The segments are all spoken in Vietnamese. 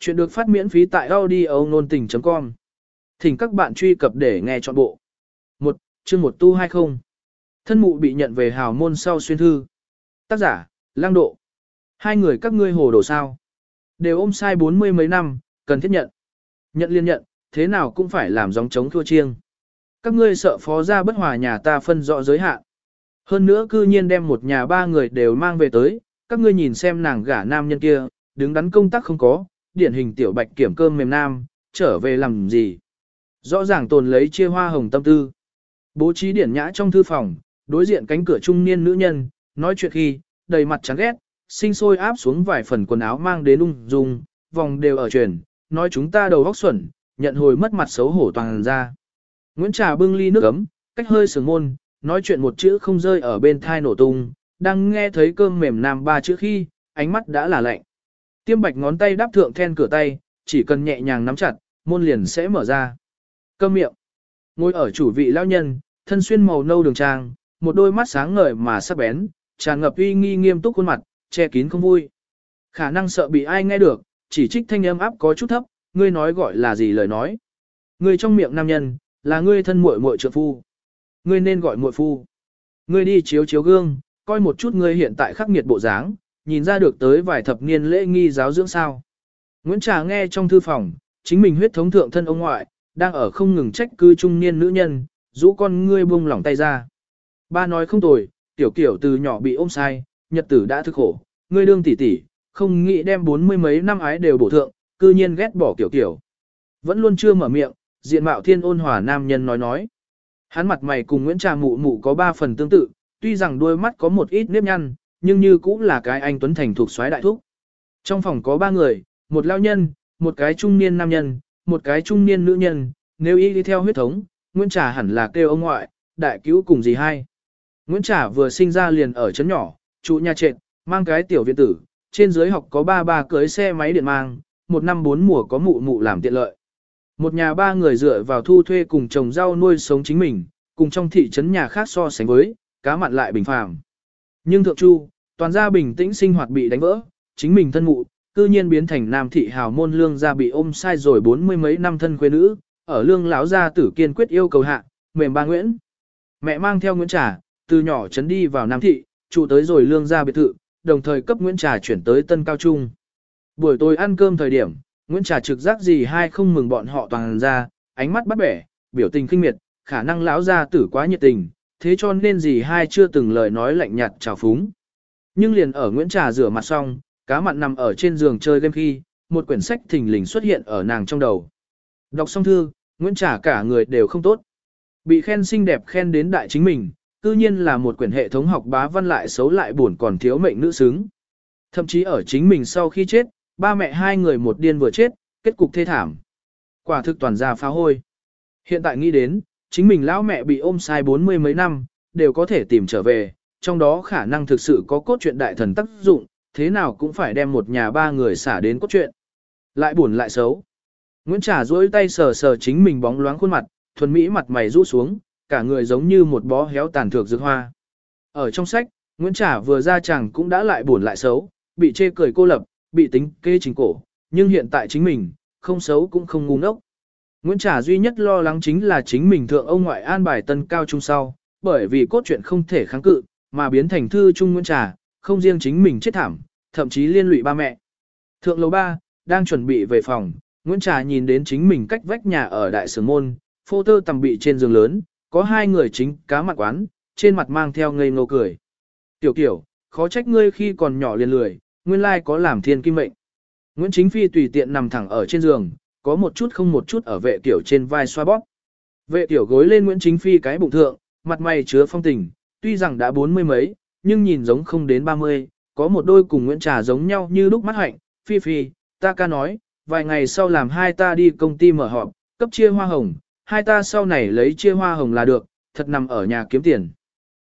Chuyện được phát miễn phí tại audio nôn tình.com. Thỉnh các bạn truy cập để nghe trọn bộ. 1. chương 1 tu hay không. Thân mụ bị nhận về hào môn sau xuyên thư. Tác giả, lang độ. Hai người các ngươi hồ đồ sao. Đều ôm sai bốn mươi mấy năm, cần thiết nhận. Nhận liên nhận, thế nào cũng phải làm gióng chống thua chiêng. Các ngươi sợ phó ra bất hòa nhà ta phân rõ giới hạn. Hơn nữa cư nhiên đem một nhà ba người đều mang về tới, các ngươi nhìn xem nàng gả nam nhân kia, đứng đắn công tác không có, điển hình tiểu bạch kiểm cơm mềm nam, trở về làm gì. Rõ ràng tồn lấy chia hoa hồng tâm tư. Bố trí điển nhã trong thư phòng, đối diện cánh cửa trung niên nữ nhân, nói chuyện khi, đầy mặt chán ghét, sinh sôi áp xuống vài phần quần áo mang đến ung dung, vòng đều ở truyền, nói chúng ta đầu góc xuẩn, nhận hồi mất mặt xấu hổ toàn ra. Nguyễn Trà bưng ly nước ấm, cách hơi sừng môn, nói chuyện một chữ không rơi ở bên thai nổ tung, đang nghe thấy cơm mềm nam ba chữ khi, ánh mắt đã là lạnh. Tiêm bạch ngón tay đáp thượng then cửa tay, chỉ cần nhẹ nhàng nắm chặt, môn liền sẽ mở ra. Cơm miệng. Ngồi ở chủ vị lão nhân, thân xuyên màu nâu đường trang, một đôi mắt sáng ngời mà sắc bén, tràn ngập uy nghi nghiêm túc khuôn mặt, che kín không vui. Khả năng sợ bị ai nghe được, chỉ trích thanh âm áp có chút thấp, ngươi nói gọi là gì lời nói. Ngươi trong miệng nam nhân, là ngươi thân muội muội trợ phu. Ngươi nên gọi muội phu. Ngươi đi chiếu chiếu gương, coi một chút ngươi hiện tại khắc nghiệt bộ dáng, nhìn ra được tới vài thập niên lễ nghi giáo dưỡng sao. Nguyễn Trà nghe trong thư phòng, chính mình huyết thống thượng thân ông ngoại, đang ở không ngừng trách cư trung niên nữ nhân, rũ con ngươi buông lỏng tay ra. Ba nói không tồi, tiểu kiểu từ nhỏ bị ôm sai, nhật tử đã thức khổ, ngươi đương tỷ tỷ, không nghĩ đem bốn mươi mấy năm ái đều bổ thượng, cư nhiên ghét bỏ kiểu kiểu. Vẫn luôn chưa mở miệng, diện mạo thiên ôn hòa nam nhân nói nói. Hắn mặt mày cùng Nguyễn Trà mụ mụ có ba phần tương tự, tuy rằng đôi mắt có một ít nếp nhăn, nhưng như cũng là cái anh Tuấn Thành thuộc soái đại thúc. Trong phòng có ba người, một lao nhân, một cái trung niên nam nhân, một cái trung niên nữ nhân, nếu y đi theo huyết thống, Nguyễn Trà hẳn là kêu ông ngoại, đại cứu cùng gì hai. Nguyễn Trà vừa sinh ra liền ở trấn nhỏ, trụ nhà trệt, mang cái tiểu viện tử, trên dưới học có ba ba cưới xe máy điện mang, một năm bốn mùa có mụ mụ làm tiện lợi. Một nhà ba người dựa vào thu thuê cùng trồng rau nuôi sống chính mình, cùng trong thị trấn nhà khác so sánh với, cá mặn lại bình phàm. Nhưng thượng chu, toàn gia bình tĩnh sinh hoạt bị đánh vỡ, chính mình thân mụ, cư nhiên biến thành nam thị hào môn lương gia bị ôm sai rồi bốn mươi mấy năm thân quê nữ, ở lương lão gia tử kiên quyết yêu cầu hạ, mềm ba Nguyễn. Mẹ mang theo Nguyễn Trà, từ nhỏ trấn đi vào nam thị, trụ tới rồi lương gia biệt thự, đồng thời cấp Nguyễn Trà chuyển tới tân cao trung. Buổi tối ăn cơm thời điểm, Nguyễn Trà trực giác gì hai không mừng bọn họ toàn ra, ánh mắt bắt bẻ, biểu tình khinh miệt, khả năng lão gia tử quá nhiệt tình, thế cho nên gì hai chưa từng lời nói lạnh nhạt chào phúng. Nhưng liền ở Nguyễn Trà rửa mặt xong, cá mặn nằm ở trên giường chơi game khi, một quyển sách thình lình xuất hiện ở nàng trong đầu. Đọc xong thư, Nguyễn Trà cả người đều không tốt. Bị khen xinh đẹp khen đến đại chính mình, cư nhiên là một quyển hệ thống học bá văn lại xấu lại buồn còn thiếu mệnh nữ xứng. Thậm chí ở chính mình sau khi chết, ba mẹ hai người một điên vừa chết, kết cục thê thảm. Quả thực toàn ra phá hôi. Hiện tại nghĩ đến, chính mình lão mẹ bị ôm sai bốn mươi mấy năm, đều có thể tìm trở về, trong đó khả năng thực sự có cốt truyện đại thần tác dụng, thế nào cũng phải đem một nhà ba người xả đến cốt truyện. Lại buồn lại xấu. Nguyễn Trà duỗi tay sờ sờ chính mình bóng loáng khuôn mặt, thuần mỹ mặt mày rũ xuống, cả người giống như một bó héo tàn thược dược hoa. Ở trong sách, Nguyễn Trà vừa ra chàng cũng đã lại buồn lại xấu, bị chê cười cô lập, bị tính kê chính cổ, nhưng hiện tại chính mình, không xấu cũng không ngu ngốc. Nguyễn Trà duy nhất lo lắng chính là chính mình thượng ông ngoại an bài tân cao trung sau, bởi vì cốt truyện không thể kháng cự, mà biến thành thư trung Nguyễn Trà, không riêng chính mình chết thảm, thậm chí liên lụy ba mẹ. Thượng lầu ba, đang chuẩn bị về phòng, Nguyễn Trà nhìn đến chính mình cách vách nhà ở đại sưởng môn, phô tơ tầm bị trên giường lớn, có hai người chính cá mặt quán, trên mặt mang theo ngây ngô cười. Tiểu kiểu, khó trách ngươi khi còn nhỏ liền lười, nguyên lai có làm thiên kim mệnh. Nguyễn Chính Phi tùy tiện nằm thẳng ở trên giường, có một chút không một chút ở vệ tiểu trên vai xoa bóp. Vệ tiểu gối lên Nguyễn Chính Phi cái bụng thượng, mặt mày chứa phong tình, tuy rằng đã bốn mươi mấy, nhưng nhìn giống không đến ba mươi, có một đôi cùng Nguyễn Trà giống nhau như lúc mắt hạnh, Phi Phi, ta ca nói, vài ngày sau làm hai ta đi công ty mở họp, cấp chia hoa hồng, hai ta sau này lấy chia hoa hồng là được, thật nằm ở nhà kiếm tiền.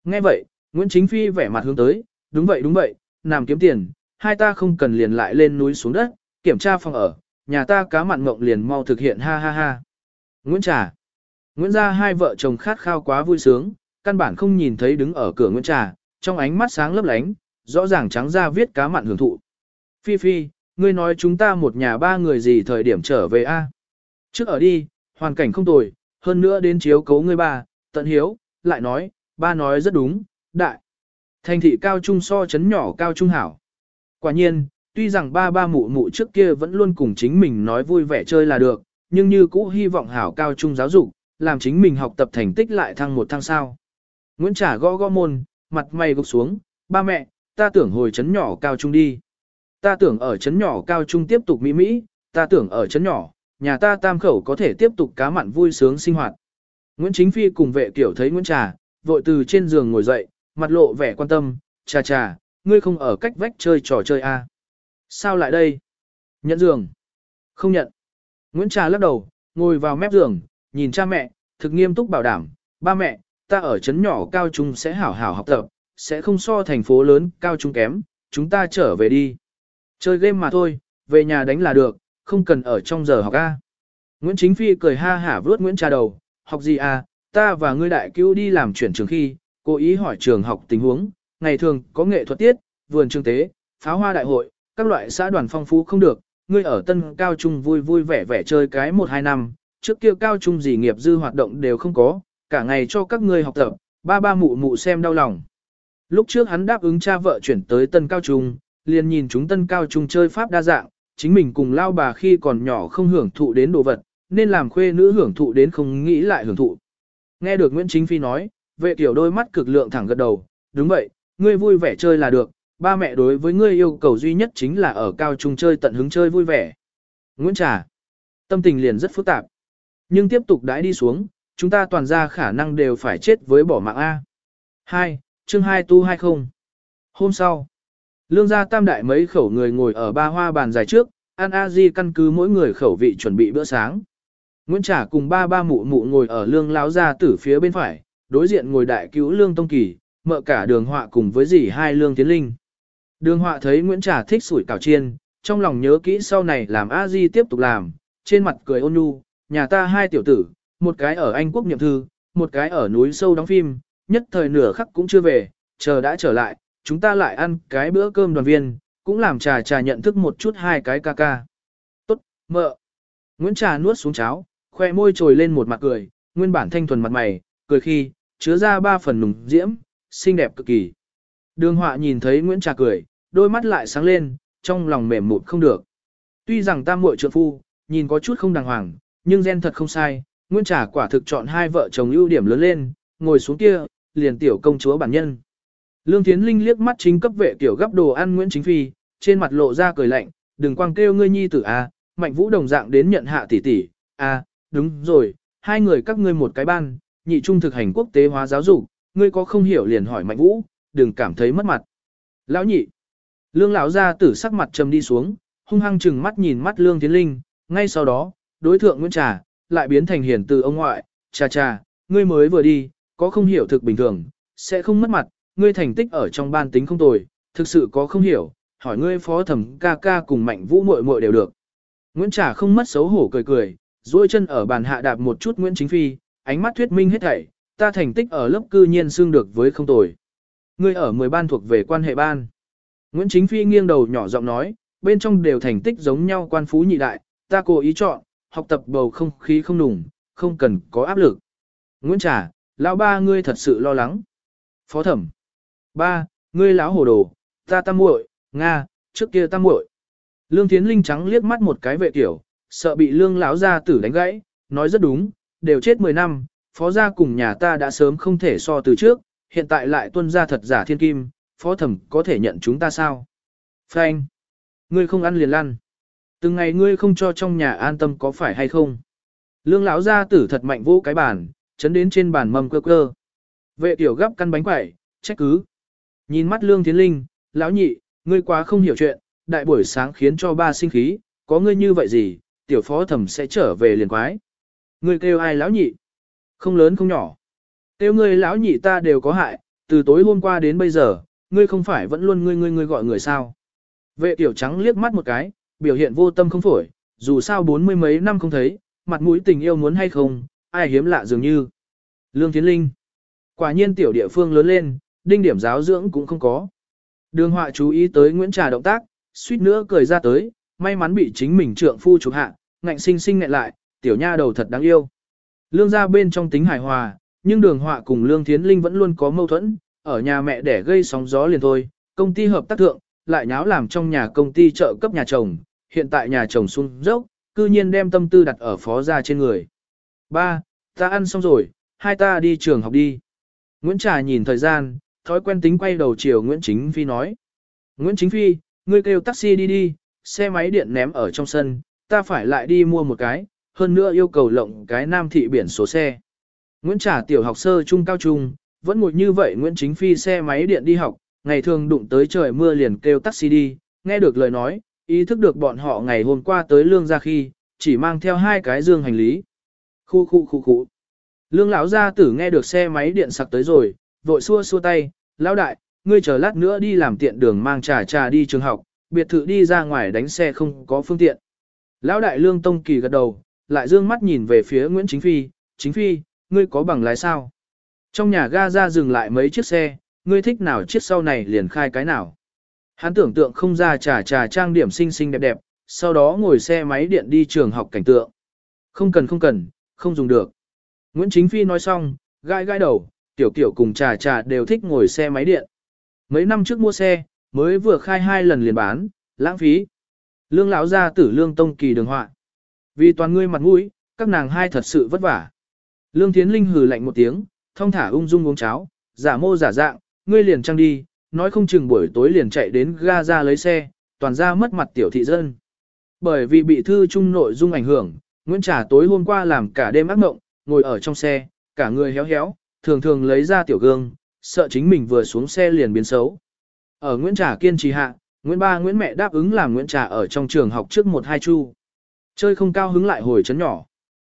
Nghe vậy, Nguyễn Chính Phi vẻ mặt hướng tới, đúng vậy đúng vậy, nằm kiếm tiền, hai ta không cần liền lại lên núi xuống đất, kiểm tra phòng ở, nhà ta cá mặn ngộng liền mau thực hiện ha ha ha. Nguyễn Trà Nguyễn gia hai vợ chồng khát khao quá vui sướng, căn bản không nhìn thấy đứng ở cửa Nguyễn Trà, trong ánh mắt sáng lấp lánh, rõ ràng trắng ra viết cá mặn hưởng thụ. Phi Phi, ngươi nói chúng ta một nhà ba người gì thời điểm trở về a? Trước ở đi, hoàn cảnh không tồi, hơn nữa đến chiếu cấu ngươi ba, tận hiếu, lại nói, ba nói rất đúng, đại. Thành thị cao trung so chấn nhỏ cao trung hảo. Quả nhiên, tuy rằng ba ba mụ mụ trước kia vẫn luôn cùng chính mình nói vui vẻ chơi là được, nhưng như cũ hy vọng hảo cao trung giáo dục, làm chính mình học tập thành tích lại thăng một thăng sao. Nguyễn Trả gõ gõ môn, mặt mày gục xuống, ba mẹ, ta tưởng hồi chấn nhỏ cao trung đi. Ta tưởng ở chấn nhỏ cao trung tiếp tục mỹ mỹ, ta tưởng ở chấn nhỏ, nhà ta tam khẩu có thể tiếp tục cá mặn vui sướng sinh hoạt. Nguyễn Chính Phi cùng vệ tiểu thấy Nguyễn Trà, vội từ trên giường ngồi dậy, mặt lộ vẻ quan tâm, trà trà, ngươi không ở cách vách chơi trò chơi à? Sao lại đây? Nhận giường. Không nhận. Nguyễn Trà lắc đầu, ngồi vào mép giường, nhìn cha mẹ, thực nghiêm túc bảo đảm, ba mẹ, ta ở chấn nhỏ cao trung sẽ hảo hảo học tập, sẽ không so thành phố lớn cao trung kém, chúng ta trở về đi. Chơi game mà thôi, về nhà đánh là được, không cần ở trong giờ học A. Nguyễn Chính Phi cười ha hả vớt Nguyễn Trà đầu, học gì à, ta và ngươi đại cứu đi làm chuyển trường khi, cố ý hỏi trường học tình huống, ngày thường có nghệ thuật tiết, vườn trường tế, pháo hoa đại hội, các loại xã đoàn phong phú không được, ngươi ở tân cao trung vui vui vẻ vẻ chơi cái 1-2 năm, trước kia cao trung gì nghiệp dư hoạt động đều không có, cả ngày cho các ngươi học tập, ba ba mụ mụ xem đau lòng. Lúc trước hắn đáp ứng cha vợ chuyển tới tân cao trung, liền nhìn chúng tân cao trung chơi pháp đa dạng, chính mình cùng lao bà khi còn nhỏ không hưởng thụ đến đồ vật, nên làm khuê nữ hưởng thụ đến không nghĩ lại hưởng thụ. Nghe được Nguyễn Chính Phi nói, vệ tiểu đôi mắt cực lượng thẳng gật đầu, đúng vậy, ngươi vui vẻ chơi là được, ba mẹ đối với ngươi yêu cầu duy nhất chính là ở cao trung chơi tận hứng chơi vui vẻ. Nguyễn Trà, tâm tình liền rất phức tạp, nhưng tiếp tục đãi đi xuống, chúng ta toàn ra khả năng đều phải chết với bỏ mạng A. 2. Chương 2 tu 20 Hôm sau, lương gia tam đại mấy khẩu người ngồi ở ba hoa bàn dài trước, An A Di căn cứ mỗi người khẩu vị chuẩn bị bữa sáng. Nguyễn Trà cùng ba ba mụ mụ ngồi ở lương láo gia tử phía bên phải, đối diện ngồi đại cứu lương tông kỳ, mợ cả đường họa cùng với dì hai lương tiến linh. Đường họa thấy Nguyễn Trà thích sủi cảo chiên, trong lòng nhớ kỹ sau này làm A Di tiếp tục làm, trên mặt cười ôn nhu, nhà ta hai tiểu tử, một cái ở Anh Quốc nhậm thư, một cái ở núi sâu đóng phim, nhất thời nửa khắc cũng chưa về, chờ đã trở lại, chúng ta lại ăn cái bữa cơm đoàn viên, cũng làm trà trà nhận thức một chút hai cái ca ca. Tốt, mợ. Nguyễn Trà nuốt xuống cháo, khoe môi trồi lên một mặt cười, nguyên bản thanh thuần mặt mày, cười khi, chứa ra ba phần nùng diễm, xinh đẹp cực kỳ. Đường họa nhìn thấy Nguyễn Trà cười, đôi mắt lại sáng lên, trong lòng mềm mụt không được. Tuy rằng tam muội trượng phu, nhìn có chút không đàng hoàng, nhưng gen thật không sai, Nguyễn Trà quả thực chọn hai vợ chồng ưu điểm lớn lên, ngồi xuống kia, liền tiểu công chúa bản nhân. Lương Thiến Linh liếc mắt chính cấp vệ tiểu gấp đồ ăn Nguyễn Chính Phi, trên mặt lộ ra cười lạnh, đừng quang kêu ngươi nhi tử a, à, Mạnh Vũ đồng dạng đến nhận hạ tỷ tỷ, a, à, đúng rồi, hai người các ngươi một cái ban, nhị trung thực hành quốc tế hóa giáo dục, ngươi có không hiểu liền hỏi Mạnh Vũ, đừng cảm thấy mất mặt. Lão nhị, Lương lão gia tử sắc mặt trầm đi xuống, hung hăng chừng mắt nhìn mắt Lương Thiến Linh, ngay sau đó, đối thượng Nguyễn Trà, lại biến thành hiển từ ông ngoại, cha cha, ngươi mới vừa đi, có không hiểu thực bình thường, sẽ không mất mặt, ngươi thành tích ở trong ban tính không tồi, thực sự có không hiểu, hỏi ngươi phó thẩm ca ca cùng mạnh vũ muội muội đều được. Nguyễn Trà không mất xấu hổ cười cười, duỗi chân ở bàn hạ đạp một chút Nguyễn Chính Phi, ánh mắt thuyết minh hết thảy, ta thành tích ở lớp cư nhiên xương được với không tồi. Ngươi ở 10 ban thuộc về quan hệ ban. Nguyễn Chính Phi nghiêng đầu nhỏ giọng nói, bên trong đều thành tích giống nhau quan phú nhị đại, ta cố ý chọn, học tập bầu không khí không nùng, không cần có áp lực. Nguyễn Trà, lão ba ngươi thật sự lo lắng. Phó thẩm. Ba, ngươi lão hồ đồ, ta tam muội, Nga, trước kia tam muội. Lương Thiến Linh trắng liếc mắt một cái vệ tiểu, sợ bị lương lão gia tử đánh gãy, nói rất đúng, đều chết 10 năm, phó gia cùng nhà ta đã sớm không thể so từ trước, hiện tại lại tuân ra thật giả thiên kim, phó thẩm có thể nhận chúng ta sao? Frank, ngươi không ăn liền lăn. Từng ngày ngươi không cho trong nhà an tâm có phải hay không? Lương lão gia tử thật mạnh vỗ cái bàn, chấn đến trên bàn mầm cơ cơ. Vệ tiểu gấp căn bánh quẩy, trách cứ. Nhìn mắt lương Thiến linh, lão nhị, ngươi quá không hiểu chuyện, đại buổi sáng khiến cho ba sinh khí, có ngươi như vậy gì, tiểu phó thẩm sẽ trở về liền quái. Ngươi kêu ai lão nhị? Không lớn không nhỏ. Kêu ngươi lão nhị ta đều có hại, từ tối hôm qua đến bây giờ, ngươi không phải vẫn luôn ngươi ngươi ngươi gọi người sao. Vệ tiểu trắng liếc mắt một cái, biểu hiện vô tâm không phổi, dù sao bốn mươi mấy năm không thấy, mặt mũi tình yêu muốn hay không, ai hiếm lạ dường như. Lương Tiến Linh. Quả nhiên tiểu địa phương lớn lên, đinh điểm giáo dưỡng cũng không có. Đường họa chú ý tới Nguyễn Trà động tác, suýt nữa cười ra tới, may mắn bị chính mình trượng phu chụp hạ, ngạnh sinh sinh ngại lại, tiểu nha đầu thật đáng yêu. Lương gia bên trong tính hài hòa, nhưng đường họa cùng Lương Thiến Linh vẫn luôn có mâu thuẫn, ở nhà mẹ để gây sóng gió liền thôi, công ty hợp tác thượng, lại nháo làm trong nhà công ty trợ cấp nhà chồng, hiện tại nhà chồng sung dốc, cư nhiên đem tâm tư đặt ở phó gia trên người. Ba, ta ăn xong rồi, hai ta đi trường học đi. Nguyễn Trà nhìn thời gian, thói quen tính quay đầu chiều Nguyễn Chính Phi nói. Nguyễn Chính Phi, ngươi kêu taxi đi đi, xe máy điện ném ở trong sân, ta phải lại đi mua một cái, hơn nữa yêu cầu lộng cái nam thị biển số xe. Nguyễn Trà tiểu học sơ trung cao trung, vẫn ngồi như vậy Nguyễn Chính Phi xe máy điện đi học, ngày thường đụng tới trời mưa liền kêu taxi đi, nghe được lời nói, ý thức được bọn họ ngày hôm qua tới lương ra khi, chỉ mang theo hai cái dương hành lý. Khu khu khu khu. Lương lão gia tử nghe được xe máy điện sặc tới rồi, vội xua xua tay, lão đại, ngươi chờ lát nữa đi làm tiện đường mang trà trà đi trường học, biệt thự đi ra ngoài đánh xe không có phương tiện. Lão đại lương tông kỳ gật đầu, lại dương mắt nhìn về phía Nguyễn Chính Phi, Chính Phi, ngươi có bằng lái sao? Trong nhà ga ra dừng lại mấy chiếc xe, ngươi thích nào chiếc sau này liền khai cái nào. Hắn tưởng tượng không ra trà trà trang điểm xinh xinh đẹp đẹp, sau đó ngồi xe máy điện đi trường học cảnh tượng. Không cần không cần, không dùng được. Nguyễn Chính Phi nói xong, gai gai đầu, tiểu kiểu cùng trà trà đều thích ngồi xe máy điện. Mấy năm trước mua xe, mới vừa khai hai lần liền bán, lãng phí. Lương lão gia tử lương tông kỳ đường họa. Vì toàn ngươi mặt mũi, các nàng hai thật sự vất vả. Lương Thiến Linh hừ lạnh một tiếng, thông thả ung dung uống cháo, giả mô giả dạng, ngươi liền trăng đi, nói không chừng buổi tối liền chạy đến ga ra lấy xe, toàn ra mất mặt tiểu thị dân. Bởi vì bị thư chung nội dung ảnh hưởng, Nguyễn Trà tối hôm qua làm cả đêm ác mộng, ngồi ở trong xe, cả người héo héo, thường thường lấy ra tiểu gương, sợ chính mình vừa xuống xe liền biến xấu. Ở Nguyễn Trà kiên trì hạ, Nguyễn Ba Nguyễn mẹ đáp ứng làm Nguyễn Trà ở trong trường học trước một hai chu. Chơi không cao hứng lại hồi chấn nhỏ.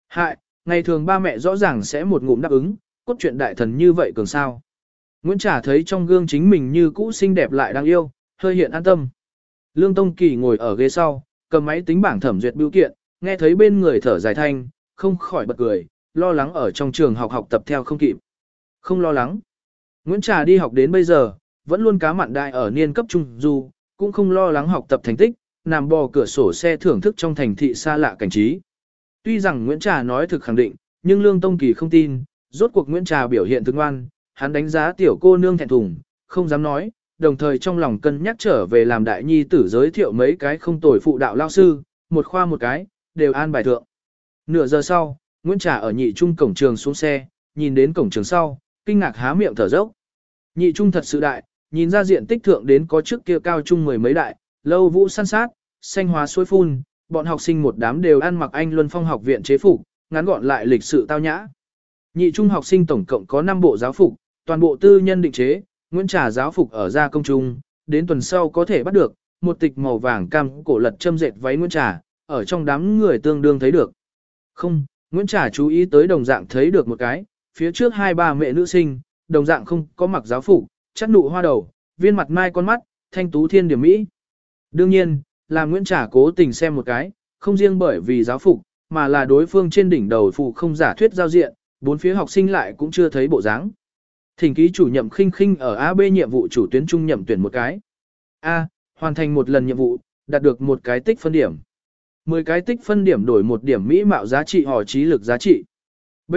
Hại, ngày thường ba mẹ rõ ràng sẽ một ngụm đáp ứng, cốt truyện đại thần như vậy cường sao. Nguyễn Trà thấy trong gương chính mình như cũ xinh đẹp lại đáng yêu, hơi hiện an tâm. Lương Tông Kỳ ngồi ở ghế sau, cầm máy tính bảng thẩm duyệt biểu kiện, nghe thấy bên người thở dài thanh, không khỏi bật cười, lo lắng ở trong trường học học tập theo không kịp. Không lo lắng. Nguyễn Trà đi học đến bây giờ, vẫn luôn cá mặn đại ở niên cấp trung du, cũng không lo lắng học tập thành tích, nằm bò cửa sổ xe thưởng thức trong thành thị xa lạ cảnh trí. Tuy rằng Nguyễn Trà nói thực khẳng định, nhưng Lương Tông Kỳ không tin, rốt cuộc Nguyễn Trà biểu hiện thương ngoan, hắn đánh giá tiểu cô nương thẹn thùng, không dám nói, đồng thời trong lòng cân nhắc trở về làm đại nhi tử giới thiệu mấy cái không tồi phụ đạo lao sư, một khoa một cái, đều an bài thượng. Nửa giờ sau, Nguyễn Trà ở nhị trung cổng trường xuống xe, nhìn đến cổng trường sau, kinh ngạc há miệng thở dốc. Nhị trung thật sự đại, nhìn ra diện tích thượng đến có trước kia cao trung mười mấy đại, lâu vũ săn sát, xanh hóa suối phun, bọn học sinh một đám đều ăn mặc anh luân phong học viện chế phục, ngắn gọn lại lịch sự tao nhã. Nhị trung học sinh tổng cộng có 5 bộ giáo phục, toàn bộ tư nhân định chế, Nguyễn Trà giáo phục ở gia công trung, đến tuần sau có thể bắt được, một tịch màu vàng cam cổ lật châm dệt váy Nguyễn Trà, ở trong đám người tương đương thấy được. Không, Nguyễn Trà chú ý tới đồng dạng thấy được một cái, phía trước hai ba mẹ nữ sinh, đồng dạng không có mặc giáo phục, chắc nụ hoa đầu, viên mặt mai con mắt, thanh tú thiên điểm mỹ. Đương nhiên, là Nguyễn Trà cố tình xem một cái, không riêng bởi vì giáo phục, mà là đối phương trên đỉnh đầu phụ không giả thuyết giao diện, bốn phía học sinh lại cũng chưa thấy bộ dáng. Thỉnh ký chủ nhậm khinh khinh ở AB nhiệm vụ chủ tuyến trung nhậm tuyển một cái. A. Hoàn thành một lần nhiệm vụ, đạt được một cái tích phân điểm. 10 cái tích phân điểm đổi một điểm mỹ mạo giá trị hò trí lực giá trị. B.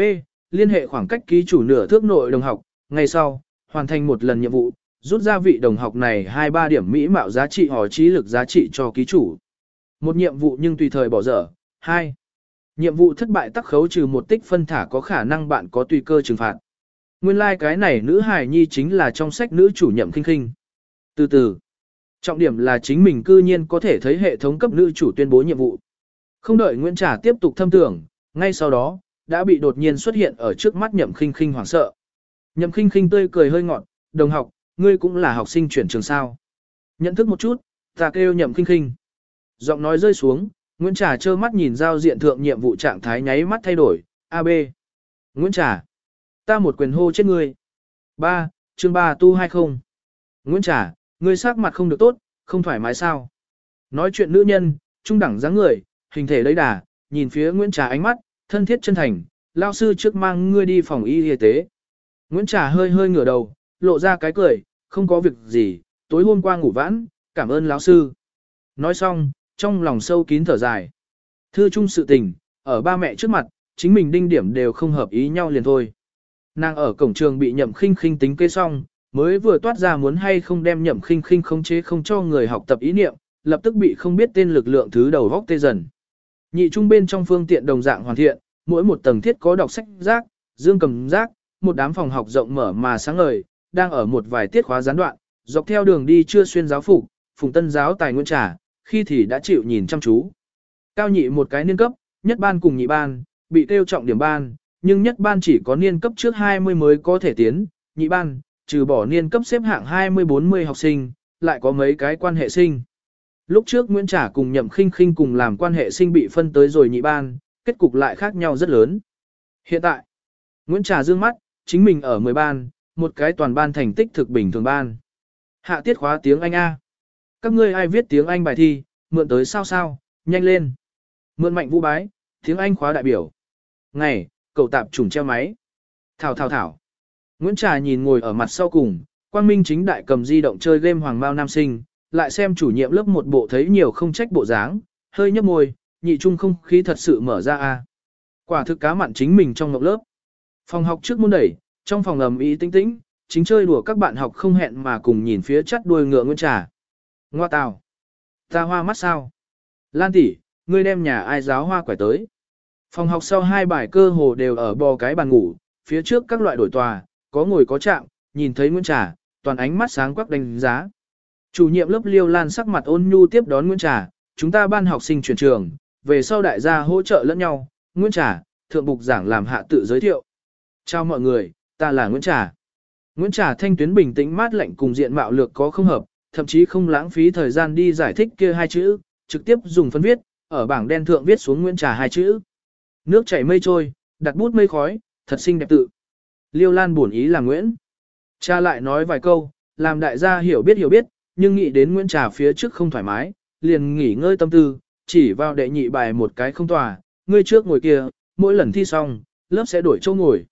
Liên hệ khoảng cách ký chủ nửa thước nội đồng học, ngày sau, hoàn thành một lần nhiệm vụ, rút ra vị đồng học này 2-3 điểm mỹ mạo giá trị hò trí lực giá trị cho ký chủ. Một nhiệm vụ nhưng tùy thời bỏ dở. 2. Nhiệm vụ thất bại tắc khấu trừ một tích phân thả có khả năng bạn có tùy cơ trừng phạt. Nguyên lai like cái này nữ hài nhi chính là trong sách nữ chủ nhậm khinh khinh. Từ từ, trọng điểm là chính mình cư nhiên có thể thấy hệ thống cấp nữ chủ tuyên bố nhiệm vụ. Không đợi Nguyễn Trà tiếp tục thâm tưởng, ngay sau đó, đã bị đột nhiên xuất hiện ở trước mắt nhậm khinh khinh hoảng sợ. Nhậm khinh khinh tươi cười hơi ngọt, đồng học, ngươi cũng là học sinh chuyển trường sao. Nhận thức một chút, ta kêu nhậm khinh khinh. Giọng nói rơi xuống, Nguyễn Trà trơ mắt nhìn giao diện thượng nhiệm vụ trạng thái nháy mắt thay đổi, AB. Nguyễn Trà. Ta một quyền hô chết ngươi. 3. chương 3 tu hay không? Nguyễn Trà, ngươi sắc mặt không được tốt, không thoải mái sao? Nói chuyện nữ nhân, trung đẳng dáng người, hình thể lấy đà, nhìn phía Nguyễn Trà ánh mắt, thân thiết chân thành, lao sư trước mang ngươi đi phòng y y tế. Nguyễn Trà hơi hơi ngửa đầu, lộ ra cái cười, không có việc gì, tối hôm qua ngủ vãn, cảm ơn lão sư. Nói xong, trong lòng sâu kín thở dài. Thư chung sự tình, ở ba mẹ trước mặt, chính mình đinh điểm đều không hợp ý nhau liền thôi. Nàng ở cổng trường bị nhậm khinh khinh tính kế xong, mới vừa toát ra muốn hay không đem nhậm khinh khinh khống chế không cho người học tập ý niệm, lập tức bị không biết tên lực lượng thứ đầu vóc tê dần. Nhị trung bên trong phương tiện đồng dạng hoàn thiện, mỗi một tầng thiết có đọc sách rác, dương cầm rác, một đám phòng học rộng mở mà sáng ngời, đang ở một vài tiết khóa gián đoạn, dọc theo đường đi chưa xuyên giáo phục, phùng tân giáo tài nguyên trả, khi thì đã chịu nhìn chăm chú. Cao nhị một cái niên cấp, nhất ban cùng nhị ban, bị tiêu trọng điểm ban, nhưng nhất ban chỉ có niên cấp trước 20 mới có thể tiến, nhị ban, trừ bỏ niên cấp xếp hạng 20-40 học sinh, lại có mấy cái quan hệ sinh. Lúc trước Nguyễn Trả cùng Nhậm Khinh Khinh cùng làm quan hệ sinh bị phân tới rồi nhị ban, kết cục lại khác nhau rất lớn. Hiện tại, Nguyễn Trà dương mắt, chính mình ở 10 ban, một cái toàn ban thành tích thực bình thường ban. Hạ tiết khóa tiếng Anh A. Các ngươi ai viết tiếng Anh bài thi, mượn tới sao sao, nhanh lên. Mượn mạnh vũ bái, tiếng Anh khóa đại biểu. Ngày, cậu tạp trùng treo máy. Thảo thảo thảo. Nguyễn Trà nhìn ngồi ở mặt sau cùng, Quang Minh chính đại cầm di động chơi game Hoàng Mao Nam Sinh, lại xem chủ nhiệm lớp một bộ thấy nhiều không trách bộ dáng, hơi nhấp môi, nhị trung không khí thật sự mở ra a. Quả thực cá mặn chính mình trong ngọc lớp. Phòng học trước môn đẩy, trong phòng ầm ý tĩnh tĩnh, chính chơi đùa các bạn học không hẹn mà cùng nhìn phía chắt đuôi ngựa Nguyễn Trà. Ngoa tào. Ta hoa mắt sao? Lan tỷ, ngươi đem nhà ai giáo hoa quải tới. Phòng học sau hai bài cơ hồ đều ở bò cái bàn ngủ, phía trước các loại đổi tòa, có ngồi có chạm, nhìn thấy Nguyễn Trà, toàn ánh mắt sáng quắc đánh giá. Chủ nhiệm lớp Liêu Lan sắc mặt ôn nhu tiếp đón Nguyễn Trà, chúng ta ban học sinh chuyển trường, về sau đại gia hỗ trợ lẫn nhau, Nguyễn Trà, thượng bục giảng làm hạ tự giới thiệu. Chào mọi người, ta là Nguyễn Trà. Nguyễn Trà thanh tuyến bình tĩnh mát lạnh cùng diện mạo lược có không hợp, thậm chí không lãng phí thời gian đi giải thích kia hai chữ, trực tiếp dùng phân viết, ở bảng đen thượng viết xuống Nguyễn Trà hai chữ. Nước chảy mây trôi, đặt bút mây khói, thật xinh đẹp tự. Liêu Lan buồn ý là Nguyễn. Cha lại nói vài câu, làm đại gia hiểu biết hiểu biết, nhưng nghĩ đến Nguyễn Trà phía trước không thoải mái, liền nghỉ ngơi tâm tư, chỉ vào đệ nhị bài một cái không tòa, ngươi trước ngồi kia, mỗi lần thi xong, lớp sẽ đổi chỗ ngồi.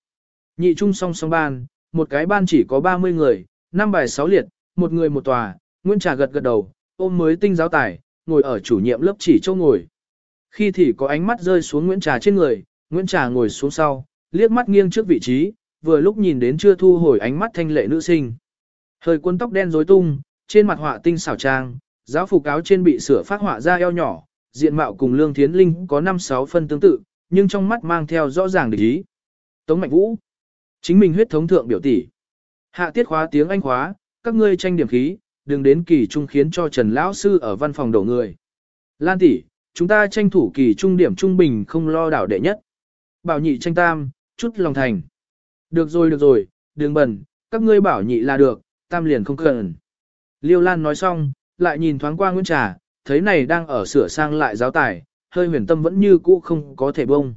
Nhị trung song song ban, một cái ban chỉ có 30 người, năm bài 6 liệt, một người một tòa, Nguyễn Trà gật gật đầu, ôm mới tinh giáo tài, ngồi ở chủ nhiệm lớp chỉ châu ngồi. Khi thì có ánh mắt rơi xuống Nguyễn Trà trên người, Nguyễn Trà ngồi xuống sau, liếc mắt nghiêng trước vị trí, vừa lúc nhìn đến chưa thu hồi ánh mắt thanh lệ nữ sinh. Hơi quân tóc đen rối tung, trên mặt họa tinh xảo trang, giáo phục áo trên bị sửa phát họa ra eo nhỏ, diện mạo cùng Lương Thiến Linh có 5-6 phân tương tự, nhưng trong mắt mang theo rõ ràng địch ý. Tống Mạnh Vũ, chính mình huyết thống thượng biểu tỷ. Hạ tiết khóa tiếng Anh khóa, các ngươi tranh điểm khí, đừng đến kỳ trung khiến cho Trần lão sư ở văn phòng đổ người. Lan tỷ, chúng ta tranh thủ kỳ trung điểm trung bình không lo đảo đệ nhất. Bảo nhị tranh tam, chút lòng thành. Được rồi được rồi, đừng bẩn, các ngươi bảo nhị là được, tam liền không cần. Liêu Lan nói xong, lại nhìn thoáng qua Nguyễn Trà, thấy này đang ở sửa sang lại giáo tài, hơi huyền tâm vẫn như cũ không có thể bông.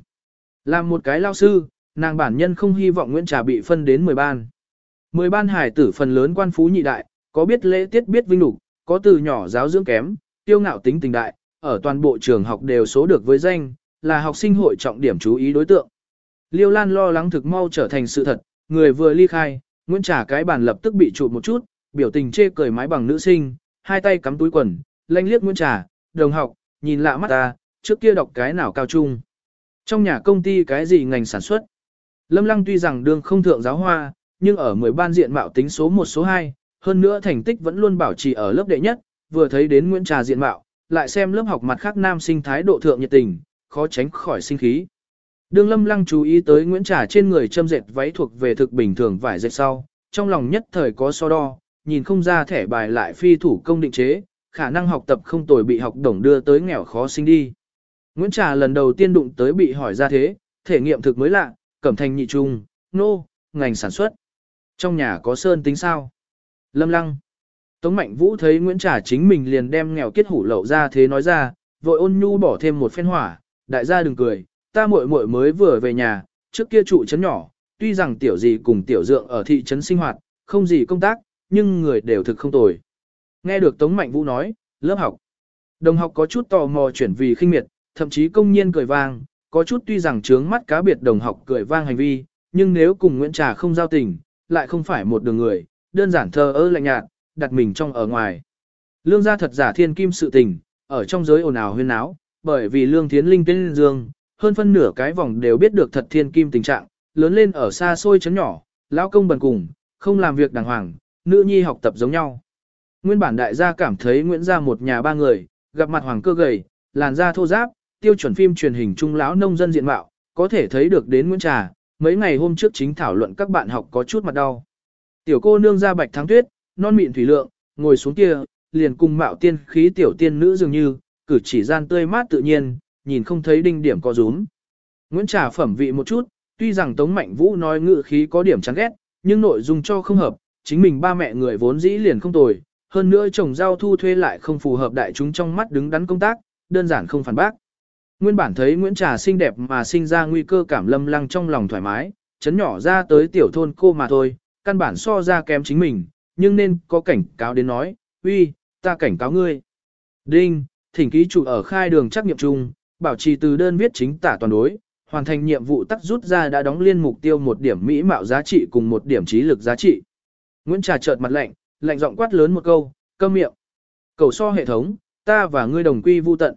Làm một cái lao sư, nàng bản nhân không hy vọng Nguyễn Trà bị phân đến 10 ban. 10 ban hải tử phần lớn quan phú nhị đại, có biết lễ tiết biết vinh lục, có từ nhỏ giáo dưỡng kém, tiêu ngạo tính tình đại, ở toàn bộ trường học đều số được với danh, là học sinh hội trọng điểm chú ý đối tượng. Liêu Lan lo lắng thực mau trở thành sự thật, người vừa ly khai, Nguyễn trả cái bàn lập tức bị trụ một chút, biểu tình chê cười mái bằng nữ sinh, hai tay cắm túi quần, lanh liếc Nguyễn trả đồng học, nhìn lạ mắt ta, trước kia đọc cái nào cao trung. Trong nhà công ty cái gì ngành sản xuất. Lâm Lăng tuy rằng đương không thượng giáo hoa, nhưng ở 10 ban diện mạo tính số 1 số 2, hơn nữa thành tích vẫn luôn bảo trì ở lớp đệ nhất, vừa thấy đến Nguyễn Trà diện mạo, lại xem lớp học mặt khác nam sinh thái độ thượng nhiệt tình, khó tránh khỏi sinh khí. Đường Lâm Lăng chú ý tới Nguyễn Trà trên người châm dệt váy thuộc về thực bình thường vải dệt sau, trong lòng nhất thời có so đo, nhìn không ra thẻ bài lại phi thủ công định chế, khả năng học tập không tồi bị học đồng đưa tới nghèo khó sinh đi. Nguyễn Trà lần đầu tiên đụng tới bị hỏi ra thế, thể nghiệm thực mới lạ, cẩm thành nhị trung, nô, no, ngành sản xuất. Trong nhà có sơn tính sao? Lâm lăng. Tống Mạnh Vũ thấy Nguyễn Trà chính mình liền đem nghèo kết hủ lậu ra thế nói ra, vội ôn nhu bỏ thêm một phen hỏa, đại gia đừng cười, ta muội muội mới vừa về nhà, trước kia trụ trấn nhỏ, tuy rằng tiểu gì cùng tiểu dượng ở thị trấn sinh hoạt, không gì công tác, nhưng người đều thực không tồi. Nghe được Tống Mạnh Vũ nói, lớp học. Đồng học có chút tò mò chuyển vì khinh miệt, thậm chí công nhiên cười vang, có chút tuy rằng trướng mắt cá biệt đồng học cười vang hành vi, nhưng nếu cùng Nguyễn Trà không giao tình, lại không phải một đường người, đơn giản thờ ơ lạnh nhạt, đặt mình trong ở ngoài. Lương gia thật giả thiên kim sự tình, ở trong giới ồn ào huyên náo, bởi vì Lương Thiến Linh tên dương, hơn phân nửa cái vòng đều biết được thật thiên kim tình trạng, lớn lên ở xa xôi chấn nhỏ, lão công bần cùng, không làm việc đàng hoàng, nữ nhi học tập giống nhau. Nguyên bản đại gia cảm thấy Nguyễn gia một nhà ba người, gặp mặt hoàng cơ gầy, làn da thô ráp, tiêu chuẩn phim truyền hình trung lão nông dân diện mạo, có thể thấy được đến Nguyễn Trà, mấy ngày hôm trước chính thảo luận các bạn học có chút mặt đau. Tiểu cô nương ra bạch thắng tuyết, non mịn thủy lượng, ngồi xuống kia, liền cùng mạo tiên khí tiểu tiên nữ dường như, cử chỉ gian tươi mát tự nhiên, nhìn không thấy đinh điểm có rúm. Nguyễn Trà phẩm vị một chút, tuy rằng Tống Mạnh Vũ nói ngự khí có điểm chán ghét, nhưng nội dung cho không hợp, chính mình ba mẹ người vốn dĩ liền không tồi, hơn nữa trồng rau thu thuê lại không phù hợp đại chúng trong mắt đứng đắn công tác, đơn giản không phản bác. Nguyên bản thấy Nguyễn Trà xinh đẹp mà sinh ra nguy cơ cảm lâm lăng trong lòng thoải mái, chấn nhỏ ra tới tiểu thôn cô mà thôi, căn bản so ra kém chính mình, nhưng nên có cảnh cáo đến nói, uy, ta cảnh cáo ngươi. Đinh, thỉnh ký chủ ở khai đường trắc nghiệm chung, bảo trì từ đơn viết chính tả toàn đối, hoàn thành nhiệm vụ tắt rút ra đã đóng liên mục tiêu một điểm mỹ mạo giá trị cùng một điểm trí lực giá trị. Nguyễn Trà chợt mặt lạnh, lạnh giọng quát lớn một câu, câm miệng. Cầu so hệ thống, ta và ngươi đồng quy vu tận.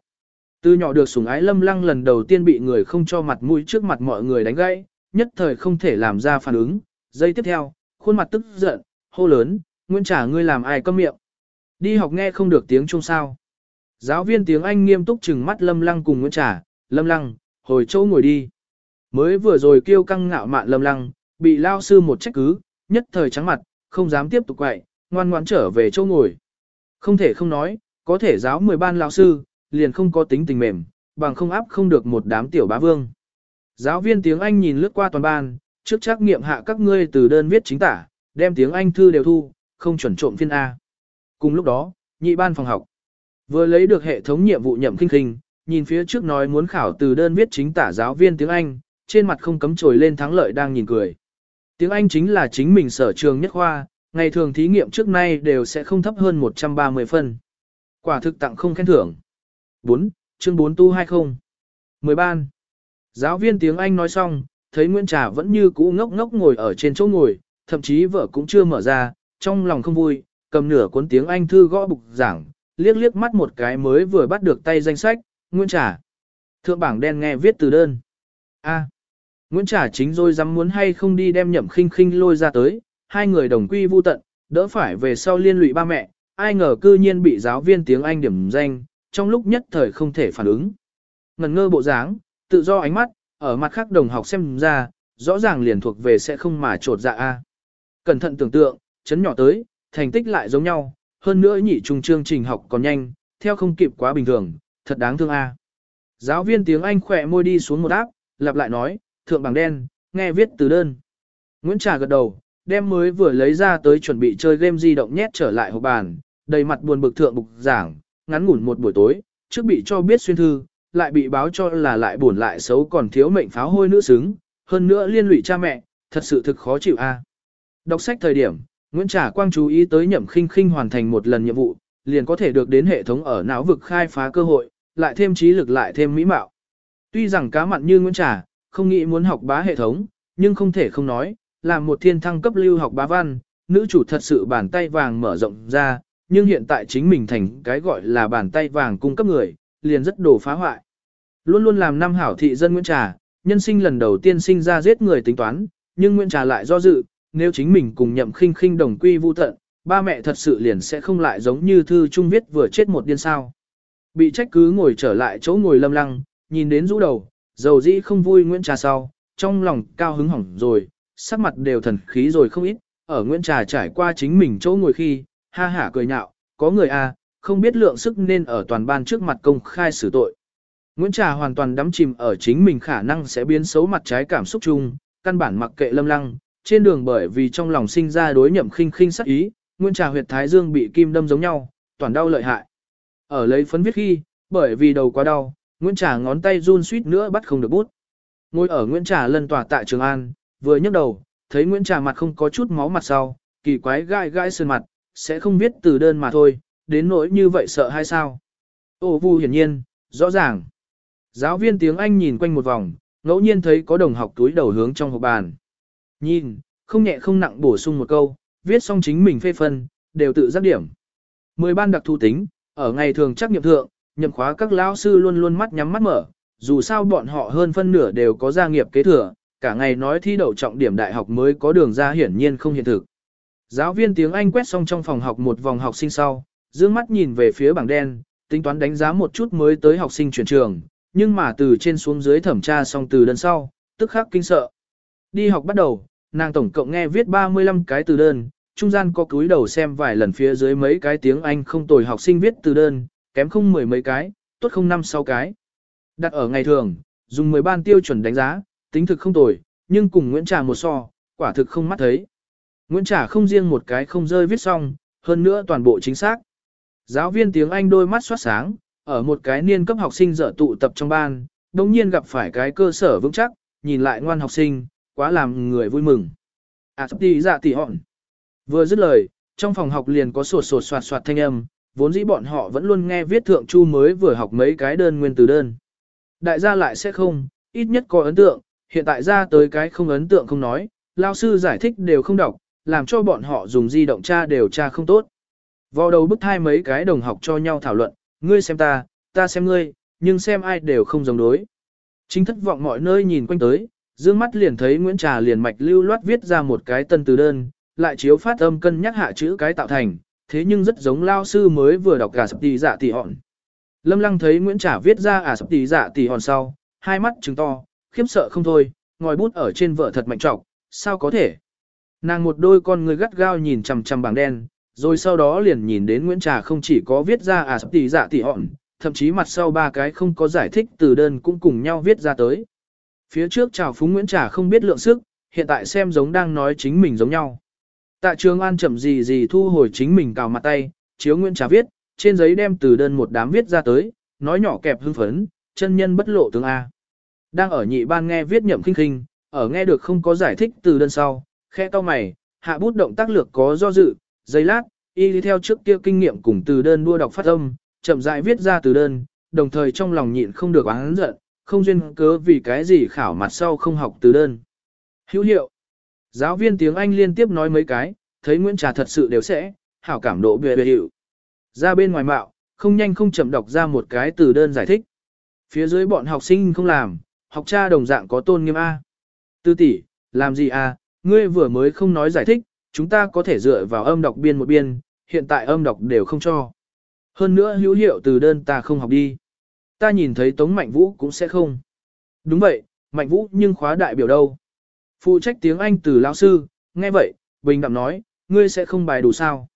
Từ nhỏ được sủng ái lâm lăng lần đầu tiên bị người không cho mặt mũi trước mặt mọi người đánh gãy, nhất thời không thể làm ra phản ứng. Giây tiếp theo, khuôn mặt tức giận, hô lớn, Nguyễn Trà ngươi làm ai câm miệng. Đi học nghe không được tiếng chung sao. Giáo viên tiếng Anh nghiêm túc chừng mắt lâm lăng cùng Nguyễn Trà, lâm lăng, hồi chỗ ngồi đi. Mới vừa rồi kêu căng ngạo mạn lâm lăng, bị lao sư một trách cứ, nhất thời trắng mặt, không dám tiếp tục quậy, ngoan ngoãn trở về chỗ ngồi. Không thể không nói, có thể giáo 10 ban lao sư, liền không có tính tình mềm, bằng không áp không được một đám tiểu bá vương. Giáo viên tiếng Anh nhìn lướt qua toàn ban, trước trắc nghiệm hạ các ngươi từ đơn viết chính tả, đem tiếng Anh thư đều thu, không chuẩn trộm phiên A. Cùng lúc đó, nhị ban phòng học. Vừa lấy được hệ thống nhiệm vụ nhậm kinh kinh, nhìn phía trước nói muốn khảo từ đơn viết chính tả giáo viên tiếng Anh, trên mặt không cấm trồi lên thắng lợi đang nhìn cười. Tiếng Anh chính là chính mình sở trường nhất khoa, ngày thường thí nghiệm trước nay đều sẽ không thấp hơn 130 phân. Quả thực tặng không khen thưởng. 4. Chương 4 tu 20. 10 ban. Giáo viên tiếng Anh nói xong, thấy Nguyễn Trà vẫn như cũ ngốc ngốc ngồi ở trên chỗ ngồi, thậm chí vợ cũng chưa mở ra, trong lòng không vui, cầm nửa cuốn tiếng Anh thư gõ bục giảng, liếc liếc mắt một cái mới vừa bắt được tay danh sách, Nguyễn Trà. Thượng bảng đen nghe viết từ đơn. A. Nguyễn Trà chính rồi dám muốn hay không đi đem nhậm khinh khinh lôi ra tới, hai người đồng quy vu tận, đỡ phải về sau liên lụy ba mẹ, ai ngờ cư nhiên bị giáo viên tiếng Anh điểm danh, trong lúc nhất thời không thể phản ứng. Ngần ngơ bộ dáng, tự do ánh mắt, ở mặt khác đồng học xem ra, rõ ràng liền thuộc về sẽ không mà trột dạ a. Cẩn thận tưởng tượng, chấn nhỏ tới, thành tích lại giống nhau, hơn nữa nhị trung chương trình học còn nhanh, theo không kịp quá bình thường, thật đáng thương a. Giáo viên tiếng Anh khỏe môi đi xuống một áp, lặp lại nói, thượng bằng đen, nghe viết từ đơn. Nguyễn Trà gật đầu, đem mới vừa lấy ra tới chuẩn bị chơi game di động nhét trở lại hộp bàn, đầy mặt buồn bực thượng bục giảng, ngắn ngủn một buổi tối, trước bị cho biết xuyên thư, lại bị báo cho là lại buồn lại xấu còn thiếu mệnh pháo hôi nữ xứng, hơn nữa liên lụy cha mẹ, thật sự thực khó chịu a. Đọc sách thời điểm, Nguyễn Trà Quang chú ý tới nhậm khinh khinh hoàn thành một lần nhiệm vụ, liền có thể được đến hệ thống ở não vực khai phá cơ hội, lại thêm trí lực lại thêm mỹ mạo. Tuy rằng cá mặn như Nguyễn Trà, không nghĩ muốn học bá hệ thống, nhưng không thể không nói, là một thiên thăng cấp lưu học bá văn, nữ chủ thật sự bàn tay vàng mở rộng ra, nhưng hiện tại chính mình thành cái gọi là bàn tay vàng cung cấp người, liền rất đổ phá hoại. Luôn luôn làm năm hảo thị dân Nguyễn Trà, nhân sinh lần đầu tiên sinh ra giết người tính toán, nhưng Nguyễn Trà lại do dự, nếu chính mình cùng nhậm khinh khinh đồng quy vu tận, ba mẹ thật sự liền sẽ không lại giống như thư trung viết vừa chết một điên sao. Bị trách cứ ngồi trở lại chỗ ngồi lâm lăng, nhìn đến rũ đầu, dầu dĩ không vui Nguyễn Trà sau, trong lòng cao hứng hỏng rồi, sắc mặt đều thần khí rồi không ít, ở Nguyễn Trà trải qua chính mình chỗ ngồi khi, ha hả cười nhạo, có người a à, không biết lượng sức nên ở toàn ban trước mặt công khai xử tội. Nguyễn Trà hoàn toàn đắm chìm ở chính mình khả năng sẽ biến xấu mặt trái cảm xúc chung, căn bản mặc kệ lâm lăng, trên đường bởi vì trong lòng sinh ra đối nhậm khinh khinh sắc ý, Nguyễn Trà huyệt thái dương bị kim đâm giống nhau, toàn đau lợi hại. Ở lấy phấn viết khi, bởi vì đầu quá đau, Nguyễn Trà ngón tay run suýt nữa bắt không được bút. Ngồi ở Nguyễn Trà lân tòa tại Trường An, vừa nhấc đầu, thấy Nguyễn Trà mặt không có chút máu mặt sau, kỳ quái gai gai sơn mặt, sẽ không viết từ đơn mà thôi, đến nỗi như vậy sợ hay sao? Ô vu hiển nhiên, rõ ràng. Giáo viên tiếng Anh nhìn quanh một vòng, ngẫu nhiên thấy có đồng học túi đầu hướng trong hộp bàn. Nhìn, không nhẹ không nặng bổ sung một câu, viết xong chính mình phê phân, đều tự giác điểm. Mười ban đặc thu tính, ở ngày thường trắc nghiệm thượng, nhậm khóa các lão sư luôn luôn mắt nhắm mắt mở, dù sao bọn họ hơn phân nửa đều có gia nghiệp kế thừa, cả ngày nói thi đậu trọng điểm đại học mới có đường ra hiển nhiên không hiện thực. Giáo viên tiếng Anh quét xong trong phòng học một vòng học sinh sau, dương mắt nhìn về phía bảng đen, tính toán đánh giá một chút mới tới học sinh chuyển trường, nhưng mà từ trên xuống dưới thẩm tra xong từ đơn sau, tức khắc kinh sợ. Đi học bắt đầu, nàng tổng cộng nghe viết 35 cái từ đơn, trung gian có cúi đầu xem vài lần phía dưới mấy cái tiếng Anh không tồi học sinh viết từ đơn, kém không mười mấy cái, tốt không năm sáu cái. Đặt ở ngày thường, dùng 10 ban tiêu chuẩn đánh giá, tính thực không tồi, nhưng cùng Nguyễn Trà một so, quả thực không mắt thấy. Nguyễn Trà không riêng một cái không rơi viết xong, hơn nữa toàn bộ chính xác. Giáo viên tiếng Anh đôi mắt soát sáng, ở một cái niên cấp học sinh dở tụ tập trong ban, đồng nhiên gặp phải cái cơ sở vững chắc, nhìn lại ngoan học sinh, quá làm người vui mừng. À tỷ dạ tỷ họn. Vừa dứt lời, trong phòng học liền có sột sột soạt soạt thanh âm, vốn dĩ bọn họ vẫn luôn nghe viết thượng chu mới vừa học mấy cái đơn nguyên từ đơn. Đại gia lại sẽ không, ít nhất có ấn tượng, hiện tại ra tới cái không ấn tượng không nói, lao sư giải thích đều không đọc, làm cho bọn họ dùng di động tra đều tra không tốt. Vào đầu bức thai mấy cái đồng học cho nhau thảo luận, ngươi xem ta, ta xem ngươi, nhưng xem ai đều không giống đối. Chính thất vọng mọi nơi nhìn quanh tới, dương mắt liền thấy Nguyễn Trà liền mạch lưu loát viết ra một cái tân từ đơn, lại chiếu phát âm cân nhắc hạ chữ cái tạo thành, thế nhưng rất giống lao sư mới vừa đọc cả sập tỷ dạ tỷ hòn. Lâm lăng thấy Nguyễn Trà viết ra à sập tỷ dạ tỷ hòn sau, hai mắt trừng to, khiếp sợ không thôi, ngòi bút ở trên vợ thật mạnh trọng, sao có thể. Nàng một đôi con người gắt gao nhìn chằm chằm bảng đen, rồi sau đó liền nhìn đến Nguyễn Trà không chỉ có viết ra à sắp tỷ dạ tỷ họn, thậm chí mặt sau ba cái không có giải thích từ đơn cũng cùng nhau viết ra tới. Phía trước chào phúng Nguyễn Trà không biết lượng sức, hiện tại xem giống đang nói chính mình giống nhau. Tạ trường an chậm gì gì thu hồi chính mình cào mặt tay, chiếu Nguyễn Trà viết, trên giấy đem từ đơn một đám viết ra tới, nói nhỏ kẹp hưng phấn, chân nhân bất lộ tướng A. Đang ở nhị ban nghe viết nhậm khinh khinh, ở nghe được không có giải thích từ đơn sau, khe to mày, hạ bút động tác lược có do dự, giây lát, y đi theo trước kia kinh nghiệm cùng từ đơn đua đọc phát âm, chậm rãi viết ra từ đơn, đồng thời trong lòng nhịn không được oán giận, không duyên cớ vì cái gì khảo mặt sau không học từ đơn. Hữu hiệu. Giáo viên tiếng Anh liên tiếp nói mấy cái, thấy Nguyễn Trà thật sự đều sẽ, hảo cảm độ bề bề hiệu. Ra bên ngoài mạo, không nhanh không chậm đọc ra một cái từ đơn giải thích. Phía dưới bọn học sinh không làm, học cha đồng dạng có tôn nghiêm A. Tư tỷ, làm gì A, ngươi vừa mới không nói giải thích, chúng ta có thể dựa vào âm đọc biên một biên, hiện tại âm đọc đều không cho. Hơn nữa hữu hiệu từ đơn ta không học đi. Ta nhìn thấy Tống Mạnh Vũ cũng sẽ không. Đúng vậy, Mạnh Vũ nhưng khóa đại biểu đâu. Phụ trách tiếng Anh từ lão sư, nghe vậy, bình đạm nói, ngươi sẽ không bài đủ sao.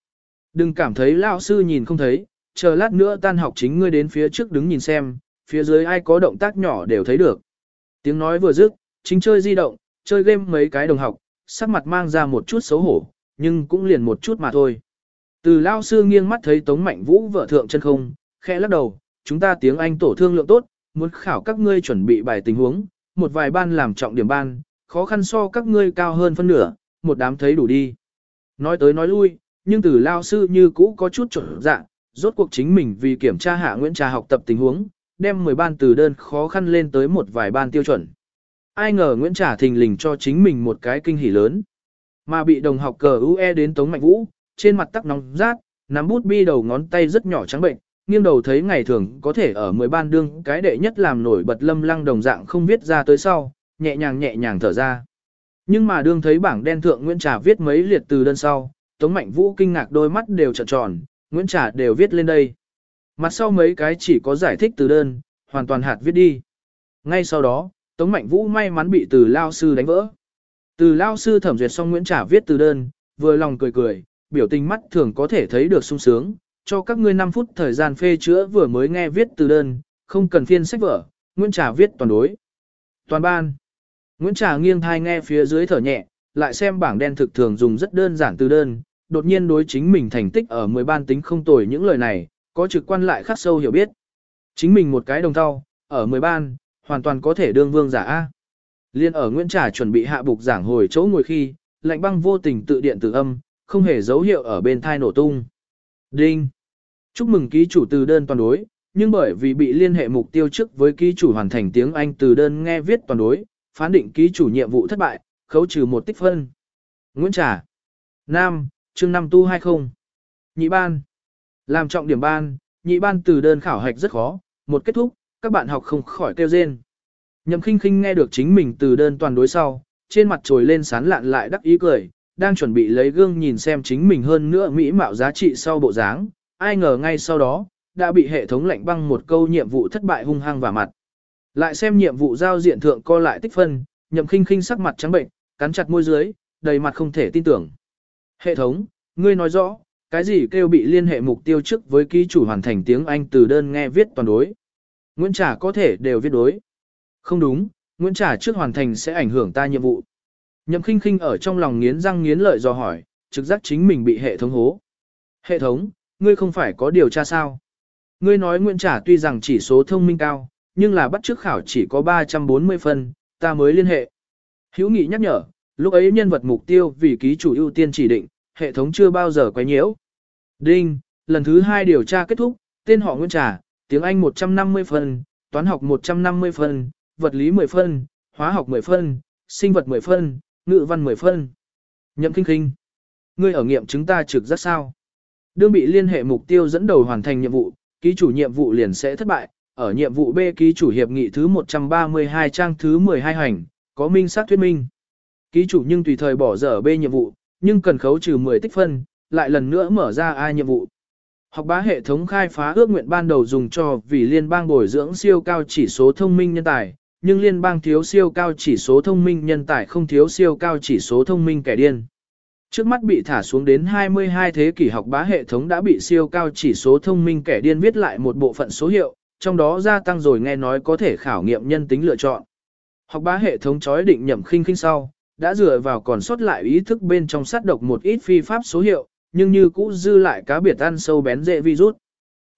Đừng cảm thấy lão sư nhìn không thấy, chờ lát nữa tan học chính ngươi đến phía trước đứng nhìn xem, phía dưới ai có động tác nhỏ đều thấy được. Tiếng nói vừa dứt, chính chơi di động, chơi game mấy cái đồng học, sắc mặt mang ra một chút xấu hổ, nhưng cũng liền một chút mà thôi. Từ lao sư nghiêng mắt thấy Tống Mạnh Vũ vợ thượng chân không, khẽ lắc đầu, chúng ta tiếng Anh tổ thương lượng tốt, muốn khảo các ngươi chuẩn bị bài tình huống, một vài ban làm trọng điểm ban, khó khăn so các ngươi cao hơn phân nửa, một đám thấy đủ đi. Nói tới nói lui, nhưng từ lao sư như cũ có chút trở dạ, rốt cuộc chính mình vì kiểm tra hạ Nguyễn Trà học tập tình huống, đem 10 ban từ đơn khó khăn lên tới một vài ban tiêu chuẩn. Ai ngờ Nguyễn Trả thình lình cho chính mình một cái kinh hỉ lớn. Mà bị đồng học cờ UE đến Tống Mạnh Vũ, trên mặt tắc nóng rát, nắm bút bi đầu ngón tay rất nhỏ trắng bệnh, nghiêng đầu thấy ngày thường có thể ở 10 ban đương cái đệ nhất làm nổi bật lâm lăng đồng dạng không viết ra tới sau, nhẹ nhàng nhẹ nhàng thở ra. Nhưng mà đương thấy bảng đen thượng Nguyễn Trà viết mấy liệt từ đơn sau, Tống Mạnh Vũ kinh ngạc đôi mắt đều trợn tròn, Nguyễn Trà đều viết lên đây. Mặt sau mấy cái chỉ có giải thích từ đơn, hoàn toàn hạt viết đi. Ngay sau đó, Tống Mạnh Vũ may mắn bị từ lao sư đánh vỡ. Từ lao sư thẩm duyệt xong Nguyễn Trả viết từ đơn, vừa lòng cười cười, biểu tình mắt thường có thể thấy được sung sướng, cho các ngươi 5 phút thời gian phê chữa vừa mới nghe viết từ đơn, không cần phiên sách vở, Nguyễn Trả viết toàn đối. Toàn ban. Nguyễn Trả nghiêng thai nghe phía dưới thở nhẹ, lại xem bảng đen thực thường dùng rất đơn giản từ đơn, đột nhiên đối chính mình thành tích ở 10 ban tính không tồi những lời này, có trực quan lại khắc sâu hiểu biết. Chính mình một cái đồng thau, ở 10 ban, hoàn toàn có thể đương vương giả A. Liên ở Nguyễn Trà chuẩn bị hạ bục giảng hồi chỗ ngồi khi, lạnh băng vô tình tự điện tử âm, không hề dấu hiệu ở bên thai nổ tung. Đinh! Chúc mừng ký chủ từ đơn toàn đối, nhưng bởi vì bị liên hệ mục tiêu trước với ký chủ hoàn thành tiếng Anh từ đơn nghe viết toàn đối, phán định ký chủ nhiệm vụ thất bại, khấu trừ một tích phân. Nguyễn Trà Nam, chương 5 tu 20 Nhị ban Làm trọng điểm ban, nhị ban từ đơn khảo hạch rất khó, một kết thúc, các bạn học không khỏi kêu rên. Nhậm khinh khinh nghe được chính mình từ đơn toàn đối sau, trên mặt trồi lên sán lạn lại đắc ý cười, đang chuẩn bị lấy gương nhìn xem chính mình hơn nữa mỹ mạo giá trị sau bộ dáng, ai ngờ ngay sau đó, đã bị hệ thống lệnh băng một câu nhiệm vụ thất bại hung hăng vào mặt. Lại xem nhiệm vụ giao diện thượng co lại tích phân, nhậm khinh khinh sắc mặt trắng bệnh, cắn chặt môi dưới, đầy mặt không thể tin tưởng. Hệ thống, ngươi nói rõ, cái gì kêu bị liên hệ mục tiêu trước với ký chủ hoàn thành tiếng Anh từ đơn nghe viết toàn đối. Nguyễn Trả có thể đều viết đối. Không đúng, Nguyễn Trả trước hoàn thành sẽ ảnh hưởng ta nhiệm vụ. Nhậm khinh khinh ở trong lòng nghiến răng nghiến lợi do hỏi, trực giác chính mình bị hệ thống hố. Hệ thống, ngươi không phải có điều tra sao? Ngươi nói Nguyễn Trả tuy rằng chỉ số thông minh cao, nhưng là bắt trước khảo chỉ có 340 phân, ta mới liên hệ. Hữu nghị nhắc nhở, lúc ấy nhân vật mục tiêu vì ký chủ ưu tiên chỉ định, hệ thống chưa bao giờ quấy nhiễu. Đinh, lần thứ hai điều tra kết thúc, tên họ Nguyễn Trà, tiếng Anh 150 phân, toán học 150 phân, vật lý 10 phân, hóa học 10 phân, sinh vật 10 phân, ngữ văn 10 phân. Nhậm kinh kinh. Ngươi ở nghiệm chúng ta trực rất sao. Đương bị liên hệ mục tiêu dẫn đầu hoàn thành nhiệm vụ, ký chủ nhiệm vụ liền sẽ thất bại. Ở nhiệm vụ B ký chủ hiệp nghị thứ 132 trang thứ 12 hành, có minh xác thuyết minh. Ký chủ nhưng tùy thời bỏ dở B nhiệm vụ, nhưng cần khấu trừ 10 tích phân, lại lần nữa mở ra A nhiệm vụ. Học bá hệ thống khai phá ước nguyện ban đầu dùng cho vì liên bang bồi dưỡng siêu cao chỉ số thông minh nhân tài, nhưng liên bang thiếu siêu cao chỉ số thông minh nhân tài không thiếu siêu cao chỉ số thông minh kẻ điên. Trước mắt bị thả xuống đến 22 thế kỷ học bá hệ thống đã bị siêu cao chỉ số thông minh kẻ điên viết lại một bộ phận số hiệu, trong đó gia tăng rồi nghe nói có thể khảo nghiệm nhân tính lựa chọn. Học bá hệ thống chói định nhậm khinh khinh sau, đã dựa vào còn sót lại ý thức bên trong sát độc một ít phi pháp số hiệu, nhưng như cũ dư lại cá biệt ăn sâu bén dễ virus.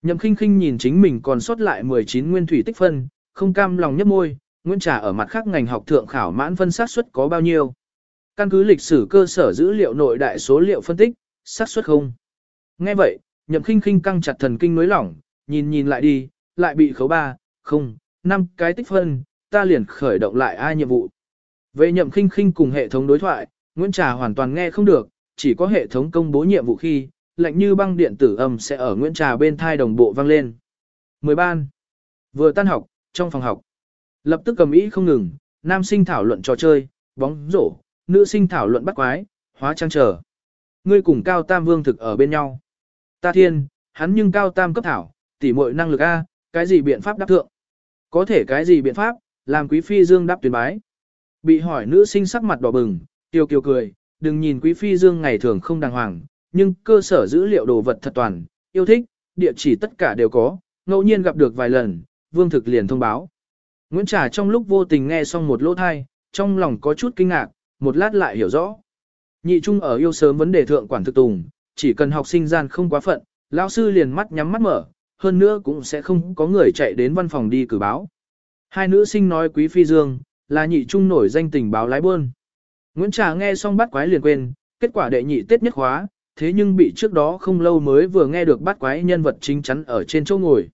Nhậm khinh khinh nhìn chính mình còn sót lại 19 nguyên thủy tích phân, không cam lòng nhấp môi, Nguyễn Trà ở mặt khác ngành học thượng khảo mãn phân xác suất có bao nhiêu. Căn cứ lịch sử cơ sở dữ liệu nội đại số liệu phân tích, xác suất không. Nghe vậy, Nhậm khinh khinh căng chặt thần kinh nối lỏng, nhìn nhìn lại đi, lại bị khấu 3, không, 5 cái tích phân, ta liền khởi động lại ai nhiệm vụ. Về nhậm khinh khinh cùng hệ thống đối thoại, Nguyễn Trà hoàn toàn nghe không được, chỉ có hệ thống công bố nhiệm vụ khi, lạnh như băng điện tử âm sẽ ở Nguyễn Trà bên thai đồng bộ vang lên. 10 ban. Vừa tan học, trong phòng học. Lập tức cầm ý không ngừng, nam sinh thảo luận trò chơi, bóng rổ, nữ sinh thảo luận bắt quái, hóa trang trở. Ngươi cùng Cao Tam Vương thực ở bên nhau. Ta thiên, hắn nhưng Cao Tam cấp thảo, tỉ muội năng lực A, cái gì biện pháp đáp thượng? Có thể cái gì biện pháp, làm quý phi dương đáp tuyển bái. Bị hỏi nữ sinh sắc mặt đỏ bừng, tiêu kiều cười, đừng nhìn quý phi dương ngày thường không đàng hoàng, nhưng cơ sở dữ liệu đồ vật thật toàn, yêu thích, địa chỉ tất cả đều có, ngẫu nhiên gặp được vài lần, vương thực liền thông báo. Nguyễn Trà trong lúc vô tình nghe xong một lỗ thai, trong lòng có chút kinh ngạc, một lát lại hiểu rõ. Nhị trung ở yêu sớm vấn đề thượng quản thực tùng, chỉ cần học sinh gian không quá phận, lão sư liền mắt nhắm mắt mở, hơn nữa cũng sẽ không có người chạy đến văn phòng đi cử báo. Hai nữ sinh nói quý phi dương, là nhị trung nổi danh tình báo lái buôn. Nguyễn Trà nghe xong bắt quái liền quên, kết quả đệ nhị tết nhất khóa, thế nhưng bị trước đó không lâu mới vừa nghe được bắt quái nhân vật chính chắn ở trên chỗ ngồi.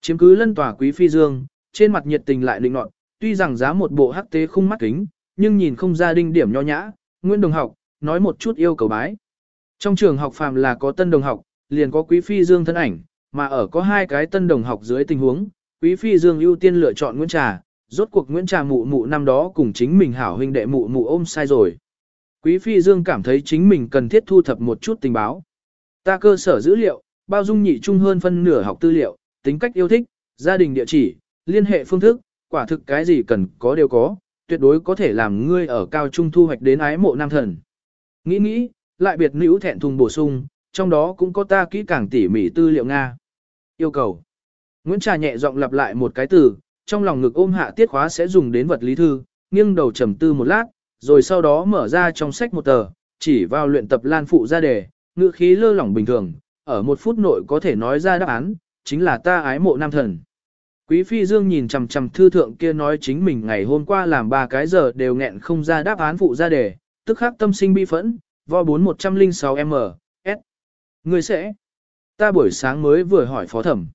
Chiếm cứ lân tòa quý phi dương, trên mặt nhiệt tình lại định nọt, tuy rằng giá một bộ hắc tế không mắt kính, nhưng nhìn không ra đinh điểm nho nhã, Nguyễn Đồng học, nói một chút yêu cầu bái. Trong trường học phàm là có tân đồng học, liền có quý phi dương thân ảnh, mà ở có hai cái tân đồng học dưới tình huống, quý phi dương ưu tiên lựa chọn Nguyễn Trà, rốt cuộc Nguyễn Trà mụ mụ năm đó cùng chính mình hảo huynh đệ mụ mụ ôm sai rồi. Quý phi dương cảm thấy chính mình cần thiết thu thập một chút tình báo. Ta cơ sở dữ liệu, bao dung nhị trung hơn phân nửa học tư liệu, tính cách yêu thích, gia đình địa chỉ, liên hệ phương thức, quả thực cái gì cần có đều có, tuyệt đối có thể làm ngươi ở cao trung thu hoạch đến ái mộ nam thần. Nghĩ nghĩ, lại biệt nữ thẹn thùng bổ sung, trong đó cũng có ta kỹ càng tỉ mỉ tư liệu Nga. Yêu cầu. Nguyễn Trà nhẹ giọng lặp lại một cái từ, trong lòng ngực ôm hạ tiết khóa sẽ dùng đến vật lý thư, nghiêng đầu trầm tư một lát, rồi sau đó mở ra trong sách một tờ, chỉ vào luyện tập lan phụ ra đề, ngữ khí lơ lỏng bình thường, ở một phút nội có thể nói ra đáp án, chính là ta ái mộ nam thần. Quý phi dương nhìn chằm chằm thư thượng kia nói chính mình ngày hôm qua làm ba cái giờ đều nghẹn không ra đáp án phụ ra đề, tức khắc tâm sinh bi phẫn, vo 4106M, S. Người sẽ. Ta buổi sáng mới vừa hỏi phó thẩm.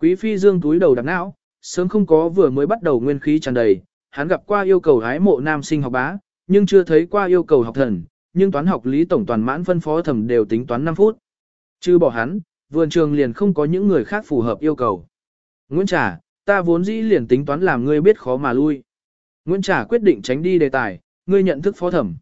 Quý phi dương túi đầu đặc não, sớm không có vừa mới bắt đầu nguyên khí tràn đầy, hắn gặp qua yêu cầu hái mộ nam sinh học bá, nhưng chưa thấy qua yêu cầu học thần, nhưng toán học lý tổng toàn mãn phân phó thẩm đều tính toán 5 phút. Chứ bỏ hắn, vườn trường liền không có những người khác phù hợp yêu cầu. Nguyễn Trà, ta vốn dĩ liền tính toán làm ngươi biết khó mà lui. Nguyễn Trà quyết định tránh đi đề tài, ngươi nhận thức phó thẩm.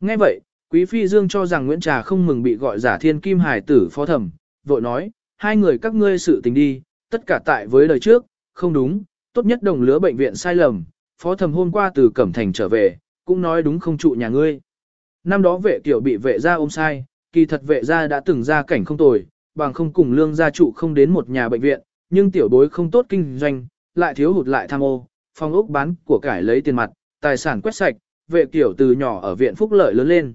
Nghe vậy, Quý Phi Dương cho rằng Nguyễn Trà không mừng bị gọi giả thiên kim hải tử phó thẩm, vội nói, hai người các ngươi sự tình đi, tất cả tại với đời trước, không đúng, tốt nhất đồng lứa bệnh viện sai lầm, phó Thầm hôm qua từ Cẩm Thành trở về, cũng nói đúng không trụ nhà ngươi. Năm đó vệ tiểu bị vệ gia ôm sai, kỳ thật vệ gia đã từng ra cảnh không tồi, bằng không cùng lương gia trụ không đến một nhà bệnh viện, nhưng tiểu bối không tốt kinh doanh, lại thiếu hụt lại tham ô, phong ốc bán của cải lấy tiền mặt, tài sản quét sạch, vệ tiểu từ nhỏ ở viện phúc lợi lớn lên.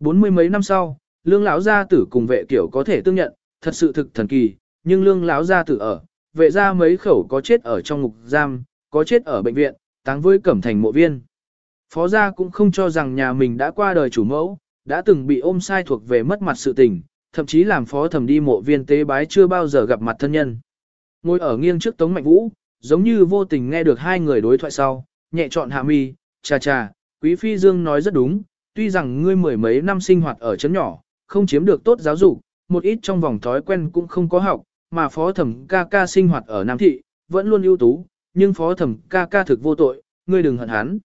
Bốn mươi mấy năm sau, lương lão gia tử cùng vệ tiểu có thể tương nhận, thật sự thực thần kỳ, nhưng lương lão gia tử ở, vệ ra mấy khẩu có chết ở trong ngục giam, có chết ở bệnh viện, táng với cẩm thành mộ viên. Phó gia cũng không cho rằng nhà mình đã qua đời chủ mẫu, đã từng bị ôm sai thuộc về mất mặt sự tình, thậm chí làm phó thẩm đi mộ viên tế bái chưa bao giờ gặp mặt thân nhân. Ngồi ở nghiêng trước Tống Mạnh Vũ, giống như vô tình nghe được hai người đối thoại sau, nhẹ chọn hạ mi, cha cha, Quý Phi Dương nói rất đúng, tuy rằng ngươi mười mấy năm sinh hoạt ở chấn nhỏ, không chiếm được tốt giáo dục, một ít trong vòng thói quen cũng không có học, mà phó thẩm ca ca sinh hoạt ở Nam Thị, vẫn luôn ưu tú, nhưng phó thẩm ca ca thực vô tội, ngươi đừng hận hắn.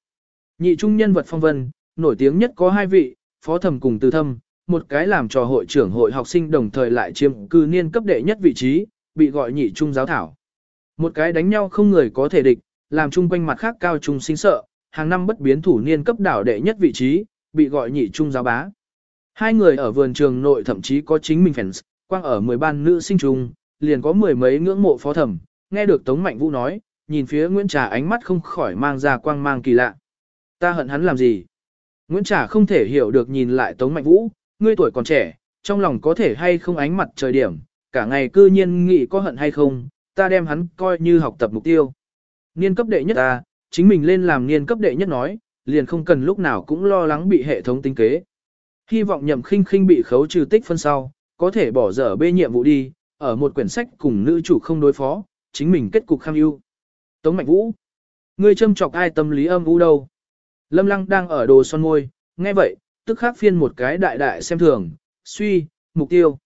Nhị trung nhân vật phong vân, nổi tiếng nhất có hai vị, phó thẩm cùng từ thâm, một cái làm trò hội trưởng hội học sinh đồng thời lại chiếm cư niên cấp đệ nhất vị trí, bị gọi nhị trung giáo thảo. Một cái đánh nhau không người có thể địch, làm chung quanh mặt khác cao trung sinh sợ, hàng năm bất biến thủ niên cấp đảo đệ nhất vị trí, bị gọi nhị trung giáo bá. Hai người ở vườn trường nội thậm chí có chính mình fans, quang ở 10 ban nữ sinh trung, liền có mười mấy ngưỡng mộ phó thẩm, nghe được Tống Mạnh Vũ nói, nhìn phía Nguyễn Trà ánh mắt không khỏi mang ra quang mang kỳ lạ. Ta hận hắn làm gì? Nguyễn Trà không thể hiểu được nhìn lại Tống Mạnh Vũ, ngươi tuổi còn trẻ, trong lòng có thể hay không ánh mặt trời điểm, cả ngày cư nhiên nghĩ có hận hay không, ta đem hắn coi như học tập mục tiêu. Niên cấp đệ nhất ta, chính mình lên làm niên cấp đệ nhất nói, liền không cần lúc nào cũng lo lắng bị hệ thống tính kế. Hy vọng nhậm khinh khinh bị khấu trừ tích phân sau, có thể bỏ dở bê nhiệm vụ đi, ở một quyển sách cùng nữ chủ không đối phó, chính mình kết cục kham ưu. Tống Mạnh Vũ, ngươi châm chọc ai tâm lý âm u đâu? Lâm Lăng đang ở đồ son môi, nghe vậy, tức khắc phiên một cái đại đại xem thường, suy, mục tiêu.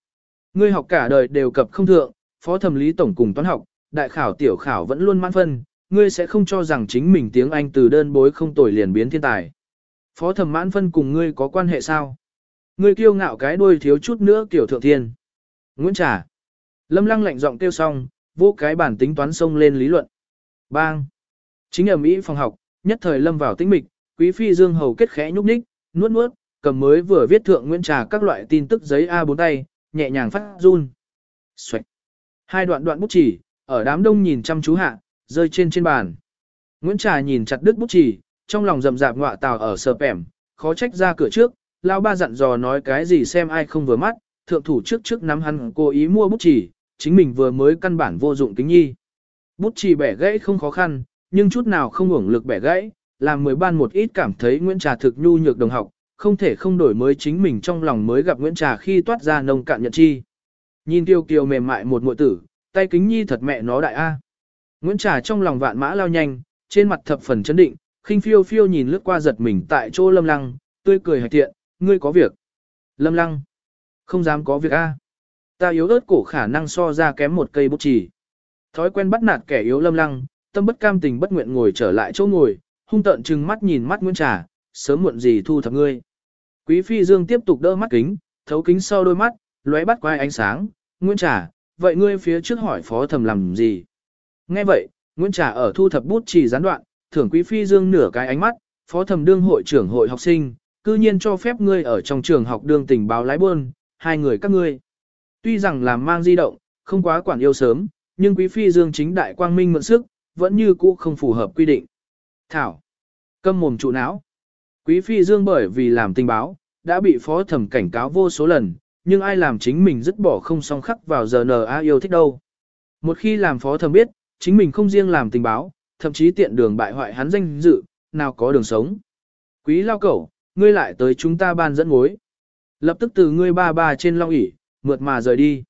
Ngươi học cả đời đều cập không thượng, phó thẩm lý tổng cùng toán học, đại khảo tiểu khảo vẫn luôn mãn phân, ngươi sẽ không cho rằng chính mình tiếng Anh từ đơn bối không tồi liền biến thiên tài. Phó thẩm mãn phân cùng ngươi có quan hệ sao? Ngươi kiêu ngạo cái đuôi thiếu chút nữa kiểu thượng thiên. Nguyễn Trà. Lâm lăng lạnh giọng kêu xong, vô cái bản tính toán xông lên lý luận. Bang. Chính ở Mỹ phòng học, nhất thời lâm vào tĩnh mịch, quý phi dương hầu kết khẽ nhúc nhích, nuốt nuốt, cầm mới vừa viết thượng Nguyễn Trà các loại tin tức giấy A4 tay, nhẹ nhàng phát run. Xoạch. Hai đoạn đoạn bút chỉ, ở đám đông nhìn chăm chú hạ, rơi trên trên bàn. Nguyễn Trà nhìn chặt đứt bút chỉ, trong lòng rầm rạp ngọa tào ở sờ pẻm, khó trách ra cửa trước, lao ba dặn dò nói cái gì xem ai không vừa mắt, thượng thủ trước trước nắm hắn cố ý mua bút chỉ, chính mình vừa mới căn bản vô dụng kính nhi. Bút chỉ bẻ gãy không khó khăn, nhưng chút nào không hưởng lực bẻ gãy, làm mười ban một ít cảm thấy Nguyễn Trà thực nhu nhược đồng học, không thể không đổi mới chính mình trong lòng mới gặp Nguyễn Trà khi toát ra nông cạn nhận chi. Nhìn tiêu kiều mềm mại một muội tử, tay kính nhi thật mẹ nó đại A. Nguyễn Trà trong lòng vạn mã lao nhanh, trên mặt thập phần chấn định, khinh phiêu phiêu nhìn lướt qua giật mình tại chỗ lâm lăng, tươi cười hạch thiện ngươi có việc. Lâm lăng, không dám có việc A. Ta yếu ớt cổ khả năng so ra kém một cây bút chỉ. Thói quen bắt nạt kẻ yếu lâm lăng, tâm bất cam tình bất nguyện ngồi trở lại chỗ ngồi, hung tợn trừng mắt nhìn mắt Nguyễn Trà, sớm muộn gì thu thập ngươi. Quý phi dương tiếp tục đỡ mắt kính, thấu kính sau đôi mắt, lóe bắt quay ánh sáng, Nguyễn Trà, vậy ngươi phía trước hỏi phó thầm làm gì? Nghe vậy, Nguyễn Trà ở thu thập bút chỉ gián đoạn, thưởng quý phi dương nửa cái ánh mắt, phó thầm đương hội trưởng hội học sinh, cư nhiên cho phép ngươi ở trong trường học đương tình báo lái buôn, hai người các ngươi. Tuy rằng làm mang di động, không quá quản yêu sớm, nhưng quý phi dương chính đại quang minh mượn sức, vẫn như cũ không phù hợp quy định. Thảo. Câm mồm trụ não. Quý phi dương bởi vì làm tình báo, đã bị phó thẩm cảnh cáo vô số lần, nhưng ai làm chính mình dứt bỏ không song khắc vào giờ NA yêu thích đâu. Một khi làm phó thẩm biết, chính mình không riêng làm tình báo, thậm chí tiện đường bại hoại hắn danh dự, nào có đường sống. Quý lao cẩu, ngươi lại tới chúng ta ban dẫn mối. Lập tức từ ngươi ba ba trên long ỷ mượt mà rời đi.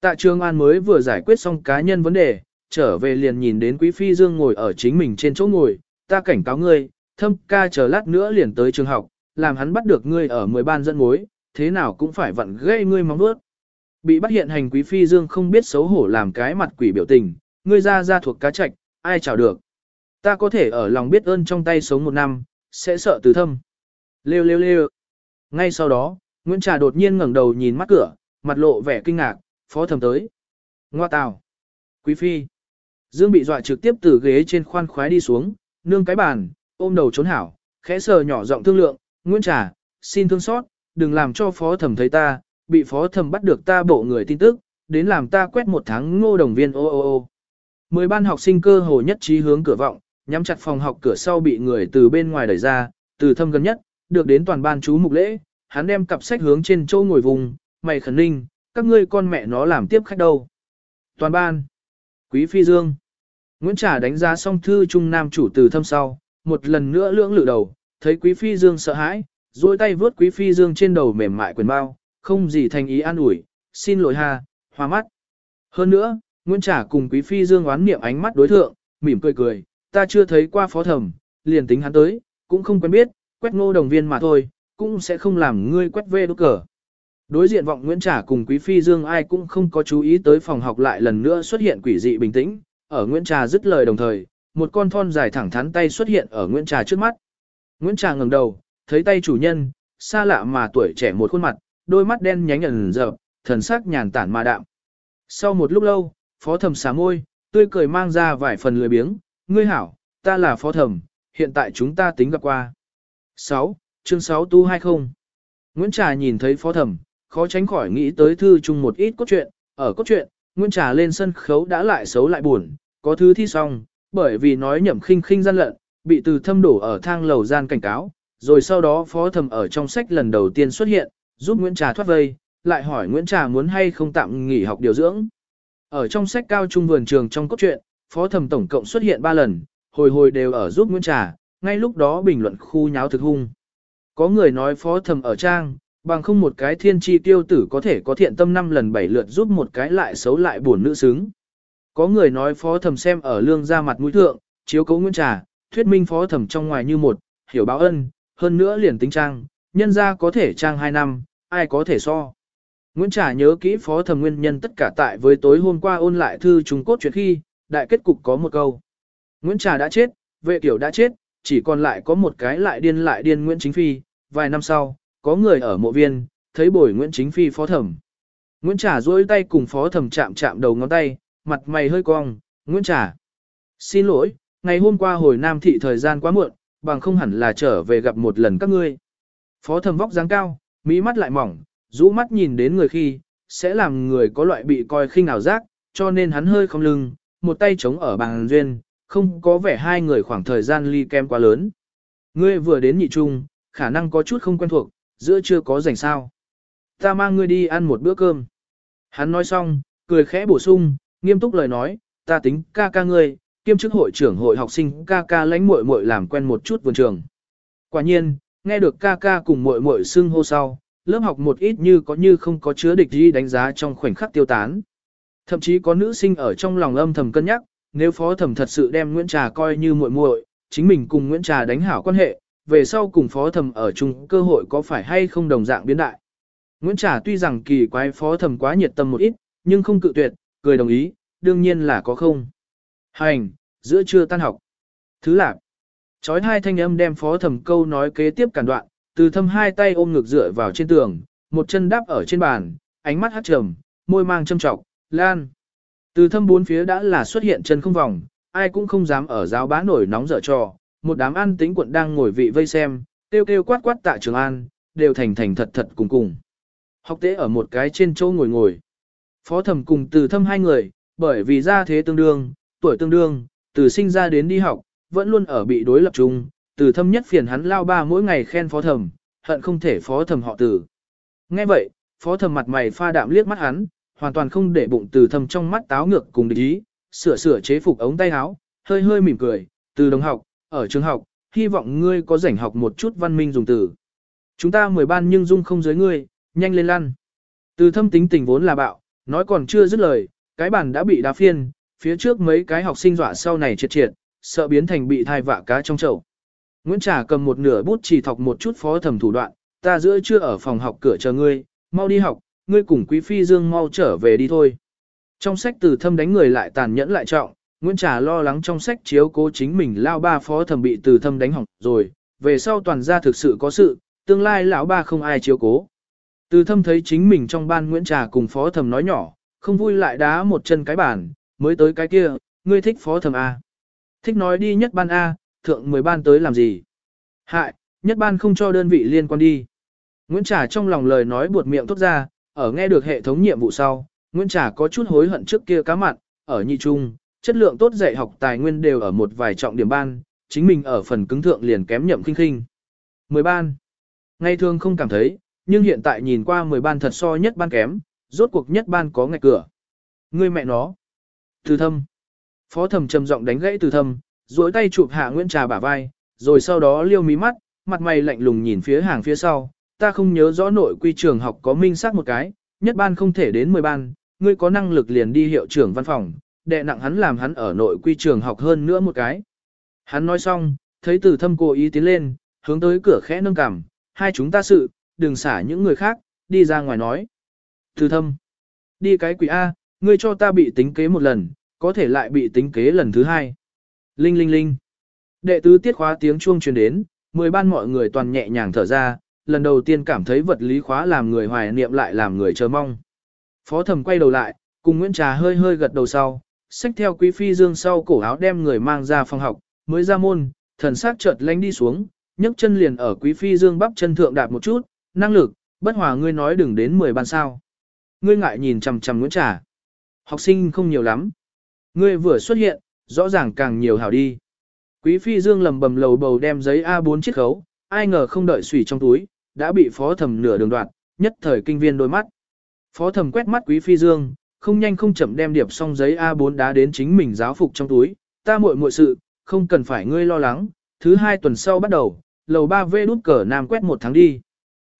Tạ Trường An mới vừa giải quyết xong cá nhân vấn đề, trở về liền nhìn đến Quý Phi Dương ngồi ở chính mình trên chỗ ngồi, ta cảnh cáo ngươi, thâm ca chờ lát nữa liền tới trường học, làm hắn bắt được ngươi ở 10 ban dẫn mối, thế nào cũng phải vặn gây ngươi mong bước. Bị bắt hiện hành quý phi dương không biết xấu hổ làm cái mặt quỷ biểu tình, ngươi ra ra thuộc cá trạch, ai chào được. Ta có thể ở lòng biết ơn trong tay sống một năm, sẽ sợ từ thâm. Lêu lêu lêu. Ngay sau đó, Nguyễn Trà đột nhiên ngẩng đầu nhìn mắt cửa, mặt lộ vẻ kinh ngạc, phó thầm tới. Ngoa tào. Quý phi. Dương bị dọa trực tiếp từ ghế trên khoan khoái đi xuống, nương cái bàn, ôm đầu trốn hảo, khẽ sờ nhỏ giọng thương lượng, Nguyễn Trà, xin thương xót, đừng làm cho phó thẩm thấy ta, bị phó thẩm bắt được ta bộ người tin tức, đến làm ta quét một tháng ngô đồng viên ô ô ô. Mười ban học sinh cơ hồ nhất trí hướng cửa vọng, nhắm chặt phòng học cửa sau bị người từ bên ngoài đẩy ra, từ thâm gần nhất, được đến toàn ban chú mục lễ, hắn đem cặp sách hướng trên châu ngồi vùng, mày khẩn ninh, các ngươi con mẹ nó làm tiếp khách đâu. Toàn ban, quý phi dương, Nguyễn Trà đánh giá xong thư trung nam chủ từ thâm sau, một lần nữa lưỡng lự đầu, thấy quý phi dương sợ hãi, dôi tay vướt quý phi dương trên đầu mềm mại quyền bao, không gì thành ý an ủi, xin lỗi ha, hoa mắt. Hơn nữa, Nguyễn Trà cùng quý phi dương oán niệm ánh mắt đối thượng, mỉm cười cười, ta chưa thấy qua phó thẩm, liền tính hắn tới, cũng không quen biết, quét ngô đồng viên mà thôi, cũng sẽ không làm ngươi quét về đốt cờ. Đối diện vọng Nguyễn Trà cùng quý phi dương ai cũng không có chú ý tới phòng học lại lần nữa xuất hiện quỷ dị bình tĩnh, ở Nguyễn Trà dứt lời đồng thời, một con thon dài thẳng thắn tay xuất hiện ở Nguyễn Trà trước mắt. Nguyễn Trà ngẩng đầu, thấy tay chủ nhân, xa lạ mà tuổi trẻ một khuôn mặt, đôi mắt đen nhánh ẩn dập, thần sắc nhàn tản mà đạm. Sau một lúc lâu, phó thẩm xá môi, tươi cười mang ra vài phần lười biếng, ngươi hảo, ta là phó thẩm, hiện tại chúng ta tính gặp qua. 6. Chương 6 tu 20 Nguyễn Trà nhìn thấy phó thẩm, khó tránh khỏi nghĩ tới thư chung một ít cốt truyện, ở cốt truyện, Nguyễn Trà lên sân khấu đã lại xấu lại buồn, có thứ thi xong, bởi vì nói nhậm khinh khinh gian lận, bị từ thâm đổ ở thang lầu gian cảnh cáo, rồi sau đó phó thẩm ở trong sách lần đầu tiên xuất hiện, giúp Nguyễn Trà thoát vây, lại hỏi Nguyễn Trà muốn hay không tạm nghỉ học điều dưỡng. Ở trong sách cao trung vườn trường trong cốt truyện, phó thẩm tổng cộng xuất hiện 3 lần, hồi hồi đều ở giúp Nguyễn Trà, ngay lúc đó bình luận khu nháo thực hung. Có người nói phó thẩm ở trang, bằng không một cái thiên tri tiêu tử có thể có thiện tâm năm lần bảy lượt giúp một cái lại xấu lại buồn nữ xứng. Có người nói phó thẩm xem ở lương ra mặt mũi thượng, chiếu cấu Nguyễn Trà, thuyết minh phó thẩm trong ngoài như một, hiểu báo ân, hơn nữa liền tính trang, nhân ra có thể trang 2 năm, ai có thể so. Nguyễn Trà nhớ kỹ phó thẩm nguyên nhân tất cả tại với tối hôm qua ôn lại thư Trung Cốt chuyện khi, đại kết cục có một câu. Nguyễn Trà đã chết, vệ tiểu đã chết, chỉ còn lại có một cái lại điên lại điên Nguyễn Chính Phi, vài năm sau, có người ở mộ viên, thấy bồi Nguyễn Chính Phi phó thẩm. Nguyễn Trà duỗi tay cùng phó thẩm chạm chạm đầu ngón tay, mặt mày hơi cong, Nguyễn Trà. Xin lỗi, ngày hôm qua hồi Nam Thị thời gian quá muộn, bằng không hẳn là trở về gặp một lần các ngươi. Phó thẩm vóc dáng cao, mỹ mắt lại mỏng, rũ mắt nhìn đến người khi, sẽ làm người có loại bị coi khinh ảo giác, cho nên hắn hơi không lưng, một tay chống ở bàn duyên, không có vẻ hai người khoảng thời gian ly kem quá lớn. Ngươi vừa đến nhị trung, khả năng có chút không quen thuộc, giữa chưa có rảnh sao. Ta mang ngươi đi ăn một bữa cơm. Hắn nói xong, cười khẽ bổ sung, nghiêm túc lời nói, ta tính ca ca ngươi, kiêm chức hội trưởng hội học sinh ca ca lãnh muội muội làm quen một chút vườn trường. Quả nhiên, nghe được ca ca cùng muội muội xưng hô sau, lớp học một ít như có như không có chứa địch gì đánh giá trong khoảnh khắc tiêu tán. Thậm chí có nữ sinh ở trong lòng âm thầm cân nhắc, nếu phó thẩm thật sự đem Nguyễn Trà coi như muội muội, chính mình cùng Nguyễn Trà đánh hảo quan hệ, về sau cùng phó thẩm ở chung cơ hội có phải hay không đồng dạng biến đại. Nguyễn Trà tuy rằng kỳ quái phó thẩm quá nhiệt tâm một ít, nhưng không cự tuyệt, cười đồng ý, đương nhiên là có không. Hành, giữa trưa tan học. Thứ lạc. Chói hai thanh âm đem phó thẩm câu nói kế tiếp cản đoạn, từ thâm hai tay ôm ngực dựa vào trên tường, một chân đáp ở trên bàn, ánh mắt hát trầm, môi mang châm trọc, lan. Từ thâm bốn phía đã là xuất hiện chân không vòng, ai cũng không dám ở giáo bá nổi nóng dở trò, một đám ăn tính quận đang ngồi vị vây xem, kêu kêu quát quát tại trường an, đều thành thành thật thật cùng cùng. Học tế ở một cái trên chỗ ngồi ngồi. Phó thẩm cùng từ thâm hai người, bởi vì gia thế tương đương, tuổi tương đương, từ sinh ra đến đi học, vẫn luôn ở bị đối lập chung, từ thâm nhất phiền hắn lao ba mỗi ngày khen phó thẩm, hận không thể phó thẩm họ tử. Nghe vậy, phó thẩm mặt mày pha đạm liếc mắt hắn, hoàn toàn không để bụng từ thâm trong mắt táo ngược cùng địch ý, sửa sửa chế phục ống tay áo, hơi hơi mỉm cười, từ đồng học, ở trường học, hy vọng ngươi có rảnh học một chút văn minh dùng từ. Chúng ta mười ban nhưng dung không giới ngươi, nhanh lên lăn. Từ thâm tính tình vốn là bạo, nói còn chưa dứt lời, cái bàn đã bị đá phiên, phía trước mấy cái học sinh dọa sau này triệt triệt, sợ biến thành bị thai vạ cá trong chậu. Nguyễn Trà cầm một nửa bút chỉ thọc một chút phó thẩm thủ đoạn, ta giữa chưa ở phòng học cửa chờ ngươi, mau đi học, ngươi cùng quý phi dương mau trở về đi thôi. Trong sách từ thâm đánh người lại tàn nhẫn lại trọng, Nguyễn Trà lo lắng trong sách chiếu cố chính mình lao ba phó thẩm bị từ thâm đánh hỏng rồi, về sau toàn gia thực sự có sự, tương lai lão ba không ai chiếu cố. Từ thâm thấy chính mình trong ban Nguyễn Trà cùng phó thẩm nói nhỏ, không vui lại đá một chân cái bàn, mới tới cái kia, ngươi thích phó thẩm A. Thích nói đi nhất ban A, thượng mười ban tới làm gì? Hại, nhất ban không cho đơn vị liên quan đi. Nguyễn Trà trong lòng lời nói buột miệng tốt ra, ở nghe được hệ thống nhiệm vụ sau, Nguyễn Trà có chút hối hận trước kia cá mặn, ở nhị trung, chất lượng tốt dạy học tài nguyên đều ở một vài trọng điểm ban, chính mình ở phần cứng thượng liền kém nhậm khinh khinh. Mười ban. Ngày thường không cảm thấy, nhưng hiện tại nhìn qua mười ban thật so nhất ban kém, rốt cuộc nhất ban có ngạch cửa. Ngươi mẹ nó. Từ thâm. Phó thầm trầm giọng đánh gãy từ thâm, duỗi tay chụp hạ Nguyễn Trà bả vai, rồi sau đó liêu mí mắt, mặt mày lạnh lùng nhìn phía hàng phía sau. Ta không nhớ rõ nội quy trường học có minh xác một cái, nhất ban không thể đến mười ban, ngươi có năng lực liền đi hiệu trưởng văn phòng, đệ nặng hắn làm hắn ở nội quy trường học hơn nữa một cái. Hắn nói xong, thấy từ thâm cố ý tiến lên, hướng tới cửa khẽ nâng cằm, hai chúng ta sự, đừng xả những người khác, đi ra ngoài nói. Từ thâm, đi cái quỷ A, ngươi cho ta bị tính kế một lần, có thể lại bị tính kế lần thứ hai. Linh linh linh. Đệ tứ tiết khóa tiếng chuông truyền đến, mười ban mọi người toàn nhẹ nhàng thở ra, lần đầu tiên cảm thấy vật lý khóa làm người hoài niệm lại làm người chờ mong. Phó thẩm quay đầu lại, cùng Nguyễn Trà hơi hơi gật đầu sau, xách theo quý phi dương sau cổ áo đem người mang ra phòng học, mới ra môn, thần sắc chợt lánh đi xuống, nhấc chân liền ở quý phi dương bắp chân thượng đạp một chút, năng lực, bất hòa ngươi nói đừng đến 10 ban sao. Ngươi ngại nhìn chằm chằm Nguyễn Trà. Học sinh không nhiều lắm. Ngươi vừa xuất hiện, rõ ràng càng nhiều hảo đi. Quý phi dương lầm bầm lầu bầu đem giấy A4 chiếc khấu, ai ngờ không đợi sủy trong túi, đã bị phó thẩm nửa đường đoạn, nhất thời kinh viên đôi mắt. Phó thẩm quét mắt quý phi dương, không nhanh không chậm đem điệp xong giấy A4 đá đến chính mình giáo phục trong túi, ta muội muội sự, không cần phải ngươi lo lắng, thứ hai tuần sau bắt đầu, lầu 3 vê đút cờ nam quét một tháng đi.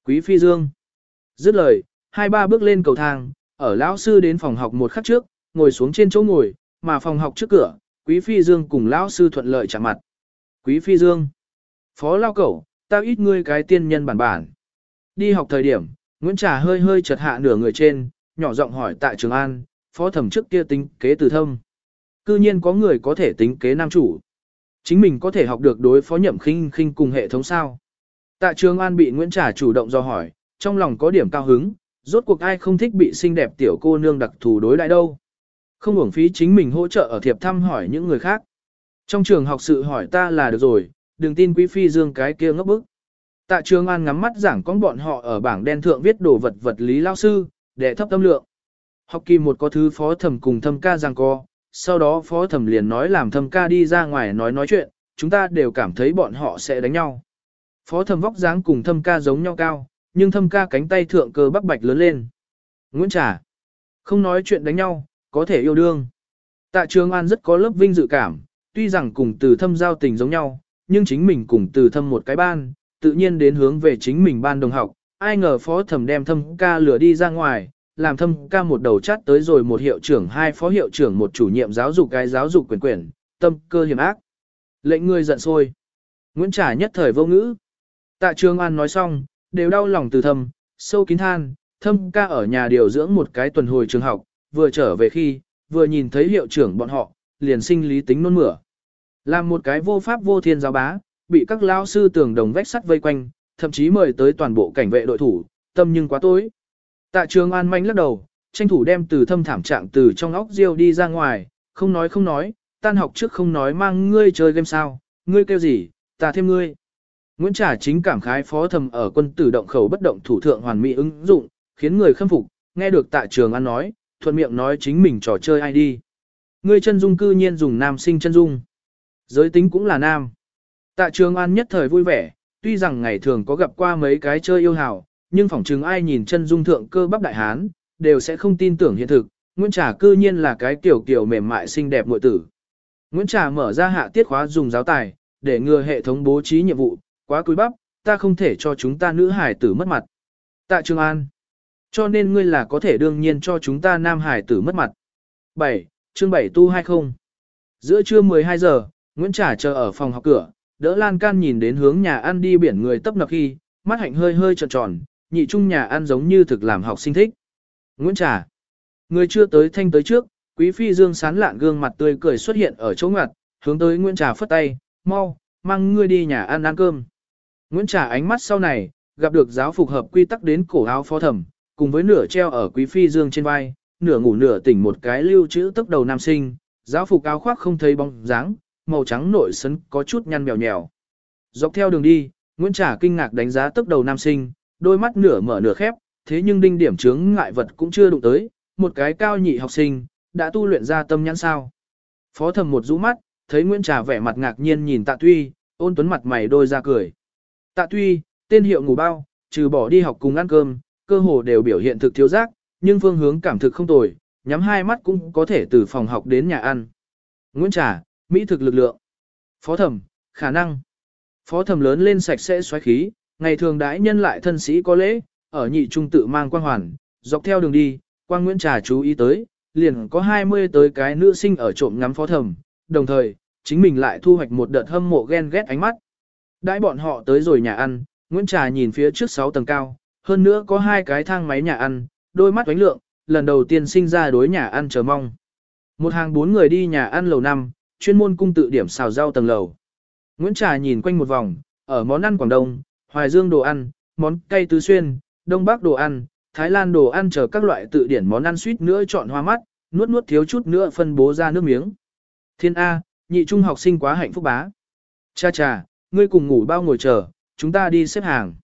Quý phi dương. Dứt lời, hai ba bước lên cầu thang, ở lão sư đến phòng học một khắc trước, ngồi xuống trên chỗ ngồi, mà phòng học trước cửa, quý phi dương cùng lão sư thuận lợi chạm mặt. Quý phi dương. Phó lao cẩu, ta ít ngươi cái tiên nhân bản bản. Đi học thời điểm, Nguyễn Trà hơi hơi chật hạ nửa người trên, nhỏ giọng hỏi tại Trường An, phó thẩm trước kia tính kế từ thâm. Cư nhiên có người có thể tính kế nam chủ. Chính mình có thể học được đối phó nhậm khinh khinh cùng hệ thống sao. Tạ Trường An bị Nguyễn Trà chủ động do hỏi, trong lòng có điểm cao hứng, rốt cuộc ai không thích bị xinh đẹp tiểu cô nương đặc thù đối lại đâu. Không uổng phí chính mình hỗ trợ ở thiệp thăm hỏi những người khác. Trong trường học sự hỏi ta là được rồi, đừng tin quý phi dương cái kia ngốc bức. Tạ Trường An ngắm mắt giảng con bọn họ ở bảng đen thượng viết đồ vật vật lý lao sư, đệ thấp tâm lượng. Học kỳ một có thứ phó thẩm cùng thâm ca giang co, sau đó phó thẩm liền nói làm thâm ca đi ra ngoài nói nói chuyện, chúng ta đều cảm thấy bọn họ sẽ đánh nhau. Phó thẩm vóc dáng cùng thâm ca giống nhau cao, nhưng thâm ca cánh tay thượng cơ bắp bạch lớn lên. Nguyễn Trà, không nói chuyện đánh nhau, có thể yêu đương. Tạ Trường An rất có lớp vinh dự cảm, tuy rằng cùng từ thâm giao tình giống nhau, nhưng chính mình cùng từ thâm một cái ban, tự nhiên đến hướng về chính mình ban đồng học, ai ngờ phó thẩm đem thâm ca lửa đi ra ngoài, làm thâm ca một đầu chát tới rồi một hiệu trưởng hai phó hiệu trưởng một chủ nhiệm giáo dục cái giáo dục quyền quyền, tâm cơ hiểm ác. Lệnh người giận sôi Nguyễn Trà nhất thời vô ngữ. Tạ Trường An nói xong, đều đau lòng từ thâm, sâu kín than, thâm ca ở nhà điều dưỡng một cái tuần hồi trường học, vừa trở về khi, vừa nhìn thấy hiệu trưởng bọn họ, liền sinh lý tính nôn mửa. Làm một cái vô pháp vô thiên giáo bá, bị các lao sư tưởng đồng vách sắt vây quanh, thậm chí mời tới toàn bộ cảnh vệ đội thủ, tâm nhưng quá tối. Tạ trường an manh lắc đầu, tranh thủ đem từ thâm thảm trạng từ trong óc riêu đi ra ngoài, không nói không nói, tan học trước không nói mang ngươi chơi game sao, ngươi kêu gì, ta thêm ngươi. Nguyễn Trà chính cảm khái phó thầm ở quân tử động khẩu bất động thủ thượng hoàn mỹ ứng dụng, khiến người khâm phục, nghe được tạ trường an nói, thuận miệng nói chính mình trò chơi ai đi. Ngươi chân dung cư nhiên dùng nam sinh chân dung. Giới tính cũng là nam. Tạ trường an nhất thời vui vẻ, tuy rằng ngày thường có gặp qua mấy cái chơi yêu hào, nhưng phỏng chừng ai nhìn chân dung thượng cơ bắp đại hán, đều sẽ không tin tưởng hiện thực, Nguyễn Trà cư nhiên là cái tiểu kiểu mềm mại xinh đẹp muội tử. Nguyễn Trà mở ra hạ tiết khóa dùng giáo tài, để ngừa hệ thống bố trí nhiệm vụ, quá cúi bắp, ta không thể cho chúng ta nữ hải tử mất mặt. Tạ Trường An. Cho nên ngươi là có thể đương nhiên cho chúng ta nam hải tử mất mặt. 7. Chương 7 tu 20. Giữa trưa 12 giờ, Nguyễn Trà chờ ở phòng học cửa, đỡ lan can nhìn đến hướng nhà ăn đi biển người tấp nập khi, mắt hạnh hơi hơi tròn tròn, nhị trung nhà ăn giống như thực làm học sinh thích. Nguyễn Trà. Người chưa tới thanh tới trước, Quý Phi Dương sán lạn gương mặt tươi cười xuất hiện ở chỗ ngặt, hướng tới Nguyễn Trà phất tay, mau, mang ngươi đi nhà ăn ăn cơm. Nguyễn Trà ánh mắt sau này, gặp được giáo phục hợp quy tắc đến cổ áo phó thẩm, cùng với nửa treo ở Quý Phi Dương trên vai, nửa ngủ nửa tỉnh một cái lưu chữ tức đầu nam sinh, giáo phục áo khoác không thấy bóng dáng, màu trắng nội sấn có chút nhăn mèo nhèo. Dọc theo đường đi, Nguyễn Trà kinh ngạc đánh giá tốc đầu nam sinh, đôi mắt nửa mở nửa khép, thế nhưng đinh điểm chướng ngại vật cũng chưa đụng tới, một cái cao nhị học sinh, đã tu luyện ra tâm nhãn sao. Phó thầm một rũ mắt, thấy Nguyễn Trà vẻ mặt ngạc nhiên nhìn tạ tuy, ôn tuấn mặt mày đôi ra cười. Tạ tuy, tên hiệu ngủ bao, trừ bỏ đi học cùng ăn cơm, cơ hồ đều biểu hiện thực thiếu giác, nhưng phương hướng cảm thực không tồi, nhắm hai mắt cũng có thể từ phòng học đến nhà ăn. Nguyễn Trà, Mỹ thực lực lượng. Phó thẩm, khả năng. Phó thẩm lớn lên sạch sẽ xoáy khí, ngày thường đãi nhân lại thân sĩ có lễ, ở nhị trung tự mang quang hoàn, dọc theo đường đi, quang Nguyễn Trà chú ý tới, liền có 20 tới cái nữ sinh ở trộm ngắm phó thẩm, đồng thời, chính mình lại thu hoạch một đợt hâm mộ ghen ghét ánh mắt. Đãi bọn họ tới rồi nhà ăn, Nguyễn Trà nhìn phía trước 6 tầng cao, hơn nữa có hai cái thang máy nhà ăn, đôi mắt ánh lượng, lần đầu tiên sinh ra đối nhà ăn chờ mong. Một hàng bốn người đi nhà ăn lầu 5, chuyên môn cung tự điểm xào rau tầng lầu. Nguyễn Trà nhìn quanh một vòng, ở món ăn Quảng Đông, Hoài Dương đồ ăn, món cay tứ xuyên, Đông Bắc đồ ăn, Thái Lan đồ ăn chờ các loại tự điển món ăn suýt nữa chọn hoa mắt, nuốt nuốt thiếu chút nữa phân bố ra nước miếng. Thiên A, nhị trung học sinh quá hạnh phúc bá. Cha cha, ngươi cùng ngủ bao ngồi chờ, chúng ta đi xếp hàng.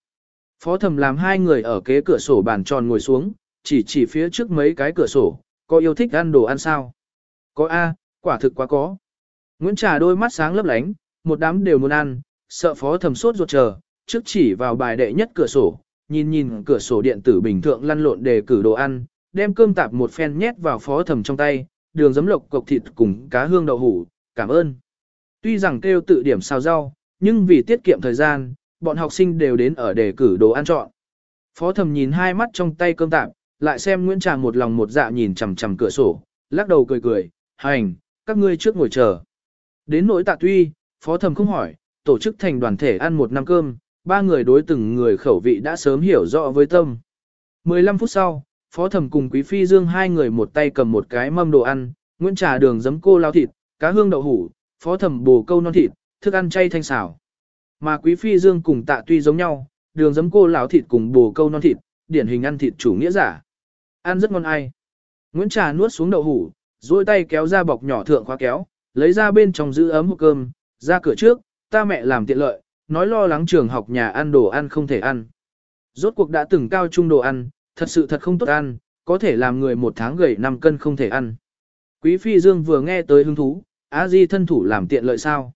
Phó thầm làm hai người ở kế cửa sổ bàn tròn ngồi xuống, chỉ chỉ phía trước mấy cái cửa sổ, có yêu thích ăn đồ ăn sao? Có A, quả thực quá có. Nguyễn Trà đôi mắt sáng lấp lánh, một đám đều muốn ăn, sợ phó thầm sốt ruột chờ, trước chỉ vào bài đệ nhất cửa sổ, nhìn nhìn cửa sổ điện tử bình thường lăn lộn để cử đồ ăn, đem cơm tạp một phen nhét vào phó thầm trong tay, đường giấm lộc cộc thịt cùng cá hương đậu hủ, cảm ơn. Tuy rằng kêu tự điểm xào rau, nhưng vì tiết kiệm thời gian, bọn học sinh đều đến ở để cử đồ ăn chọn. Phó thầm nhìn hai mắt trong tay cơm tạp, lại xem Nguyễn Trà một lòng một dạ nhìn chằm chằm cửa sổ, lắc đầu cười cười, hành, các ngươi trước ngồi chờ. Đến nỗi tạ tuy, phó thầm không hỏi, tổ chức thành đoàn thể ăn một năm cơm, ba người đối từng người khẩu vị đã sớm hiểu rõ với tâm. 15 phút sau, phó thầm cùng quý phi dương hai người một tay cầm một cái mâm đồ ăn, Nguyễn Trà đường giấm cô lao thịt, cá hương đậu hủ, phó thầm bồ câu non thịt, thức ăn chay thanh xảo. Mà quý phi dương cùng tạ tuy giống nhau, đường giấm cô lão thịt cùng bồ câu non thịt, điển hình ăn thịt chủ nghĩa giả. Ăn rất ngon ai. Nguyễn Trà nuốt xuống đậu hủ, duỗi tay kéo ra bọc nhỏ thượng khóa kéo, lấy ra bên trong giữ ấm hộp cơm, ra cửa trước, ta mẹ làm tiện lợi, nói lo lắng trường học nhà ăn đồ ăn không thể ăn. Rốt cuộc đã từng cao trung đồ ăn, thật sự thật không tốt ăn, có thể làm người một tháng gầy 5 cân không thể ăn. Quý Phi Dương vừa nghe tới hứng thú, Á Di thân thủ làm tiện lợi sao?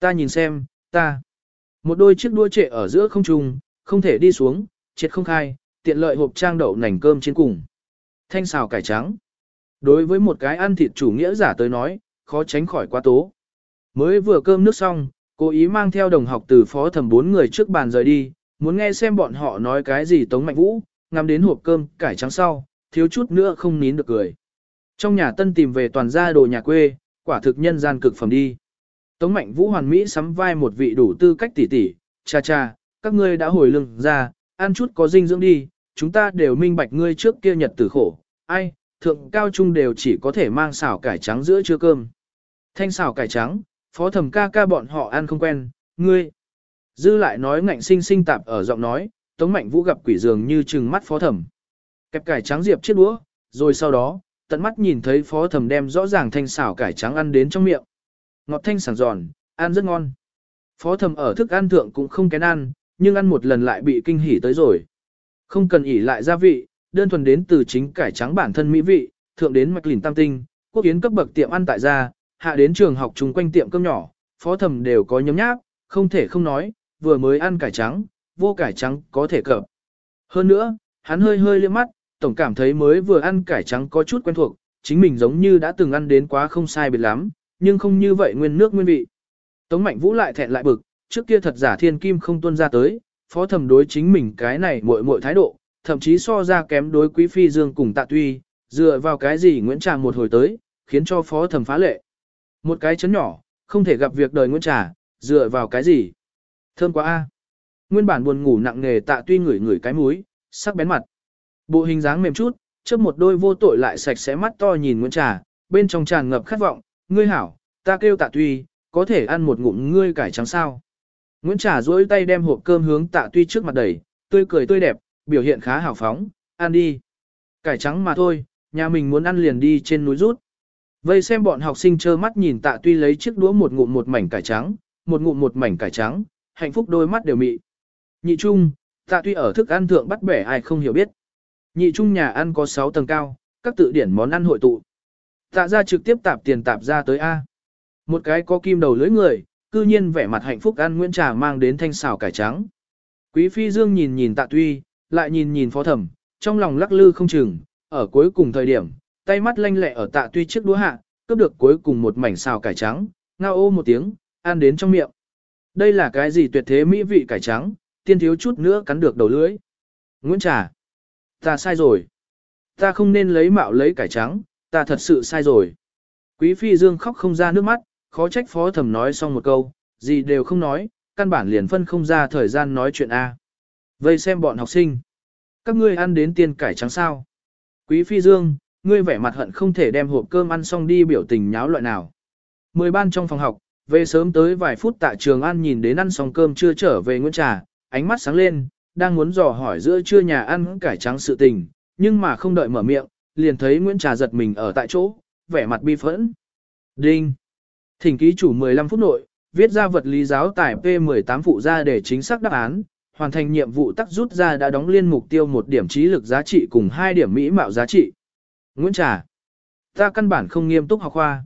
Ta nhìn xem, ta. Một đôi chiếc đua trệ ở giữa không trung, không thể đi xuống, triệt không khai, tiện lợi hộp trang đậu nành cơm trên cùng. Thanh xào cải trắng. Đối với một cái ăn thịt chủ nghĩa giả tới nói, khó tránh khỏi quá tố. Mới vừa cơm nước xong, cố ý mang theo đồng học từ phó thẩm bốn người trước bàn rời đi, muốn nghe xem bọn họ nói cái gì Tống Mạnh Vũ, ngắm đến hộp cơm cải trắng sau, thiếu chút nữa không nín được cười. Trong nhà tân tìm về toàn gia đồ nhà quê, quả thực nhân gian cực phẩm đi. Tống Mạnh Vũ hoàn mỹ sắm vai một vị đủ tư cách tỷ tỷ cha cha, các ngươi đã hồi lưng ra, ăn chút có dinh dưỡng đi, chúng ta đều minh bạch ngươi trước kia nhật tử khổ, ai, thượng cao trung đều chỉ có thể mang xào cải trắng giữa trưa cơm. Thanh xào cải trắng, phó thẩm ca ca bọn họ ăn không quen, ngươi. Dư lại nói ngạnh sinh sinh tạp ở giọng nói, Tống Mạnh Vũ gặp quỷ dường như trừng mắt phó thẩm. Kẹp cải trắng diệp chiếc đũa, rồi sau đó, tận mắt nhìn thấy phó thẩm đem rõ ràng thanh xào cải trắng ăn đến trong miệng. Ngọt thanh sảng giòn, ăn rất ngon. Phó thẩm ở thức ăn thượng cũng không kén ăn, nhưng ăn một lần lại bị kinh hỉ tới rồi. Không cần ỉ lại gia vị, đơn thuần đến từ chính cải trắng bản thân mỹ vị, thượng đến mạch lìn tam tinh, quốc yến cấp bậc tiệm ăn tại gia, hạ đến trường học chung quanh tiệm cơm nhỏ, phó thẩm đều có nhấm nháp, không thể không nói, vừa mới ăn cải trắng, vô cải trắng có thể cập. Hơn nữa, hắn hơi hơi liếc mắt, tổng cảm thấy mới vừa ăn cải trắng có chút quen thuộc, chính mình giống như đã từng ăn đến quá không sai biệt lắm, nhưng không như vậy nguyên nước nguyên vị. Tống Mạnh Vũ lại thẹn lại bực, trước kia thật giả thiên kim không tuân ra tới, phó thẩm đối chính mình cái này muội muội thái độ, thậm chí so ra kém đối quý phi dương cùng tạ tuy, dựa vào cái gì Nguyễn Trà một hồi tới, khiến cho phó thẩm phá lệ. Một cái chấn nhỏ, không thể gặp việc đời Nguyễn Trà, dựa vào cái gì? Thơm quá a. Nguyên bản buồn ngủ nặng nề tạ tuy ngửi ngửi cái múi, sắc bén mặt. Bộ hình dáng mềm chút, chớp một đôi vô tội lại sạch sẽ mắt to nhìn Nguyễn Trà, bên trong tràn ngập khát vọng, ngươi hảo, ta kêu tạ tuy, có thể ăn một ngụm ngươi cải trắng sao. Nguyễn Trà duỗi tay đem hộp cơm hướng tạ tuy trước mặt đẩy, tươi cười tươi đẹp, biểu hiện khá hào phóng, ăn đi. Cải trắng mà thôi, nhà mình muốn ăn liền đi trên núi rút. Vây xem bọn học sinh trơ mắt nhìn tạ tuy lấy chiếc đũa một ngụm một mảnh cải trắng, một ngụm một mảnh cải trắng, hạnh phúc đôi mắt đều mị. Nhị trung, tạ tuy ở thức ăn thượng bắt bẻ ai không hiểu biết. Nhị trung nhà ăn có 6 tầng cao, các tự điển món ăn hội tụ. Tạ ra trực tiếp tạp tiền tạp ra tới A. Một cái có kim đầu lưỡi người, cư nhiên vẻ mặt hạnh phúc ăn Nguyễn Trà mang đến thanh xào cải trắng. Quý phi dương nhìn nhìn tạ tuy, lại nhìn nhìn phó thẩm, trong lòng lắc lư không chừng, ở cuối cùng thời điểm, tay mắt lanh lẹ ở tạ tuy chiếc đũa hạ, cướp được cuối cùng một mảnh xào cải trắng, ngao ô một tiếng, ăn đến trong miệng. Đây là cái gì tuyệt thế mỹ vị cải trắng, tiên thiếu chút nữa cắn được đầu lưỡi. Nguyễn Trà, ta sai rồi. Ta không nên lấy mạo lấy cải trắng, ta thật sự sai rồi. Quý phi dương khóc không ra nước mắt, khó trách phó thẩm nói xong một câu, gì đều không nói, căn bản liền phân không ra thời gian nói chuyện A. Vây xem bọn học sinh. Các ngươi ăn đến tiên cải trắng sao? Quý phi dương, ngươi vẻ mặt hận không thể đem hộp cơm ăn xong đi biểu tình nháo loại nào. Mười ban trong phòng học, về sớm tới vài phút tại trường ăn nhìn đến ăn xong cơm chưa trở về Nguyễn Trà, ánh mắt sáng lên, đang muốn dò hỏi giữa trưa nhà ăn cải trắng sự tình, nhưng mà không đợi mở miệng, liền thấy Nguyễn Trà giật mình ở tại chỗ, vẻ mặt bi phẫn. Đinh! Thỉnh ký chủ 15 phút nội, viết ra vật lý giáo tải P18 phụ ra để chính xác đáp án, hoàn thành nhiệm vụ tắc rút ra đã đóng liên mục tiêu một điểm trí lực giá trị cùng hai điểm mỹ mạo giá trị. Nguyễn Trà. Ta căn bản không nghiêm túc học khoa.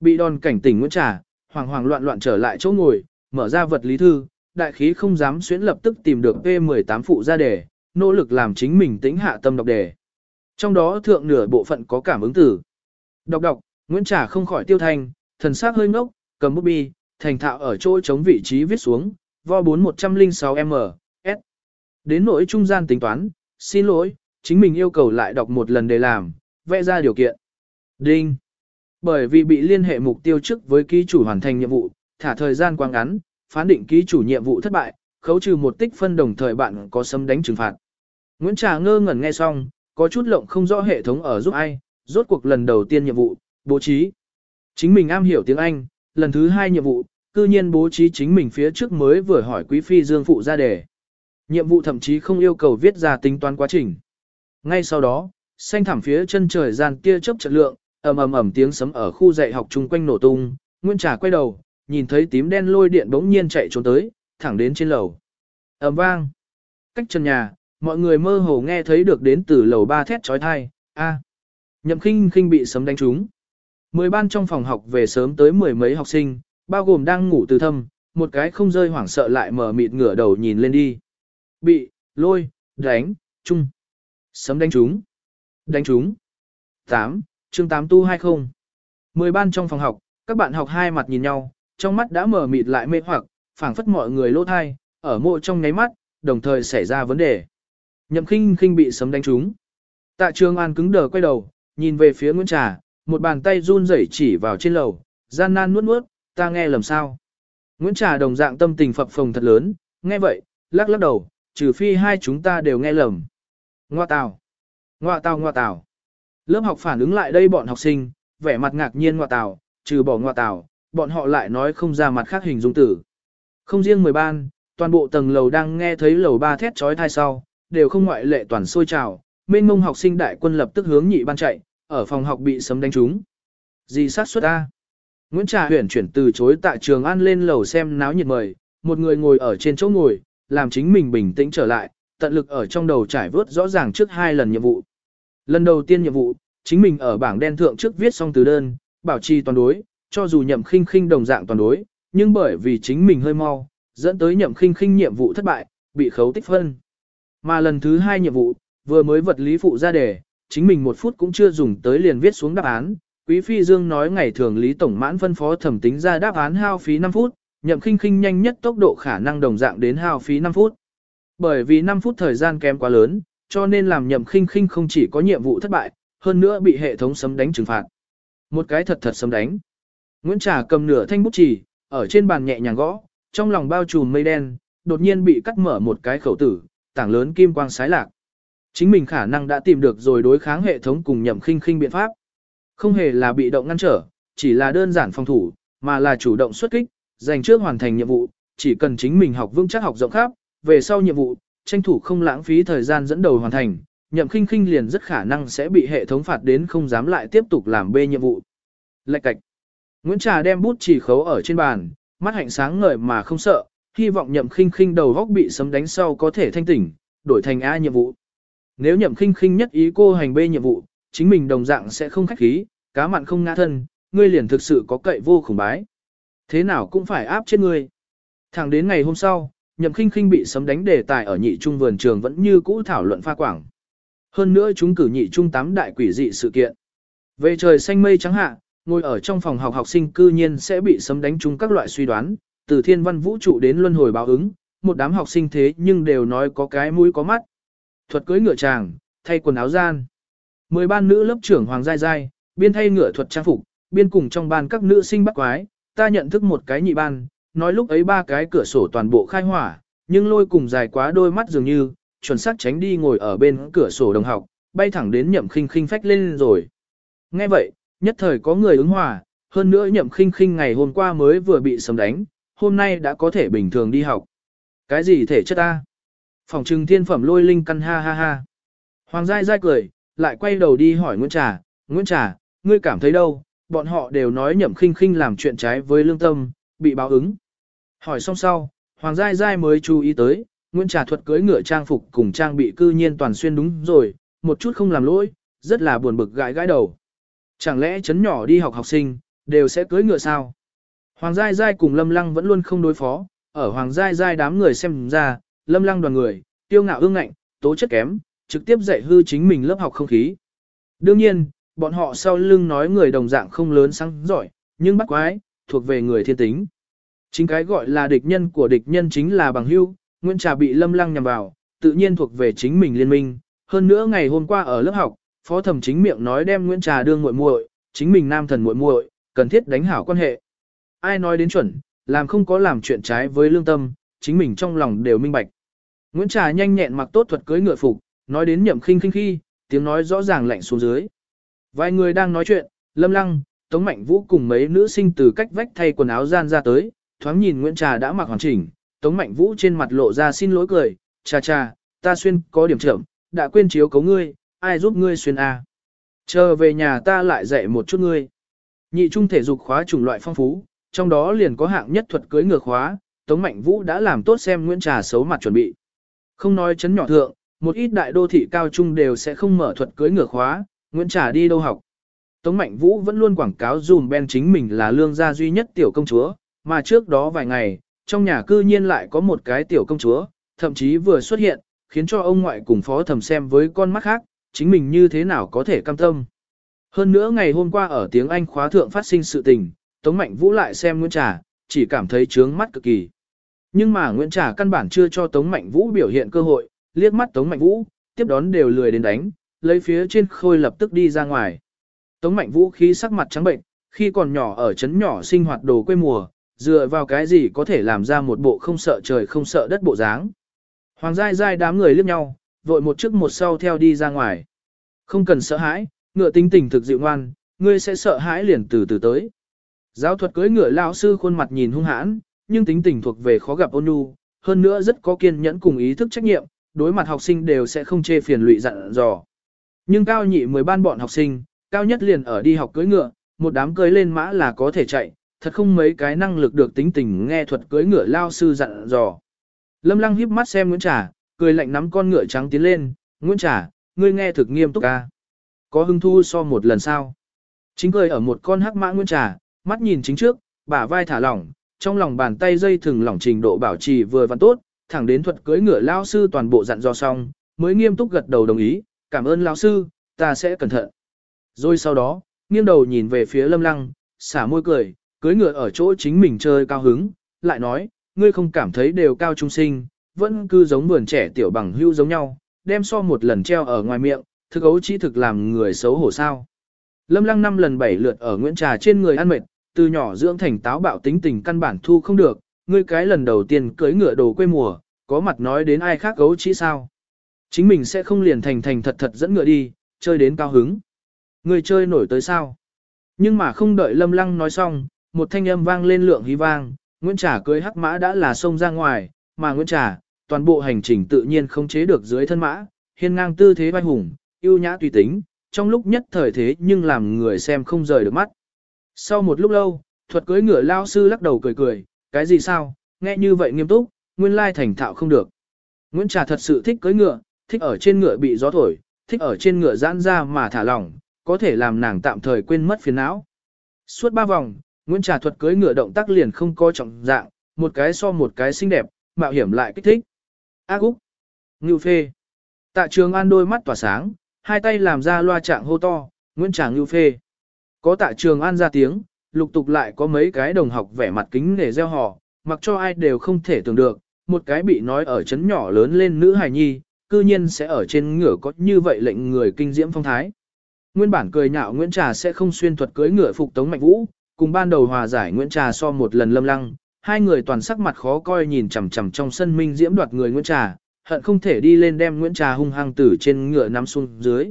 Bị đòn cảnh tỉnh Nguyễn Trà, hoàng hoàng loạn loạn trở lại chỗ ngồi, mở ra vật lý thư, đại khí không dám xuyến lập tức tìm được P18 phụ ra đề, nỗ lực làm chính mình tĩnh hạ tâm đọc đề. Trong đó thượng nửa bộ phận có cảm ứng tử. Đọc đọc, Nguyễn Trà không khỏi tiêu thanh, thần sắc hơi ngốc, cầm bút bi, thành thạo ở chỗ chống vị trí viết xuống, vo 4106M, S. Đến nỗi trung gian tính toán, xin lỗi, chính mình yêu cầu lại đọc một lần để làm, vẽ ra điều kiện. Đinh. Bởi vì bị liên hệ mục tiêu trước với ký chủ hoàn thành nhiệm vụ, thả thời gian quá ngắn, phán định ký chủ nhiệm vụ thất bại, khấu trừ một tích phân đồng thời bạn có sấm đánh trừng phạt. Nguyễn Trà ngơ ngẩn nghe xong, có chút lộng không rõ hệ thống ở giúp ai, rốt cuộc lần đầu tiên nhiệm vụ, bố trí. Chính mình am hiểu tiếng Anh, lần thứ hai nhiệm vụ, cư nhiên bố trí chính mình phía trước mới vừa hỏi quý phi Dương phụ ra đề. Nhiệm vụ thậm chí không yêu cầu viết ra tính toán quá trình. Ngay sau đó, xanh thảm phía chân trời gian tia chớp trận lượng, ầm ầm ầm tiếng sấm ở khu dạy học chung quanh nổ tung, Nguyên Trà quay đầu, nhìn thấy tím đen lôi điện bỗng nhiên chạy trốn tới, thẳng đến trên lầu. ầm vang. Cách chân nhà, mọi người mơ hồ nghe thấy được đến từ lầu ba thét chói tai, a. Nhậm Khinh Khinh bị sấm đánh trúng. Mười ban trong phòng học về sớm tới mười mấy học sinh, bao gồm đang ngủ từ thâm, một cái không rơi hoảng sợ lại mở mịt ngửa đầu nhìn lên đi. Bị, lôi, đánh, chung. Sấm đánh trúng. Đánh trúng. 8, chương 8 tu 20. Mười ban trong phòng học, các bạn học hai mặt nhìn nhau, trong mắt đã mở mịt lại mê hoặc, phảng phất mọi người lỗ thai, ở mộ trong nháy mắt, đồng thời xảy ra vấn đề. Nhậm khinh khinh bị sấm đánh trúng. Tạ trường an cứng đờ quay đầu, nhìn về phía Nguyễn Trà, một bàn tay run rẩy chỉ vào trên lầu, gian nan nuốt nuốt, ta nghe lầm sao. Nguyễn Trà đồng dạng tâm tình phập phồng thật lớn, nghe vậy, lắc lắc đầu, trừ phi hai chúng ta đều nghe lầm. Ngoa tào, ngoạ tào ngoạ tào. Lớp học phản ứng lại đây bọn học sinh, vẻ mặt ngạc nhiên ngoạ tào, trừ bỏ ngoạ tào, bọn họ lại nói không ra mặt khác hình dung tử. Không riêng mười ban, toàn bộ tầng lầu đang nghe thấy lầu ba thét trói thai sau, đều không ngoại lệ toàn sôi trào, mênh mông học sinh đại quân lập tức hướng nhị ban chạy, ở phòng học bị sấm đánh trúng. Gì sát suất A? Nguyễn Trà huyển chuyển từ chối tại trường an lên lầu xem náo nhiệt mời, một người ngồi ở trên chỗ ngồi, làm chính mình bình tĩnh trở lại, tận lực ở trong đầu trải vớt rõ ràng trước hai lần nhiệm vụ. Lần đầu tiên nhiệm vụ, chính mình ở bảng đen thượng trước viết xong từ đơn, bảo trì toàn đối, cho dù nhậm khinh khinh đồng dạng toàn đối, nhưng bởi vì chính mình hơi mau, dẫn tới nhậm khinh khinh nhiệm vụ thất bại, bị khấu tích phân. Mà lần thứ hai nhiệm vụ, vừa mới vật lý phụ ra đề, chính mình một phút cũng chưa dùng tới liền viết xuống đáp án. Quý Phi Dương nói ngày thường Lý Tổng mãn phân phó thẩm tính ra đáp án hao phí 5 phút, nhậm khinh khinh nhanh nhất tốc độ khả năng đồng dạng đến hao phí 5 phút. Bởi vì 5 phút thời gian kém quá lớn, cho nên làm nhậm khinh khinh không chỉ có nhiệm vụ thất bại, hơn nữa bị hệ thống sấm đánh trừng phạt. Một cái thật thật sấm đánh. Nguyễn Trà cầm nửa thanh bút chì, ở trên bàn nhẹ nhàng gõ, trong lòng bao trùm mây đen, đột nhiên bị cắt mở một cái khẩu tử, tảng lớn kim quang sái lạc. Chính mình khả năng đã tìm được rồi đối kháng hệ thống cùng nhậm khinh khinh biện pháp. Không hề là bị động ngăn trở, chỉ là đơn giản phòng thủ, mà là chủ động xuất kích, dành trước hoàn thành nhiệm vụ, chỉ cần chính mình học vững chắc học rộng khắp, về sau nhiệm vụ, tranh thủ không lãng phí thời gian dẫn đầu hoàn thành, nhậm khinh khinh liền rất khả năng sẽ bị hệ thống phạt đến không dám lại tiếp tục làm bê nhiệm vụ. Lạch cạch. Nguyễn Trà đem bút chỉ khấu ở trên bàn, mắt hạnh sáng ngời mà không sợ, hy vọng nhậm khinh khinh đầu góc bị sấm đánh sau có thể thanh tỉnh, đổi thành A nhiệm vụ. Nếu nhậm khinh khinh nhất ý cô hành bê nhiệm vụ, chính mình đồng dạng sẽ không khách khí, cá mặn không ngã thân, ngươi liền thực sự có cậy vô khủng bái. Thế nào cũng phải áp chết ngươi. Thẳng đến ngày hôm sau, nhậm khinh khinh bị sấm đánh đề tài ở nhị trung vườn trường vẫn như cũ thảo luận pha quảng. Hơn nữa chúng cử nhị trung tám đại quỷ dị sự kiện. Về trời xanh mây trắng hạ, ngồi ở trong phòng học học sinh cư nhiên sẽ bị sấm đánh trúng các loại suy đoán, từ thiên văn vũ trụ đến luân hồi báo ứng, một đám học sinh thế nhưng đều nói có cái mũi có mắt. Thuật cưới ngựa chàng, thay quần áo gian. Mười ban nữ lớp trưởng Hoàng Giai Giai, biên thay ngựa thuật trang phục, biên cùng trong ban các nữ sinh bắt quái, ta nhận thức một cái nhị ban, nói lúc ấy ba cái cửa sổ toàn bộ khai hỏa, nhưng lôi cùng dài quá đôi mắt dường như, chuẩn xác tránh đi ngồi ở bên cửa sổ đồng học, bay thẳng đến nhậm khinh khinh phách lên rồi. Nghe vậy, nhất thời có người ứng hòa, hơn nữa nhậm khinh khinh ngày hôm qua mới vừa bị sấm đánh, hôm nay đã có thể bình thường đi học. Cái gì thể chất ta? Phòng trừng thiên phẩm lôi linh căn ha ha ha. Hoàng Giai Giai cười, lại quay đầu đi hỏi Nguyễn Trà, Nguyễn Trà, ngươi cảm thấy đâu? Bọn họ đều nói nhậm khinh khinh làm chuyện trái với lương tâm, bị báo ứng. Hỏi xong sau, Hoàng Giai Giai mới chú ý tới, Nguyễn Trà thuật cưới ngựa trang phục cùng trang bị cư nhiên toàn xuyên đúng rồi, một chút không làm lỗi, rất là buồn bực gãi gãi đầu. Chẳng lẽ chấn nhỏ đi học học sinh, đều sẽ cưới ngựa sao? Hoàng Giai Giai cùng Lâm Lăng vẫn luôn không đối phó, ở Hoàng Giai Giai đám người xem ra, Lâm Lăng đoàn người, tiêu ngạo ương ngạnh, tố chất kém, trực tiếp dạy hư chính mình lớp học không khí. Đương nhiên, bọn họ sau lưng nói người đồng dạng không lớn sáng giỏi, nhưng bắt quái, thuộc về người thiên tính. Chính cái gọi là địch nhân của địch nhân chính là bằng hưu, Nguyễn Trà bị Lâm Lăng nhằm vào, tự nhiên thuộc về chính mình liên minh. Hơn nữa ngày hôm qua ở lớp học, phó thẩm chính miệng nói đem Nguyễn Trà đương muội muội, chính mình nam thần muội muội, cần thiết đánh hảo quan hệ. Ai nói đến chuẩn, làm không có làm chuyện trái với lương tâm, chính mình trong lòng đều minh bạch. Nguyễn Trà nhanh nhẹn mặc tốt thuật cưới ngựa phục, nói đến nhậm khinh khinh khi, tiếng nói rõ ràng lạnh xuống dưới. Vài người đang nói chuyện, Lâm Lăng, Tống Mạnh Vũ cùng mấy nữ sinh từ cách vách thay quần áo gian ra tới, thoáng nhìn Nguyễn Trà đã mặc hoàn chỉnh, Tống Mạnh Vũ trên mặt lộ ra xin lỗi cười, cha cha, ta xuyên có điểm trưởng, đã quên chiếu cấu ngươi, ai giúp ngươi xuyên a? À? Chờ về nhà ta lại dạy một chút ngươi. Nhị trung thể dục khóa chủng loại phong phú, trong đó liền có hạng nhất thuật cưới ngược khóa, Tống Mạnh Vũ đã làm tốt xem Nguyễn Trà xấu mặt chuẩn bị. Không nói chấn nhỏ thượng, một ít đại đô thị cao trung đều sẽ không mở thuật cưới ngược khóa, Nguyễn Trà đi đâu học. Tống Mạnh Vũ vẫn luôn quảng cáo dùm Ben chính mình là lương gia duy nhất tiểu công chúa, mà trước đó vài ngày, trong nhà cư nhiên lại có một cái tiểu công chúa, thậm chí vừa xuất hiện, khiến cho ông ngoại cùng phó thầm xem với con mắt khác, chính mình như thế nào có thể cam tâm. Hơn nữa ngày hôm qua ở tiếng Anh khóa thượng phát sinh sự tình, Tống Mạnh Vũ lại xem Nguyễn Trà, chỉ cảm thấy trướng mắt cực kỳ. Nhưng mà Nguyễn Trà căn bản chưa cho Tống Mạnh Vũ biểu hiện cơ hội, liếc mắt Tống Mạnh Vũ, tiếp đón đều lười đến đánh, lấy phía trên khôi lập tức đi ra ngoài. Tống Mạnh Vũ khí sắc mặt trắng bệnh, khi còn nhỏ ở trấn nhỏ sinh hoạt đồ quê mùa, dựa vào cái gì có thể làm ra một bộ không sợ trời không sợ đất bộ dáng. Hoàng giai giai đám người liếc nhau, vội một trước một sau theo đi ra ngoài. Không cần sợ hãi, ngựa tính tình thực dịu ngoan, ngươi sẽ sợ hãi liền từ từ tới. Giáo thuật cưới ngựa lão sư khuôn mặt nhìn hung hãn, nhưng tính tình thuộc về khó gặp ôn nhu, hơn nữa rất có kiên nhẫn cùng ý thức trách nhiệm, đối mặt học sinh đều sẽ không chê phiền lụy dặn dò. Nhưng cao nhị mười ban bọn học sinh, cao nhất liền ở đi học cưới ngựa, một đám cưới lên mã là có thể chạy, thật không mấy cái năng lực được tính tình nghe thuật cưới ngựa lao sư dặn dò. Lâm Lăng híp mắt xem Nguyễn Trà, cười lạnh nắm con ngựa trắng tiến lên, "Nguyễn Trà, ngươi nghe thực nghiêm túc a. Có hứng thu so một lần sao?" Chính cười ở một con hắc mã Nguyễn Trà, mắt nhìn chính trước, bả vai thả lỏng, trong lòng bàn tay dây thừng lỏng trình độ bảo trì vừa vặn tốt, thẳng đến thuật cưới ngựa lao sư toàn bộ dặn dò xong, mới nghiêm túc gật đầu đồng ý, "Cảm ơn lão sư, ta sẽ cẩn thận." Rồi sau đó, nghiêng đầu nhìn về phía Lâm Lăng, xả môi cười, cưới ngựa ở chỗ chính mình chơi cao hứng, lại nói, ngươi không cảm thấy đều cao trung sinh, vẫn cứ giống vườn trẻ tiểu bằng hưu giống nhau, đem so một lần treo ở ngoài miệng, thực ấu chỉ thực làm người xấu hổ sao. Lâm lăng năm lần bảy lượt ở Nguyễn Trà trên người ăn mệt, từ nhỏ dưỡng thành táo bạo tính tình căn bản thu không được, ngươi cái lần đầu tiên cưới ngựa đồ quê mùa, có mặt nói đến ai khác gấu chỉ sao. Chính mình sẽ không liền thành thành thật thật dẫn ngựa đi, chơi đến cao hứng. Người chơi nổi tới sao? Nhưng mà không đợi Lâm Lăng nói xong, một thanh âm vang lên lượng hí vang, Nguyễn Trà cưới hắc mã đã là sông ra ngoài, mà Nguyễn Trà, toàn bộ hành trình tự nhiên không chế được dưới thân mã, hiên ngang tư thế vai hùng, yêu nhã tùy tính, trong lúc nhất thời thế nhưng làm người xem không rời được mắt. Sau một lúc lâu, thuật cưới ngựa lao sư lắc đầu cười cười, cái gì sao, nghe như vậy nghiêm túc, nguyên lai thành thạo không được. Nguyễn Trà thật sự thích cưới ngựa, thích ở trên ngựa bị gió thổi, thích ở trên ngựa giãn ra mà thả lỏng, có thể làm nàng tạm thời quên mất phiền não. Suốt ba vòng, Nguyễn Trà thuật cưới ngựa động tác liền không coi trọng dạng, một cái so một cái xinh đẹp, mạo hiểm lại kích thích. Ác Úc, Ngưu Phê. Tạ Trường An đôi mắt tỏa sáng, hai tay làm ra loa trạng hô to, Nguyễn Trà Ngưu Phê. Có Tạ Trường An ra tiếng, lục tục lại có mấy cái đồng học vẻ mặt kính để gieo hò, mặc cho ai đều không thể tưởng được, một cái bị nói ở chấn nhỏ lớn lên nữ hài nhi, cư nhiên sẽ ở trên ngựa có như vậy lệnh người kinh diễm phong thái. Nguyên bản cười nhạo Nguyễn Trà sẽ không xuyên thuật cưới ngựa phục tống mạnh vũ, cùng ban đầu hòa giải Nguyễn Trà so một lần lâm lăng, hai người toàn sắc mặt khó coi nhìn chằm chằm trong sân minh diễm đoạt người Nguyễn Trà, hận không thể đi lên đem Nguyễn Trà hung hăng tử trên ngựa nắm xuống dưới.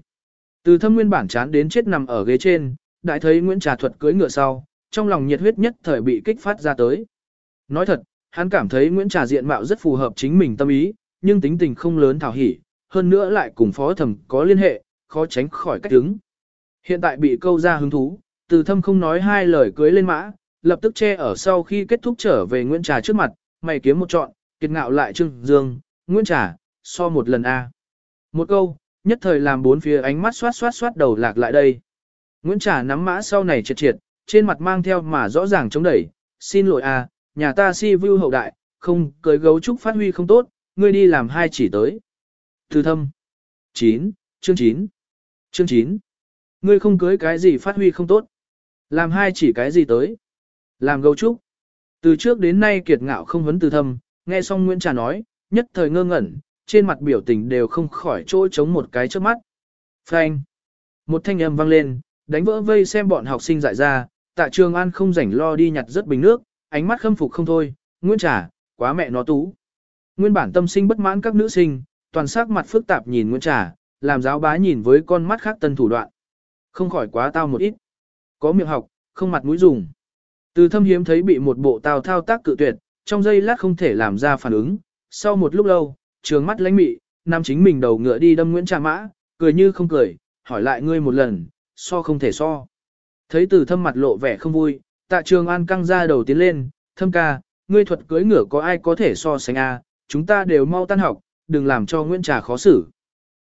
Từ thâm nguyên bản chán đến chết nằm ở ghế trên, đại thấy Nguyễn Trà thuật cưới ngựa sau, trong lòng nhiệt huyết nhất thời bị kích phát ra tới. Nói thật, hắn cảm thấy Nguyễn Trà diện mạo rất phù hợp chính mình tâm ý, nhưng tính tình không lớn thảo hỉ, hơn nữa lại cùng phó thẩm có liên hệ, khó tránh khỏi cách đứng. Hiện tại bị câu ra hứng thú, từ thâm không nói hai lời cưới lên mã, lập tức che ở sau khi kết thúc trở về Nguyễn Trà trước mặt, mày kiếm một trọn, kiệt ngạo lại trưng dương, Nguyễn Trà, so một lần A. Một câu, nhất thời làm bốn phía ánh mắt xoát xoát xoát đầu lạc lại đây. Nguyễn Trà nắm mã sau này triệt triệt, trên mặt mang theo mà rõ ràng chống đẩy, xin lỗi A, nhà ta si view hậu đại, không cưới gấu trúc phát huy không tốt, ngươi đi làm hai chỉ tới. Từ thâm. 9, chương 9. Chương 9. Ngươi không cưới cái gì phát huy không tốt. Làm hai chỉ cái gì tới. Làm gấu trúc. Từ trước đến nay kiệt ngạo không vấn từ thâm, nghe xong Nguyễn Trà nói, nhất thời ngơ ngẩn, trên mặt biểu tình đều không khỏi chỗ chống một cái trước mắt. Phanh. Một thanh âm vang lên, đánh vỡ vây xem bọn học sinh dại ra, tạ trường an không rảnh lo đi nhặt rất bình nước, ánh mắt khâm phục không thôi, Nguyễn Trà, quá mẹ nó tú. Nguyên bản tâm sinh bất mãn các nữ sinh, toàn sắc mặt phức tạp nhìn Nguyễn Trà, làm giáo bá nhìn với con mắt khác tân thủ đoạn. Không khỏi quá tao một ít. Có miệng học, không mặt mũi dùng. Từ thâm hiếm thấy bị một bộ tào thao tác cự tuyệt, trong giây lát không thể làm ra phản ứng. Sau một lúc lâu, trường mắt lánh mị, nam chính mình đầu ngựa đi đâm Nguyễn Trà mã, cười như không cười, hỏi lại ngươi một lần, so không thể so. Thấy từ thâm mặt lộ vẻ không vui, tạ trường an căng ra đầu tiến lên, thâm ca, ngươi thuật cưới ngựa có ai có thể so sánh a? chúng ta đều mau tan học, đừng làm cho Nguyễn Trà khó xử.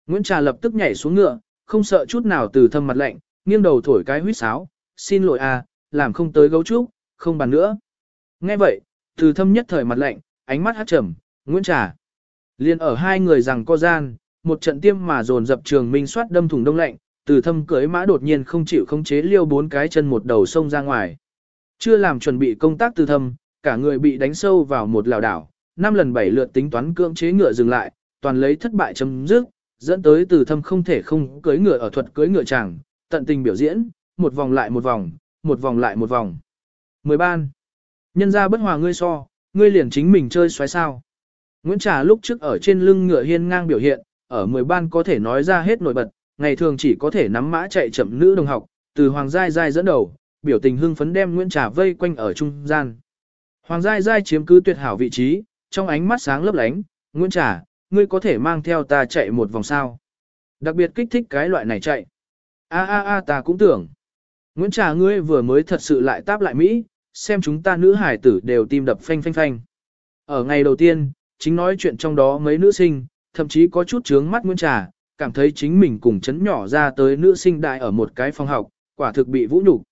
Nguyễn Trà lập tức nhảy xuống ngựa, không sợ chút nào từ thâm mặt lạnh, nghiêng đầu thổi cái huýt sáo, xin lỗi a, làm không tới gấu trúc, không bàn nữa. Nghe vậy, từ thâm nhất thời mặt lạnh, ánh mắt hát trầm, Nguyễn Trà. Liên ở hai người rằng co gian, một trận tiêm mà dồn dập trường minh soát đâm thủng đông lạnh, từ thâm cưới mã đột nhiên không chịu không chế liêu bốn cái chân một đầu sông ra ngoài. Chưa làm chuẩn bị công tác từ thâm, cả người bị đánh sâu vào một lào đảo, năm lần bảy lượt tính toán cưỡng chế ngựa dừng lại, toàn lấy thất bại chấm dứt, dẫn tới từ thâm không thể không cưới ngựa ở thuật cưới ngựa chẳng tận tình biểu diễn, một vòng lại một vòng, một vòng lại một vòng. Mười ban. Nhân ra bất hòa ngươi so, ngươi liền chính mình chơi xoáy sao. Nguyễn Trà lúc trước ở trên lưng ngựa hiên ngang biểu hiện, ở mười ban có thể nói ra hết nổi bật, ngày thường chỉ có thể nắm mã chạy chậm nữ đồng học, từ Hoàng Giai Giai dẫn đầu, biểu tình hưng phấn đem Nguyễn Trà vây quanh ở trung gian. Hoàng Giai Giai chiếm cứ tuyệt hảo vị trí, trong ánh mắt sáng lấp lánh, Nguyễn Trà, ngươi có thể mang theo ta chạy một vòng sao. Đặc biệt kích thích cái loại này chạy. A a a ta cũng tưởng. Nguyễn Trà ngươi vừa mới thật sự lại táp lại Mỹ, xem chúng ta nữ hải tử đều tim đập phanh phanh phanh. Ở ngày đầu tiên, chính nói chuyện trong đó mấy nữ sinh, thậm chí có chút trướng mắt Nguyễn Trà, cảm thấy chính mình cùng chấn nhỏ ra tới nữ sinh đại ở một cái phòng học, quả thực bị vũ nhục.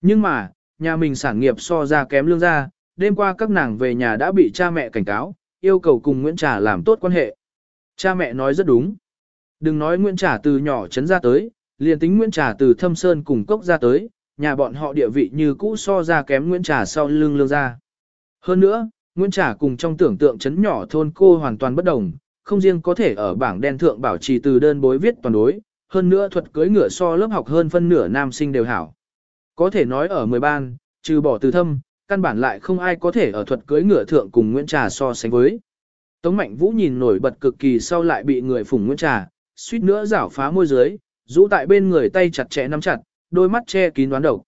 Nhưng mà, nhà mình sản nghiệp so ra kém lương ra, đêm qua các nàng về nhà đã bị cha mẹ cảnh cáo, yêu cầu cùng Nguyễn Trà làm tốt quan hệ. Cha mẹ nói rất đúng. Đừng nói Nguyễn Trà từ nhỏ chấn ra tới, liền tính Nguyễn Trà từ thâm sơn cùng cốc ra tới, nhà bọn họ địa vị như cũ so ra kém Nguyễn Trà sau lưng lương ra. Hơn nữa, Nguyễn Trà cùng trong tưởng tượng chấn nhỏ thôn cô hoàn toàn bất đồng, không riêng có thể ở bảng đen thượng bảo trì từ đơn bối viết toàn đối, hơn nữa thuật cưới ngựa so lớp học hơn phân nửa nam sinh đều hảo. Có thể nói ở 10 ban, trừ bỏ từ thâm, căn bản lại không ai có thể ở thuật cưới ngựa thượng cùng Nguyễn Trà so sánh với. Tống Mạnh Vũ nhìn nổi bật cực kỳ sau lại bị người phủng Nguyễn Trà, suýt nữa rảo phá môi dưới, rũ tại bên người tay chặt chẽ nắm chặt, đôi mắt che kín đoán độc.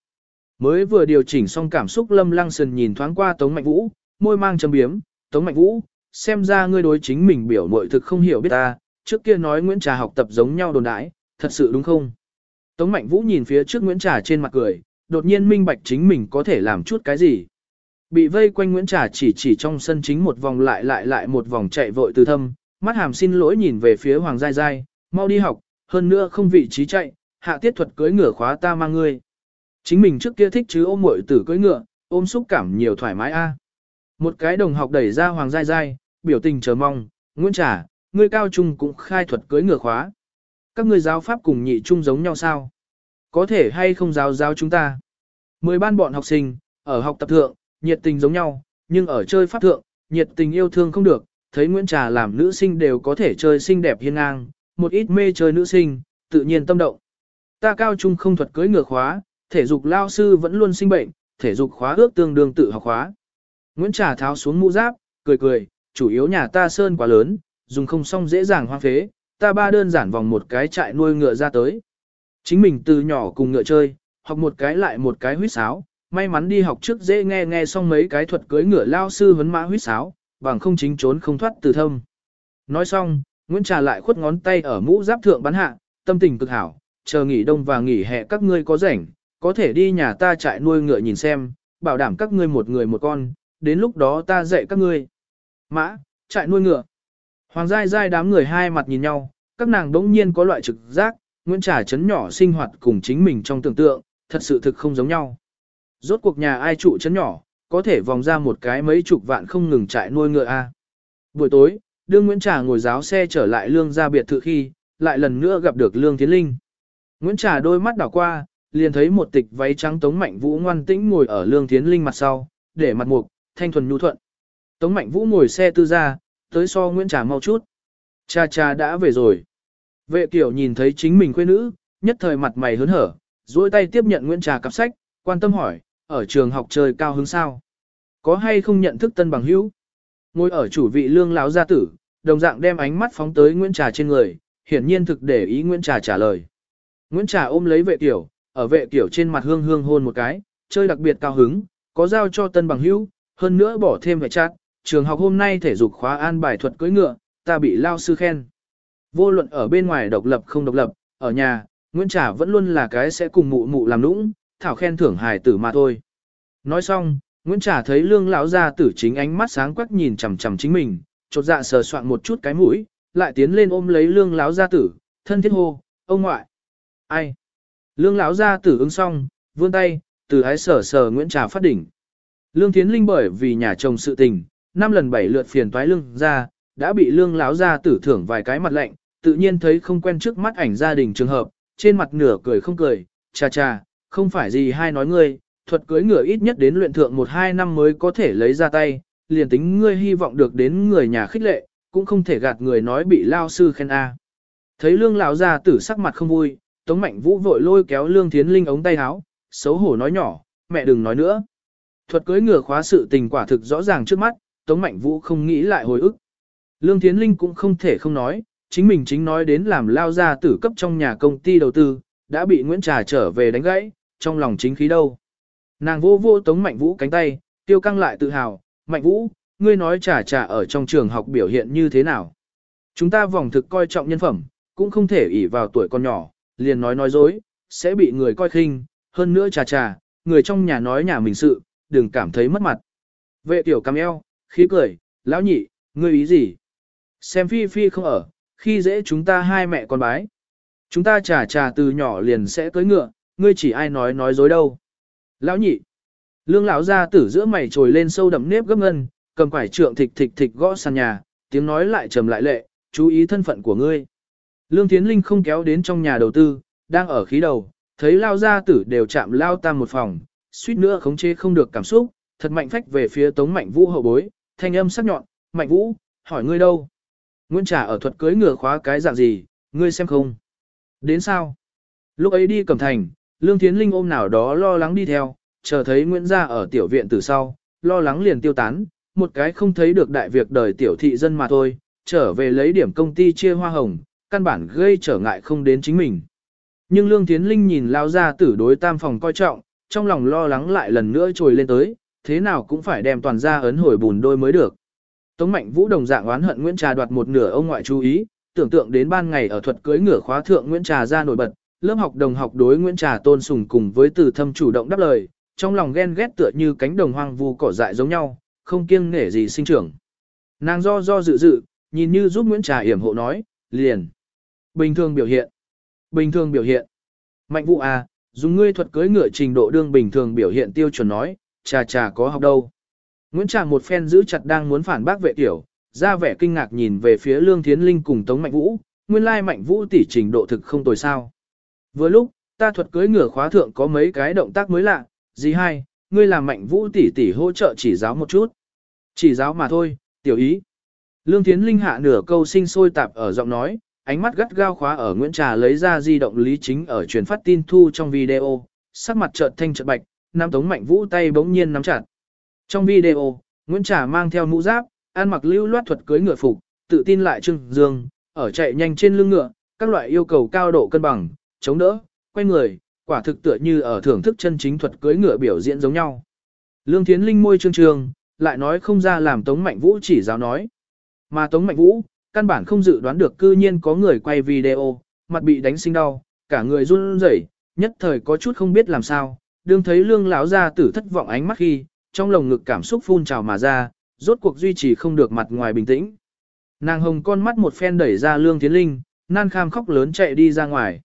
Mới vừa điều chỉnh xong cảm xúc Lâm Lăng Sần nhìn thoáng qua Tống Mạnh Vũ, môi mang châm biếm, Tống Mạnh Vũ, xem ra ngươi đối chính mình biểu mội thực không hiểu biết ta, trước kia nói Nguyễn Trà học tập giống nhau đồn đãi, thật sự đúng không? Tống Mạnh Vũ nhìn phía trước Nguyễn Trà trên mặt cười, đột nhiên minh bạch chính mình có thể làm chút cái gì. Bị vây quanh Nguyễn Trà chỉ chỉ trong sân chính một vòng lại lại lại một vòng chạy vội từ thâm, mắt hàm xin lỗi nhìn về phía Hoàng Giai Giai, mau đi học, hơn nữa không vị trí chạy, hạ tiết thuật cưới ngựa khóa ta mang ngươi. Chính mình trước kia thích chứ ôm muội tử cưới ngựa, ôm xúc cảm nhiều thoải mái a. Một cái đồng học đẩy ra Hoàng Giai Giai, biểu tình chờ mong, Nguyễn Trà, ngươi cao trung cũng khai thuật cưới ngựa khóa. Các ngươi giáo pháp cùng nhị trung giống nhau sao? Có thể hay không giáo giáo chúng ta? Mười ban bọn học sinh, ở học tập thượng, nhiệt tình giống nhau, nhưng ở chơi pháp thượng, nhiệt tình yêu thương không được, thấy Nguyễn Trà làm nữ sinh đều có thể chơi xinh đẹp hiên ngang, một ít mê chơi nữ sinh, tự nhiên tâm động. Ta cao trung không thuật cưới ngựa khóa, thể dục lao sư vẫn luôn sinh bệnh, thể dục khóa ước tương đương tự học khóa. Nguyễn Trà tháo xuống mũ giáp, cười cười, chủ yếu nhà ta sơn quá lớn, dùng không xong dễ dàng hoang phế, ta ba đơn giản vòng một cái trại nuôi ngựa ra tới. Chính mình từ nhỏ cùng ngựa chơi, học một cái lại một cái huýt sáo, may mắn đi học trước dễ nghe nghe xong mấy cái thuật cưới ngựa lao sư vấn mã huýt sáo, bằng không chính trốn không thoát từ thâm. Nói xong, Nguyễn Trà lại khuất ngón tay ở mũ giáp thượng bắn hạ, tâm tình cực hảo, chờ nghỉ đông và nghỉ hè các ngươi có rảnh, có thể đi nhà ta trại nuôi ngựa nhìn xem, bảo đảm các ngươi một người một con, đến lúc đó ta dạy các ngươi. Mã, trại nuôi ngựa. Hoàng giai giai đám người hai mặt nhìn nhau, các nàng đống nhiên có loại trực giác, Nguyễn Trà chấn nhỏ sinh hoạt cùng chính mình trong tưởng tượng, thật sự thực không giống nhau. Rốt cuộc nhà ai trụ chấn nhỏ, có thể vòng ra một cái mấy chục vạn không ngừng trại nuôi ngựa a. Buổi tối, đương Nguyễn Trà ngồi giáo xe trở lại lương gia biệt thự khi, lại lần nữa gặp được lương tiến linh. Nguyễn Trà đôi mắt đảo qua, liền thấy một tịch váy trắng Tống Mạnh Vũ ngoan tĩnh ngồi ở lương tiến linh mặt sau, để mặt mục, thanh thuần nhu thuận. Tống Mạnh Vũ ngồi xe tư ra, tới so Nguyễn Trà mau chút. Cha cha đã về rồi. Vệ kiểu nhìn thấy chính mình quê nữ, nhất thời mặt mày hớn hở, duỗi tay tiếp nhận Nguyễn Trà cặp sách, quan tâm hỏi, ở trường học trời cao hứng sao? Có hay không nhận thức tân bằng hữu? Ngồi ở chủ vị lương lão gia tử, đồng dạng đem ánh mắt phóng tới Nguyễn Trà trên người, hiển nhiên thực để ý Nguyễn Trà trả lời. Nguyễn Trà ôm lấy vệ tiểu, ở vệ tiểu trên mặt hương hương hôn một cái, chơi đặc biệt cao hứng, có giao cho tân bằng hữu, hơn nữa bỏ thêm vệ chát, trường học hôm nay thể dục khóa an bài thuật cưỡi ngựa, ta bị lao sư khen. Vô luận ở bên ngoài độc lập không độc lập, ở nhà, Nguyễn Trà vẫn luôn là cái sẽ cùng mụ mụ làm nũng, thảo khen thưởng hài tử mà thôi. Nói xong, Nguyễn Trà thấy lương lão gia tử chính ánh mắt sáng quắc nhìn chằm chằm chính mình, chột dạ sờ soạn một chút cái mũi, lại tiến lên ôm lấy lương lão gia tử, thân thiết hô, ông ngoại. Ai? Lương lão gia tử ứng xong, vươn tay, từ ái sờ sờ Nguyễn Trà phát đỉnh. Lương Thiến Linh bởi vì nhà chồng sự tình, năm lần bảy lượt phiền toái lương ra, đã bị lương lão gia tử thưởng vài cái mặt lạnh, tự nhiên thấy không quen trước mắt ảnh gia đình trường hợp, trên mặt nửa cười không cười, cha cha, không phải gì hai nói ngươi, thuật cưới ngựa ít nhất đến luyện thượng một hai năm mới có thể lấy ra tay, liền tính ngươi hy vọng được đến người nhà khích lệ, cũng không thể gạt người nói bị lao sư khen a. Thấy lương lão gia tử sắc mặt không vui, Tống Mạnh Vũ vội lôi kéo lương thiến linh ống tay áo, xấu hổ nói nhỏ, mẹ đừng nói nữa. Thuật cưới ngựa khóa sự tình quả thực rõ ràng trước mắt, Tống Mạnh Vũ không nghĩ lại hồi ức. Lương Thiến Linh cũng không thể không nói, chính mình chính nói đến làm lao ra tử cấp trong nhà công ty đầu tư, đã bị Nguyễn Trà trở về đánh gãy, trong lòng chính khí đâu. Nàng vô vô Tống Mạnh Vũ cánh tay, tiêu căng lại tự hào, Mạnh Vũ, ngươi nói trà trà ở trong trường học biểu hiện như thế nào. Chúng ta vòng thực coi trọng nhân phẩm, cũng không thể ỷ vào tuổi con nhỏ, liền nói nói dối, sẽ bị người coi khinh, hơn nữa trà trà, người trong nhà nói nhà mình sự, đừng cảm thấy mất mặt. Vệ tiểu cam eo, khí cười, lão nhị, ngươi ý gì? Xem phi phi không ở, khi dễ chúng ta hai mẹ con bái. Chúng ta trà trà từ nhỏ liền sẽ cưới ngựa, ngươi chỉ ai nói nói dối đâu. Lão nhị. Lương lão ra tử giữa mày trồi lên sâu đậm nếp gấp ngân, cầm quải trượng thịch thịch thịch gõ sàn nhà, tiếng nói lại trầm lại lệ, chú ý thân phận của ngươi. Lương Thiến Linh không kéo đến trong nhà đầu tư, đang ở khí đầu, thấy lao gia tử đều chạm lao tam một phòng, suýt nữa khống chế không được cảm xúc, thật mạnh phách về phía Tống Mạnh Vũ hậu bối, thanh âm sắc nhọn, "Mạnh Vũ, hỏi ngươi đâu?" Nguyễn Trà ở thuật cưới ngựa khóa cái dạng gì, ngươi xem không? Đến sao? Lúc ấy đi cầm thành, Lương Thiến Linh ôm nào đó lo lắng đi theo, chờ thấy Nguyễn gia ở tiểu viện từ sau, lo lắng liền tiêu tán, một cái không thấy được đại việc đời tiểu thị dân mà thôi, trở về lấy điểm công ty chia hoa hồng, căn bản gây trở ngại không đến chính mình. Nhưng Lương Thiến Linh nhìn lao ra tử đối tam phòng coi trọng, trong lòng lo lắng lại lần nữa trồi lên tới, thế nào cũng phải đem toàn gia ấn hồi bùn đôi mới được. Tống Mạnh Vũ đồng dạng oán hận Nguyễn Trà đoạt một nửa ông ngoại chú ý, tưởng tượng đến ban ngày ở thuật cưới ngửa khóa thượng Nguyễn Trà ra nổi bật, lớp học đồng học đối Nguyễn Trà tôn sùng cùng với từ thâm chủ động đáp lời, trong lòng ghen ghét tựa như cánh đồng hoang vu cỏ dại giống nhau, không kiêng nể gì sinh trưởng. Nàng do do dự dự, nhìn như giúp Nguyễn Trà yểm hộ nói, liền. Bình thường biểu hiện. Bình thường biểu hiện. Mạnh vụ à, dùng ngươi thuật cưới ngựa trình độ đương bình thường biểu hiện tiêu chuẩn nói, trà trà có học đâu. Nguyễn Trà một phen giữ chặt đang muốn phản bác vệ tiểu, ra vẻ kinh ngạc nhìn về phía Lương Thiến Linh cùng Tống Mạnh Vũ, nguyên lai Mạnh Vũ tỷ trình độ thực không tồi sao. Vừa lúc, ta thuật cưới ngựa khóa thượng có mấy cái động tác mới lạ, gì hai, ngươi làm Mạnh Vũ tỷ tỷ hỗ trợ chỉ giáo một chút. Chỉ giáo mà thôi, tiểu ý. Lương Thiến Linh hạ nửa câu sinh sôi tạp ở giọng nói, ánh mắt gắt gao khóa ở Nguyễn Trà lấy ra di động lý chính ở truyền phát tin thu trong video, sắc mặt chợt thanh chợt bạch, nam tống mạnh vũ tay bỗng nhiên nắm chặt. Trong video, Nguyễn Trà mang theo mũ giáp, ăn mặc lưu loát thuật cưới ngựa phục, tự tin lại trưng dương, ở chạy nhanh trên lưng ngựa, các loại yêu cầu cao độ cân bằng, chống đỡ, quay người, quả thực tựa như ở thưởng thức chân chính thuật cưới ngựa biểu diễn giống nhau. Lương Thiến Linh môi trương trương, lại nói không ra làm Tống Mạnh Vũ chỉ giáo nói. Mà Tống Mạnh Vũ, căn bản không dự đoán được cư nhiên có người quay video, mặt bị đánh sinh đau, cả người run rẩy, nhất thời có chút không biết làm sao, đương thấy lương lão ra tử thất vọng ánh mắt khi, trong lồng ngực cảm xúc phun trào mà ra, rốt cuộc duy trì không được mặt ngoài bình tĩnh. Nàng hồng con mắt một phen đẩy ra lương Thiến linh, nan kham khóc lớn chạy đi ra ngoài.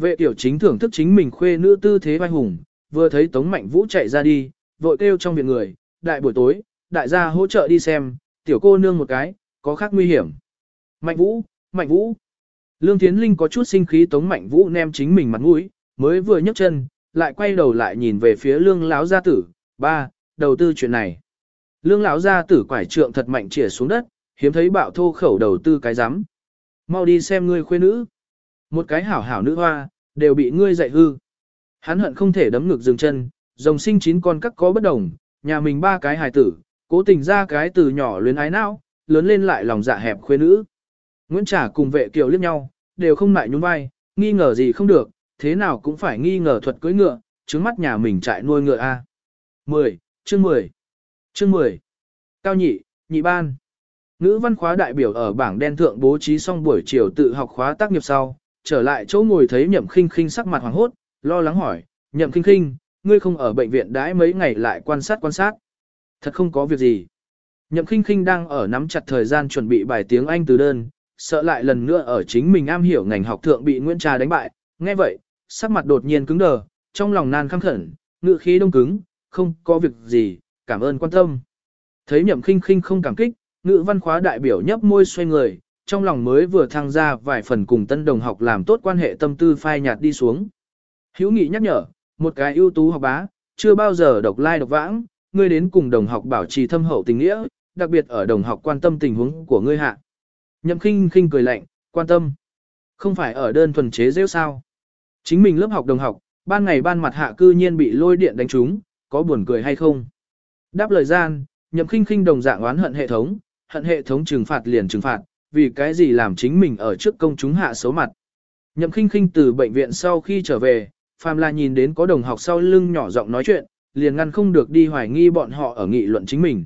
Vệ tiểu chính thưởng thức chính mình khuê nữ tư thế vai hùng, vừa thấy Tống Mạnh Vũ chạy ra đi, vội kêu trong viện người, đại buổi tối, đại gia hỗ trợ đi xem, tiểu cô nương một cái, có khác nguy hiểm. Mạnh Vũ, Mạnh Vũ. Lương Thiến Linh có chút sinh khí Tống Mạnh Vũ nem chính mình mặt mũi, mới vừa nhấc chân, lại quay đầu lại nhìn về phía Lương lão gia tử, ba, đầu tư chuyện này. Lương lão gia tử quải trượng thật mạnh chĩa xuống đất, hiếm thấy bạo thô khẩu đầu tư cái rắm Mau đi xem ngươi khuê nữ. Một cái hảo hảo nữ hoa, đều bị ngươi dạy hư. Hắn hận không thể đấm ngực dừng chân, rồng sinh chín con các có bất đồng, nhà mình ba cái hài tử, cố tình ra cái từ nhỏ luyến ái não, lớn lên lại lòng dạ hẹp khuê nữ. Nguyễn trả cùng vệ kiều liếc nhau, đều không ngại nhún vai, nghi ngờ gì không được, thế nào cũng phải nghi ngờ thuật cưỡi ngựa, trứng mắt nhà mình trại nuôi ngựa A. 10. Chương 10. Chương 10. Cao nhị, nhị ban. Ngữ văn khóa đại biểu ở bảng đen thượng bố trí xong buổi chiều tự học khóa tác nghiệp sau, trở lại chỗ ngồi thấy Nhậm Khinh Khinh sắc mặt hoàng hốt, lo lắng hỏi, "Nhậm Khinh Khinh, ngươi không ở bệnh viện đãi mấy ngày lại quan sát quan sát?" "Thật không có việc gì." Nhậm Khinh Khinh đang ở nắm chặt thời gian chuẩn bị bài tiếng Anh từ đơn, sợ lại lần nữa ở chính mình am hiểu ngành học thượng bị Nguyễn Trà đánh bại, nghe vậy, sắc mặt đột nhiên cứng đờ, trong lòng nan khăng khẩn, ngựa khí đông cứng, không có việc gì, cảm ơn quan tâm. Thấy nhậm khinh khinh không cảm kích, ngữ văn khóa đại biểu nhấp môi xoay người, trong lòng mới vừa thăng ra vài phần cùng tân đồng học làm tốt quan hệ tâm tư phai nhạt đi xuống. Hữu nghị nhắc nhở, một cái ưu tú học bá, chưa bao giờ độc lai like độc vãng, ngươi đến cùng đồng học bảo trì thâm hậu tình nghĩa, đặc biệt ở đồng học quan tâm tình huống của ngươi hạ. Nhậm khinh khinh cười lạnh, quan tâm. Không phải ở đơn thuần chế rêu sao. Chính mình lớp học đồng học, ban ngày ban mặt hạ cư nhiên bị lôi điện đánh trúng, có buồn cười hay không? Đáp lời gian, nhậm khinh khinh đồng dạng oán hận hệ thống, hận hệ thống trừng phạt liền trừng phạt, vì cái gì làm chính mình ở trước công chúng hạ xấu mặt. Nhậm khinh khinh từ bệnh viện sau khi trở về, Phạm La nhìn đến có đồng học sau lưng nhỏ giọng nói chuyện, liền ngăn không được đi hoài nghi bọn họ ở nghị luận chính mình.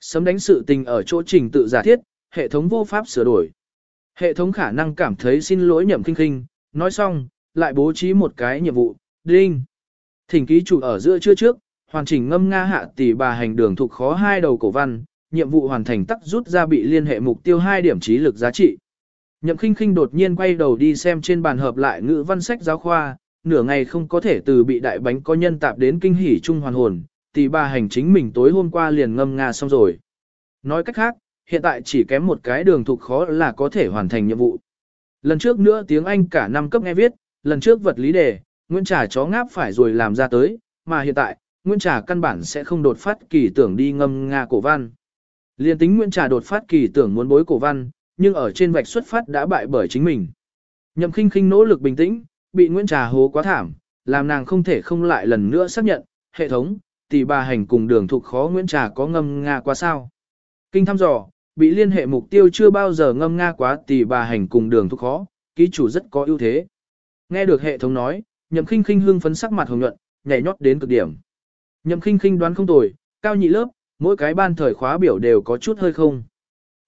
Sấm đánh sự tình ở chỗ trình tự giả thiết, hệ thống vô pháp sửa đổi. Hệ thống khả năng cảm thấy xin lỗi nhậm kinh kinh, nói xong, lại bố trí một cái nhiệm vụ, đinh. Thỉnh ký chủ ở giữa chưa trước, hoàn chỉnh ngâm nga hạ tỷ bà hành đường thuộc khó hai đầu cổ văn, nhiệm vụ hoàn thành tắc rút ra bị liên hệ mục tiêu 2 điểm trí lực giá trị. Nhậm khinh khinh đột nhiên quay đầu đi xem trên bàn hợp lại ngữ văn sách giáo khoa, nửa ngày không có thể từ bị đại bánh có nhân tạp đến kinh hỉ trung hoàn hồn, tỷ bà hành chính mình tối hôm qua liền ngâm nga xong rồi. Nói cách khác, hiện tại chỉ kém một cái đường thuộc khó là có thể hoàn thành nhiệm vụ. Lần trước nữa tiếng Anh cả năm cấp nghe viết, lần trước vật lý đề, Nguyễn Trà chó ngáp phải rồi làm ra tới, mà hiện tại, Nguyễn Trà căn bản sẽ không đột phát kỳ tưởng đi ngâm Nga cổ văn. Liên tính Nguyễn Trà đột phát kỳ tưởng muốn bối cổ văn, nhưng ở trên vạch xuất phát đã bại bởi chính mình. Nhậm khinh khinh nỗ lực bình tĩnh, bị Nguyễn Trà hố quá thảm, làm nàng không thể không lại lần nữa xác nhận, hệ thống, tỷ bà hành cùng đường thuộc khó Nguyễn Trà có ngâm Nga quá sao. Kinh thăm dò, bị liên hệ mục tiêu chưa bao giờ ngâm Nga quá tỷ bà hành cùng đường thuộc khó, ký chủ rất có ưu thế. Nghe được hệ thống nói, nhậm khinh khinh hương phấn sắc mặt hồng nhuận, nhảy nhót đến cực điểm. Nhậm khinh khinh đoán không tồi, cao nhị lớp, mỗi cái ban thời khóa biểu đều có chút hơi không.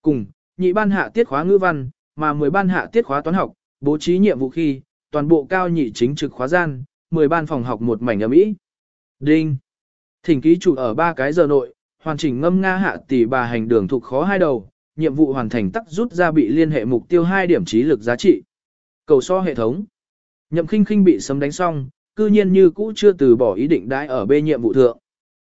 Cùng, nhị ban hạ tiết khóa ngữ văn, mà 10 ban hạ tiết khóa toán học, bố trí nhiệm vụ khi, toàn bộ cao nhị chính trực khóa gian, 10 ban phòng học một mảnh ấm ý. Đinh. Thỉnh ký chủ ở ba cái giờ nội, hoàn chỉnh ngâm nga hạ tỷ bà hành đường thuộc khó hai đầu, nhiệm vụ hoàn thành tắc rút ra bị liên hệ mục tiêu 2 điểm trí lực giá trị. Cầu so hệ thống. Nhậm khinh khinh bị sấm đánh xong, cư nhiên như cũ chưa từ bỏ ý định đãi ở bê nhiệm vụ thượng.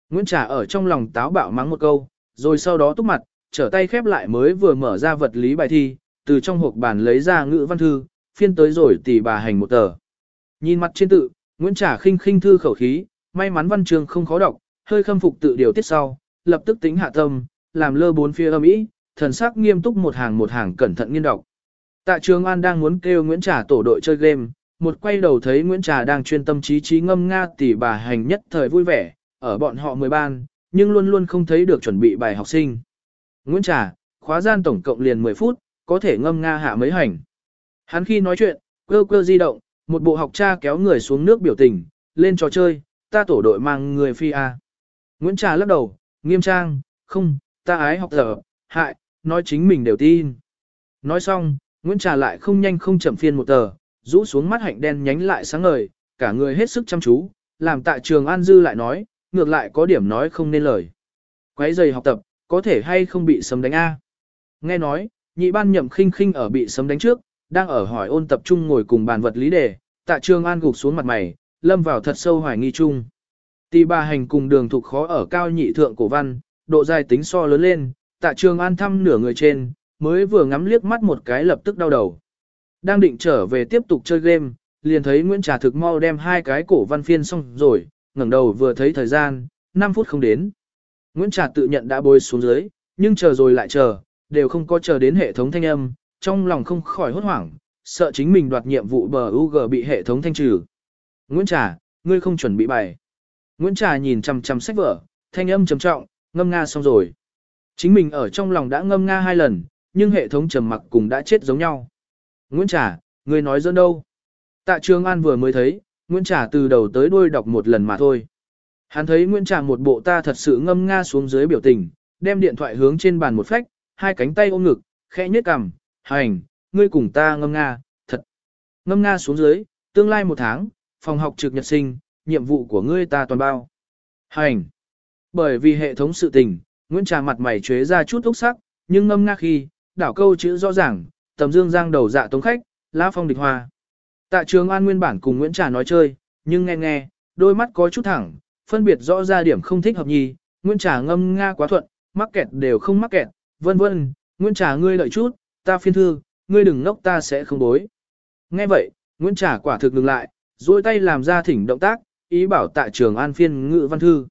Nguyễn Trà ở trong lòng táo bạo mắng một câu, rồi sau đó túc mặt, trở tay khép lại mới vừa mở ra vật lý bài thi, từ trong hộp bàn lấy ra ngữ văn thư, phiên tới rồi tỉ bà hành một tờ. Nhìn mặt trên tự, Nguyễn Trà khinh khinh thư khẩu khí, may mắn văn chương không khó đọc, hơi khâm phục tự điều tiết sau, lập tức tính hạ tâm, làm lơ bốn phía âm ý, thần sắc nghiêm túc một hàng một hàng cẩn thận nghiên đọc. Tạ Trường An đang muốn kêu Nguyễn Trà tổ đội chơi game, một quay đầu thấy Nguyễn Trà đang chuyên tâm trí trí ngâm nga tỉ bà hành nhất thời vui vẻ, ở bọn họ mười ban, nhưng luôn luôn không thấy được chuẩn bị bài học sinh. Nguyễn Trà, khóa gian tổng cộng liền 10 phút, có thể ngâm nga hạ mấy hành. Hắn khi nói chuyện, cơ cơ di động, một bộ học cha kéo người xuống nước biểu tình, lên trò chơi, ta tổ đội mang người phi A. Nguyễn Trà lắc đầu, nghiêm trang, không, ta ái học giờ, hại, nói chính mình đều tin. Nói xong, Nguyễn Trà lại không nhanh không chậm phiên một tờ, rũ xuống mắt hạnh đen nhánh lại sáng ngời, cả người hết sức chăm chú, làm tại trường An Dư lại nói, ngược lại có điểm nói không nên lời. Quấy giày học tập, có thể hay không bị sấm đánh A. Nghe nói, nhị ban nhậm khinh khinh ở bị sấm đánh trước, đang ở hỏi ôn tập trung ngồi cùng bàn vật lý đề, tạ trường an gục xuống mặt mày, lâm vào thật sâu hoài nghi chung. Tỷ bà hành cùng đường thuộc khó ở cao nhị thượng cổ văn, độ dài tính so lớn lên, tạ trường an thăm nửa người trên, mới vừa ngắm liếc mắt một cái lập tức đau đầu. Đang định trở về tiếp tục chơi game, liền thấy Nguyễn Trà thực mau đem hai cái cổ văn phiên xong rồi, ngẩng đầu vừa thấy thời gian, 5 phút không đến. Nguyễn Trà tự nhận đã bôi xuống dưới, nhưng chờ rồi lại chờ, đều không có chờ đến hệ thống thanh âm, trong lòng không khỏi hốt hoảng, sợ chính mình đoạt nhiệm vụ bờ UG bị hệ thống thanh trừ. Nguyễn Trà, ngươi không chuẩn bị bài. Nguyễn Trà nhìn chằm chằm sách vở, thanh âm trầm trọng, ngâm nga xong rồi. Chính mình ở trong lòng đã ngâm nga hai lần, nhưng hệ thống trầm mặc cùng đã chết giống nhau. Nguyễn Trà, ngươi nói dẫn đâu? Tạ Trường An vừa mới thấy, Nguyễn Trà từ đầu tới đuôi đọc một lần mà thôi. Hắn thấy Nguyễn Trà một bộ ta thật sự ngâm nga xuống dưới biểu tình, đem điện thoại hướng trên bàn một phách, hai cánh tay ôm ngực, khẽ nhếch cằm, hành, ngươi cùng ta ngâm nga, thật. Ngâm nga xuống dưới, tương lai một tháng, phòng học trực nhật sinh, nhiệm vụ của ngươi ta toàn bao. Hành. Bởi vì hệ thống sự tình, Nguyễn Trà mặt mày chế ra chút tức sắc, nhưng ngâm nga khi, đảo câu chữ rõ ràng, tầm dương giang đầu dạ tống khách, lá phong địch hoa. Tạ trường an nguyên bản cùng Nguyễn Trà nói chơi, nhưng nghe nghe, đôi mắt có chút thẳng, phân biệt rõ ra điểm không thích hợp nhì, Nguyễn Trà ngâm nga quá thuận, mắc kẹt đều không mắc kẹt, vân vân, Nguyễn Trà ngươi lợi chút, ta phiên thư, ngươi đừng ngốc ta sẽ không bối. Nghe vậy, Nguyễn Trà quả thực ngừng lại, duỗi tay làm ra thỉnh động tác, ý bảo tạ trường an phiên ngự văn thư.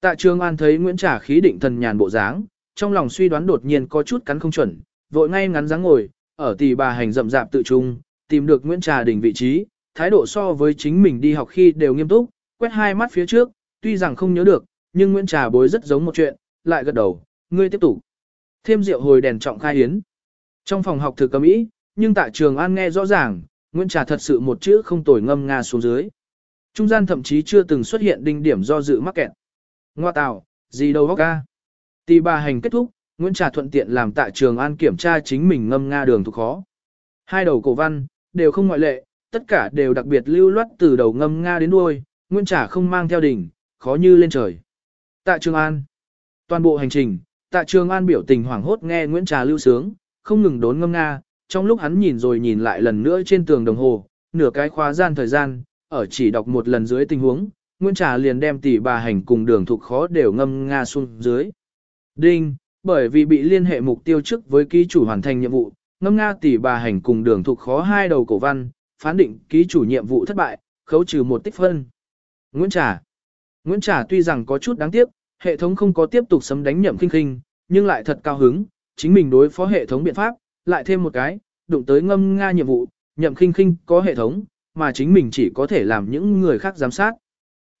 Tạ trường an thấy Nguyễn Trà khí định thần nhàn bộ dáng, trong lòng suy đoán đột nhiên có chút cắn không chuẩn, vội ngay ngắn dáng ngồi, ở tỷ bà hành rậm rạp tự trung, tìm được Nguyễn Trà đỉnh vị trí, thái độ so với chính mình đi học khi đều nghiêm túc, quét hai mắt phía trước, tuy rằng không nhớ được, nhưng Nguyễn Trà bối rất giống một chuyện, lại gật đầu, ngươi tiếp tục. Thêm rượu hồi đèn trọng khai hiến. Trong phòng học thực cầm ý, nhưng tại trường An nghe rõ ràng, Nguyễn Trà thật sự một chữ không tồi ngâm nga xuống dưới. Trung gian thậm chí chưa từng xuất hiện đinh điểm do dự mắc kẹt. Ngoa tạo, gì đâu góc ca. Tì bà hành kết thúc, Nguyễn Trà thuận tiện làm tại trường An kiểm tra chính mình ngâm nga đường thuộc khó. Hai đầu cổ văn, đều không ngoại lệ, tất cả đều đặc biệt lưu loát từ đầu ngâm nga đến đuôi, Nguyễn Trà không mang theo đỉnh, khó như lên trời. Tạ Trường An. Toàn bộ hành trình, Tạ Trường An biểu tình hoảng hốt nghe Nguyễn Trà lưu sướng, không ngừng đốn ngâm nga, trong lúc hắn nhìn rồi nhìn lại lần nữa trên tường đồng hồ, nửa cái khóa gian thời gian, ở chỉ đọc một lần dưới tình huống, Nguyễn Trà liền đem tỷ bà hành cùng đường thuộc khó đều ngâm nga xuống dưới. Đinh, bởi vì bị liên hệ mục tiêu trước với ký chủ hoàn thành nhiệm vụ, ngâm nga tỷ bà hành cùng đường thuộc khó hai đầu cổ văn, phán định ký chủ nhiệm vụ thất bại, khấu trừ một tích phân. Nguyễn Trà Nguyễn Trà tuy rằng có chút đáng tiếc, hệ thống không có tiếp tục sấm đánh nhậm kinh kinh, nhưng lại thật cao hứng, chính mình đối phó hệ thống biện pháp, lại thêm một cái, đụng tới ngâm nga nhiệm vụ, nhậm kinh kinh có hệ thống, mà chính mình chỉ có thể làm những người khác giám sát.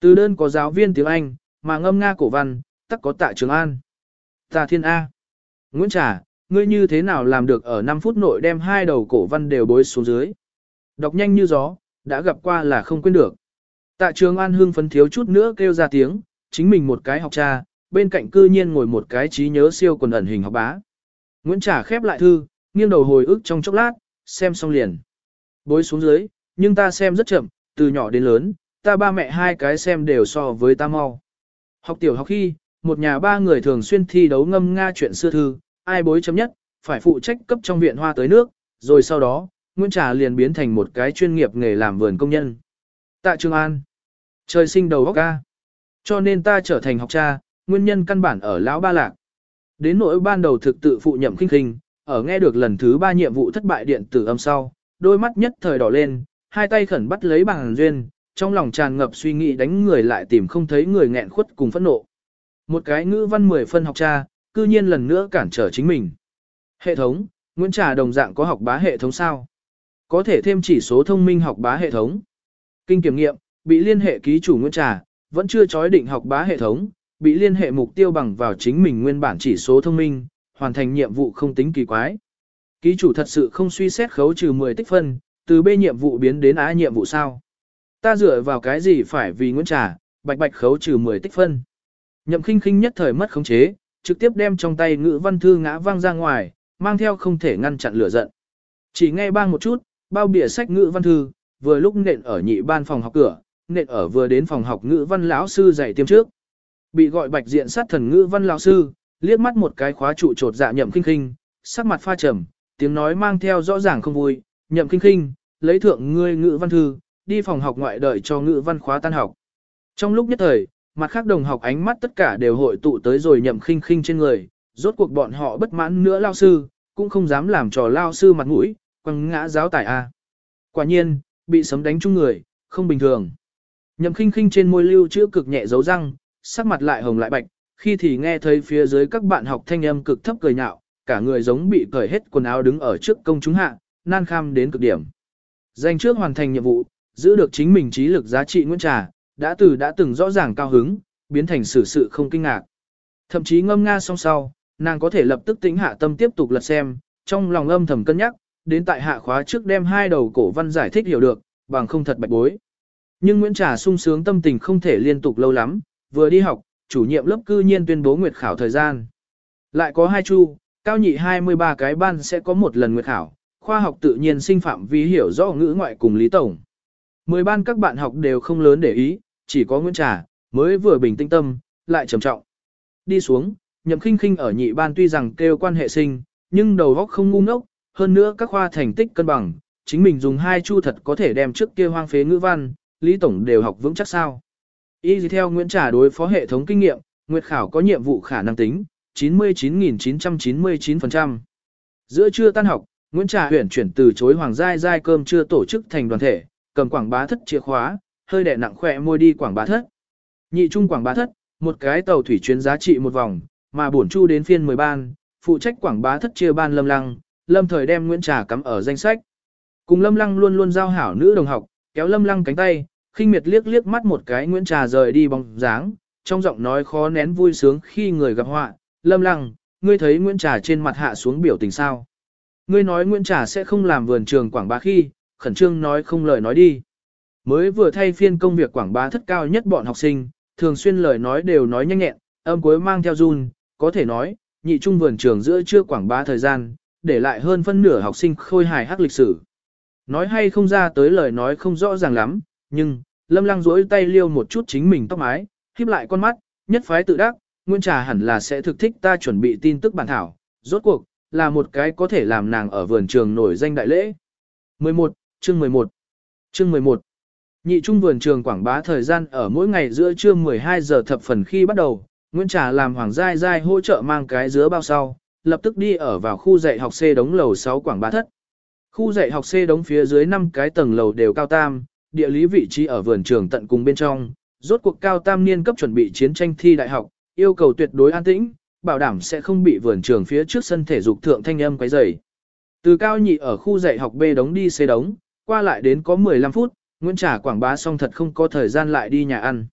Từ đơn có giáo viên tiếng Anh, mà ngâm nga cổ văn, tắc có tạ trường an. Tà thiên A. Nguyễn Trà, ngươi như thế nào làm được ở 5 phút nội đem hai đầu cổ văn đều bối xuống dưới. Đọc nhanh như gió, đã gặp qua là không quên được. Tạ trường an hương phấn thiếu chút nữa kêu ra tiếng, chính mình một cái học cha, bên cạnh cư nhiên ngồi một cái trí nhớ siêu quần ẩn hình học bá. Nguyễn Trả khép lại thư, nghiêng đầu hồi ức trong chốc lát, xem xong liền. Bối xuống dưới, nhưng ta xem rất chậm, từ nhỏ đến lớn, ta ba mẹ hai cái xem đều so với ta mau. Học tiểu học khi, một nhà ba người thường xuyên thi đấu ngâm nga chuyện xưa thư, ai bối chấm nhất, phải phụ trách cấp trong viện hoa tới nước, rồi sau đó, Nguyễn Trà liền biến thành một cái chuyên nghiệp nghề làm vườn công nhân. Tạ Trường An, trời sinh đầu óc ca. Cho nên ta trở thành học cha, nguyên nhân căn bản ở lão ba lạc. Đến nỗi ban đầu thực tự phụ nhậm kinh khinh, ở nghe được lần thứ ba nhiệm vụ thất bại điện tử âm sau, đôi mắt nhất thời đỏ lên, hai tay khẩn bắt lấy bằng duyên, trong lòng tràn ngập suy nghĩ đánh người lại tìm không thấy người nghẹn khuất cùng phẫn nộ. Một cái ngữ văn 10 phân học cha, cư nhiên lần nữa cản trở chính mình. Hệ thống, Nguyễn Trà đồng dạng có học bá hệ thống sao? Có thể thêm chỉ số thông minh học bá hệ thống. Kinh kiểm nghiệm, bị liên hệ ký chủ Nguyễn Trà, vẫn chưa chói định học bá hệ thống, bị liên hệ mục tiêu bằng vào chính mình nguyên bản chỉ số thông minh, hoàn thành nhiệm vụ không tính kỳ quái. Ký chủ thật sự không suy xét khấu trừ 10 tích phân, từ B nhiệm vụ biến đến A nhiệm vụ sao? Ta dựa vào cái gì phải vì Nguyễn Trà, bạch bạch khấu trừ 10 tích phân. Nhậm khinh khinh nhất thời mất khống chế, trực tiếp đem trong tay ngữ văn thư ngã văng ra ngoài, mang theo không thể ngăn chặn lửa giận. Chỉ nghe bang một chút, bao bìa sách ngữ văn thư, vừa lúc nện ở nhị ban phòng học cửa, nện ở vừa đến phòng học ngữ văn lão sư dạy tiêm trước. Bị gọi bạch diện sát thần ngữ văn lão sư, liếc mắt một cái khóa trụ trột dạ nhậm khinh khinh, sắc mặt pha trầm, tiếng nói mang theo rõ ràng không vui, nhậm khinh khinh, lấy thượng ngươi ngữ văn thư, đi phòng học ngoại đợi cho ngữ văn khóa tan học. Trong lúc nhất thời, mặt khác đồng học ánh mắt tất cả đều hội tụ tới rồi nhậm khinh khinh trên người, rốt cuộc bọn họ bất mãn nữa lao sư, cũng không dám làm trò lao sư mặt mũi, quăng ngã giáo tài A. Quả nhiên, bị sấm đánh chung người, không bình thường. Nhậm khinh khinh trên môi lưu chữa cực nhẹ dấu răng, sắc mặt lại hồng lại bạch, khi thì nghe thấy phía dưới các bạn học thanh âm cực thấp cười nhạo, cả người giống bị cởi hết quần áo đứng ở trước công chúng hạ, nan kham đến cực điểm. Danh trước hoàn thành nhiệm vụ, giữ được chính mình trí lực giá trị nguyên trà, đã từ đã từng rõ ràng cao hứng, biến thành sự sự không kinh ngạc. Thậm chí ngâm nga song sau, nàng có thể lập tức tĩnh hạ tâm tiếp tục lật xem, trong lòng âm thầm cân nhắc, đến tại hạ khóa trước đem hai đầu cổ văn giải thích hiểu được, bằng không thật bạch bối. Nhưng Nguyễn Trà sung sướng tâm tình không thể liên tục lâu lắm, vừa đi học, chủ nhiệm lớp cư nhiên tuyên bố nguyệt khảo thời gian. Lại có hai chu, cao nhị 23 cái ban sẽ có một lần nguyệt khảo, khoa học tự nhiên sinh phạm vi hiểu rõ ngữ ngoại cùng lý tổng. Mười ban các bạn học đều không lớn để ý, chỉ có Nguyễn Trà, mới vừa bình tĩnh tâm, lại trầm trọng. Đi xuống, nhậm khinh khinh ở nhị ban tuy rằng kêu quan hệ sinh, nhưng đầu óc không ngu ngốc, hơn nữa các khoa thành tích cân bằng, chính mình dùng hai chu thật có thể đem trước kia hoang phế ngữ văn, lý tổng đều học vững chắc sao. Y theo Nguyễn Trà đối phó hệ thống kinh nghiệm, Nguyệt Khảo có nhiệm vụ khả năng tính, 99.999%. Giữa trưa tan học, Nguyễn Trà huyển chuyển từ chối Hoàng Giai Giai cơm chưa tổ chức thành đoàn thể, cầm quảng bá thất chìa khóa, hơi đẻ nặng khỏe môi đi quảng bá thất. Nhị trung quảng bá thất, một cái tàu thủy chuyến giá trị một vòng, mà bổn chu đến phiên 10 ban, phụ trách quảng bá thất chia ban lâm lăng, lâm thời đem Nguyễn Trà cắm ở danh sách. Cùng lâm lăng luôn luôn giao hảo nữ đồng học, kéo lâm lăng cánh tay, khinh miệt liếc liếc mắt một cái Nguyễn Trà rời đi bóng dáng, trong giọng nói khó nén vui sướng khi người gặp họa, lâm lăng, ngươi thấy Nguyễn Trà trên mặt hạ xuống biểu tình sao. Ngươi nói Nguyễn Trà sẽ không làm vườn trường quảng bá khi, khẩn trương nói không lời nói đi. Mới vừa thay phiên công việc quảng bá thất cao nhất bọn học sinh, thường xuyên lời nói đều nói nhanh nhẹn, âm cuối mang theo run, có thể nói, nhị trung vườn trường giữa chưa quảng bá thời gian, để lại hơn phân nửa học sinh khôi hài hắc lịch sử. Nói hay không ra tới lời nói không rõ ràng lắm, nhưng, lâm lăng duỗi tay liêu một chút chính mình tóc mái, khiếp lại con mắt, nhất phái tự đắc, Nguyên Trà hẳn là sẽ thực thích ta chuẩn bị tin tức bản thảo, rốt cuộc, là một cái có thể làm nàng ở vườn trường nổi danh đại lễ. 11, chương 11 Chương 11 Nhị trung vườn trường quảng bá thời gian ở mỗi ngày giữa trưa 12 giờ thập phần khi bắt đầu, Nguyễn Trà làm Hoàng Giai Giai hỗ trợ mang cái dứa bao sau, lập tức đi ở vào khu dạy học C đống lầu 6 quảng bá thất. Khu dạy học C đống phía dưới 5 cái tầng lầu đều cao tam, địa lý vị trí ở vườn trường tận cùng bên trong, rốt cuộc cao tam niên cấp chuẩn bị chiến tranh thi đại học, yêu cầu tuyệt đối an tĩnh, bảo đảm sẽ không bị vườn trường phía trước sân thể dục thượng thanh âm quấy rầy. Từ cao nhị ở khu dạy học B đống đi C đống, qua lại đến có 15 phút, Nguyễn Trà quảng bá xong thật không có thời gian lại đi nhà ăn.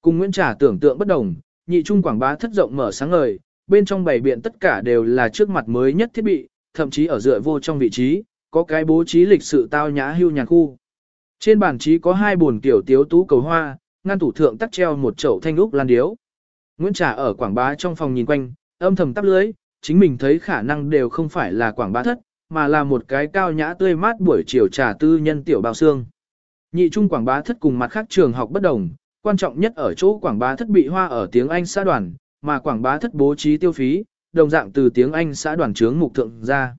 Cùng Nguyễn Trà tưởng tượng bất đồng, nhị trung quảng bá thất rộng mở sáng ngời, bên trong bảy biện tất cả đều là trước mặt mới nhất thiết bị, thậm chí ở dựa vô trong vị trí, có cái bố trí lịch sự tao nhã hưu nhà khu. Trên bàn trí có hai buồn tiểu tiếu tú cầu hoa, ngăn tủ thượng tắt treo một chậu thanh úc lan điếu. Nguyễn Trà ở quảng bá trong phòng nhìn quanh, âm thầm tắp lưới, chính mình thấy khả năng đều không phải là quảng bá thất, mà là một cái cao nhã tươi mát buổi chiều trà tư nhân tiểu bao xương. Nhị trung quảng bá thất cùng mặt khác trường học bất đồng, quan trọng nhất ở chỗ quảng bá thất bị hoa ở tiếng Anh xã đoàn, mà quảng bá thất bố trí tiêu phí, đồng dạng từ tiếng Anh xã đoàn trướng mục thượng ra.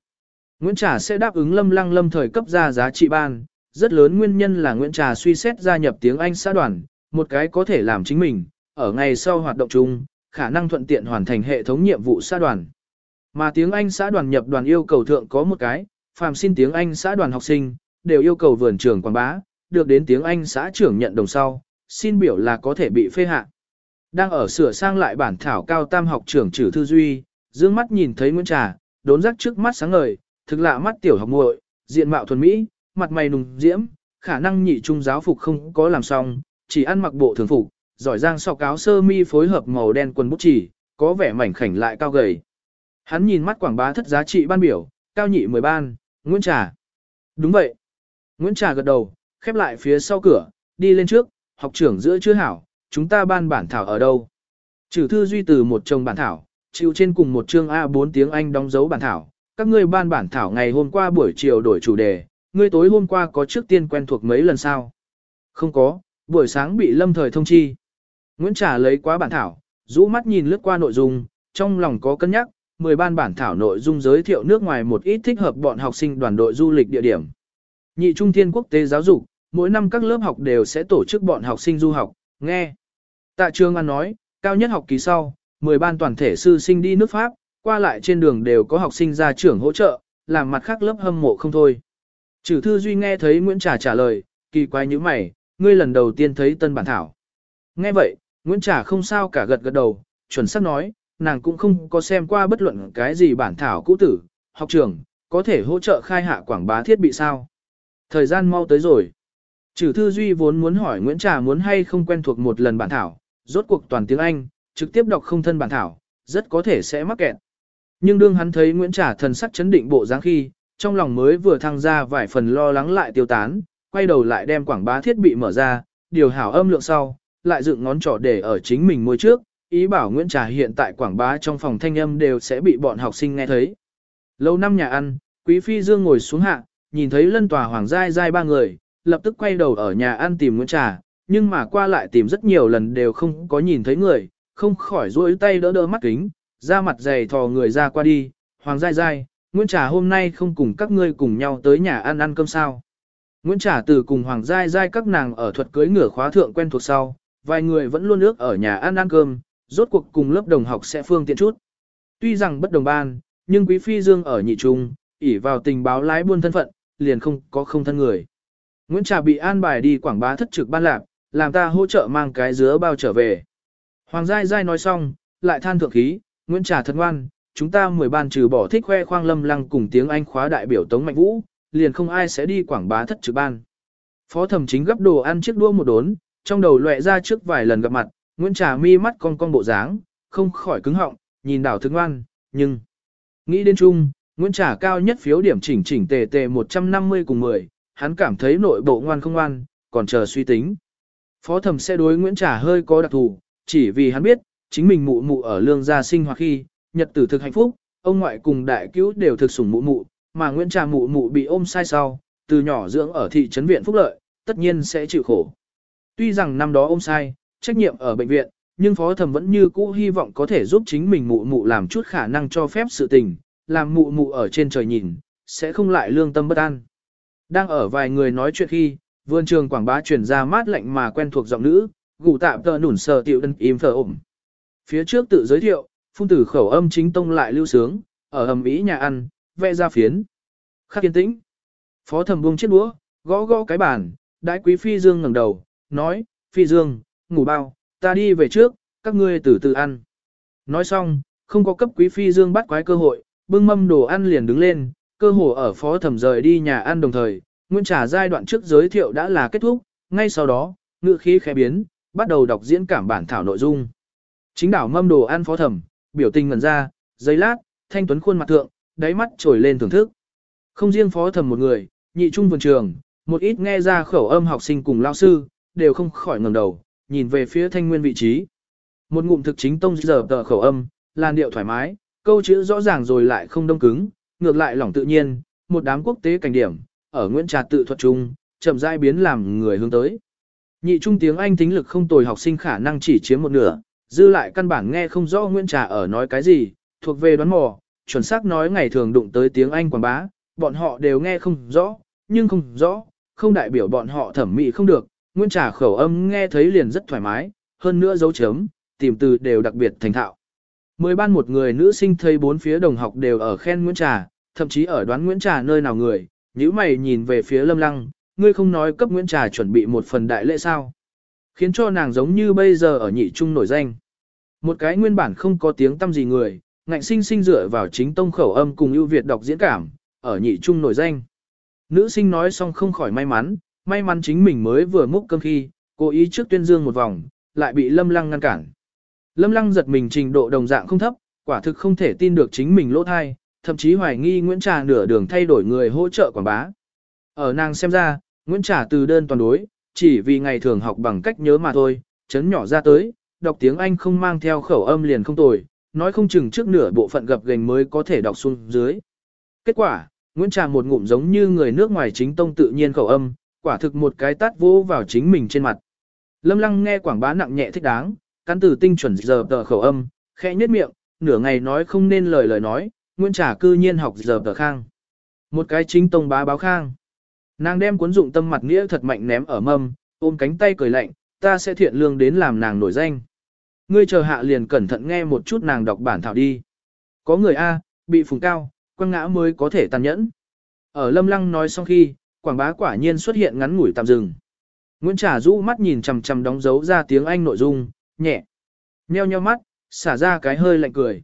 Nguyễn Trà sẽ đáp ứng lâm lăng lâm thời cấp ra giá trị ban, rất lớn nguyên nhân là Nguyễn Trà suy xét gia nhập tiếng Anh xã đoàn, một cái có thể làm chính mình, ở ngày sau hoạt động chung, khả năng thuận tiện hoàn thành hệ thống nhiệm vụ xã đoàn. Mà tiếng Anh xã đoàn nhập đoàn yêu cầu thượng có một cái, phàm xin tiếng Anh xã đoàn học sinh, đều yêu cầu vườn trường quảng bá, được đến tiếng Anh xã trưởng nhận đồng sau, xin biểu là có thể bị phê hạ. Đang ở sửa sang lại bản thảo cao tam học trưởng trừ thư duy, dương mắt nhìn thấy Nguyễn Trà, đốn rắc trước mắt sáng ngời, thực lạ mắt tiểu học muội, diện mạo thuần mỹ, mặt mày nùng diễm, khả năng nhị trung giáo phục không có làm xong, chỉ ăn mặc bộ thường phục, giỏi giang sọc cáo sơ mi phối hợp màu đen quần bút chỉ, có vẻ mảnh khảnh lại cao gầy. Hắn nhìn mắt quảng bá thất giá trị ban biểu, cao nhị mười ban, Nguyễn Trà. Đúng vậy. Nguyễn Trà gật đầu, khép lại phía sau cửa, đi lên trước, học trưởng giữa chưa hảo, chúng ta ban bản thảo ở đâu. Trừ thư duy từ một chồng bản thảo, chịu trên cùng một chương A4 tiếng Anh đóng dấu bản thảo. Các ngươi ban bản thảo ngày hôm qua buổi chiều đổi chủ đề, ngươi tối hôm qua có trước tiên quen thuộc mấy lần sao? Không có, buổi sáng bị lâm thời thông chi. Nguyễn Trà lấy quá bản thảo, rũ mắt nhìn lướt qua nội dung, trong lòng có cân nhắc, 10 ban bản thảo nội dung giới thiệu nước ngoài một ít thích hợp bọn học sinh đoàn đội du lịch địa điểm. Nhị Trung Thiên Quốc tế giáo dục, mỗi năm các lớp học đều sẽ tổ chức bọn học sinh du học, nghe. Tạ Trương An nói, cao nhất học kỳ sau, 10 ban toàn thể sư sinh đi nước Pháp, qua lại trên đường đều có học sinh ra trưởng hỗ trợ, làm mặt khác lớp hâm mộ không thôi. Trừ thư Duy nghe thấy Nguyễn Trà trả lời, kỳ quái như mày, ngươi lần đầu tiên thấy tân bản thảo. Nghe vậy, Nguyễn Trà không sao cả gật gật đầu, chuẩn xác nói, nàng cũng không có xem qua bất luận cái gì bản thảo cũ tử, học trưởng, có thể hỗ trợ khai hạ quảng bá thiết bị sao. Thời gian mau tới rồi. Trừ thư Duy vốn muốn hỏi Nguyễn Trà muốn hay không quen thuộc một lần bản thảo, rốt cuộc toàn tiếng Anh, trực tiếp đọc không thân bản thảo, rất có thể sẽ mắc kẹt. Nhưng đương hắn thấy Nguyễn Trà thần sắc chấn định bộ dáng khi, trong lòng mới vừa thăng ra vài phần lo lắng lại tiêu tán, quay đầu lại đem quảng bá thiết bị mở ra, điều hảo âm lượng sau, lại dựng ngón trỏ để ở chính mình môi trước, ý bảo Nguyễn Trà hiện tại quảng bá trong phòng thanh âm đều sẽ bị bọn học sinh nghe thấy. Lâu năm nhà ăn, Quý Phi Dương ngồi xuống hạ, nhìn thấy lân tòa hoàng giai giai ba người, lập tức quay đầu ở nhà ăn tìm Nguyễn Trà, nhưng mà qua lại tìm rất nhiều lần đều không có nhìn thấy người, không khỏi duỗi tay đỡ đỡ mắt kính, ra mặt dày thò người ra qua đi, hoàng giai giai, Nguyễn Trà hôm nay không cùng các ngươi cùng nhau tới nhà ăn ăn cơm sao. Nguyễn Trà từ cùng Hoàng Giai Giai các nàng ở thuật cưới ngửa khóa thượng quen thuộc sau, vài người vẫn luôn ước ở nhà ăn ăn cơm, rốt cuộc cùng lớp đồng học sẽ phương tiện chút. Tuy rằng bất đồng ban, nhưng Quý Phi Dương ở nhị trung, ỉ vào tình báo lái buôn thân phận, liền không có không thân người. Nguyễn Trà bị an bài đi quảng bá thất trực ban lạc, làm ta hỗ trợ mang cái dứa bao trở về. Hoàng Giai Giai nói xong, lại than thượng khí, Nguyễn Trà thật ngoan, chúng ta 10 ban trừ bỏ thích khoe khoang lâm lăng cùng tiếng Anh khóa đại biểu Tống Mạnh Vũ, liền không ai sẽ đi quảng bá thất trực ban. Phó thẩm chính gấp đồ ăn chiếc đua một đốn, trong đầu lệ ra trước vài lần gặp mặt, Nguyễn Trà mi mắt con con bộ dáng, không khỏi cứng họng, nhìn đảo thức ngoan, nhưng... Nghĩ đến chung, Nguyễn Trà cao nhất phiếu điểm chỉnh chỉnh tề tề 150 cùng 10, hắn cảm thấy nội bộ ngoan không ngoan, còn chờ suy tính. Phó thẩm sẽ đối Nguyễn Trà hơi có đặc thù, chỉ vì hắn biết, chính mình mụ mụ ở lương gia sinh hoạt khi, nhật tử thực hạnh phúc, ông ngoại cùng đại cứu đều thực sủng mụ mụ, mà Nguyễn Trà mụ mụ bị ôm sai sau, từ nhỏ dưỡng ở thị trấn viện phúc lợi, tất nhiên sẽ chịu khổ. Tuy rằng năm đó ôm sai, trách nhiệm ở bệnh viện, nhưng phó thẩm vẫn như cũ hy vọng có thể giúp chính mình mụ mụ làm chút khả năng cho phép sự tình, làm mụ mụ ở trên trời nhìn, sẽ không lại lương tâm bất an. Đang ở vài người nói chuyện khi, vườn trường quảng bá truyền ra mát lạnh mà quen thuộc giọng nữ, gù tạm tờ nủn sờ tiểu đân im phở ổm. Phía trước tự giới thiệu, phun tử khẩu âm chính tông lại lưu sướng, ở hầm ý nhà ăn, vẽ ra phiến. Khắc yên tĩnh. Phó thẩm buông chiếc đũa, gõ gõ cái bàn, đại quý phi dương ngẩng đầu, nói, phi dương, ngủ bao, ta đi về trước, các ngươi từ từ ăn. Nói xong, không có cấp quý phi dương bắt quái cơ hội, bưng mâm đồ ăn liền đứng lên, cơ hồ ở phó thẩm rời đi nhà ăn đồng thời, nguyên trả giai đoạn trước giới thiệu đã là kết thúc, ngay sau đó, ngựa khí khẽ biến, bắt đầu đọc diễn cảm bản thảo nội dung. Chính đảo mâm đồ ăn phó thẩm, biểu tình ngẩn ra, giấy lát, thanh tuấn khuôn mặt thượng, đáy mắt trồi lên thưởng thức. Không riêng phó thẩm một người, nhị trung vườn trường, một ít nghe ra khẩu âm học sinh cùng lao sư, đều không khỏi ngẩng đầu, nhìn về phía thanh nguyên vị trí. Một ngụm thực chính tông giờ tờ khẩu âm, làn điệu thoải mái, câu chữ rõ ràng rồi lại không đông cứng, ngược lại lỏng tự nhiên, một đám quốc tế cảnh điểm, ở Nguyễn Trà tự thuật chung, chậm rãi biến làm người hướng tới. Nhị trung tiếng Anh tính lực không tồi học sinh khả năng chỉ chiếm một nửa, dư lại căn bản nghe không rõ Nguyễn Trà ở nói cái gì, thuộc về đoán mò, chuẩn xác nói ngày thường đụng tới tiếng Anh quảng bá, bọn họ đều nghe không rõ, nhưng không rõ, không đại biểu bọn họ thẩm mỹ không được, Nguyễn Trà khẩu âm nghe thấy liền rất thoải mái, hơn nữa dấu chấm, tìm từ đều đặc biệt thành thạo. Mười ban một người nữ sinh thấy bốn phía đồng học đều ở khen Nguyễn Trà, thậm chí ở đoán Nguyễn Trà nơi nào người, nếu mày nhìn về phía Lâm Lăng, ngươi không nói cấp Nguyễn Trà chuẩn bị một phần đại lễ sao. Khiến cho nàng giống như bây giờ ở nhị trung nổi danh. Một cái nguyên bản không có tiếng tâm gì người, ngạnh sinh sinh dựa vào chính tông khẩu âm cùng ưu việt đọc diễn cảm, ở nhị trung nổi danh. Nữ sinh nói xong không khỏi may mắn, may mắn chính mình mới vừa múc cơm khi, cố ý trước tuyên dương một vòng, lại bị Lâm Lăng ngăn cản. Lâm Lăng giật mình trình độ đồng dạng không thấp, quả thực không thể tin được chính mình lỗ thai, thậm chí hoài nghi Nguyễn Trà nửa đường thay đổi người hỗ trợ quảng bá. Ở nàng xem ra, Nguyễn Trà từ đơn toàn đối, chỉ vì ngày thường học bằng cách nhớ mà thôi, chấn nhỏ ra tới, đọc tiếng Anh không mang theo khẩu âm liền không tồi, nói không chừng trước nửa bộ phận gập gành mới có thể đọc xuống dưới. Kết quả, Nguyễn Trà một ngụm giống như người nước ngoài chính tông tự nhiên khẩu âm, quả thực một cái tát vô vào chính mình trên mặt. Lâm Lăng nghe quảng bá nặng nhẹ thích đáng, cắn từ tinh chuẩn giờ tờ khẩu âm, khẽ nhếch miệng, nửa ngày nói không nên lời lời nói, Nguyễn Trà cư nhiên học giờ tờ khang. Một cái chính tông bá báo khang. Nàng đem cuốn dụng tâm mặt nghĩa thật mạnh ném ở mâm, ôm cánh tay cười lạnh, ta sẽ thiện lương đến làm nàng nổi danh. Ngươi chờ hạ liền cẩn thận nghe một chút nàng đọc bản thảo đi. Có người A, bị phùng cao, quăng ngã mới có thể tàn nhẫn. Ở lâm lăng nói xong khi, quảng bá quả nhiên xuất hiện ngắn ngủi tạm dừng. Nguyễn Trà rũ mắt nhìn chằm chằm đóng dấu ra tiếng Anh nội dung, nhẹ. Nheo nheo mắt, xả ra cái hơi lạnh cười.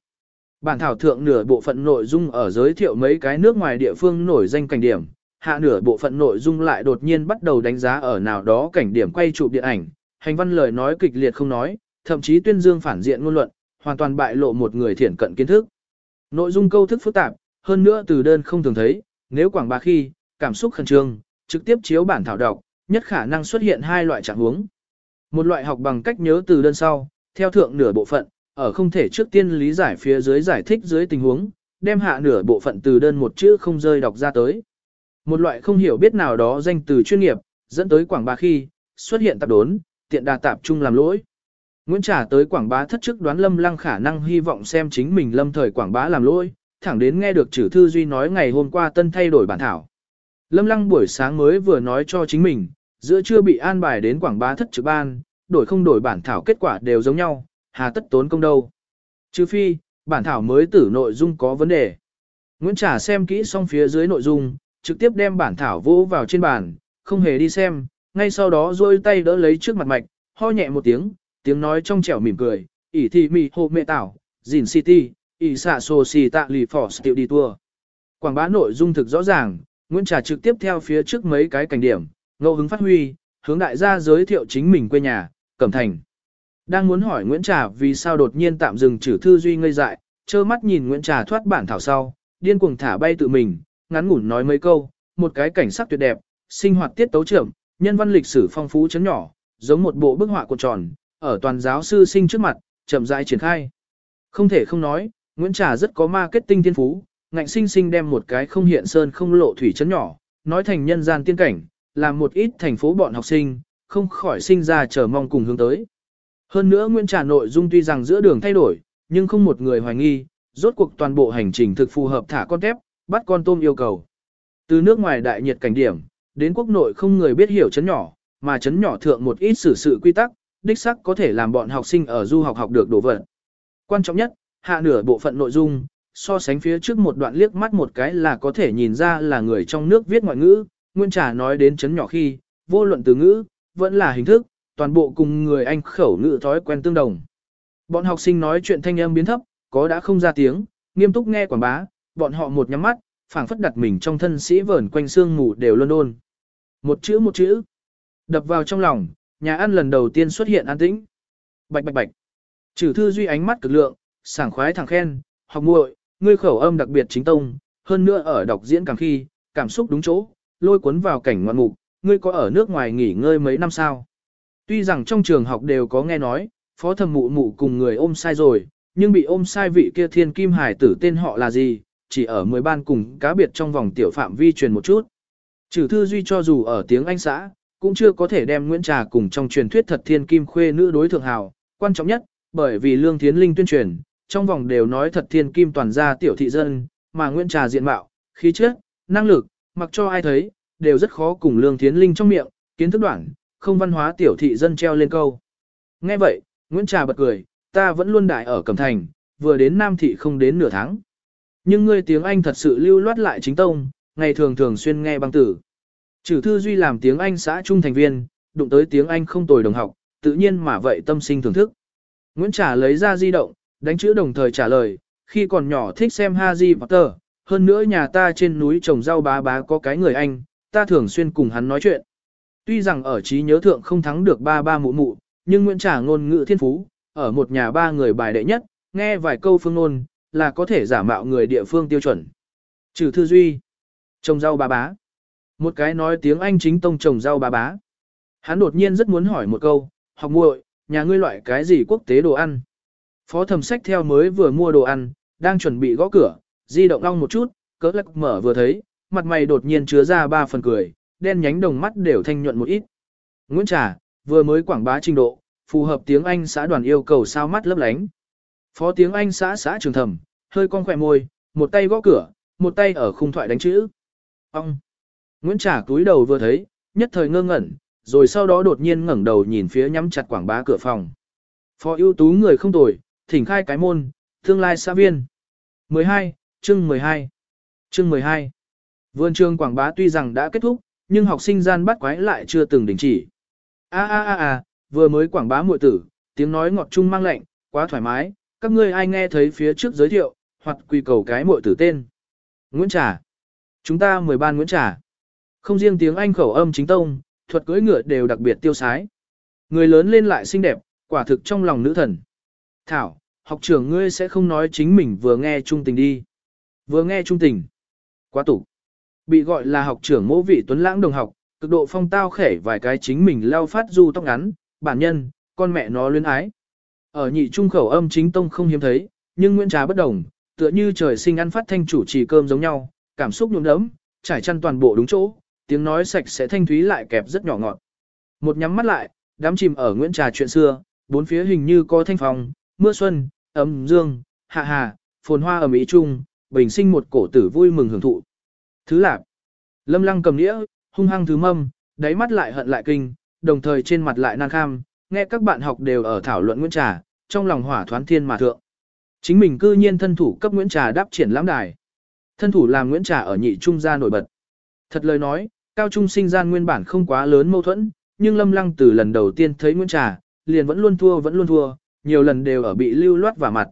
Bản thảo thượng nửa bộ phận nội dung ở giới thiệu mấy cái nước ngoài địa phương nổi danh cảnh điểm, hạ nửa bộ phận nội dung lại đột nhiên bắt đầu đánh giá ở nào đó cảnh điểm quay chụp điện ảnh, hành văn lời nói kịch liệt không nói, thậm chí tuyên dương phản diện ngôn luận, hoàn toàn bại lộ một người thiển cận kiến thức. Nội dung câu thức phức tạp, hơn nữa từ đơn không thường thấy, nếu quảng bá khi, cảm xúc khẩn trương, trực tiếp chiếu bản thảo đọc, nhất khả năng xuất hiện hai loại trạng huống. Một loại học bằng cách nhớ từ đơn sau, theo thượng nửa bộ phận, ở không thể trước tiên lý giải phía dưới giải thích dưới tình huống, đem hạ nửa bộ phận từ đơn một chữ không rơi đọc ra tới. Một loại không hiểu biết nào đó danh từ chuyên nghiệp, dẫn tới quảng bá khi, xuất hiện tạp đốn, tiện đà tạp chung làm lỗi. Nguyễn Trả tới quảng bá thất chức đoán Lâm Lăng khả năng hy vọng xem chính mình lâm thời quảng bá làm lỗi, thẳng đến nghe được chữ thư duy nói ngày hôm qua tân thay đổi bản thảo. Lâm Lăng buổi sáng mới vừa nói cho chính mình, giữa chưa bị an bài đến quảng bá thất trực ban, đổi không đổi bản thảo kết quả đều giống nhau, hà tất tốn công đâu. Trừ phi, bản thảo mới tử nội dung có vấn đề. Nguyễn Trả xem kỹ xong phía dưới nội dung, trực tiếp đem bản thảo vỗ vào trên bàn, không hề đi xem, ngay sau đó rôi tay đỡ lấy trước mặt mạch, ho nhẹ một tiếng, tiếng nói trong trẻo mỉm cười, ỉ thị mì hộ mẹ tảo, dìn city, ỉ xạ sô xì tạ lì phỏ still đi tour. Quảng bá nội dung thực rõ ràng, Nguyễn Trà trực tiếp theo phía trước mấy cái cảnh điểm, ngẫu hứng phát huy, hướng đại gia giới thiệu chính mình quê nhà, Cẩm Thành. Đang muốn hỏi Nguyễn Trà vì sao đột nhiên tạm dừng trừ thư duy ngây dại, trơ mắt nhìn Nguyễn Trà thoát bản thảo sau, điên cuồng thả bay tự mình, ngắn ngủn nói mấy câu, một cái cảnh sắc tuyệt đẹp, sinh hoạt tiết tấu trưởng, nhân văn lịch sử phong phú chấn nhỏ, giống một bộ bức họa cuộn tròn, ở toàn giáo sư sinh trước mặt, chậm rãi triển khai. Không thể không nói, Nguyễn Trà rất có marketing thiên phú, ngạnh sinh sinh đem một cái không hiện sơn không lộ thủy chấn nhỏ, nói thành nhân gian tiên cảnh, làm một ít thành phố bọn học sinh, không khỏi sinh ra chờ mong cùng hướng tới. Hơn nữa Nguyễn Trà nội dung tuy rằng giữa đường thay đổi, nhưng không một người hoài nghi, rốt cuộc toàn bộ hành trình thực phù hợp thả con tép, bắt con tôm yêu cầu. Từ nước ngoài đại nhiệt cảnh điểm, đến quốc nội không người biết hiểu chấn nhỏ, mà chấn nhỏ thượng một ít xử sự quy tắc, đích sắc có thể làm bọn học sinh ở du học học được đồ vật. Quan trọng nhất, hạ nửa bộ phận nội dung, so sánh phía trước một đoạn liếc mắt một cái là có thể nhìn ra là người trong nước viết ngoại ngữ, Nguyên Trà nói đến chấn nhỏ khi, vô luận từ ngữ, vẫn là hình thức, toàn bộ cùng người Anh khẩu ngữ thói quen tương đồng. Bọn học sinh nói chuyện thanh âm biến thấp, có đã không ra tiếng, nghiêm túc nghe quảng bá, bọn họ một nhắm mắt, phảng phất đặt mình trong thân sĩ vờn quanh xương mù đều luôn ôn. Một chữ một chữ, đập vào trong lòng, nhà ăn lần đầu tiên xuất hiện an tĩnh. Bạch bạch bạch. Trừ thư duy ánh mắt cực lượng, sảng khoái thẳng khen, học muội, ngươi khẩu âm đặc biệt chính tông, hơn nữa ở đọc diễn càng khi, cảm xúc đúng chỗ, lôi cuốn vào cảnh ngoạn mục, ngươi có ở nước ngoài nghỉ ngơi mấy năm sao? Tuy rằng trong trường học đều có nghe nói, phó thẩm mụ mụ cùng người ôm sai rồi, nhưng bị ôm sai vị kia thiên kim hải tử tên họ là gì, chỉ ở 10 ban cùng cá biệt trong vòng tiểu phạm vi truyền một chút. Trừ thư duy cho dù ở tiếng Anh xã, cũng chưa có thể đem Nguyễn Trà cùng trong truyền thuyết thật thiên kim khuê nữ đối thượng hào, quan trọng nhất, bởi vì Lương Thiến Linh tuyên truyền, trong vòng đều nói thật thiên kim toàn gia tiểu thị dân, mà Nguyễn Trà diện mạo, khí chất, năng lực, mặc cho ai thấy, đều rất khó cùng Lương Thiến Linh trong miệng, kiến thức đoạn, không văn hóa tiểu thị dân treo lên câu. Nghe vậy, Nguyễn Trà bật cười, ta vẫn luôn đại ở Cẩm Thành, vừa đến Nam Thị không đến nửa tháng. Nhưng ngươi tiếng Anh thật sự lưu loát lại chính tông, ngày thường thường xuyên nghe băng tử. Trừ thư duy làm tiếng Anh xã trung thành viên, đụng tới tiếng Anh không tồi đồng học, tự nhiên mà vậy tâm sinh thưởng thức. Nguyễn Trà lấy ra di động, đánh chữ đồng thời trả lời, khi còn nhỏ thích xem Harry Potter, hơn nữa nhà ta trên núi trồng rau bá bá có cái người Anh, ta thường xuyên cùng hắn nói chuyện. Tuy rằng ở trí nhớ thượng không thắng được ba ba mụ mụ, nhưng Nguyễn Trà ngôn ngữ thiên phú, ở một nhà ba người bài đệ nhất, nghe vài câu phương ngôn, là có thể giả mạo người địa phương tiêu chuẩn. Trừ thư duy, trồng rau bà bá. Một cái nói tiếng Anh chính tông trồng rau bà bá. Hắn đột nhiên rất muốn hỏi một câu, học muội, nhà ngươi loại cái gì quốc tế đồ ăn? Phó thẩm sách theo mới vừa mua đồ ăn, đang chuẩn bị gõ cửa, di động long một chút, cỡ lắc mở vừa thấy, mặt mày đột nhiên chứa ra ba phần cười, đen nhánh đồng mắt đều thanh nhuận một ít. Nguyễn Trà, vừa mới quảng bá trình độ, phù hợp tiếng Anh xã đoàn yêu cầu sao mắt lấp lánh. Phó tiếng Anh xã xã trường thẩm, hơi cong khỏe môi, một tay gõ cửa, một tay ở khung thoại đánh chữ. Ông! Nguyễn Trà cúi đầu vừa thấy, nhất thời ngơ ngẩn, rồi sau đó đột nhiên ngẩng đầu nhìn phía nhắm chặt quảng bá cửa phòng. Phó ưu tú người không tồi, thỉnh khai cái môn, tương lai xã viên. 12, chương 12. Chương 12. Vườn trường quảng bá tuy rằng đã kết thúc, nhưng học sinh gian bắt quái lại chưa từng đình chỉ. A a a a, vừa mới quảng bá muội tử, tiếng nói ngọt trung mang lạnh, quá thoải mái, các ngươi ai nghe thấy phía trước giới thiệu, hoặc quy cầu cái muội tử tên. Nguyễn Trà. Chúng ta 10 ban Nguyễn Trà. Không riêng tiếng Anh khẩu âm chính tông, thuật cưỡi ngựa đều đặc biệt tiêu sái. Người lớn lên lại xinh đẹp, quả thực trong lòng nữ thần. Thảo, học trưởng ngươi sẽ không nói chính mình vừa nghe trung tình đi. Vừa nghe trung tình. Quá tủ. Bị gọi là học trưởng mỗ vị tuấn lãng đồng học, cực độ phong tao khể vài cái chính mình lao phát du tóc ngắn, bản nhân, con mẹ nó luyến ái. Ở nhị trung khẩu âm chính tông không hiếm thấy, nhưng Nguyễn Trà bất đồng, tựa như trời sinh ăn phát thanh chủ trì cơm giống nhau, cảm xúc nhuộm đấm, trải chăn toàn bộ đúng chỗ, tiếng nói sạch sẽ thanh thúy lại kẹp rất nhỏ ngọt. Một nhắm mắt lại, đám chìm ở Nguyễn Trà chuyện xưa, bốn phía hình như có thanh phòng mưa xuân, ấm dương, hạ hà, phồn hoa ở Mỹ Trung, bình sinh một cổ tử vui mừng hưởng thụ. Thứ lạc, lâm lăng cầm nĩa, hung hăng thứ mâm, đáy mắt lại hận lại kinh, đồng thời trên mặt lại nan kham, nghe các bạn học đều ở thảo luận Nguyễn Trà, trong lòng hỏa thoán thiên mà thượng. Chính mình cư nhiên thân thủ cấp Nguyễn Trà đáp triển lãm đài. Thân thủ làm Nguyễn Trà ở nhị trung gia nổi bật. Thật lời nói, cao trung sinh gian nguyên bản không quá lớn mâu thuẫn, nhưng Lâm Lăng từ lần đầu tiên thấy Nguyễn Trà, liền vẫn luôn thua vẫn luôn thua, nhiều lần đều ở bị lưu loát vào mặt.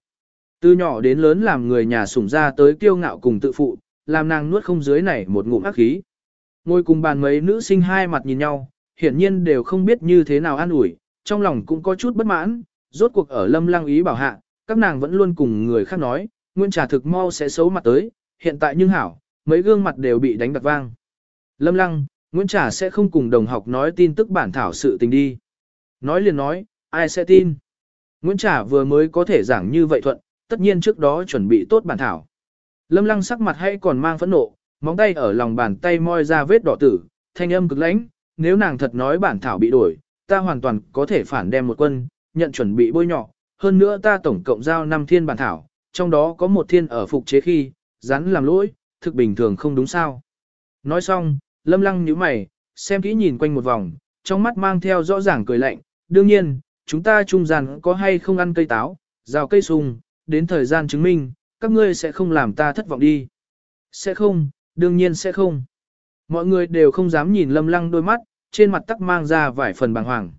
Từ nhỏ đến lớn làm người nhà sủng ra tới kiêu ngạo cùng tự phụ, làm nàng nuốt không dưới này một ngụm ác khí. Ngồi cùng bàn mấy nữ sinh hai mặt nhìn nhau, hiển nhiên đều không biết như thế nào an ủi, trong lòng cũng có chút bất mãn, rốt cuộc ở lâm Lang ý bảo hạ, các nàng vẫn luôn cùng người khác nói, Nguyễn Trà thực mau sẽ xấu mặt tới, hiện tại nhưng hảo, mấy gương mặt đều bị đánh đặt vang. Lâm lăng, Nguyễn Trà sẽ không cùng đồng học nói tin tức bản thảo sự tình đi. Nói liền nói, ai sẽ tin. Nguyễn Trà vừa mới có thể giảng như vậy thuận, tất nhiên trước đó chuẩn bị tốt bản thảo. Lâm lăng sắc mặt hay còn mang phẫn nộ, móng tay ở lòng bàn tay moi ra vết đỏ tử, thanh âm cực lãnh, nếu nàng thật nói bản thảo bị đổi, ta hoàn toàn có thể phản đem một quân, nhận chuẩn bị bôi nhọ, hơn nữa ta tổng cộng giao 5 thiên bản thảo, trong đó có một thiên ở phục chế khi, rắn làm lỗi, thực bình thường không đúng sao. Nói xong, lâm lăng nhíu mày, xem kỹ nhìn quanh một vòng, trong mắt mang theo rõ ràng cười lạnh, đương nhiên, chúng ta trung gian có hay không ăn cây táo, rào cây sung, đến thời gian chứng minh, các ngươi sẽ không làm ta thất vọng đi. Sẽ không, đương nhiên sẽ không. Mọi người đều không dám nhìn lâm lăng đôi mắt, trên mặt tắc mang ra vài phần bàng hoàng.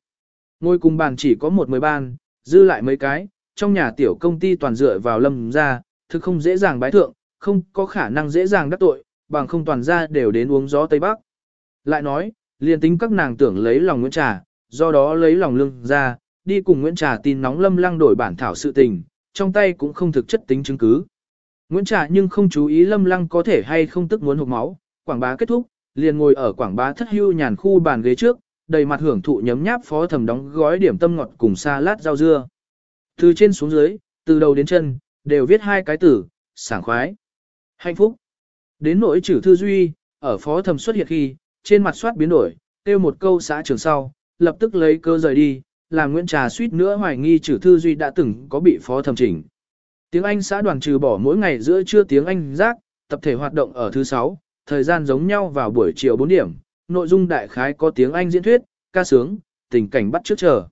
Ngôi cùng bàn chỉ có một mười ban, dư lại mấy cái, trong nhà tiểu công ty toàn dựa vào lâm ra, thực không dễ dàng bái thượng, không có khả năng dễ dàng đắc tội, bằng không toàn ra đều đến uống gió Tây Bắc. Lại nói, liền tính các nàng tưởng lấy lòng Nguyễn Trà, do đó lấy lòng lưng ra, đi cùng Nguyễn Trà tin nóng lâm lăng đổi bản thảo sự tình, trong tay cũng không thực chất tính chứng cứ. Nguyễn Trà nhưng không chú ý lâm lăng có thể hay không tức muốn hụt máu, quảng bá kết thúc, liền ngồi ở quảng bá thất hưu nhàn khu bàn ghế trước, đầy mặt hưởng thụ nhấm nháp phó thầm đóng gói điểm tâm ngọt cùng salad rau dưa. Từ trên xuống dưới, từ đầu đến chân, đều viết hai cái tử, sảng khoái, hạnh phúc. Đến nỗi chữ thư duy, ở phó thầm xuất hiện khi, trên mặt soát biến đổi, kêu một câu xã trường sau, lập tức lấy cơ rời đi, làm Nguyễn Trà suýt nữa hoài nghi chữ thư duy đã từng có bị phó thầm chỉnh. Tiếng Anh xã đoàn trừ bỏ mỗi ngày giữa trưa tiếng Anh giác, tập thể hoạt động ở thứ 6, thời gian giống nhau vào buổi chiều 4 điểm, nội dung đại khái có tiếng Anh diễn thuyết, ca sướng, tình cảnh bắt trước chờ.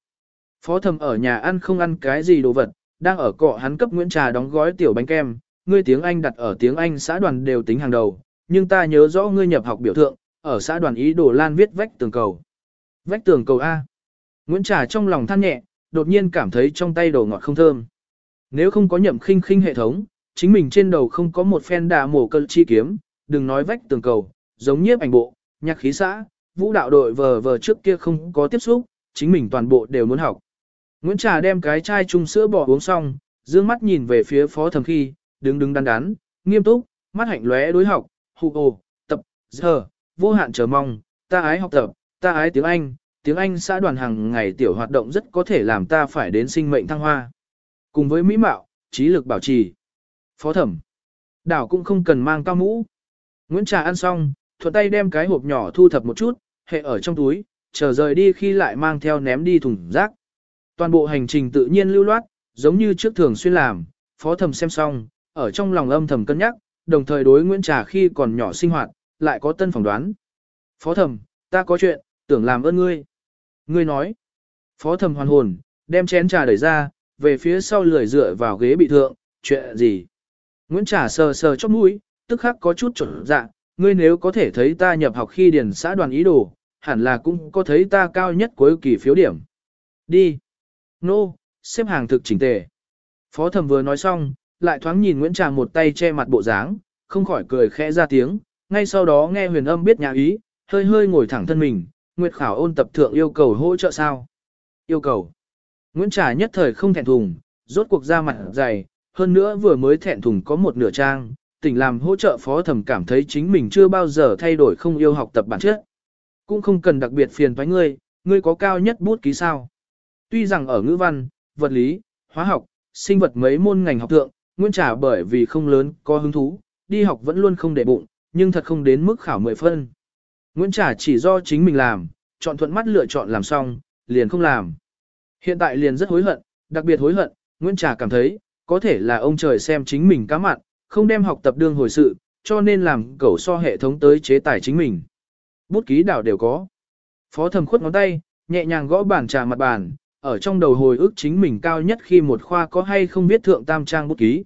Phó thầm ở nhà ăn không ăn cái gì đồ vật, đang ở cọ hắn cấp Nguyễn Trà đóng gói tiểu bánh kem, ngươi tiếng Anh đặt ở tiếng Anh xã đoàn đều tính hàng đầu, nhưng ta nhớ rõ ngươi nhập học biểu thượng, ở xã đoàn ý đồ lan viết vách tường cầu. Vách tường cầu A. Nguyễn Trà trong lòng than nhẹ, đột nhiên cảm thấy trong tay đồ ngọt không thơm. Nếu không có nhậm khinh khinh hệ thống, chính mình trên đầu không có một phen đà mổ cơn chi kiếm, đừng nói vách tường cầu, giống nhiếp ảnh bộ, nhạc khí xã, vũ đạo đội vờ vờ trước kia không có tiếp xúc, chính mình toàn bộ đều muốn học. Nguyễn Trà đem cái chai chung sữa bỏ uống xong, dương mắt nhìn về phía phó thầm khi, đứng đứng đắn đắn, nghiêm túc, mắt hạnh lóe đối học, hụ ồ, tập, giờ, vô hạn chờ mong, ta ái học tập, ta ái tiếng Anh, tiếng Anh xã đoàn hàng ngày tiểu hoạt động rất có thể làm ta phải đến sinh mệnh thăng hoa. Cùng với mỹ mạo, trí lực bảo trì. Phó thẩm, đảo cũng không cần mang cao mũ. Nguyễn Trà ăn xong, thuận tay đem cái hộp nhỏ thu thập một chút, hệ ở trong túi, chờ rời đi khi lại mang theo ném đi thùng rác. Toàn bộ hành trình tự nhiên lưu loát, giống như trước thường xuyên làm, phó thẩm xem xong, ở trong lòng âm thầm cân nhắc, đồng thời đối Nguyễn Trà khi còn nhỏ sinh hoạt, lại có tân phỏng đoán. Phó thẩm, ta có chuyện, tưởng làm ơn ngươi. Ngươi nói. Phó thẩm hoàn hồn, đem chén trà đẩy ra, về phía sau lười dựa vào ghế bị thượng, chuyện gì? Nguyễn Trà sờ sờ chóp mũi, tức khắc có chút trở dạ, ngươi nếu có thể thấy ta nhập học khi điền xã đoàn ý đồ, hẳn là cũng có thấy ta cao nhất cuối kỳ phiếu điểm. Đi. Nô, no, xếp hàng thực chỉnh tề. Phó thẩm vừa nói xong, lại thoáng nhìn Nguyễn Trà một tay che mặt bộ dáng, không khỏi cười khẽ ra tiếng, ngay sau đó nghe huyền âm biết nhà ý, hơi hơi ngồi thẳng thân mình, Nguyệt Khảo ôn tập thượng yêu cầu hỗ trợ sao? Yêu cầu. Nguyễn Trà nhất thời không thẹn thùng, rốt cuộc ra mặt dày, hơn nữa vừa mới thẹn thùng có một nửa trang, tỉnh làm hỗ trợ phó thẩm cảm thấy chính mình chưa bao giờ thay đổi không yêu học tập bản chất. Cũng không cần đặc biệt phiền với ngươi, ngươi có cao nhất bút ký sao. Tuy rằng ở ngữ văn, vật lý, hóa học, sinh vật mấy môn ngành học thượng, Nguyễn Trà bởi vì không lớn có hứng thú, đi học vẫn luôn không để bụng, nhưng thật không đến mức khảo 10 phân. Nguyễn Trà chỉ do chính mình làm, chọn thuận mắt lựa chọn làm xong, liền không làm. Hiện tại liền rất hối hận, đặc biệt hối hận, Nguyễn Trà cảm thấy, có thể là ông trời xem chính mình cá mặn, không đem học tập đương hồi sự, cho nên làm cẩu so hệ thống tới chế tài chính mình. Bút ký đảo đều có. Phó thầm khuất ngón tay, nhẹ nhàng gõ bàn trà mặt bàn, ở trong đầu hồi ức chính mình cao nhất khi một khoa có hay không viết thượng tam trang bút ký.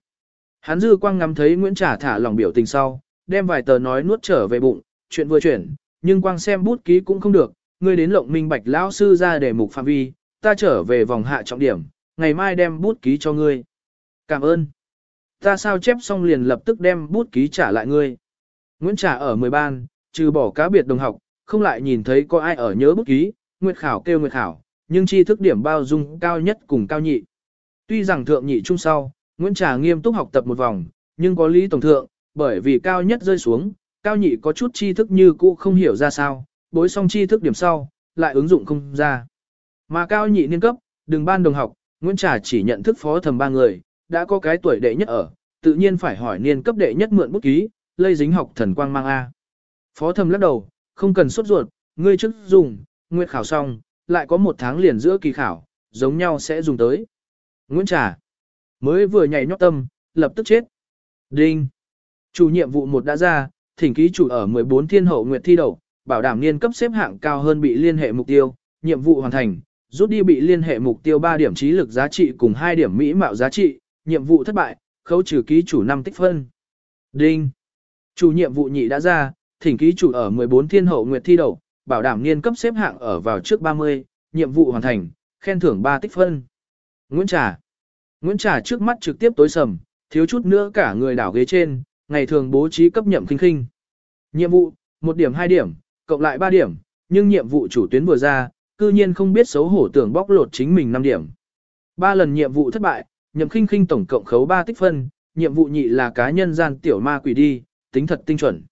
Hắn dư quang ngắm thấy Nguyễn Trà thả lòng biểu tình sau, đem vài tờ nói nuốt trở về bụng, chuyện vừa chuyển, nhưng quang xem bút ký cũng không được, ngươi đến lộng minh bạch lão sư ra để mục phạm vi, ta trở về vòng hạ trọng điểm, ngày mai đem bút ký cho ngươi. Cảm ơn. Ta sao chép xong liền lập tức đem bút ký trả lại ngươi. Nguyễn Trà ở 10 ban, trừ bỏ cá biệt đồng học, không lại nhìn thấy có ai ở nhớ bút ký, Nguyệt Khảo kêu Nguyệt Khảo, nhưng tri thức điểm bao dung cao nhất cùng cao nhị. Tuy rằng thượng nhị trung sau, Nguyễn Trà nghiêm túc học tập một vòng, nhưng có lý tổng thượng, bởi vì cao nhất rơi xuống, cao nhị có chút tri thức như cũ không hiểu ra sao, bối xong tri thức điểm sau, lại ứng dụng không ra. Mà cao nhị niên cấp, đừng ban đồng học, Nguyễn Trà chỉ nhận thức phó thầm ba người, đã có cái tuổi đệ nhất ở, tự nhiên phải hỏi niên cấp đệ nhất mượn bút ký, lây dính học thần quang mang A. Phó thầm lắc đầu, không cần sốt ruột, ngươi trước dùng, nguyệt khảo xong, lại có một tháng liền giữa kỳ khảo, giống nhau sẽ dùng tới. Nguyễn Trà mới vừa nhảy nhót tâm, lập tức chết. Đinh. Chủ nhiệm vụ một đã ra, thỉnh ký chủ ở 14 thiên hậu nguyệt thi đầu, bảo đảm niên cấp xếp hạng cao hơn bị liên hệ mục tiêu, nhiệm vụ hoàn thành, rút đi bị liên hệ mục tiêu 3 điểm trí lực giá trị cùng 2 điểm mỹ mạo giá trị, nhiệm vụ thất bại, khấu trừ ký chủ 5 tích phân. Đinh. Chủ nhiệm vụ nhị đã ra, thỉnh ký chủ ở 14 thiên hậu nguyệt thi đậu, bảo đảm niên cấp xếp hạng ở vào trước 30, nhiệm vụ hoàn thành, khen thưởng 3 tích phân. Nguyễn Trà. Nguyễn Trà trước mắt trực tiếp tối sầm, thiếu chút nữa cả người đảo ghế trên, ngày thường bố trí cấp nhậm kinh khinh. Nhiệm vụ, 1 điểm 2 điểm, cộng lại 3 điểm, nhưng nhiệm vụ chủ tuyến vừa ra, cư nhiên không biết xấu hổ tưởng bóc lột chính mình 5 điểm. Ba lần nhiệm vụ thất bại, nhậm khinh khinh tổng cộng khấu 3 tích phân, nhiệm vụ nhị là cá nhân gian tiểu ma quỷ đi, tính thật tinh chuẩn.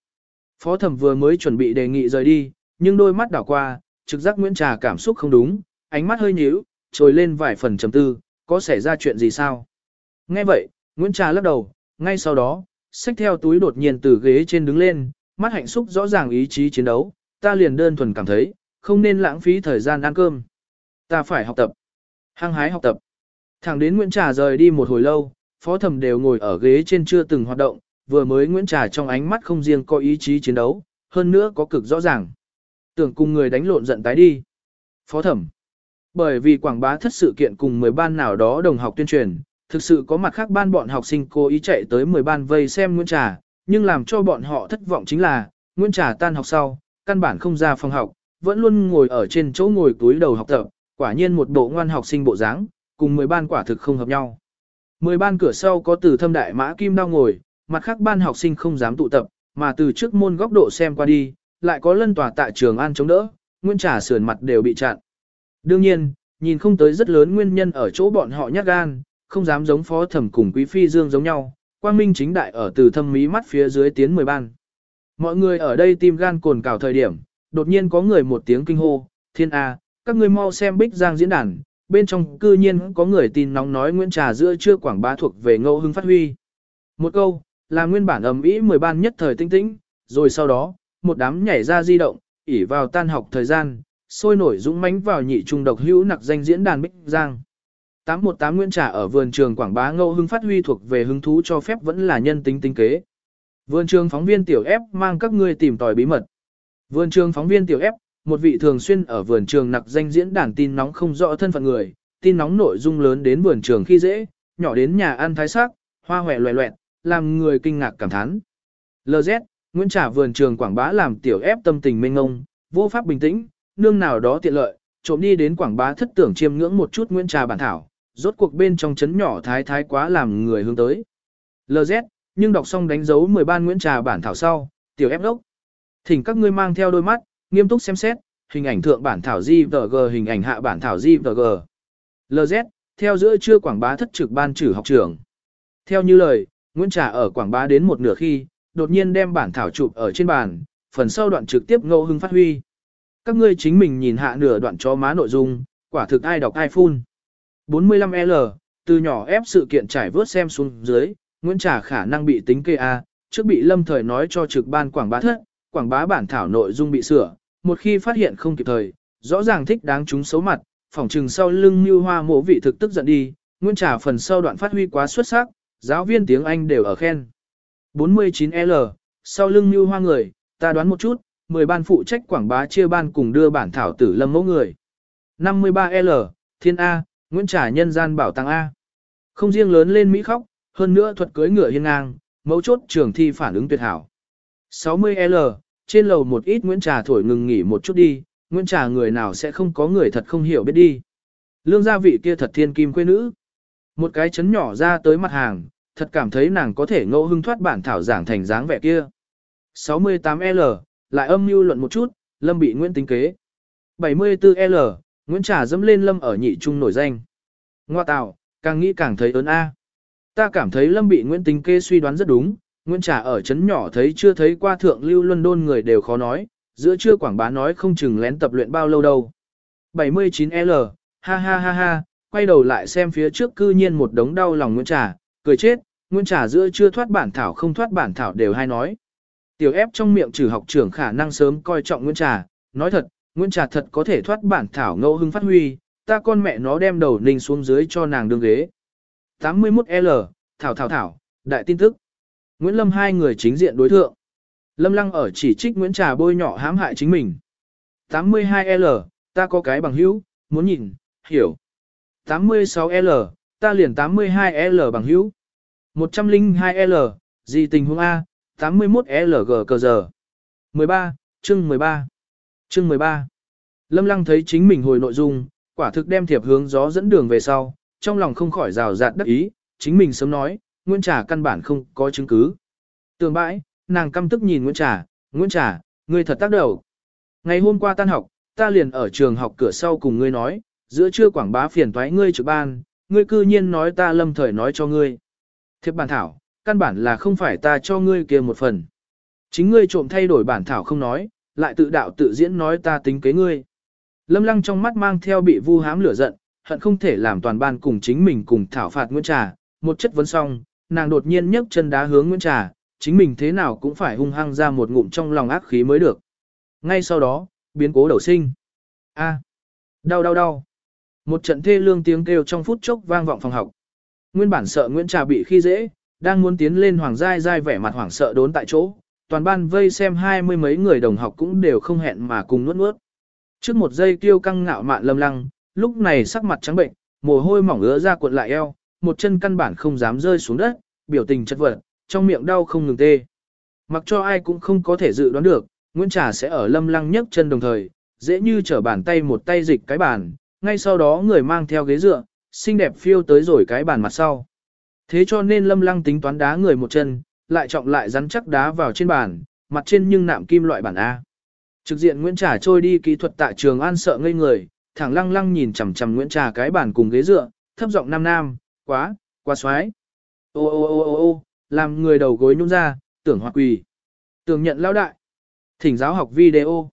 Phó thẩm vừa mới chuẩn bị đề nghị rời đi, nhưng đôi mắt đảo qua, trực giác Nguyễn Trà cảm xúc không đúng, ánh mắt hơi nhíu, trồi lên vài phần trầm tư, có xảy ra chuyện gì sao? Nghe vậy, Nguyễn Trà lắc đầu, ngay sau đó, xách theo túi đột nhiên từ ghế trên đứng lên, mắt hạnh xúc rõ ràng ý chí chiến đấu, ta liền đơn thuần cảm thấy, không nên lãng phí thời gian ăn cơm. Ta phải học tập. Hăng hái học tập. Thẳng đến Nguyễn Trà rời đi một hồi lâu, phó thẩm đều ngồi ở ghế trên chưa từng hoạt động, vừa mới Nguyễn Trà trong ánh mắt không riêng có ý chí chiến đấu, hơn nữa có cực rõ ràng. Tưởng cùng người đánh lộn giận tái đi. Phó thẩm. Bởi vì quảng bá thất sự kiện cùng 10 ban nào đó đồng học tuyên truyền, thực sự có mặt khác ban bọn học sinh cố ý chạy tới 10 ban vây xem Nguyễn Trà, nhưng làm cho bọn họ thất vọng chính là, Nguyễn Trà tan học sau, căn bản không ra phòng học, vẫn luôn ngồi ở trên chỗ ngồi túi đầu học tập, quả nhiên một bộ ngoan học sinh bộ dáng, cùng 10 ban quả thực không hợp nhau. 10 ban cửa sau có từ thâm đại mã kim đao ngồi, mặt khác ban học sinh không dám tụ tập, mà từ trước môn góc độ xem qua đi, lại có lân tòa tại trường an chống đỡ, nguyên trả sườn mặt đều bị chặn. Đương nhiên, nhìn không tới rất lớn nguyên nhân ở chỗ bọn họ nhát gan, không dám giống phó thẩm cùng quý phi dương giống nhau, quang minh chính đại ở từ thâm mí mắt phía dưới tiến mười ban. Mọi người ở đây tim gan cồn cào thời điểm, đột nhiên có người một tiếng kinh hô, thiên A, các ngươi mau xem bích giang diễn đàn, bên trong cư nhiên có người tin nóng nói Nguyễn Trà giữa chưa quảng bá thuộc về ngẫu hưng phát huy. Một câu, là nguyên bản ầm ĩ mười ban nhất thời tinh tĩnh, rồi sau đó, một đám nhảy ra di động, ỉ vào tan học thời gian, sôi nổi dũng mãnh vào nhị trung độc hữu nặc danh diễn đàn Bích Giang. 818 Nguyễn Trà ở vườn trường quảng bá ngẫu hưng phát huy thuộc về hứng thú cho phép vẫn là nhân tính tính kế. Vườn trường phóng viên tiểu ép mang các ngươi tìm tòi bí mật. Vườn trường phóng viên tiểu ép, một vị thường xuyên ở vườn trường nặc danh diễn đàn tin nóng không rõ thân phận người, tin nóng nội dung lớn đến vườn trường khi dễ, nhỏ đến nhà ăn thái sắc, hoa hòe loẹ loẹt, làm người kinh ngạc cảm thán. LZ, Nguyễn Trà vườn trường quảng bá làm tiểu ép tâm tình mênh ngông, vô pháp bình tĩnh, nương nào đó tiện lợi, trộm đi đến quảng bá thất tưởng chiêm ngưỡng một chút Nguyễn Trà bản thảo, rốt cuộc bên trong chấn nhỏ thái thái quá làm người hướng tới. LZ, nhưng đọc xong đánh dấu 10 ban Nguyễn Trà bản thảo sau, tiểu ép đốc. Thỉnh các ngươi mang theo đôi mắt, nghiêm túc xem xét, hình ảnh thượng bản thảo GVG hình ảnh hạ bản thảo GVG. LZ, theo giữa trưa quảng bá thất trực ban trừ học trưởng. Theo như lời, Nguyễn Trà ở quảng bá đến một nửa khi, đột nhiên đem bản thảo chụp ở trên bàn, phần sau đoạn trực tiếp ngẫu hưng phát huy. Các ngươi chính mình nhìn hạ nửa đoạn chó má nội dung, quả thực ai đọc ai phun. 45L, từ nhỏ ép sự kiện trải vớt xem xuống dưới, Nguyễn Trà khả năng bị tính kê A, trước bị lâm thời nói cho trực ban quảng bá thất, quảng bá bản thảo nội dung bị sửa, một khi phát hiện không kịp thời, rõ ràng thích đáng chúng xấu mặt, phỏng trừng sau lưng như hoa mộ vị thực tức giận đi, Nguyễn Trả phần sau đoạn phát huy quá xuất sắc, giáo viên tiếng Anh đều ở khen. 49L, sau lưng như hoa người, ta đoán một chút, 10 ban phụ trách quảng bá chia ban cùng đưa bản thảo tử lâm mẫu người. 53L, Thiên A, Nguyễn Trả nhân gian bảo tàng A. Không riêng lớn lên Mỹ khóc, hơn nữa thuật cưới ngựa hiên ngang, mẫu chốt trường thi phản ứng tuyệt hảo. 60L, trên lầu một ít Nguyễn Trà thổi ngừng nghỉ một chút đi, Nguyễn Trà người nào sẽ không có người thật không hiểu biết đi. Lương gia vị kia thật thiên kim quê nữ. Một cái chấn nhỏ ra tới mặt hàng, thật cảm thấy nàng có thể ngẫu hưng thoát bản thảo giảng thành dáng vẻ kia. 68L, lại âm mưu luận một chút, Lâm bị Nguyễn tính kế. 74L, Nguyễn Trà dẫm lên Lâm ở nhị trung nổi danh. Ngoa tạo, càng nghĩ càng thấy ớn A. Ta cảm thấy Lâm bị Nguyễn tính kế suy đoán rất đúng, Nguyễn Trà ở chấn nhỏ thấy chưa thấy qua thượng lưu London người đều khó nói, giữa chưa quảng bá nói không chừng lén tập luyện bao lâu đâu. 79L, ha ha ha ha, quay đầu lại xem phía trước cư nhiên một đống đau lòng Nguyễn Trà, cười chết, Nguyễn Trà giữa chưa thoát bản thảo không thoát bản thảo đều hay nói. Tiểu ép trong miệng trừ học trưởng khả năng sớm coi trọng Nguyễn Trà, nói thật, Nguyễn Trà thật có thể thoát bản thảo ngẫu hưng phát huy, ta con mẹ nó đem đầu ninh xuống dưới cho nàng đương ghế. 81L, Thảo Thảo Thảo, đại tin tức. Nguyễn Lâm hai người chính diện đối thượng. Lâm Lăng ở chỉ trích Nguyễn Trà bôi nhỏ hãm hại chính mình. 82L, ta có cái bằng hữu, muốn nhìn, hiểu. 86L, ta liền 82L bằng hữu. 102L, gì tình huống A, 81LG cờ giờ. 13, chương 13. Chương 13. Lâm Lăng thấy chính mình hồi nội dung, quả thực đem thiệp hướng gió dẫn đường về sau, trong lòng không khỏi rào rạt đắc ý, chính mình sớm nói, Nguyễn Trà căn bản không có chứng cứ. Tường bãi, nàng căm tức nhìn Nguyễn Trà, Nguyễn Trà, ngươi thật tác đầu. Ngày hôm qua tan học, ta liền ở trường học cửa sau cùng ngươi nói, giữa trưa quảng bá phiền toái ngươi trực ban, ngươi cư nhiên nói ta lâm thời nói cho ngươi. Thiệp bản thảo, căn bản là không phải ta cho ngươi kia một phần. Chính ngươi trộm thay đổi bản thảo không nói, lại tự đạo tự diễn nói ta tính kế ngươi. Lâm lăng trong mắt mang theo bị vu hám lửa giận, hận không thể làm toàn ban cùng chính mình cùng thảo phạt Nguyễn Trà, một chất vấn xong, nàng đột nhiên nhấc chân đá hướng Nguyễn Trà, chính mình thế nào cũng phải hung hăng ra một ngụm trong lòng ác khí mới được. Ngay sau đó, biến cố đầu sinh. A. Đau đau đau. Một trận thê lương tiếng kêu trong phút chốc vang vọng phòng học. Nguyên bản sợ Nguyễn Trà bị khi dễ, đang muốn tiến lên hoàng giai giai vẻ mặt hoảng sợ đốn tại chỗ, toàn ban vây xem hai mươi mấy người đồng học cũng đều không hẹn mà cùng nuốt nuốt. Trước một giây tiêu căng ngạo mạn lâm lăng, lúc này sắc mặt trắng bệnh, mồ hôi mỏng ứa ra cuộn lại eo, một chân căn bản không dám rơi xuống đất, biểu tình chất vật, trong miệng đau không ngừng tê. Mặc cho ai cũng không có thể dự đoán được, Nguyễn Trà sẽ ở lâm lăng nhấc chân đồng thời, dễ như trở bàn tay một tay dịch cái bàn, ngay sau đó người mang theo ghế dựa, xinh đẹp phiêu tới rồi cái bàn mặt sau. Thế cho nên lâm lăng tính toán đá người một chân, lại trọng lại rắn chắc đá vào trên bàn, mặt trên nhưng nạm kim loại bản A. Trực diện Nguyễn Trà trôi đi kỹ thuật tại trường an sợ ngây người, thẳng lăng lăng nhìn chằm chằm Nguyễn Trà cái bàn cùng ghế dựa, thấp giọng nam nam, quá, quá xoái. Ô ô ô ô ô, làm người đầu gối nhung ra, tưởng hoặc quỳ. Tưởng nhận lao đại. Thỉnh giáo học video.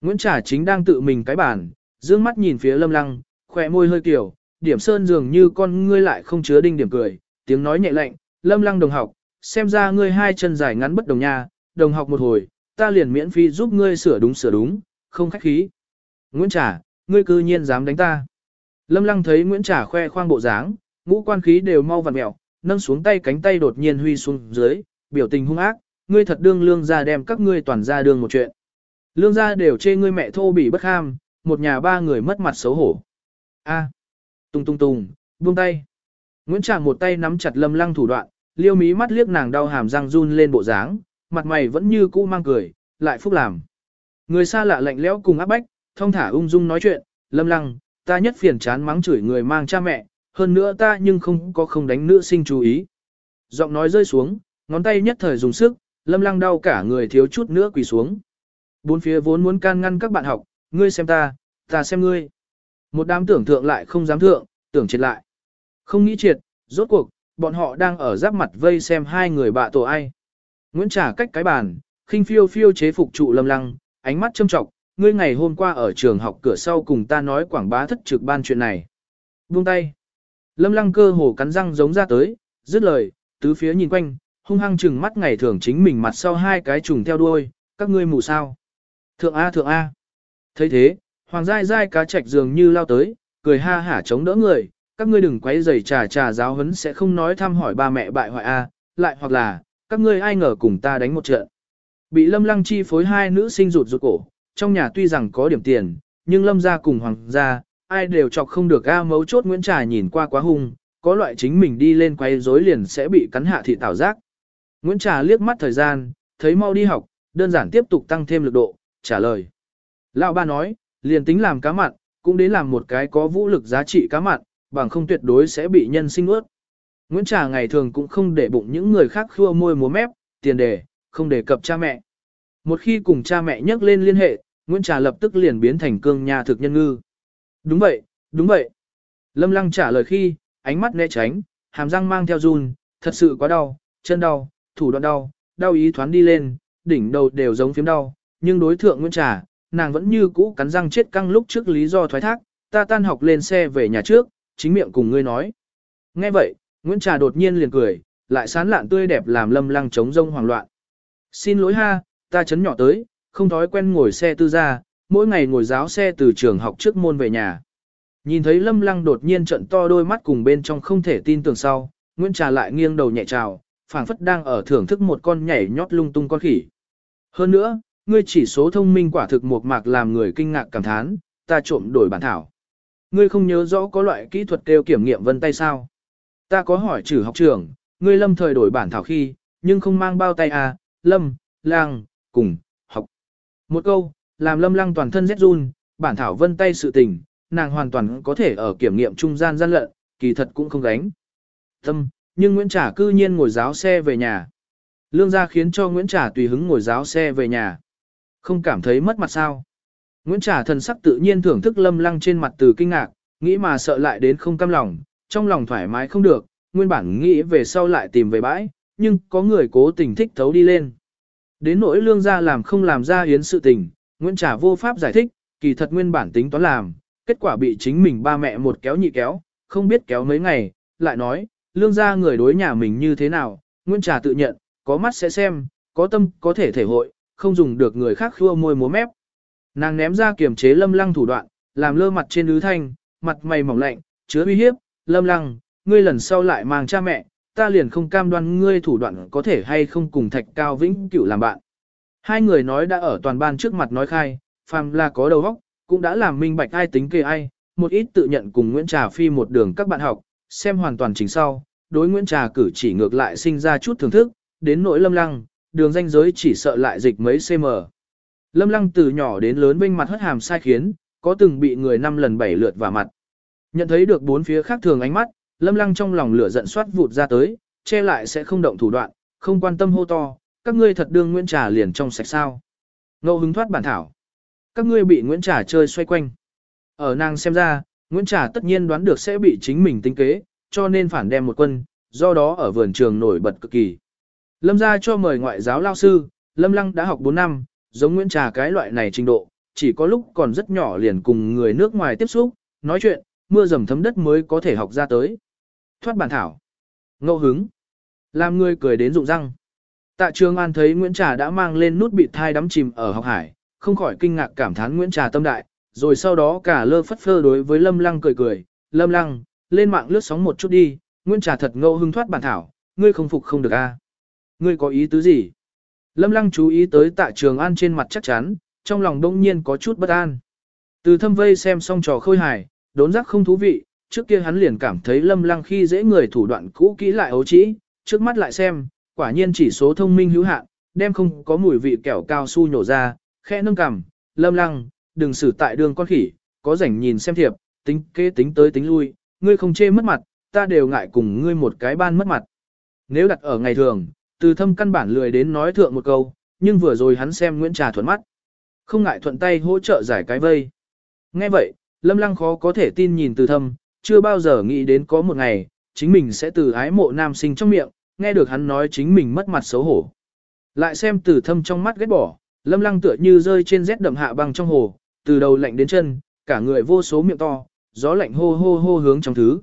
Nguyễn Trả chính đang tự mình cái bản, dương mắt nhìn phía lâm lăng, khỏe môi hơi kiểu, điểm sơn dường như con ngươi lại không chứa đinh điểm cười, tiếng nói nhẹ lạnh, lâm lăng đồng học, xem ra ngươi hai chân dài ngắn bất đồng nha, đồng học một hồi, ta liền miễn phí giúp ngươi sửa đúng sửa đúng, không khách khí. Nguyễn Trả, ngươi cư nhiên dám đánh ta. Lâm lăng thấy Nguyễn Trả khoe khoang bộ dáng, ngũ quan khí đều mau vặn mẹo, nâng xuống tay cánh tay đột nhiên huy xuống dưới, biểu tình hung ác, ngươi thật đương lương ra đem các ngươi toàn ra đường một chuyện. Lương gia đều chê ngươi mẹ thô bỉ bất ham, một nhà ba người mất mặt xấu hổ. A. Tung tung tung, buông tay. Nguyễn Trà một tay nắm chặt lâm lăng thủ đoạn, liêu mí mắt liếc nàng đau hàm răng run lên bộ dáng, mặt mày vẫn như cũ mang cười, lại phúc làm. Người xa lạ lạnh lẽo cùng áp bách, thông thả ung dung nói chuyện, lâm lăng, ta nhất phiền chán mắng chửi người mang cha mẹ, hơn nữa ta nhưng không có không đánh nữ sinh chú ý. Giọng nói rơi xuống, ngón tay nhất thời dùng sức, lâm lăng đau cả người thiếu chút nữa quỳ xuống. Bốn phía vốn muốn can ngăn các bạn học, ngươi xem ta, ta xem ngươi. Một đám tưởng thượng lại không dám thượng, tưởng triệt lại. Không nghĩ triệt, rốt cuộc, bọn họ đang ở giáp mặt vây xem hai người bạ tổ ai. Nguyễn trả cách cái bàn, khinh phiêu phiêu chế phục trụ lâm lăng, ánh mắt châm trọng, ngươi ngày hôm qua ở trường học cửa sau cùng ta nói quảng bá thất trực ban chuyện này. Buông tay. Lâm lăng cơ hồ cắn răng giống ra tới, dứt lời, tứ phía nhìn quanh, hung hăng chừng mắt ngày thường chính mình mặt sau hai cái trùng theo đuôi, các ngươi mù sao. Thượng A thượng A. thấy thế, hoàng giai giai cá trạch dường như lao tới, cười ha hả chống đỡ người, các ngươi đừng quấy rầy trà trà giáo huấn sẽ không nói thăm hỏi ba mẹ bại hoại A, lại hoặc là, các ngươi ai ngờ cùng ta đánh một trận. Bị lâm lăng chi phối hai nữ sinh rụt rụt cổ, trong nhà tuy rằng có điểm tiền, nhưng lâm gia cùng hoàng gia, ai đều chọc không được A mấu chốt Nguyễn Trà nhìn qua quá hung, có loại chính mình đi lên quay rối liền sẽ bị cắn hạ thị tảo giác. Nguyễn Trà liếc mắt thời gian, thấy mau đi học, đơn giản tiếp tục tăng thêm lực độ, trả lời. Lão ba nói, liền tính làm cá mặn, cũng đến làm một cái có vũ lực giá trị cá mặn, bằng không tuyệt đối sẽ bị nhân sinh ướt. Nguyễn Trà ngày thường cũng không để bụng những người khác khua môi múa mép, tiền đề, không đề cập cha mẹ. Một khi cùng cha mẹ nhắc lên liên hệ, Nguyễn Trà lập tức liền biến thành cương nhà thực nhân ngư. Đúng vậy, đúng vậy. Lâm Lăng trả lời khi, ánh mắt né tránh, hàm răng mang theo run, thật sự quá đau, chân đau, thủ đoạn đau, đau ý thoáng đi lên, đỉnh đầu đều giống phiếm đau, nhưng đối thượng Nguyễn Trà, nàng vẫn như cũ cắn răng chết căng lúc trước lý do thoái thác, ta tan học lên xe về nhà trước, chính miệng cùng ngươi nói. Nghe vậy, Nguyễn Trà đột nhiên liền cười, lại sán lạn tươi đẹp làm lâm lăng chống rông hoảng loạn. Xin lỗi ha, ta chấn nhỏ tới, không thói quen ngồi xe tư gia, mỗi ngày ngồi giáo xe từ trường học trước môn về nhà. Nhìn thấy lâm lăng đột nhiên trận to đôi mắt cùng bên trong không thể tin tưởng sau, Nguyễn Trà lại nghiêng đầu nhẹ trào, phảng phất đang ở thưởng thức một con nhảy nhót lung tung con khỉ. Hơn nữa, Ngươi chỉ số thông minh quả thực một mạc làm người kinh ngạc cảm thán, ta trộm đổi bản thảo. Ngươi không nhớ rõ có loại kỹ thuật kêu kiểm nghiệm vân tay sao? Ta có hỏi trừ học trưởng, ngươi lâm thời đổi bản thảo khi, nhưng không mang bao tay à, lâm, lang, cùng, học. Một câu, làm lâm lăng toàn thân rét run, bản thảo vân tay sự tình, nàng hoàn toàn có thể ở kiểm nghiệm trung gian gian lận, kỳ thật cũng không gánh. Tâm, nhưng Nguyễn Trả cư nhiên ngồi giáo xe về nhà. Lương gia khiến cho Nguyễn Trả tùy hứng ngồi giáo xe về nhà. Không cảm thấy mất mặt sao? Nguyễn trả thần sắc tự nhiên thưởng thức lâm lăng trên mặt từ kinh ngạc, nghĩ mà sợ lại đến không cam lòng, trong lòng thoải mái không được, nguyên bản nghĩ về sau lại tìm về bãi, nhưng có người cố tình thích thấu đi lên. Đến nỗi lương gia làm không làm ra hiến sự tình, Nguyễn Trà vô pháp giải thích, kỳ thật nguyên bản tính toán làm, kết quả bị chính mình ba mẹ một kéo nhị kéo, không biết kéo mấy ngày, lại nói, lương gia người đối nhà mình như thế nào, Nguyễn Trà tự nhận, có mắt sẽ xem, có tâm có thể thể hội, không dùng được người khác khua môi múa mép. Nàng ném ra kiềm chế lâm lăng thủ đoạn, làm lơ mặt trên ứ thanh, mặt mày mỏng lạnh, chứa uy hiếp, lâm lăng, ngươi lần sau lại mang cha mẹ, ta liền không cam đoan ngươi thủ đoạn có thể hay không cùng thạch cao vĩnh cửu làm bạn. Hai người nói đã ở toàn ban trước mặt nói khai, phàm là có đầu óc, cũng đã làm minh bạch ai tính kê ai, một ít tự nhận cùng Nguyễn Trà Phi một đường các bạn học, xem hoàn toàn chính sau, đối Nguyễn Trà cử chỉ ngược lại sinh ra chút thưởng thức, đến nỗi lâm lăng, đường danh giới chỉ sợ lại dịch mấy cm. Lâm lăng từ nhỏ đến lớn bên mặt hất hàm sai khiến, có từng bị người năm lần bảy lượt vào mặt. Nhận thấy được bốn phía khác thường ánh mắt, lâm lăng trong lòng lửa giận soát vụt ra tới, che lại sẽ không động thủ đoạn, không quan tâm hô to, các ngươi thật đương Nguyễn Trà liền trong sạch sao. Ngẫu hứng thoát bản thảo. Các ngươi bị Nguyễn Trà chơi xoay quanh. Ở nàng xem ra, Nguyễn Trà tất nhiên đoán được sẽ bị chính mình tính kế, cho nên phản đem một quân, do đó ở vườn trường nổi bật cực kỳ. Lâm ra cho mời ngoại giáo lao sư, Lâm Lăng đã học 4 năm, giống Nguyễn Trà cái loại này trình độ, chỉ có lúc còn rất nhỏ liền cùng người nước ngoài tiếp xúc, nói chuyện, mưa dầm thấm đất mới có thể học ra tới. Thoát bản thảo. Ngẫu hứng. Làm người cười đến rụng răng. Tạ Trường An thấy Nguyễn Trà đã mang lên nút bị thai đắm chìm ở học hải, không khỏi kinh ngạc cảm thán Nguyễn Trà tâm đại, rồi sau đó cả lơ phất phơ đối với Lâm Lăng cười cười, Lâm Lăng, lên mạng lướt sóng một chút đi, Nguyễn Trà thật ngâu hứng thoát bản thảo, ngươi không phục không được a Ngươi có ý tứ gì? Lâm Lăng chú ý tới tạ trường an trên mặt chắc chắn, trong lòng đông nhiên có chút bất an. Từ thâm vây xem xong trò khôi hài, đốn giác không thú vị, trước kia hắn liền cảm thấy Lâm Lăng khi dễ người thủ đoạn cũ kỹ lại ấu trĩ, trước mắt lại xem, quả nhiên chỉ số thông minh hữu hạn, đem không có mùi vị kẹo cao su nhổ ra, khẽ nâng cằm, Lâm Lăng, đừng xử tại đường con khỉ, có rảnh nhìn xem thiệp, tính kế tính tới tính lui, ngươi không chê mất mặt, ta đều ngại cùng ngươi một cái ban mất mặt. Nếu đặt ở ngày thường, từ thâm căn bản lười đến nói thượng một câu, nhưng vừa rồi hắn xem Nguyễn Trà thuận mắt. Không ngại thuận tay hỗ trợ giải cái vây. Nghe vậy, Lâm Lăng khó có thể tin nhìn từ thâm, chưa bao giờ nghĩ đến có một ngày, chính mình sẽ từ ái mộ nam sinh trong miệng, nghe được hắn nói chính mình mất mặt xấu hổ. Lại xem từ thâm trong mắt ghét bỏ, Lâm Lăng tựa như rơi trên rét đậm hạ băng trong hồ, từ đầu lạnh đến chân, cả người vô số miệng to, gió lạnh hô hô hô hướng trong thứ.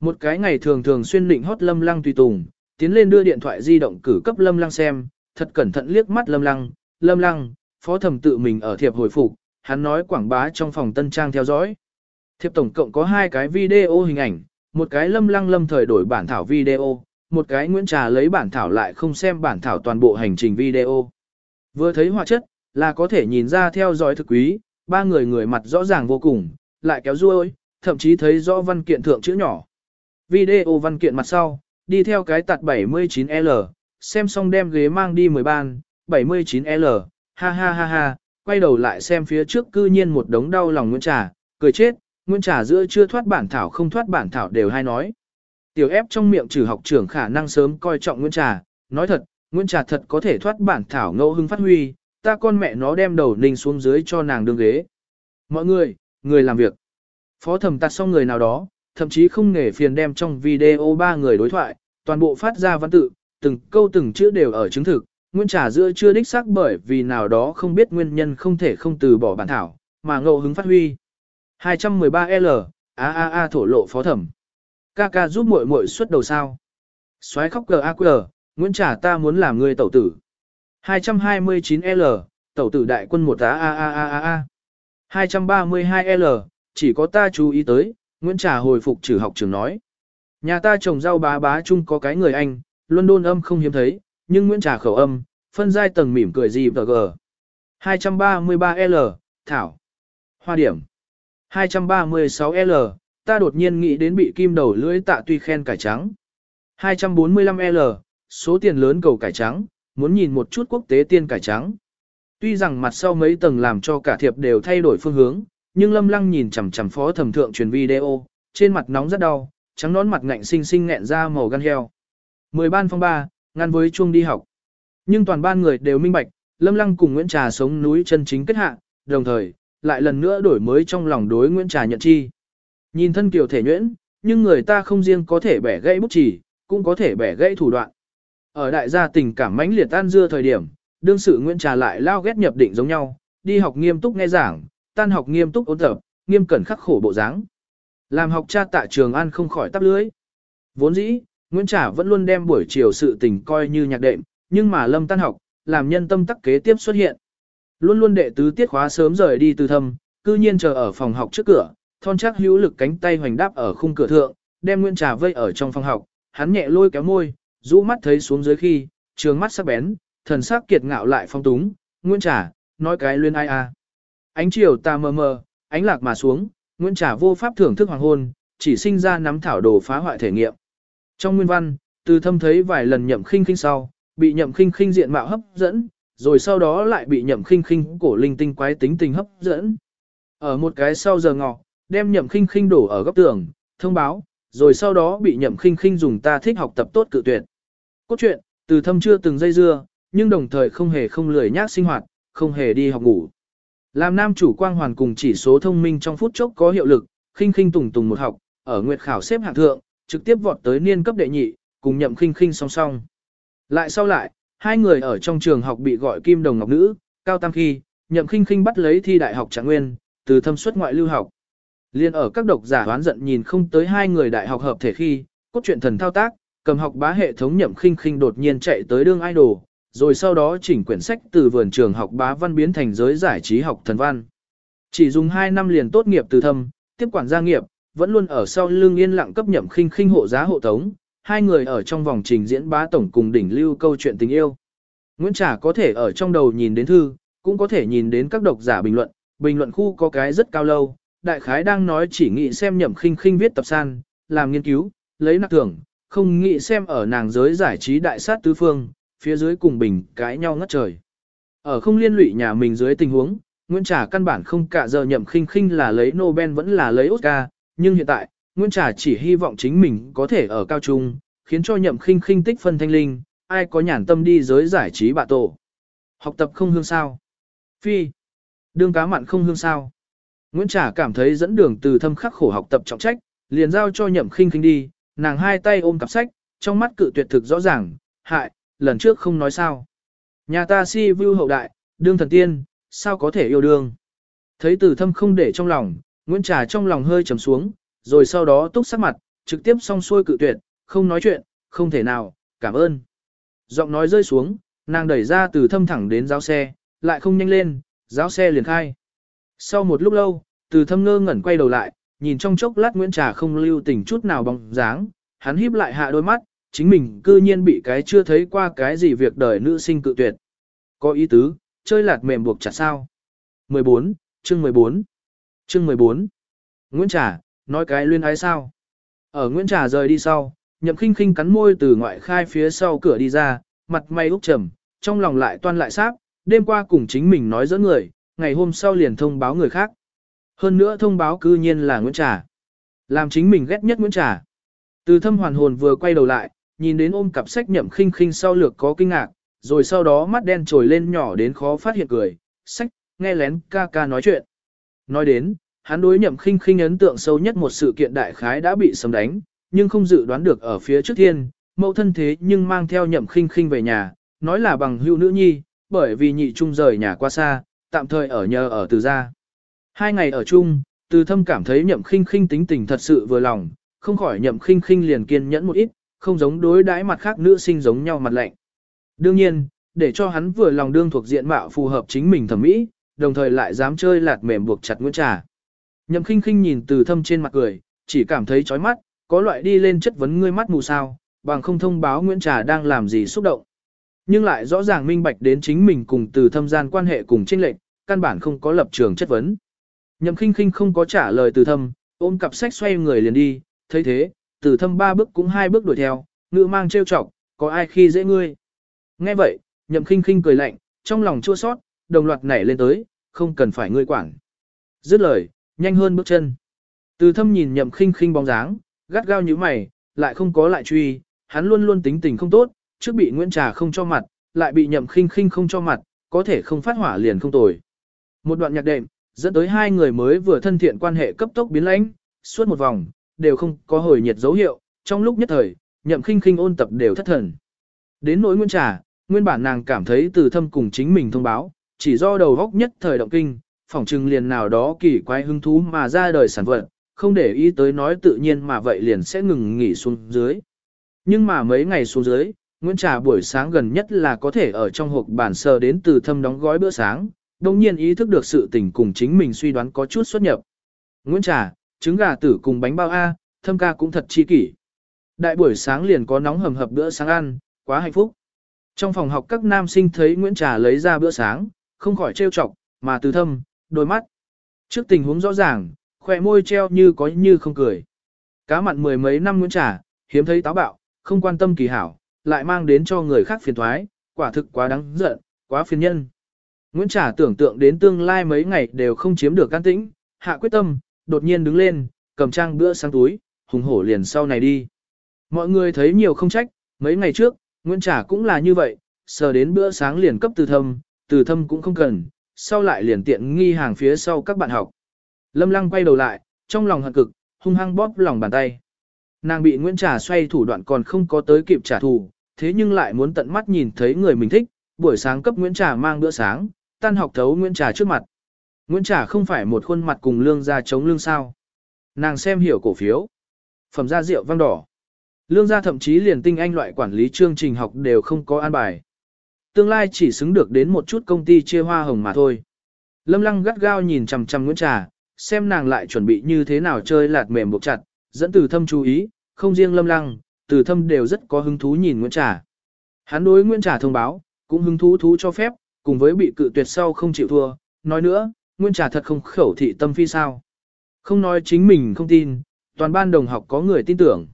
Một cái ngày thường thường xuyên định hót Lâm Lăng tùy tùng, tiến lên đưa điện thoại di động cử cấp Lâm Lăng xem, thật cẩn thận liếc mắt Lâm Lăng, Lâm Lăng, phó thẩm tự mình ở thiệp hồi phục, hắn nói quảng bá trong phòng tân trang theo dõi. Thiệp tổng cộng có hai cái video hình ảnh, một cái Lâm Lăng lâm thời đổi bản thảo video, một cái Nguyễn Trà lấy bản thảo lại không xem bản thảo toàn bộ hành trình video. Vừa thấy họa chất, là có thể nhìn ra theo dõi thực quý, ba người người mặt rõ ràng vô cùng, lại kéo ruôi, thậm chí thấy rõ văn kiện thượng chữ nhỏ. Video văn kiện mặt sau, đi theo cái tạt 79L, xem xong đem ghế mang đi 10 ban, 79L, ha ha ha ha, quay đầu lại xem phía trước cư nhiên một đống đau lòng Nguyễn Trà, cười chết, Nguyễn Trà giữa chưa thoát bản thảo không thoát bản thảo đều hay nói. Tiểu ép trong miệng trừ học trưởng khả năng sớm coi trọng Nguyễn Trà, nói thật, Nguyễn Trà thật có thể thoát bản thảo ngẫu hưng phát huy, ta con mẹ nó đem đầu ninh xuống dưới cho nàng đương ghế. Mọi người, người làm việc. Phó thẩm tạt xong người nào đó, thậm chí không nghề phiền đem trong video ba người đối thoại, toàn bộ phát ra văn tự, từng câu từng chữ đều ở chứng thực, Nguyễn Trà giữa chưa đích xác bởi vì nào đó không biết nguyên nhân không thể không từ bỏ bản thảo, mà ngẫu hứng phát huy. 213L, a a a thổ lộ phó thẩm. Ca ca giúp muội muội xuất đầu sao. Xoáy khóc cờ a quờ, Nguyễn Trả ta muốn làm người tẩu tử. 229L, tẩu tử đại quân một a a a a a a. 232L, chỉ có ta chú ý tới, Nguyễn Trà hồi phục trừ học trường nói. Nhà ta trồng rau bá bá chung có cái người Anh, London âm không hiếm thấy, nhưng Nguyễn Trà khẩu âm, phân giai tầng mỉm cười gì và gờ. 233L, Thảo. Hoa điểm. 236L, ta đột nhiên nghĩ đến bị kim đầu lưỡi tạ tuy khen cải trắng. 245L, số tiền lớn cầu cải trắng, muốn nhìn một chút quốc tế tiên cải trắng. Tuy rằng mặt sau mấy tầng làm cho cả thiệp đều thay đổi phương hướng, nhưng lâm lăng nhìn chằm chằm phó thẩm thượng truyền video, trên mặt nóng rất đau, trắng nón mặt ngạnh sinh sinh nghẹn ra màu gan heo. Mười ban phong ba, ngăn với chuông đi học. Nhưng toàn ban người đều minh bạch, lâm lăng cùng Nguyễn Trà sống núi chân chính kết hạ, đồng thời, lại lần nữa đổi mới trong lòng đối Nguyễn Trà nhận chi. Nhìn thân kiều thể nhuyễn, nhưng người ta không riêng có thể bẻ gãy bút chỉ, cũng có thể bẻ gãy thủ đoạn. Ở đại gia tình cảm mãnh liệt tan dưa thời điểm, đương sự Nguyễn Trà lại lao ghét nhập định giống nhau, đi học nghiêm túc nghe giảng, tan học nghiêm túc ôn tập, nghiêm cẩn khắc khổ bộ dáng. Làm học cha tại trường ăn không khỏi tắp lưới. Vốn dĩ, Nguyễn Trà vẫn luôn đem buổi chiều sự tình coi như nhạc đệm, nhưng mà lâm tan học, làm nhân tâm tắc kế tiếp xuất hiện. Luôn luôn đệ tứ tiết khóa sớm rời đi từ thâm, cư nhiên chờ ở phòng học trước cửa, thon chắc hữu lực cánh tay hoành đáp ở khung cửa thượng, đem Nguyễn Trà vây ở trong phòng học, hắn nhẹ lôi kéo môi, rũ mắt thấy xuống dưới khi, trường mắt sắc bén, thần sắc kiệt ngạo lại phong túng, Nguyễn Trà, nói cái luyên ai à. Ánh chiều ta mờ mờ, ánh lạc mà xuống, Nguyễn Trà vô pháp thưởng thức hoàng hôn, chỉ sinh ra nắm thảo đồ phá hoại thể nghiệm. Trong nguyên văn, từ thâm thấy vài lần nhậm khinh khinh sau, bị nhậm khinh khinh diện mạo hấp dẫn, rồi sau đó lại bị nhậm khinh khinh cổ linh tinh quái tính tình hấp dẫn. Ở một cái sau giờ ngọ, đem nhậm khinh khinh đổ ở góc tường, thông báo, rồi sau đó bị nhậm khinh khinh dùng ta thích học tập tốt cự tuyệt. Cốt truyện, từ thâm chưa từng dây dưa, nhưng đồng thời không hề không lười nhác sinh hoạt, không hề đi học ngủ. Làm nam chủ quang hoàn cùng chỉ số thông minh trong phút chốc có hiệu lực, khinh khinh tùng tùng một học, ở nguyệt khảo xếp hạng thượng, trực tiếp vọt tới niên cấp đệ nhị, cùng nhậm khinh khinh song song. Lại sau lại, hai người ở trong trường học bị gọi kim đồng ngọc nữ, cao tam khi, nhậm khinh khinh bắt lấy thi đại học trạng nguyên, từ thâm suất ngoại lưu học. Liên ở các độc giả đoán giận nhìn không tới hai người đại học hợp thể khi, cốt truyện thần thao tác, cầm học bá hệ thống nhậm khinh khinh đột nhiên chạy tới đương idol, rồi sau đó chỉnh quyển sách từ vườn trường học bá văn biến thành giới giải trí học thần văn. Chỉ dùng 2 năm liền tốt nghiệp từ thâm, tiếp quản gia nghiệp, vẫn luôn ở sau lưng yên lặng cấp nhậm khinh khinh hộ giá hộ tống, hai người ở trong vòng trình diễn bá tổng cùng đỉnh lưu câu chuyện tình yêu. Nguyễn Trà có thể ở trong đầu nhìn đến thư, cũng có thể nhìn đến các độc giả bình luận, bình luận khu có cái rất cao lâu, đại khái đang nói chỉ nghĩ xem nhậm khinh khinh viết tập san, làm nghiên cứu, lấy nặc thưởng, không nghĩ xem ở nàng giới giải trí đại sát tứ phương, phía dưới cùng bình cãi nhau ngất trời. Ở không liên lụy nhà mình dưới tình huống, Nguyễn Trà căn bản không cả giờ nhậm khinh khinh là lấy Nobel vẫn là lấy Oscar, nhưng hiện tại, Nguyễn Trà chỉ hy vọng chính mình có thể ở cao trung, khiến cho nhậm khinh khinh tích phân thanh linh, ai có nhàn tâm đi giới giải trí bạ tổ. Học tập không hương sao. Phi. Đương cá mặn không hương sao. Nguyễn Trà cảm thấy dẫn đường từ thâm khắc khổ học tập trọng trách, liền giao cho nhậm khinh khinh đi, nàng hai tay ôm cặp sách, trong mắt cự tuyệt thực rõ ràng, hại, lần trước không nói sao. Nhà ta si view hậu đại, đương thần tiên, sao có thể yêu đương. Thấy từ thâm không để trong lòng, Nguyễn Trà trong lòng hơi trầm xuống, rồi sau đó túc sắc mặt, trực tiếp song xuôi cự tuyệt, không nói chuyện, không thể nào, cảm ơn. Giọng nói rơi xuống, nàng đẩy ra từ thâm thẳng đến giáo xe, lại không nhanh lên, giáo xe liền khai. Sau một lúc lâu, từ thâm ngơ ngẩn quay đầu lại, nhìn trong chốc lát Nguyễn Trà không lưu tình chút nào bóng dáng, hắn híp lại hạ đôi mắt, chính mình cư nhiên bị cái chưa thấy qua cái gì việc đời nữ sinh cự tuyệt. Có ý tứ, chơi lạt mềm buộc chặt sao. 14, chương 14, chương 14. Nguyễn Trà, nói cái luyên ái sao. Ở Nguyễn Trà rời đi sau, nhậm khinh khinh cắn môi từ ngoại khai phía sau cửa đi ra, mặt mày úc trầm, trong lòng lại toan lại sáp, đêm qua cùng chính mình nói giỡn người, ngày hôm sau liền thông báo người khác. Hơn nữa thông báo cư nhiên là Nguyễn Trà. Làm chính mình ghét nhất Nguyễn Trà. Từ thâm hoàn hồn vừa quay đầu lại, nhìn đến ôm cặp sách nhậm khinh khinh sau lược có kinh ngạc, rồi sau đó mắt đen trồi lên nhỏ đến khó phát hiện cười, sách, nghe lén ca ca nói chuyện. Nói đến, hắn đối nhậm khinh khinh ấn tượng sâu nhất một sự kiện đại khái đã bị sấm đánh, nhưng không dự đoán được ở phía trước thiên, mẫu thân thế nhưng mang theo nhậm khinh khinh về nhà, nói là bằng hữu nữ nhi, bởi vì nhị trung rời nhà qua xa, tạm thời ở nhờ ở từ gia. Hai ngày ở chung, từ thâm cảm thấy nhậm khinh khinh tính tình thật sự vừa lòng, không khỏi nhậm khinh khinh liền kiên nhẫn một ít, không giống đối đãi mặt khác nữ sinh giống nhau mặt lạnh. Đương nhiên, để cho hắn vừa lòng đương thuộc diện mạo phù hợp chính mình thẩm mỹ, đồng thời lại dám chơi lạt mềm buộc chặt Nguyễn Trà. Nhậm khinh khinh nhìn từ thâm trên mặt cười, chỉ cảm thấy chói mắt, có loại đi lên chất vấn ngươi mắt mù sao, bằng không thông báo Nguyễn Trà đang làm gì xúc động. Nhưng lại rõ ràng minh bạch đến chính mình cùng từ thâm gian quan hệ cùng tranh lệch, căn bản không có lập trường chất vấn. Nhậm khinh khinh không có trả lời từ thâm, ôm cặp sách xoay người liền đi, thấy thế, từ thâm ba bước cũng hai bước đuổi theo, ngựa mang trêu chọc, có ai khi dễ ngươi. Nghe vậy, nhậm khinh khinh cười lạnh, trong lòng chua sót, đồng loạt nảy lên tới, không cần phải ngươi quản. Dứt lời, nhanh hơn bước chân. Từ thâm nhìn nhậm khinh khinh bóng dáng, gắt gao như mày, lại không có lại truy, hắn luôn luôn tính tình không tốt, trước bị Nguyễn Trà không cho mặt, lại bị nhậm khinh khinh không cho mặt, có thể không phát hỏa liền không tồi. Một đoạn nhạc đệm, Dẫn tới hai người mới vừa thân thiện quan hệ cấp tốc biến lãnh, suốt một vòng, đều không có hồi nhiệt dấu hiệu, trong lúc nhất thời, nhậm khinh khinh ôn tập đều thất thần. Đến nỗi nguyên trà, nguyên bản nàng cảm thấy từ thâm cùng chính mình thông báo, chỉ do đầu góc nhất thời động kinh, phỏng trừng liền nào đó kỳ quái hứng thú mà ra đời sản vật, không để ý tới nói tự nhiên mà vậy liền sẽ ngừng nghỉ xuống dưới. Nhưng mà mấy ngày xuống dưới, Nguyễn Trà buổi sáng gần nhất là có thể ở trong hộp bản sờ đến từ thâm đóng gói bữa sáng, đồng nhiên ý thức được sự tình cùng chính mình suy đoán có chút xuất nhập. Nguyễn Trà, trứng gà tử cùng bánh bao A, thâm ca cũng thật chi kỷ. Đại buổi sáng liền có nóng hầm hập bữa sáng ăn, quá hạnh phúc. Trong phòng học các nam sinh thấy Nguyễn Trà lấy ra bữa sáng, không khỏi trêu chọc, mà từ thâm, đôi mắt. Trước tình huống rõ ràng, khỏe môi treo như có như không cười. Cá mặn mười mấy năm Nguyễn Trà, hiếm thấy táo bạo, không quan tâm kỳ hảo, lại mang đến cho người khác phiền thoái, quả thực quá đáng giận, quá phiền nhân. Nguyễn Trà tưởng tượng đến tương lai mấy ngày đều không chiếm được can tĩnh, hạ quyết tâm, đột nhiên đứng lên, cầm trang bữa sáng túi, hùng hổ liền sau này đi. Mọi người thấy nhiều không trách, mấy ngày trước, Nguyễn Trà cũng là như vậy, sờ đến bữa sáng liền cấp từ thâm, từ thâm cũng không cần, sau lại liền tiện nghi hàng phía sau các bạn học. Lâm Lăng quay đầu lại, trong lòng hận cực, hung hăng bóp lòng bàn tay. Nàng bị Nguyễn Trà xoay thủ đoạn còn không có tới kịp trả thù, thế nhưng lại muốn tận mắt nhìn thấy người mình thích, buổi sáng cấp Nguyễn Trà mang bữa sáng, tan học thấu Nguyễn Trà trước mặt. Nguyễn Trà không phải một khuôn mặt cùng lương gia chống lương sao. Nàng xem hiểu cổ phiếu. Phẩm gia rượu vang đỏ. Lương gia thậm chí liền tinh anh loại quản lý chương trình học đều không có an bài. Tương lai chỉ xứng được đến một chút công ty chia hoa hồng mà thôi. Lâm lăng gắt gao nhìn chằm chằm Nguyễn Trà, xem nàng lại chuẩn bị như thế nào chơi lạt mềm buộc chặt, dẫn từ thâm chú ý, không riêng lâm lăng, từ thâm đều rất có hứng thú nhìn Nguyễn Trà. Hắn đối Nguyễn Trà thông báo, cũng hứng thú thú cho phép, cùng với bị cự tuyệt sau không chịu thua, nói nữa, Nguyễn Trà thật không khẩu thị tâm phi sao. Không nói chính mình không tin, toàn ban đồng học có người tin tưởng.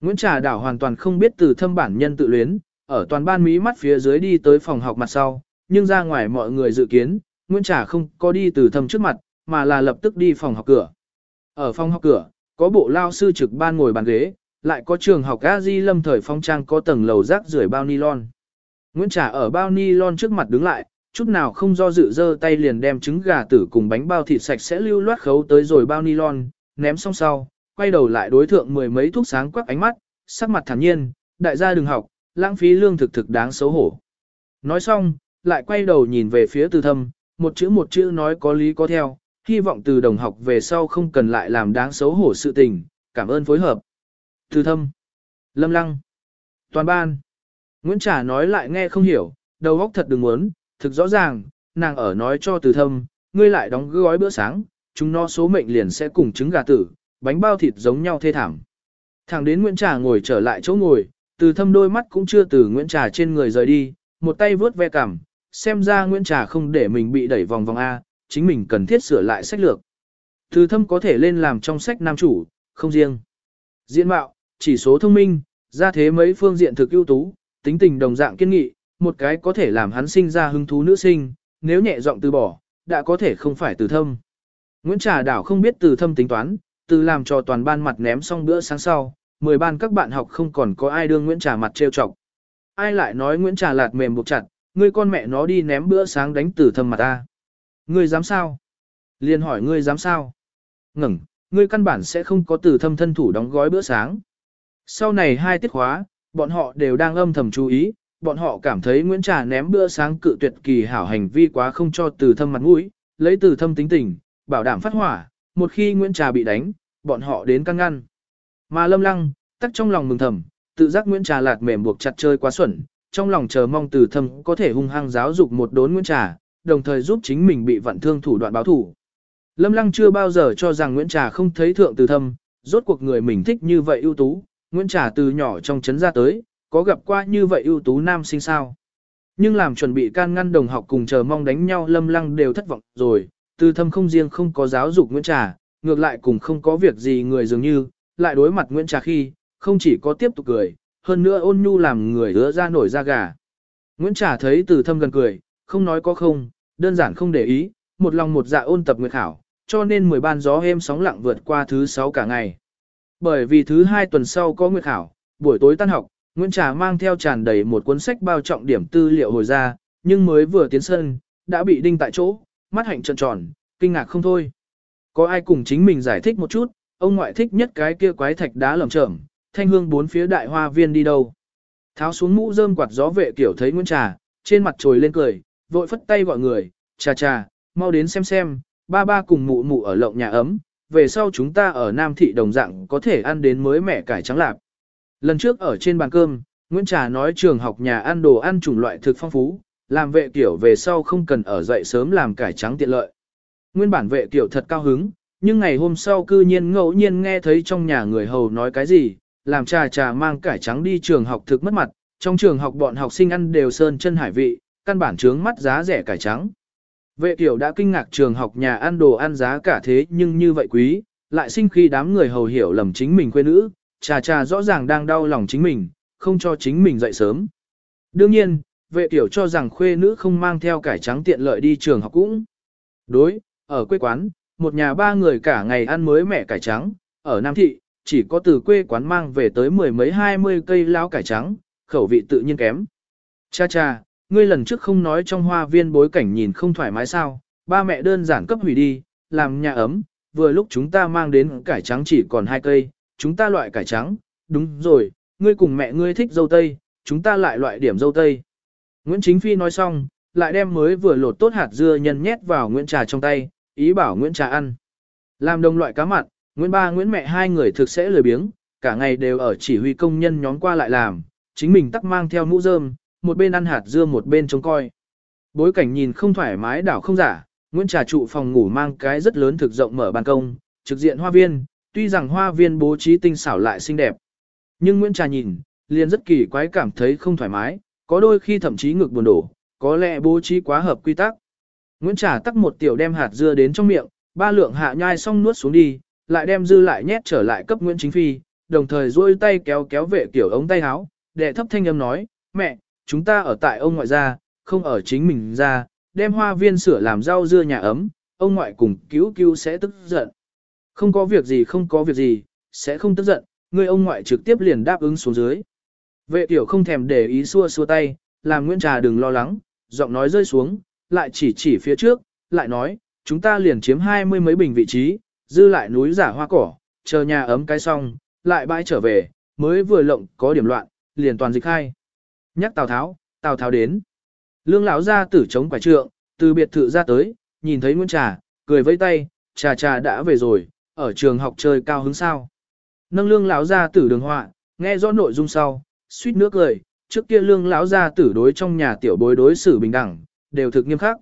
Nguyễn Trà đảo hoàn toàn không biết từ thâm bản nhân tự luyến, ở toàn ban mỹ mắt phía dưới đi tới phòng học mặt sau, nhưng ra ngoài mọi người dự kiến, Nguyễn Trà không có đi từ thâm trước mặt, mà là lập tức đi phòng học cửa. Ở phòng học cửa, có bộ lao sư trực ban ngồi bàn ghế, lại có trường học A Di Lâm thời phong trang có tầng lầu rác rưởi bao nylon. Nguyễn Trà ở bao nylon trước mặt đứng lại, chút nào không do dự dơ tay liền đem trứng gà tử cùng bánh bao thịt sạch sẽ lưu loát khấu tới rồi bao nylon, ném xong sau, quay đầu lại đối thượng mười mấy thuốc sáng quắc ánh mắt, sắc mặt thản nhiên, đại gia đừng học, lãng phí lương thực thực đáng xấu hổ. Nói xong, lại quay đầu nhìn về phía từ thâm, một chữ một chữ nói có lý có theo, hy vọng từ đồng học về sau không cần lại làm đáng xấu hổ sự tình, cảm ơn phối hợp. Từ thâm, lâm lăng, toàn ban. Nguyễn Trà nói lại nghe không hiểu, đầu óc thật đừng muốn, thực rõ ràng, nàng ở nói cho từ thâm, ngươi lại đóng gói bữa sáng, chúng nó số mệnh liền sẽ cùng trứng gà tử, bánh bao thịt giống nhau thê thảm. Thẳng đến Nguyễn Trà ngồi trở lại chỗ ngồi, từ thâm đôi mắt cũng chưa từ Nguyễn Trà trên người rời đi, một tay vướt ve cằm, xem ra Nguyễn Trà không để mình bị đẩy vòng vòng A, chính mình cần thiết sửa lại sách lược. Từ thâm có thể lên làm trong sách nam chủ, không riêng. Diện mạo, chỉ số thông minh, ra thế mấy phương diện thực ưu tú, tính tình đồng dạng kiên nghị, một cái có thể làm hắn sinh ra hứng thú nữ sinh, nếu nhẹ giọng từ bỏ, đã có thể không phải từ thâm. Nguyễn Trà Đảo không biết từ thâm tính toán, từ làm cho toàn ban mặt ném xong bữa sáng sau, 10 ban các bạn học không còn có ai đương Nguyễn Trà mặt trêu chọc. Ai lại nói Nguyễn Trà lạt mềm buộc chặt, ngươi con mẹ nó đi ném bữa sáng đánh từ thâm mặt ta. Ngươi dám sao? Liên hỏi ngươi dám sao? Ngừng, ngươi căn bản sẽ không có từ thâm thân thủ đóng gói bữa sáng. Sau này hai tiết khóa, bọn họ đều đang âm thầm chú ý, bọn họ cảm thấy Nguyễn Trà ném bữa sáng cự tuyệt kỳ hảo hành vi quá không cho từ thâm mặt mũi, lấy từ thâm tính tình, bảo đảm phát hỏa, một khi Nguyễn Trà bị đánh, bọn họ đến căng ngăn. Mà lâm lăng, tắc trong lòng mừng thầm, tự giác Nguyễn Trà lạt mềm buộc chặt chơi quá xuẩn, trong lòng chờ mong từ thâm có thể hung hăng giáo dục một đốn Nguyễn Trà, đồng thời giúp chính mình bị vận thương thủ đoạn báo thủ. Lâm Lăng chưa bao giờ cho rằng Nguyễn Trà không thấy thượng từ thâm, rốt cuộc người mình thích như vậy ưu tú, Nguyễn Trà từ nhỏ trong chấn ra tới, có gặp qua như vậy ưu tú nam sinh sao. Nhưng làm chuẩn bị can ngăn đồng học cùng chờ mong đánh nhau Lâm Lăng đều thất vọng rồi, từ thâm không riêng không có giáo dục Nguyễn Trà, ngược lại cùng không có việc gì người dường như, lại đối mặt Nguyễn Trà khi, không chỉ có tiếp tục cười, hơn nữa ôn nhu làm người ứa ra nổi da gà. Nguyễn Trà thấy từ thâm gần cười, không nói có không, đơn giản không để ý, một lòng một dạ ôn tập nguyệt khảo, cho nên 10 ban gió êm sóng lặng vượt qua thứ 6 cả ngày. Bởi vì thứ hai tuần sau có nguyệt khảo, buổi tối tan học, Nguyễn Trà mang theo tràn đầy một cuốn sách bao trọng điểm tư liệu hồi ra, nhưng mới vừa tiến sân, đã bị đinh tại chỗ, mắt hạnh trợn tròn, kinh ngạc không thôi. Có ai cùng chính mình giải thích một chút, ông ngoại thích nhất cái kia quái thạch đá lởm chởm, thanh hương bốn phía đại hoa viên đi đâu. Tháo xuống mũ rơm quạt gió vệ kiểu thấy Nguyễn Trà, trên mặt trồi lên cười, vội phất tay gọi người, trà trà, mau đến xem xem, ba ba cùng mụ mụ ở lộng nhà ấm, về sau chúng ta ở Nam Thị đồng dạng có thể ăn đến mới mẻ cải trắng lạp. Lần trước ở trên bàn cơm, Nguyễn Trà nói trường học nhà ăn đồ ăn chủng loại thực phong phú, làm vệ tiểu về sau không cần ở dậy sớm làm cải trắng tiện lợi. Nguyên bản vệ tiểu thật cao hứng, nhưng ngày hôm sau cư nhiên ngẫu nhiên nghe thấy trong nhà người hầu nói cái gì, làm trà trà mang cải trắng đi trường học thực mất mặt, trong trường học bọn học sinh ăn đều sơn chân hải vị, căn bản trướng mắt giá rẻ cải trắng. Vệ tiểu đã kinh ngạc trường học nhà ăn đồ ăn giá cả thế nhưng như vậy quý, lại sinh khi đám người hầu hiểu lầm chính mình quê nữ, trà trà rõ ràng đang đau lòng chính mình, không cho chính mình dậy sớm. Đương nhiên, vệ tiểu cho rằng khuê nữ không mang theo cải trắng tiện lợi đi trường học cũng. Đối, ở quê quán, một nhà ba người cả ngày ăn mới mẻ cải trắng, ở Nam Thị, chỉ có từ quê quán mang về tới mười mấy hai mươi cây láo cải trắng, khẩu vị tự nhiên kém. Cha cha, ngươi lần trước không nói trong hoa viên bối cảnh nhìn không thoải mái sao, ba mẹ đơn giản cấp hủy đi, làm nhà ấm, vừa lúc chúng ta mang đến cải trắng chỉ còn hai cây, chúng ta loại cải trắng, đúng rồi, ngươi cùng mẹ ngươi thích dâu tây, chúng ta lại loại điểm dâu tây. Nguyễn Chính Phi nói xong, lại đem mới vừa lột tốt hạt dưa nhân nhét vào Nguyễn Trà trong tay, ý bảo Nguyễn Trà ăn. Làm đồng loại cá mặn, Nguyễn ba Nguyễn mẹ hai người thực sẽ lười biếng, cả ngày đều ở chỉ huy công nhân nhóm qua lại làm, chính mình tắc mang theo mũ rơm, một bên ăn hạt dưa một bên trông coi. Bối cảnh nhìn không thoải mái đảo không giả, Nguyễn Trà trụ phòng ngủ mang cái rất lớn thực rộng mở ban công, trực diện hoa viên, tuy rằng hoa viên bố trí tinh xảo lại xinh đẹp. Nhưng Nguyễn Trà nhìn, liền rất kỳ quái cảm thấy không thoải mái, có đôi khi thậm chí ngực buồn đổ, có lẽ bố trí quá hợp quy tắc. Nguyễn Trà tắc một tiểu đem hạt dưa đến trong miệng, ba lượng hạ nhai xong nuốt xuống đi, lại đem dư lại nhét trở lại cấp Nguyễn Chính Phi, đồng thời duỗi tay kéo kéo vệ kiểu ống tay áo, đệ thấp thanh âm nói, mẹ, chúng ta ở tại ông ngoại gia, không ở chính mình gia, đem hoa viên sửa làm rau dưa nhà ấm, ông ngoại cùng cứu cứu sẽ tức giận. Không có việc gì không có việc gì, sẽ không tức giận, người ông ngoại trực tiếp liền đáp ứng xuống dưới. Vệ tiểu không thèm để ý xua xua tay, làm Nguyễn Trà đừng lo lắng, giọng nói rơi xuống, lại chỉ chỉ phía trước, lại nói, chúng ta liền chiếm hai mươi mấy bình vị trí, dư lại núi giả hoa cỏ, chờ nhà ấm cái xong, lại bãi trở về, mới vừa lộng có điểm loạn, liền toàn dịch hai. Nhắc Tào Tháo, Tào Tháo đến. Lương lão ra tử chống quả trượng, từ biệt thự ra tới, nhìn thấy Nguyễn Trà, cười vẫy tay, trà trà đã về rồi, ở trường học chơi cao hứng sao. Nâng lương lão ra tử đường họa, nghe rõ nội dung sau, suýt nước cười, trước kia lương lão ra tử đối trong nhà tiểu bối đối xử bình đẳng, đều thực nghiêm khắc.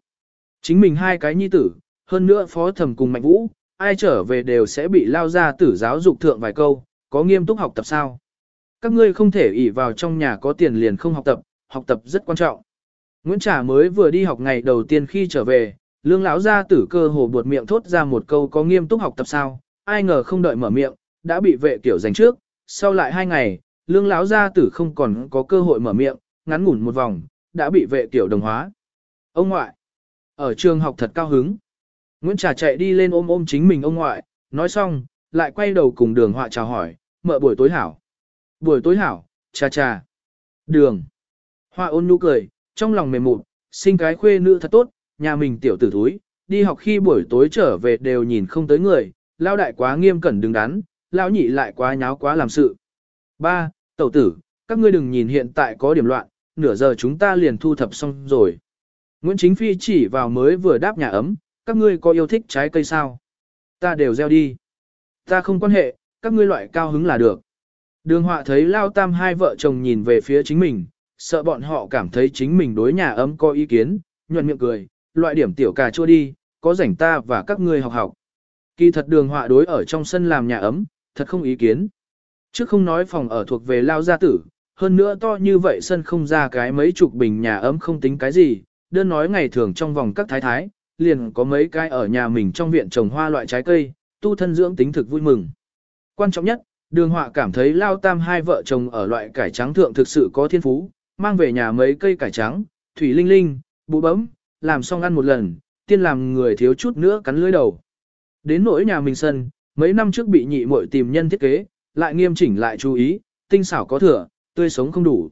Chính mình hai cái nhi tử, hơn nữa phó thẩm cùng mạnh vũ, ai trở về đều sẽ bị lao ra tử giáo dục thượng vài câu, có nghiêm túc học tập sao. Các ngươi không thể ỷ vào trong nhà có tiền liền không học tập, học tập rất quan trọng. Nguyễn Trà mới vừa đi học ngày đầu tiên khi trở về, lương lão gia tử cơ hồ buột miệng thốt ra một câu có nghiêm túc học tập sao, ai ngờ không đợi mở miệng, đã bị vệ kiểu giành trước, sau lại hai ngày, lương lão gia tử không còn có cơ hội mở miệng, ngắn ngủn một vòng, đã bị vệ kiểu đồng hóa. Ông ngoại, ở trường học thật cao hứng. Nguyễn Trà chạy đi lên ôm ôm chính mình ông ngoại, nói xong, lại quay đầu cùng đường họa chào hỏi, mợ buổi tối hảo. Buổi tối hảo, cha cha. Đường. Hoa ôn nụ cười, trong lòng mềm mụn, sinh cái khuê nữ thật tốt, nhà mình tiểu tử thúi, đi học khi buổi tối trở về đều nhìn không tới người, lao đại quá nghiêm cẩn đứng đắn, lao nhị lại quá nháo quá làm sự. Ba, tẩu tử, các ngươi đừng nhìn hiện tại có điểm loạn, nửa giờ chúng ta liền thu thập xong rồi. Nguyễn Chính Phi chỉ vào mới vừa đáp nhà ấm, các ngươi có yêu thích trái cây sao? Ta đều gieo đi. Ta không quan hệ, các ngươi loại cao hứng là được. Đường họa thấy Lao Tam hai vợ chồng nhìn về phía chính mình, sợ bọn họ cảm thấy chính mình đối nhà ấm có ý kiến, nhuận miệng cười, loại điểm tiểu cà chua đi, có rảnh ta và các ngươi học học. Kỳ thật đường họa đối ở trong sân làm nhà ấm, thật không ý kiến. Trước không nói phòng ở thuộc về Lao gia tử, hơn nữa to như vậy sân không ra cái mấy chục bình nhà ấm không tính cái gì, đơn nói ngày thường trong vòng các thái thái, liền có mấy cái ở nhà mình trong viện trồng hoa loại trái cây, tu thân dưỡng tính thực vui mừng. Quan trọng nhất, đường họa cảm thấy lao tam hai vợ chồng ở loại cải trắng thượng thực sự có thiên phú, mang về nhà mấy cây cải trắng, thủy linh linh, bụ bấm, làm xong ăn một lần, tiên làm người thiếu chút nữa cắn lưỡi đầu. Đến nỗi nhà mình sân, mấy năm trước bị nhị muội tìm nhân thiết kế, lại nghiêm chỉnh lại chú ý, tinh xảo có thừa, tươi sống không đủ.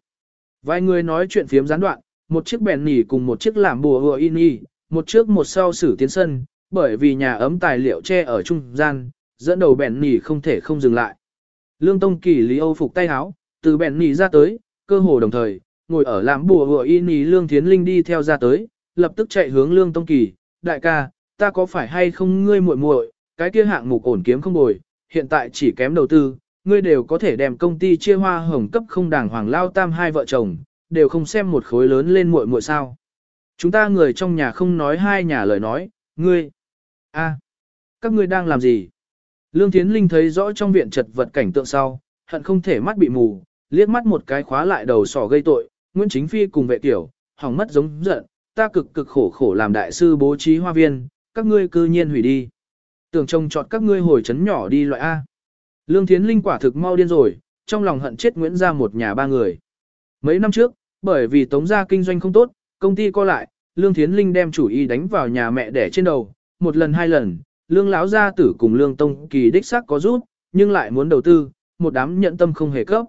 Vài người nói chuyện phiếm gián đoạn, một chiếc bèn nỉ cùng một chiếc làm bùa hùa in y, một trước một sau xử tiến sân, bởi vì nhà ấm tài liệu che ở trung gian, dẫn đầu bèn nỉ không thể không dừng lại. Lương Tông Kỳ Lý Âu phục tay áo, từ bèn nỉ ra tới, cơ hồ đồng thời, ngồi ở làm bùa vừa y nỉ Lương Thiến Linh đi theo ra tới, lập tức chạy hướng Lương Tông Kỳ, đại ca, ta có phải hay không ngươi muội muội, cái kia hạng mục ổn kiếm không bồi, hiện tại chỉ kém đầu tư, ngươi đều có thể đem công ty chia hoa hồng cấp không đàng hoàng lao tam hai vợ chồng, đều không xem một khối lớn lên muội muội sao. Chúng ta người trong nhà không nói hai nhà lời nói, ngươi, a, các ngươi đang làm gì? Lương Thiến Linh thấy rõ trong viện trật vật cảnh tượng sau, hận không thể mắt bị mù, liếc mắt một cái khóa lại đầu sỏ gây tội, Nguyễn Chính Phi cùng vệ tiểu, hỏng mất giống giận, ta cực cực khổ khổ làm đại sư bố trí hoa viên, các ngươi cư nhiên hủy đi. Tưởng trông chọn các ngươi hồi chấn nhỏ đi loại A. Lương Thiến Linh quả thực mau điên rồi, trong lòng hận chết Nguyễn ra một nhà ba người. Mấy năm trước, bởi vì tống gia kinh doanh không tốt, công ty co lại, Lương Thiến Linh đem chủ ý đánh vào nhà mẹ đẻ trên đầu, một lần hai lần, Lương lão gia tử cùng Lương Tông Kỳ đích xác có giúp, nhưng lại muốn đầu tư, một đám nhận tâm không hề cấp.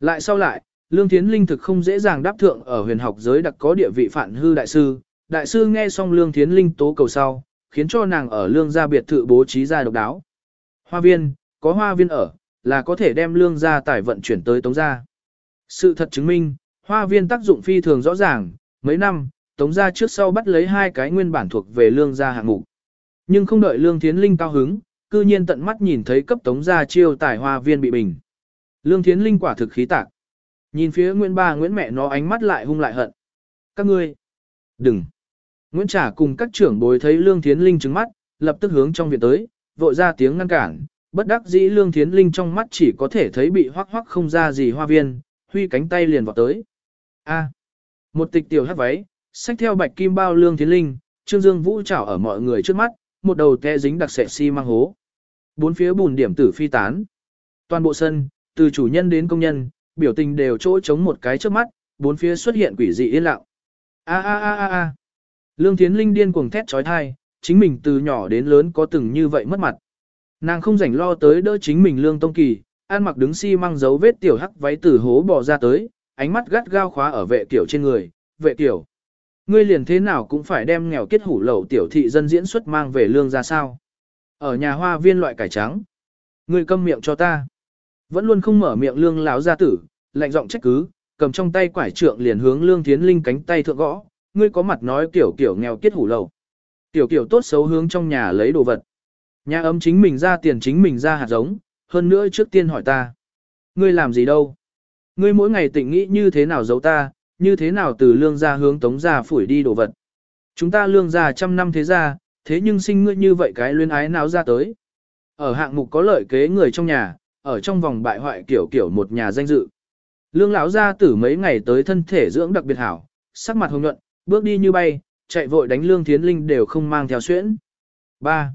Lại sau lại, Lương Thiến Linh thực không dễ dàng đáp thượng ở huyền học giới đặc có địa vị phản hư đại sư, đại sư nghe xong Lương Thiến Linh tố cầu sau, khiến cho nàng ở lương gia biệt thự bố trí ra độc đáo. Hoa viên, có hoa viên ở, là có thể đem lương gia tài vận chuyển tới tống gia. Sự thật chứng minh, hoa viên tác dụng phi thường rõ ràng, mấy năm, tống gia trước sau bắt lấy hai cái nguyên bản thuộc về lương gia hạng mục. Nhưng không đợi lương thiến linh cao hứng, cư nhiên tận mắt nhìn thấy cấp tống gia chiêu tài hoa viên bị bình. Lương thiến linh quả thực khí tạc. Nhìn phía Nguyễn Ba Nguyễn mẹ nó ánh mắt lại hung lại hận. Các ngươi, đừng. Nguyễn Trả cùng các trưởng bối thấy Lương Thiến Linh trừng mắt, lập tức hướng trong viện tới, vội ra tiếng ngăn cản, bất đắc dĩ Lương Thiến Linh trong mắt chỉ có thể thấy bị hoắc hoắc không ra gì hoa viên, huy cánh tay liền vào tới. A. một tịch tiểu hát váy, xách theo bạch kim bao Lương Thiến Linh, Trương Dương Vũ chảo ở mọi người trước mắt, một đầu te dính đặc sệ xi si mang hố. Bốn phía bùn điểm tử phi tán. Toàn bộ sân, từ chủ nhân đến công nhân, biểu tình đều chỗ chống một cái trước mắt, bốn phía xuất hiện quỷ dị yên lặng. A a a a a. Lương Thiến Linh điên cuồng thét trói thai, chính mình từ nhỏ đến lớn có từng như vậy mất mặt. Nàng không rảnh lo tới đỡ chính mình Lương Tông Kỳ, an mặc đứng xi si mang dấu vết tiểu hắc váy từ hố bỏ ra tới, ánh mắt gắt gao khóa ở vệ tiểu trên người, vệ tiểu. Ngươi liền thế nào cũng phải đem nghèo kết hủ lậu tiểu thị dân diễn xuất mang về lương ra sao. Ở nhà hoa viên loại cải trắng. Ngươi câm miệng cho ta. Vẫn luôn không mở miệng lương láo gia tử, lạnh giọng trách cứ, cầm trong tay quải trượng liền hướng lương thiến linh cánh tay thượng gõ, ngươi có mặt nói kiểu kiểu nghèo kết hủ lậu. Tiểu kiểu tốt xấu hướng trong nhà lấy đồ vật. Nhà ấm chính mình ra tiền chính mình ra hạt giống, hơn nữa trước tiên hỏi ta. Ngươi làm gì đâu? Ngươi mỗi ngày tỉnh nghĩ như thế nào giấu ta, như thế nào từ lương gia hướng tống gia phủi đi đồ vật. Chúng ta lương gia trăm năm thế gia, thế nhưng sinh ngươi như vậy cái luyến ái nào ra tới. Ở hạng mục có lợi kế người trong nhà, ở trong vòng bại hoại kiểu kiểu một nhà danh dự. Lương lão gia tử mấy ngày tới thân thể dưỡng đặc biệt hảo, sắc mặt hồng nhuận, bước đi như bay, chạy vội đánh Lương Thiến Linh đều không mang theo xuyễn. 3.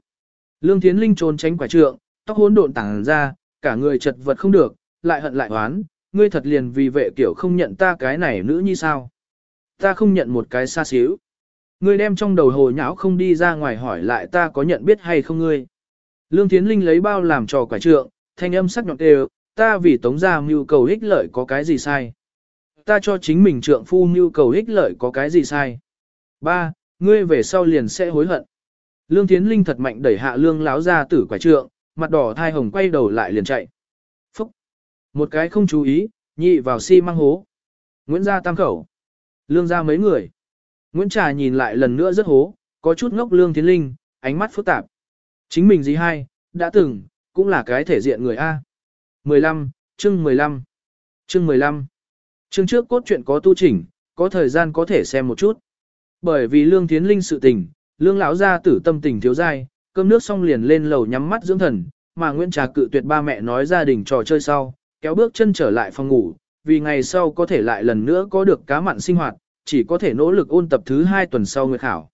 Lương Thiến Linh trốn tránh quả trượng, tóc hỗn độn tảng ra, cả người chật vật không được, lại hận lại oán, ngươi thật liền vì vệ kiểu không nhận ta cái này nữ như sao. Ta không nhận một cái xa xíu. Ngươi đem trong đầu hồ nháo không đi ra ngoài hỏi lại ta có nhận biết hay không ngươi. Lương Thiến Linh lấy bao làm trò quả trượng, thanh âm sắc nhọn đều, ta vì tống gia mưu cầu ích lợi có cái gì sai ta cho chính mình trượng phu nhu cầu ích lợi có cái gì sai. Ba, ngươi về sau liền sẽ hối hận. Lương Thiến Linh thật mạnh đẩy hạ lương láo ra tử quả trượng, mặt đỏ thai hồng quay đầu lại liền chạy. Một cái không chú ý, nhị vào xi si măng hố. Nguyễn gia tam khẩu. Lương gia mấy người. Nguyễn Trà nhìn lại lần nữa rất hố, có chút ngốc lương tiến Linh, ánh mắt phức tạp. Chính mình gì hay đã từng, cũng là cái thể diện người A. 15, chương 15. Chương 15. Chương trước cốt truyện có tu chỉnh, có thời gian có thể xem một chút. Bởi vì Lương tiến Linh sự tình, Lương lão gia tử tâm tình thiếu dai, cơm nước xong liền lên lầu nhắm mắt dưỡng thần, mà Nguyễn Trà cự tuyệt ba mẹ nói gia đình trò chơi sau, kéo bước chân trở lại phòng ngủ, vì ngày sau có thể lại lần nữa có được cá mặn sinh hoạt, chỉ có thể nỗ lực ôn tập thứ hai tuần sau nguyệt khảo.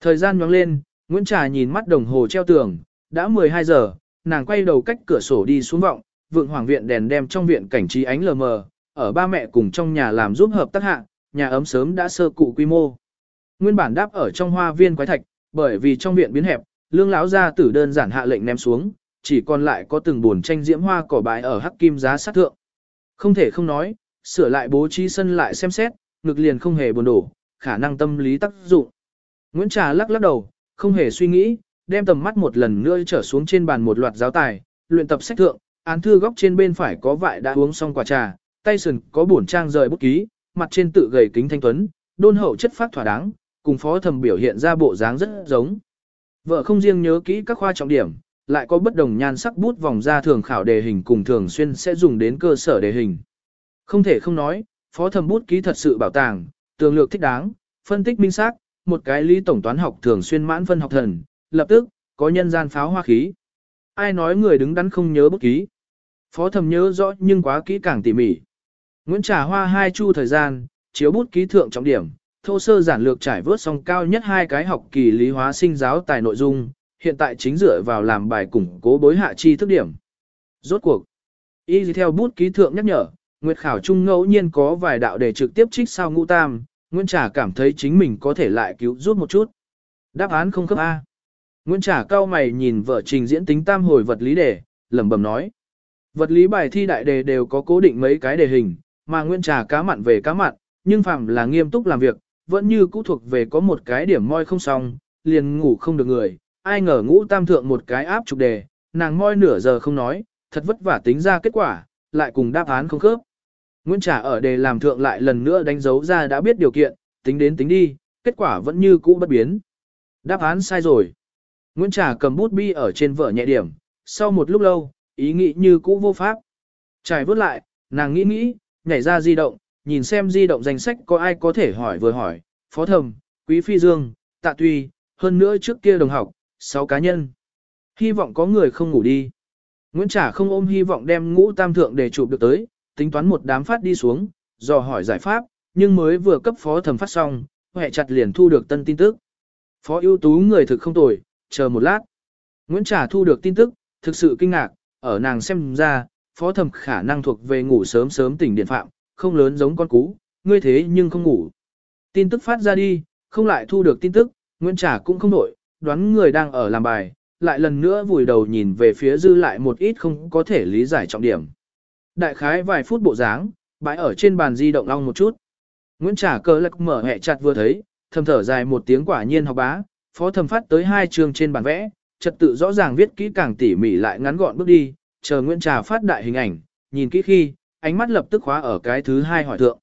Thời gian nhoáng lên, Nguyễn Trà nhìn mắt đồng hồ treo tường, đã 12 giờ, nàng quay đầu cách cửa sổ đi xuống vọng, vượng hoàng viện đèn đem trong viện cảnh trí ánh lờ mờ, ở ba mẹ cùng trong nhà làm giúp hợp tác hạ, nhà ấm sớm đã sơ cụ quy mô. Nguyên bản đáp ở trong hoa viên quái thạch, bởi vì trong viện biến hẹp, lương lão gia tử đơn giản hạ lệnh ném xuống, chỉ còn lại có từng buồn tranh diễm hoa cỏ bãi ở hắc kim giá sát thượng. Không thể không nói, sửa lại bố trí sân lại xem xét, ngực liền không hề buồn đổ, khả năng tâm lý tác dụng. Nguyễn Trà lắc lắc đầu, không hề suy nghĩ, đem tầm mắt một lần nữa trở xuống trên bàn một loạt giáo tài, luyện tập sách thượng, án thư góc trên bên phải có vại đã uống xong quả trà, tay sườn có bổn trang rời bút ký, mặt trên tự gầy kính thanh tuấn, đôn hậu chất phát thỏa đáng, cùng phó thẩm biểu hiện ra bộ dáng rất giống. Vợ không riêng nhớ kỹ các khoa trọng điểm, lại có bất đồng nhan sắc bút vòng ra thường khảo đề hình cùng thường xuyên sẽ dùng đến cơ sở đề hình. Không thể không nói, phó thẩm bút ký thật sự bảo tàng, tường lược thích đáng, phân tích minh xác, một cái lý tổng toán học thường xuyên mãn phân học thần, lập tức, có nhân gian pháo hoa khí. Ai nói người đứng đắn không nhớ bút ký. Phó thẩm nhớ rõ nhưng quá kỹ càng tỉ mỉ. Nguyễn Trà Hoa hai chu thời gian, chiếu bút ký thượng trọng điểm, thô sơ giản lược trải vớt xong cao nhất hai cái học kỳ lý hóa sinh giáo tài nội dung, hiện tại chính dựa vào làm bài củng cố bối hạ chi thức điểm. Rốt cuộc, y theo bút ký thượng nhắc nhở, Nguyệt Khảo Trung ngẫu nhiên có vài đạo để trực tiếp trích sao ngũ tam, Nguyễn Trà cảm thấy chính mình có thể lại cứu rút một chút. Đáp án không cấp A. Nguyễn Trà cao mày nhìn vợ trình diễn tính tam hồi vật lý đề, lẩm bẩm nói. Vật lý bài thi đại đề đều có cố định mấy cái đề hình, mà Nguyễn Trà cá mặn về cá mặn, nhưng phạm là nghiêm túc làm việc, vẫn như cũ thuộc về có một cái điểm moi không xong, liền ngủ không được người, ai ngờ ngũ tam thượng một cái áp trục đề, nàng moi nửa giờ không nói, thật vất vả tính ra kết quả, lại cùng đáp án không khớp. Nguyễn Trà ở đề làm thượng lại lần nữa đánh dấu ra đã biết điều kiện, tính đến tính đi, kết quả vẫn như cũ bất biến. Đáp án sai rồi. Nguyễn Trà cầm bút bi ở trên vở nhẹ điểm, sau một lúc lâu, ý nghĩ như cũ vô pháp. Trải vớt lại, nàng nghĩ nghĩ, nhảy ra di động, nhìn xem di động danh sách có ai có thể hỏi vừa hỏi, phó thầm, quý phi dương, tạ tuy, hơn nữa trước kia đồng học, 6 cá nhân. Hy vọng có người không ngủ đi. Nguyễn Trả không ôm hy vọng đem ngũ tam thượng để chụp được tới, tính toán một đám phát đi xuống, dò hỏi giải pháp, nhưng mới vừa cấp phó thẩm phát xong, hệ chặt liền thu được tân tin tức. Phó ưu tú người thực không tồi, chờ một lát. Nguyễn Trả thu được tin tức, thực sự kinh ngạc, ở nàng xem ra, phó thẩm khả năng thuộc về ngủ sớm sớm tỉnh điện phạm, không lớn giống con cú, ngươi thế nhưng không ngủ. Tin tức phát ra đi, không lại thu được tin tức, Nguyễn Trả cũng không nổi, đoán người đang ở làm bài, lại lần nữa vùi đầu nhìn về phía dư lại một ít không có thể lý giải trọng điểm. Đại khái vài phút bộ dáng, bãi ở trên bàn di động long một chút. Nguyễn Trả cờ lạc mở hẹ chặt vừa thấy, thầm thở dài một tiếng quả nhiên học bá, phó thầm phát tới hai chương trên bàn vẽ, trật tự rõ ràng viết kỹ càng tỉ mỉ lại ngắn gọn bước đi, chờ Nguyễn Trà phát đại hình ảnh, nhìn kỹ khi, ánh mắt lập tức khóa ở cái thứ hai hỏi thượng.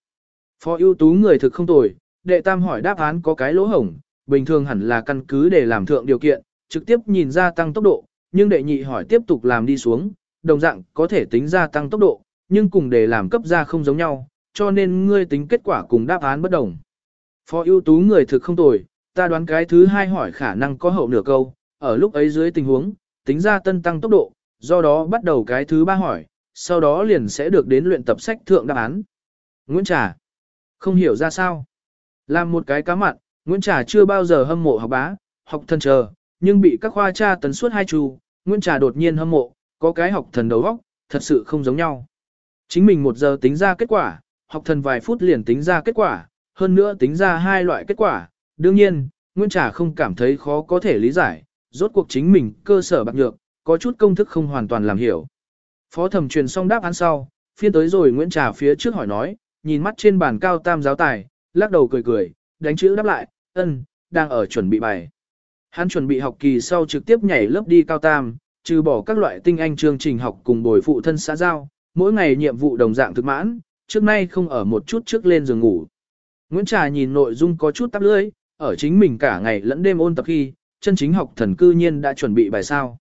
Phó ưu tú người thực không tồi, đệ tam hỏi đáp án có cái lỗ hổng, bình thường hẳn là căn cứ để làm thượng điều kiện, trực tiếp nhìn ra tăng tốc độ, nhưng đệ nhị hỏi tiếp tục làm đi xuống, đồng dạng có thể tính ra tăng tốc độ, nhưng cùng để làm cấp ra không giống nhau, cho nên ngươi tính kết quả cùng đáp án bất đồng. Phó ưu tú người thực không tồi, ta đoán cái thứ hai hỏi khả năng có hậu nửa câu, ở lúc ấy dưới tình huống, tính ra tân tăng tốc độ, do đó bắt đầu cái thứ ba hỏi, sau đó liền sẽ được đến luyện tập sách thượng đáp án. Nguyễn Trà, không hiểu ra sao. Làm một cái cá mặn, Nguyễn Trà chưa bao giờ hâm mộ học bá, học thần chờ, nhưng bị các khoa tra tấn suốt hai chu, Nguyễn Trà đột nhiên hâm mộ, có cái học thần đầu óc, thật sự không giống nhau. Chính mình một giờ tính ra kết quả, học thần vài phút liền tính ra kết quả, hơn nữa tính ra hai loại kết quả. Đương nhiên, Nguyễn Trà không cảm thấy khó có thể lý giải, rốt cuộc chính mình cơ sở bạc nhược, có chút công thức không hoàn toàn làm hiểu. Phó thẩm truyền xong đáp án sau, phiên tới rồi Nguyễn Trà phía trước hỏi nói, nhìn mắt trên bàn cao tam giáo tài, lắc đầu cười cười, đánh chữ đáp lại, ân, đang ở chuẩn bị bài. Hắn chuẩn bị học kỳ sau trực tiếp nhảy lớp đi cao tam, trừ bỏ các loại tinh anh chương trình học cùng bồi phụ thân xã giao, mỗi ngày nhiệm vụ đồng dạng thực mãn, trước nay không ở một chút trước lên giường ngủ. Nguyễn Trà nhìn nội dung có chút tắp lưỡi, ở chính mình cả ngày lẫn đêm ôn tập khi, chân chính học thần cư nhiên đã chuẩn bị bài sao.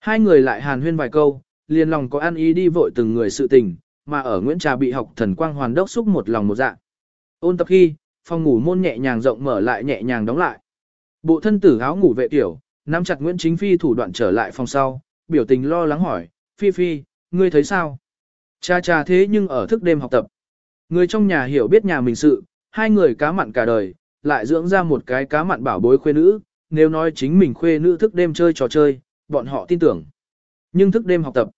Hai người lại hàn huyên vài câu, liền lòng có ăn ý đi vội từng người sự tình, mà ở Nguyễn Trà bị học thần quang hoàn đốc xúc một lòng một dạ. Ôn tập khi, phòng ngủ môn nhẹ nhàng rộng mở lại nhẹ nhàng đóng lại. Bộ thân tử áo ngủ vệ tiểu, nắm chặt Nguyễn Chính Phi thủ đoạn trở lại phòng sau, biểu tình lo lắng hỏi, Phi Phi, ngươi thấy sao? Cha cha thế nhưng ở thức đêm học tập. Người trong nhà hiểu biết nhà mình sự, hai người cá mặn cả đời, lại dưỡng ra một cái cá mặn bảo bối khuê nữ, nếu nói chính mình khuê nữ thức đêm chơi trò chơi, bọn họ tin tưởng. Nhưng thức đêm học tập,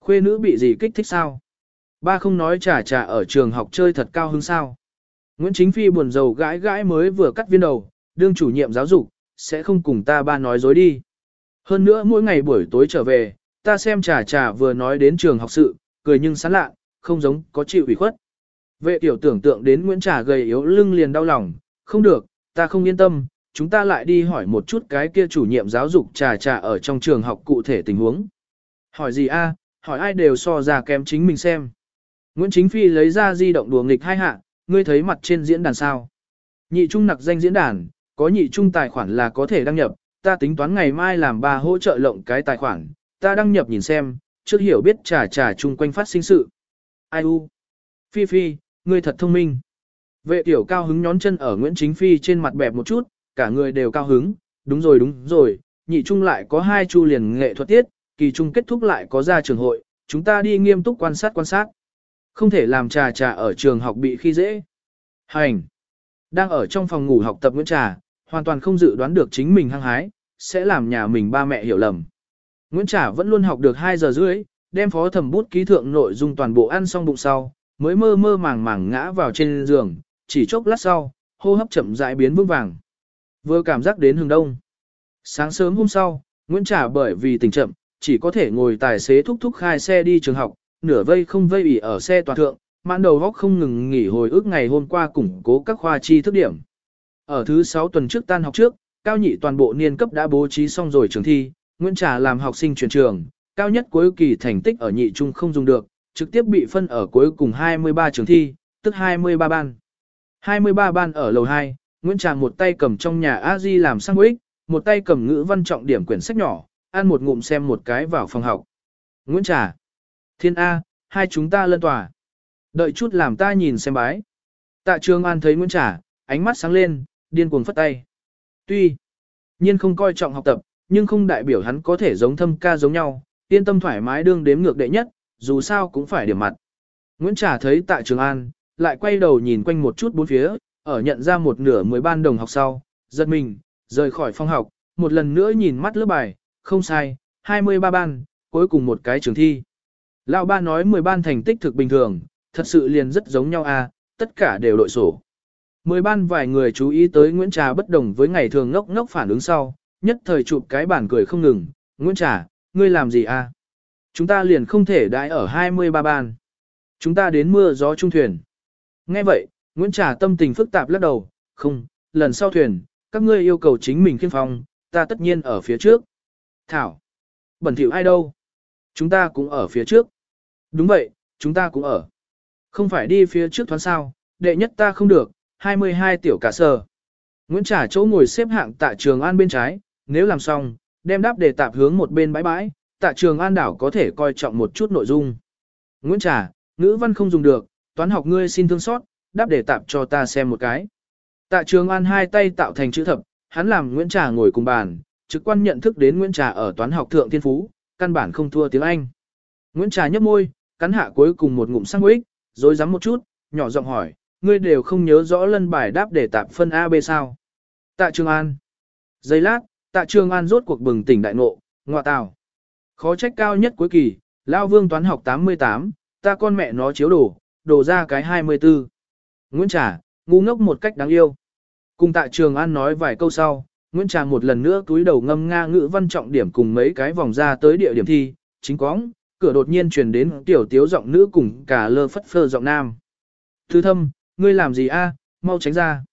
khuê nữ bị gì kích thích sao? Ba không nói trà trà ở trường học chơi thật cao hứng sao? Nguyễn Chính Phi buồn rầu gãi gãi mới vừa cắt viên đầu, đương chủ nhiệm giáo dục, sẽ không cùng ta ba nói dối đi. Hơn nữa mỗi ngày buổi tối trở về, ta xem trà trà vừa nói đến trường học sự, cười nhưng sán lạ, không giống có chịu ủy khuất. Vệ tiểu tưởng tượng đến Nguyễn Trà gầy yếu lưng liền đau lòng, không được, ta không yên tâm, chúng ta lại đi hỏi một chút cái kia chủ nhiệm giáo dục trà trà ở trong trường học cụ thể tình huống. Hỏi gì a? hỏi ai đều so ra kém chính mình xem. Nguyễn Chính Phi lấy ra di động đùa nghịch hai hạ, ngươi thấy mặt trên diễn đàn sao. Nhị trung nặc danh diễn đàn, có nhị trung tài khoản là có thể đăng nhập, ta tính toán ngày mai làm bà hỗ trợ lộng cái tài khoản, ta đăng nhập nhìn xem, trước hiểu biết trà trà chung quanh phát sinh sự. Ai u? Phi Phi, ngươi thật thông minh. Vệ tiểu cao hứng nhón chân ở Nguyễn Chính Phi trên mặt bẹp một chút, cả người đều cao hứng, đúng rồi đúng rồi, nhị trung lại có hai chu liền nghệ thuật tiết, kỳ trung kết thúc lại có ra trường hội, chúng ta đi nghiêm túc quan sát quan sát. Không thể làm trà trà ở trường học bị khi dễ. Hành. Đang ở trong phòng ngủ học tập Nguyễn Trà, hoàn toàn không dự đoán được chính mình hăng hái, sẽ làm nhà mình ba mẹ hiểu lầm. Nguyễn Trà vẫn luôn học được 2 giờ rưỡi, đem phó thẩm bút ký thượng nội dung toàn bộ ăn xong bụng sau, mới mơ mơ màng màng ngã vào trên giường, chỉ chốc lát sau, hô hấp chậm rãi biến vững vàng. Vừa cảm giác đến hừng đông. Sáng sớm hôm sau, Nguyễn Trà bởi vì tình chậm, chỉ có thể ngồi tài xế thúc thúc khai xe đi trường học, nửa vây không vây ỉ ở xe toàn thượng, mãn đầu góc không ngừng nghỉ hồi ức ngày hôm qua củng cố các khoa chi thức điểm. Ở thứ 6 tuần trước tan học trước, cao nhị toàn bộ niên cấp đã bố trí xong rồi trường thi, Nguyễn Trà làm học sinh chuyển trường, cao nhất cuối kỳ thành tích ở nhị trung không dùng được, trực tiếp bị phân ở cuối cùng 23 trường thi, tức 23 ban. 23 ban ở lầu 2, Nguyễn Trà một tay cầm trong nhà a di làm sang sandwich, một tay cầm ngữ văn trọng điểm quyển sách nhỏ, ăn một ngụm xem một cái vào phòng học. Nguyễn Trà. Thiên A, hai chúng ta lân tòa. Đợi chút làm ta nhìn xem bái. Tạ Trường An thấy Nguyễn Trả, ánh mắt sáng lên, điên cuồng phất tay. Tuy nhiên không coi trọng học tập, nhưng không đại biểu hắn có thể giống thâm ca giống nhau, yên tâm thoải mái đương đếm ngược đệ nhất, dù sao cũng phải điểm mặt. Nguyễn Trả thấy Tạ Trường An, lại quay đầu nhìn quanh một chút bốn phía, ở nhận ra một nửa mười ban đồng học sau, giật mình, rời khỏi phòng học, một lần nữa nhìn mắt lớp bài, không sai, 23 ban, cuối cùng một cái trường thi. Lão ba nói 10 ban thành tích thực bình thường, thật sự liền rất giống nhau à, tất cả đều đội sổ. Mười ban vài người chú ý tới Nguyễn Trà bất đồng với ngày thường ngốc ngốc phản ứng sau, nhất thời chụp cái bản cười không ngừng, Nguyễn Trà, ngươi làm gì à? Chúng ta liền không thể đãi ở 23 ban. Chúng ta đến mưa gió trung thuyền. Nghe vậy, Nguyễn Trà tâm tình phức tạp lắc đầu, không, lần sau thuyền, các ngươi yêu cầu chính mình khiên phong, ta tất nhiên ở phía trước. Thảo, bẩn thỉu ai đâu? Chúng ta cũng ở phía trước. Đúng vậy, chúng ta cũng ở. Không phải đi phía trước thoáng sao, đệ nhất ta không được, 22 tiểu cả sờ. Nguyễn Trà chỗ ngồi xếp hạng tại trường an bên trái, nếu làm xong, đem đáp đề tạp hướng một bên bãi bãi, tại trường an đảo có thể coi trọng một chút nội dung. Nguyễn Trà, ngữ văn không dùng được, toán học ngươi xin thương xót, đáp đề tạp cho ta xem một cái. Tạ trường an hai tay tạo thành chữ thập, hắn làm Nguyễn Trà ngồi cùng bàn, trực quan nhận thức đến Nguyễn Trà ở toán học thượng thiên phú, căn bản không thua tiếng Anh. Nguyễn Trà nhấp môi, cắn hạ cuối cùng một ngụm sang ích, rồi dám một chút, nhỏ giọng hỏi, ngươi đều không nhớ rõ lân bài đáp để tạp phân A B sao. Tạ Trường An. Giây lát, Tạ Trường An rốt cuộc bừng tỉnh đại ngộ, ngọa tào. Khó trách cao nhất cuối kỳ, Lao Vương toán học 88, ta con mẹ nó chiếu đổ, đổ ra cái 24. Nguyễn Trà, ngu ngốc một cách đáng yêu. Cùng Tạ Trường An nói vài câu sau, Nguyễn Trà một lần nữa túi đầu ngâm nga ngữ văn trọng điểm cùng mấy cái vòng ra tới địa điểm thi, chính quóng, cửa đột nhiên truyền đến tiểu tiếu giọng nữ cùng cả lơ phất phơ giọng nam. Thư thâm, ngươi làm gì a? mau tránh ra.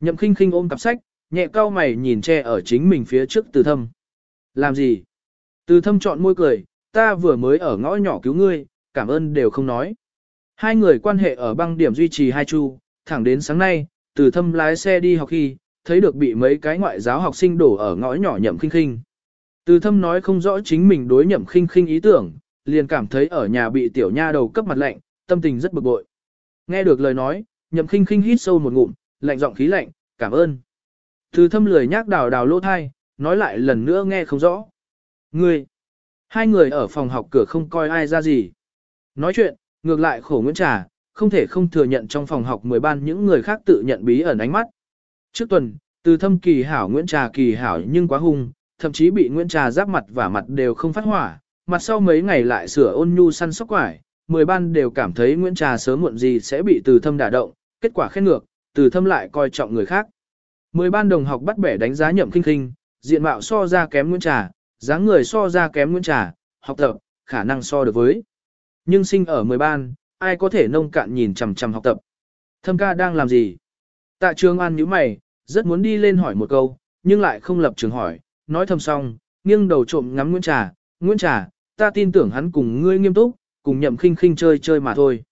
Nhậm khinh khinh ôm cặp sách, nhẹ cao mày nhìn che ở chính mình phía trước từ thâm. Làm gì? Từ thâm chọn môi cười, ta vừa mới ở ngõ nhỏ cứu ngươi, cảm ơn đều không nói. Hai người quan hệ ở băng điểm duy trì hai chu, thẳng đến sáng nay, từ thâm lái xe đi học khi, thấy được bị mấy cái ngoại giáo học sinh đổ ở ngõ nhỏ nhậm khinh khinh. Từ thâm nói không rõ chính mình đối nhậm khinh khinh ý tưởng, liền cảm thấy ở nhà bị tiểu nha đầu cấp mặt lạnh, tâm tình rất bực bội. Nghe được lời nói, nhậm khinh khinh hít sâu một ngụm, lạnh giọng khí lạnh, cảm ơn. Từ thâm lười nhác đào đào lỗ thai, nói lại lần nữa nghe không rõ. Ngươi, hai người ở phòng học cửa không coi ai ra gì. Nói chuyện, ngược lại khổ Nguyễn Trà, không thể không thừa nhận trong phòng học mười ban những người khác tự nhận bí ẩn ánh mắt. Trước tuần, từ thâm kỳ hảo Nguyễn Trà kỳ hảo nhưng quá hung, thậm chí bị Nguyễn Trà giáp mặt và mặt đều không phát hỏa, mặt sau mấy ngày lại sửa ôn nhu săn sóc quải, mười ban đều cảm thấy Nguyễn Trà sớm muộn gì sẽ bị từ thâm đả động, kết quả khen ngược, từ thâm lại coi trọng người khác. Mười ban đồng học bắt bẻ đánh giá nhậm kinh kinh, diện mạo so ra kém Nguyễn Trà, dáng người so ra kém Nguyễn Trà, học tập, khả năng so được với. Nhưng sinh ở mười ban, ai có thể nông cạn nhìn chằm chằm học tập. Thâm ca đang làm gì? Tạ trường an nhíu mày, rất muốn đi lên hỏi một câu, nhưng lại không lập trường hỏi, nói thầm xong, nghiêng đầu trộm ngắm Nguyễn Trà, Nguyễn Trà, ta tin tưởng hắn cùng ngươi nghiêm túc, cùng nhậm khinh khinh chơi chơi mà thôi.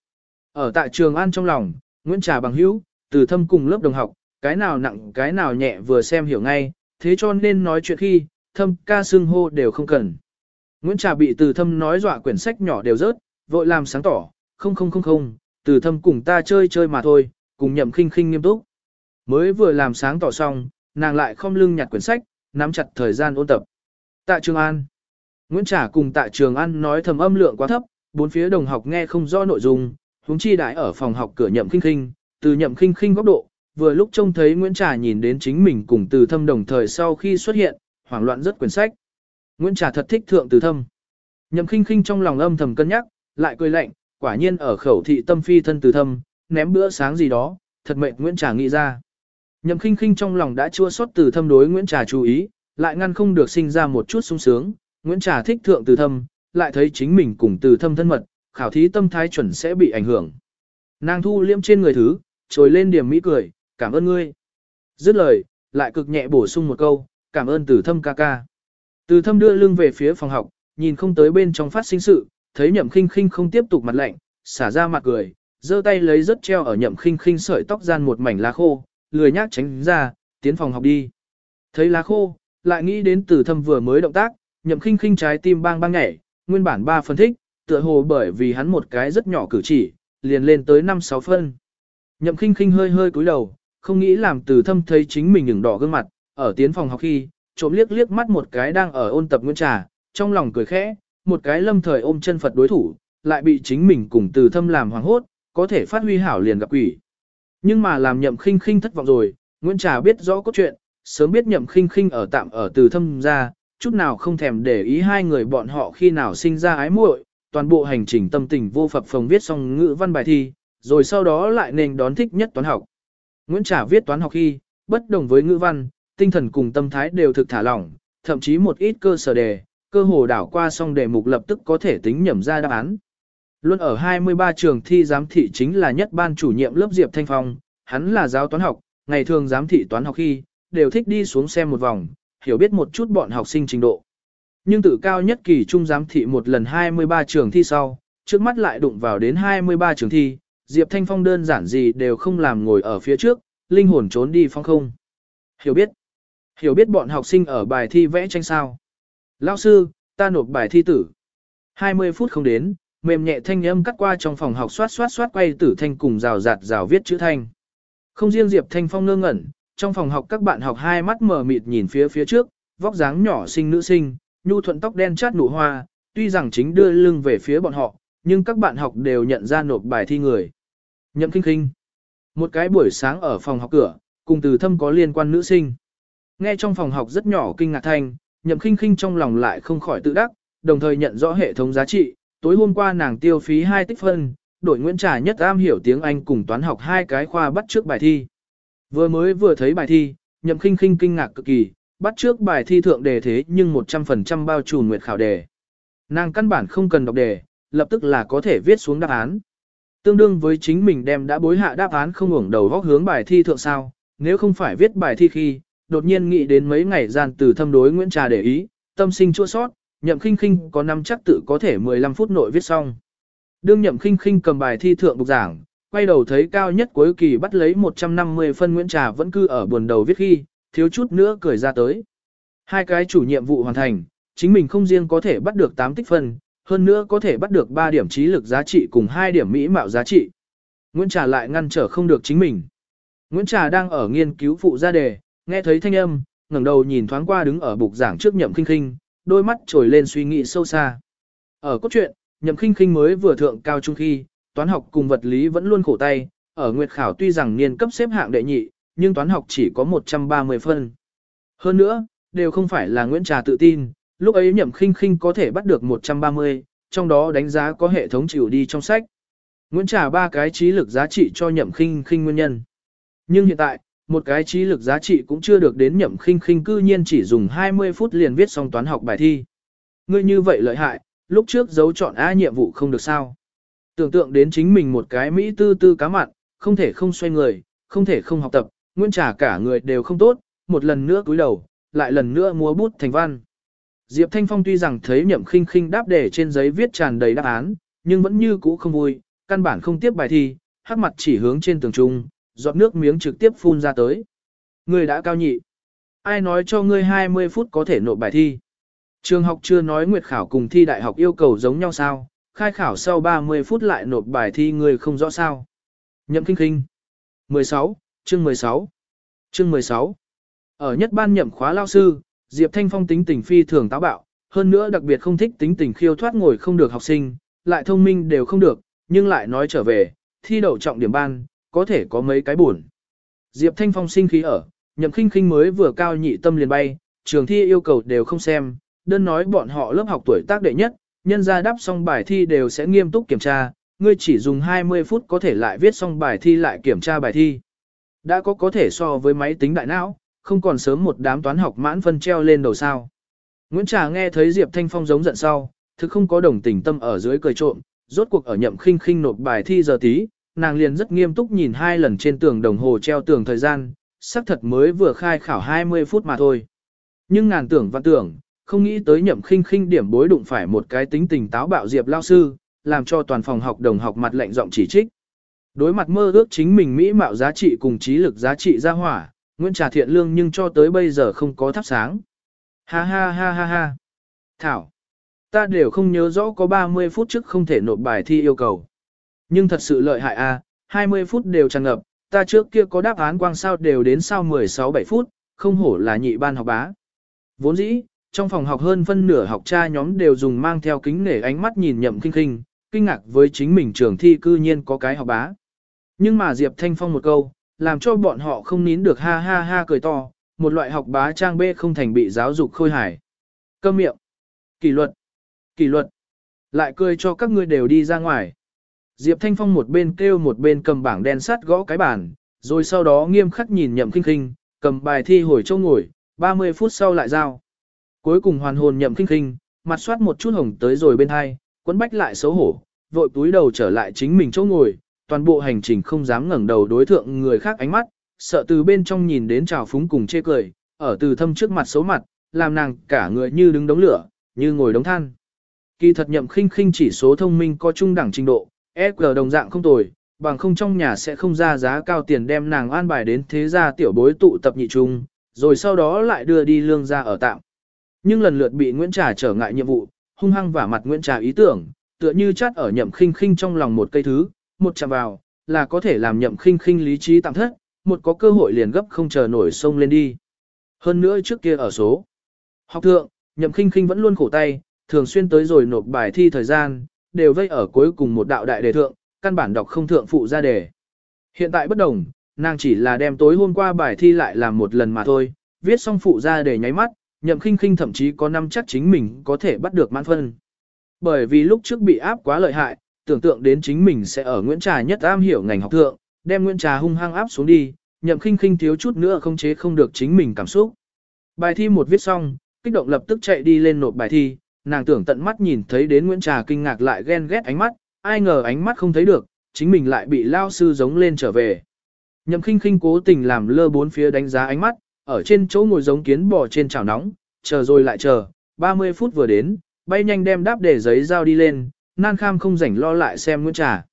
Ở tại trường an trong lòng, Nguyễn Trà bằng hữu, từ thâm cùng lớp đồng học, cái nào nặng cái nào nhẹ vừa xem hiểu ngay, thế cho nên nói chuyện khi, thâm ca xưng hô đều không cần. Nguyễn Trà bị từ thâm nói dọa quyển sách nhỏ đều rớt, vội làm sáng tỏ, không không không không, từ thâm cùng ta chơi chơi mà thôi, cùng nhậm khinh khinh nghiêm túc. Mới vừa làm sáng tỏ xong, nàng lại không lưng nhặt quyển sách, nắm chặt thời gian ôn tập. Tạ Trường An Nguyễn Trà cùng tại Trường ăn nói thầm âm lượng quá thấp, bốn phía đồng học nghe không rõ nội dung, huống chi đại ở phòng học cửa nhậm khinh khinh, từ nhậm khinh khinh góc độ, vừa lúc trông thấy Nguyễn Trà nhìn đến chính mình cùng từ thâm đồng thời sau khi xuất hiện, hoảng loạn rất quyển sách. Nguyễn Trà thật thích thượng từ thâm. Nhậm khinh khinh trong lòng âm thầm cân nhắc, lại cười lạnh, quả nhiên ở khẩu thị tâm phi thân từ thâm, ném bữa sáng gì đó, thật mệt Nguyễn Trà nghĩ ra. Nhậm khinh khinh trong lòng đã chua xót từ thâm đối Nguyễn Trà chú ý, lại ngăn không được sinh ra một chút sung sướng, Nguyễn Trà thích thượng từ thâm, lại thấy chính mình cùng từ thâm thân mật, khảo thí tâm thái chuẩn sẽ bị ảnh hưởng. Nàng thu liêm trên người thứ, trồi lên điểm mỹ cười, cảm ơn ngươi. Dứt lời, lại cực nhẹ bổ sung một câu, cảm ơn từ thâm ca ca. Từ thâm đưa lưng về phía phòng học, nhìn không tới bên trong phát sinh sự, thấy nhậm khinh khinh không tiếp tục mặt lạnh, xả ra mặt cười, giơ tay lấy rất treo ở nhậm khinh khinh sợi tóc gian một mảnh lá khô, lười nhác tránh ra, tiến phòng học đi. Thấy lá khô, lại nghĩ đến từ thâm vừa mới động tác, nhậm khinh khinh trái tim bang bang nhảy, nguyên bản 3 phân thích, tựa hồ bởi vì hắn một cái rất nhỏ cử chỉ, liền lên tới 5-6 phân. Nhậm khinh khinh hơi hơi cúi đầu, không nghĩ làm từ thâm thấy chính mình ửng đỏ gương mặt, ở tiến phòng học khi, trộm liếc liếc mắt một cái đang ở ôn tập nguyên trà, trong lòng cười khẽ, một cái lâm thời ôm chân Phật đối thủ, lại bị chính mình cùng từ thâm làm hoàng hốt, có thể phát huy hảo liền gặp quỷ. Nhưng mà làm nhậm khinh khinh thất vọng rồi, Nguyễn Trà biết rõ cốt truyện, sớm biết nhậm khinh khinh ở tạm ở từ thâm ra, chút nào không thèm để ý hai người bọn họ khi nào sinh ra ái muội, toàn bộ hành trình tâm tình vô phập phồng viết xong ngữ văn bài thi, rồi sau đó lại nên đón thích nhất toán học. Nguyễn Trả viết toán học khi, bất đồng với ngữ văn, tinh thần cùng tâm thái đều thực thả lỏng, thậm chí một ít cơ sở đề, cơ hồ đảo qua xong đề mục lập tức có thể tính nhẩm ra đáp án. Luôn ở 23 trường thi giám thị chính là nhất ban chủ nhiệm lớp Diệp Thanh Phong, hắn là giáo toán học, ngày thường giám thị toán học khi, đều thích đi xuống xem một vòng, hiểu biết một chút bọn học sinh trình độ. Nhưng tự cao nhất kỳ trung giám thị một lần 23 trường thi sau, trước mắt lại đụng vào đến 23 trường thi, Diệp Thanh Phong đơn giản gì đều không làm ngồi ở phía trước, linh hồn trốn đi phong không. Hiểu biết. Hiểu biết bọn học sinh ở bài thi vẽ tranh sao. Lao sư, ta nộp bài thi tử. 20 phút không đến, mềm nhẹ thanh âm cắt qua trong phòng học xoát xoát xoát quay tử thanh cùng rào rạt rào viết chữ thanh. Không riêng Diệp Thanh Phong ngơ ngẩn, trong phòng học các bạn học hai mắt mở mịt nhìn phía phía trước, vóc dáng nhỏ xinh nữ sinh, nhu thuận tóc đen chát nụ hoa, tuy rằng chính đưa lưng về phía bọn họ, nhưng các bạn học đều nhận ra nộp bài thi người. Nhậm kinh kinh. Một cái buổi sáng ở phòng học cửa, cùng từ thâm có liên quan nữ sinh. Nghe trong phòng học rất nhỏ kinh ngạc thanh, nhậm kinh kinh trong lòng lại không khỏi tự đắc, đồng thời nhận rõ hệ thống giá trị. Tối hôm qua nàng tiêu phí 2 tích phân, đổi Nguyễn Trà nhất am hiểu tiếng Anh cùng toán học hai cái khoa bắt trước bài thi. Vừa mới vừa thấy bài thi, nhậm kinh kinh kinh ngạc cực kỳ, bắt trước bài thi thượng đề thế nhưng 100% bao trùm nguyệt khảo đề. Nàng căn bản không cần đọc đề, lập tức là có thể viết xuống đáp án. Tương đương với chính mình đem đã bối hạ đáp án không ngủng đầu góc hướng bài thi thượng sao, nếu không phải viết bài thi khi, đột nhiên nghĩ đến mấy ngày gian từ thâm đối Nguyễn Trà để ý, tâm sinh chua sót, nhậm khinh khinh có năm chắc tự có thể 15 phút nội viết xong. Đương nhậm khinh khinh cầm bài thi thượng bục giảng, quay đầu thấy cao nhất cuối kỳ bắt lấy 150 phân Nguyễn Trà vẫn cư ở buồn đầu viết khi, thiếu chút nữa cười ra tới. Hai cái chủ nhiệm vụ hoàn thành, chính mình không riêng có thể bắt được 8 tích phân, hơn nữa có thể bắt được 3 điểm trí lực giá trị cùng 2 điểm mỹ mạo giá trị. Nguyễn Trà lại ngăn trở không được chính mình. Nguyễn Trà đang ở nghiên cứu phụ gia đề, nghe thấy thanh âm, ngẩng đầu nhìn thoáng qua đứng ở bục giảng trước nhậm khinh khinh, đôi mắt trồi lên suy nghĩ sâu xa. Ở cốt truyện, nhậm khinh khinh mới vừa thượng cao trung khi, toán học cùng vật lý vẫn luôn khổ tay, ở nguyệt khảo tuy rằng niên cấp xếp hạng đệ nhị, nhưng toán học chỉ có 130 phân. Hơn nữa, đều không phải là Nguyễn Trà tự tin, lúc ấy nhậm khinh khinh có thể bắt được 130, trong đó đánh giá có hệ thống chịu đi trong sách. Nguyễn Trà ba cái trí lực giá trị cho nhậm khinh khinh nguyên nhân. Nhưng hiện tại, một cái trí lực giá trị cũng chưa được đến nhậm khinh khinh cư nhiên chỉ dùng 20 phút liền viết xong toán học bài thi. Ngươi như vậy lợi hại, lúc trước dấu chọn A nhiệm vụ không được sao. Tưởng tượng đến chính mình một cái Mỹ tư tư cá mặn, không thể không xoay người, không thể không học tập, Nguyễn Trà cả người đều không tốt, một lần nữa cúi đầu, lại lần nữa múa bút thành văn. Diệp Thanh Phong tuy rằng thấy nhậm khinh khinh đáp đề trên giấy viết tràn đầy đáp án, nhưng vẫn như cũ không vui, căn bản không tiếp bài thi, hắc mặt chỉ hướng trên tường trung, giọt nước miếng trực tiếp phun ra tới. Người đã cao nhị. Ai nói cho ngươi 20 phút có thể nộp bài thi? Trường học chưa nói nguyệt khảo cùng thi đại học yêu cầu giống nhau sao? Khai khảo sau 30 phút lại nộp bài thi người không rõ sao? Nhậm kinh kinh. 16, chương 16. Chương 16. Ở nhất ban nhậm khóa lao sư, Diệp Thanh Phong tính tình phi thường táo bạo, hơn nữa đặc biệt không thích tính tình khiêu thoát ngồi không được học sinh, lại thông minh đều không được, nhưng lại nói trở về, thi đậu trọng điểm ban, có thể có mấy cái buồn. Diệp Thanh Phong sinh khí ở, nhậm khinh khinh mới vừa cao nhị tâm liền bay, trường thi yêu cầu đều không xem, đơn nói bọn họ lớp học tuổi tác đệ nhất, nhân ra đáp xong bài thi đều sẽ nghiêm túc kiểm tra, ngươi chỉ dùng 20 phút có thể lại viết xong bài thi lại kiểm tra bài thi. Đã có có thể so với máy tính đại não, không còn sớm một đám toán học mãn phân treo lên đầu sao. Nguyễn Trà nghe thấy Diệp Thanh Phong giống giận sau, thực không có đồng tình tâm ở dưới cười trộm, rốt cuộc ở nhậm khinh khinh nộp bài thi giờ tí, nàng liền rất nghiêm túc nhìn hai lần trên tường đồng hồ treo tường thời gian, xác thật mới vừa khai khảo 20 phút mà thôi. Nhưng ngàn tưởng và tưởng, không nghĩ tới nhậm khinh khinh điểm bối đụng phải một cái tính tình táo bạo Diệp lao sư, làm cho toàn phòng học đồng học mặt lạnh giọng chỉ trích. Đối mặt mơ ước chính mình mỹ mạo giá trị cùng trí lực giá trị ra hỏa, Nguyễn Trà thiện lương nhưng cho tới bây giờ không có thắp sáng. Ha ha ha ha ha. Thảo. Ta đều không nhớ rõ có 30 phút trước không thể nộp bài thi yêu cầu. Nhưng thật sự lợi hại a, à, 20 phút đều tràn ngập, ta trước kia có đáp án quang sao đều đến sau 16-7 phút, không hổ là nhị ban học bá. Vốn dĩ, trong phòng học hơn phân nửa học cha nhóm đều dùng mang theo kính nể ánh mắt nhìn nhậm kinh kinh, kinh ngạc với chính mình trường thi cư nhiên có cái học bá. Nhưng mà Diệp Thanh Phong một câu, làm cho bọn họ không nín được ha ha ha cười to, một loại học bá trang bê không thành bị giáo dục khôi hài. Câm miệng. Kỷ luật. Kỷ luật. Lại cười cho các ngươi đều đi ra ngoài. Diệp Thanh Phong một bên kêu một bên cầm bảng đen sắt gõ cái bàn, rồi sau đó nghiêm khắc nhìn nhậm kinh kinh, cầm bài thi hồi châu ngồi, 30 phút sau lại giao. Cuối cùng hoàn hồn nhậm khinh khinh, mặt soát một chút hồng tới rồi bên hai, quấn bách lại xấu hổ, vội túi đầu trở lại chính mình chỗ ngồi, toàn bộ hành trình không dám ngẩng đầu đối thượng người khác ánh mắt, sợ từ bên trong nhìn đến trào phúng cùng chê cười, ở từ thâm trước mặt xấu mặt, làm nàng cả người như đứng đống lửa, như ngồi đống than. Kỳ thật nhậm khinh khinh chỉ số thông minh có trung đẳng trình độ, EQ đồng dạng không tồi, bằng không trong nhà sẽ không ra giá cao tiền đem nàng an bài đến thế gia tiểu bối tụ tập nhị trung, rồi sau đó lại đưa đi lương ra ở tạm. Nhưng lần lượt bị Nguyễn Trà trở ngại nhiệm vụ, hung hăng vả mặt Nguyễn Trà ý tưởng, tựa như chát ở nhậm khinh khinh trong lòng một cây thứ, một chạm vào, là có thể làm nhậm khinh khinh lý trí tạm thất, một có cơ hội liền gấp không chờ nổi sông lên đi. Hơn nữa trước kia ở số. Học thượng, nhậm khinh khinh vẫn luôn khổ tay, thường xuyên tới rồi nộp bài thi thời gian, đều vây ở cuối cùng một đạo đại đề thượng, căn bản đọc không thượng phụ ra đề. Hiện tại bất đồng, nàng chỉ là đem tối hôm qua bài thi lại làm một lần mà thôi, viết xong phụ ra đề nháy mắt, nhậm khinh khinh thậm chí có năm chắc chính mình có thể bắt được mãn phân. Bởi vì lúc trước bị áp quá lợi hại, tưởng tượng đến chính mình sẽ ở Nguyễn Trà nhất am hiểu ngành học thượng, đem Nguyễn Trà hung hăng áp xuống đi, nhậm khinh khinh thiếu chút nữa không chế không được chính mình cảm xúc. Bài thi một viết xong, kích động lập tức chạy đi lên nộp bài thi, nàng tưởng tận mắt nhìn thấy đến Nguyễn Trà kinh ngạc lại ghen ghét ánh mắt, ai ngờ ánh mắt không thấy được, chính mình lại bị lao sư giống lên trở về. Nhậm khinh khinh cố tình làm lơ bốn phía đánh giá ánh mắt, ở trên chỗ ngồi giống kiến bò trên chảo nóng, chờ rồi lại chờ, 30 phút vừa đến, bay nhanh đem đáp để giấy giao đi lên, nan kham không rảnh lo lại xem Nguyễn Trà.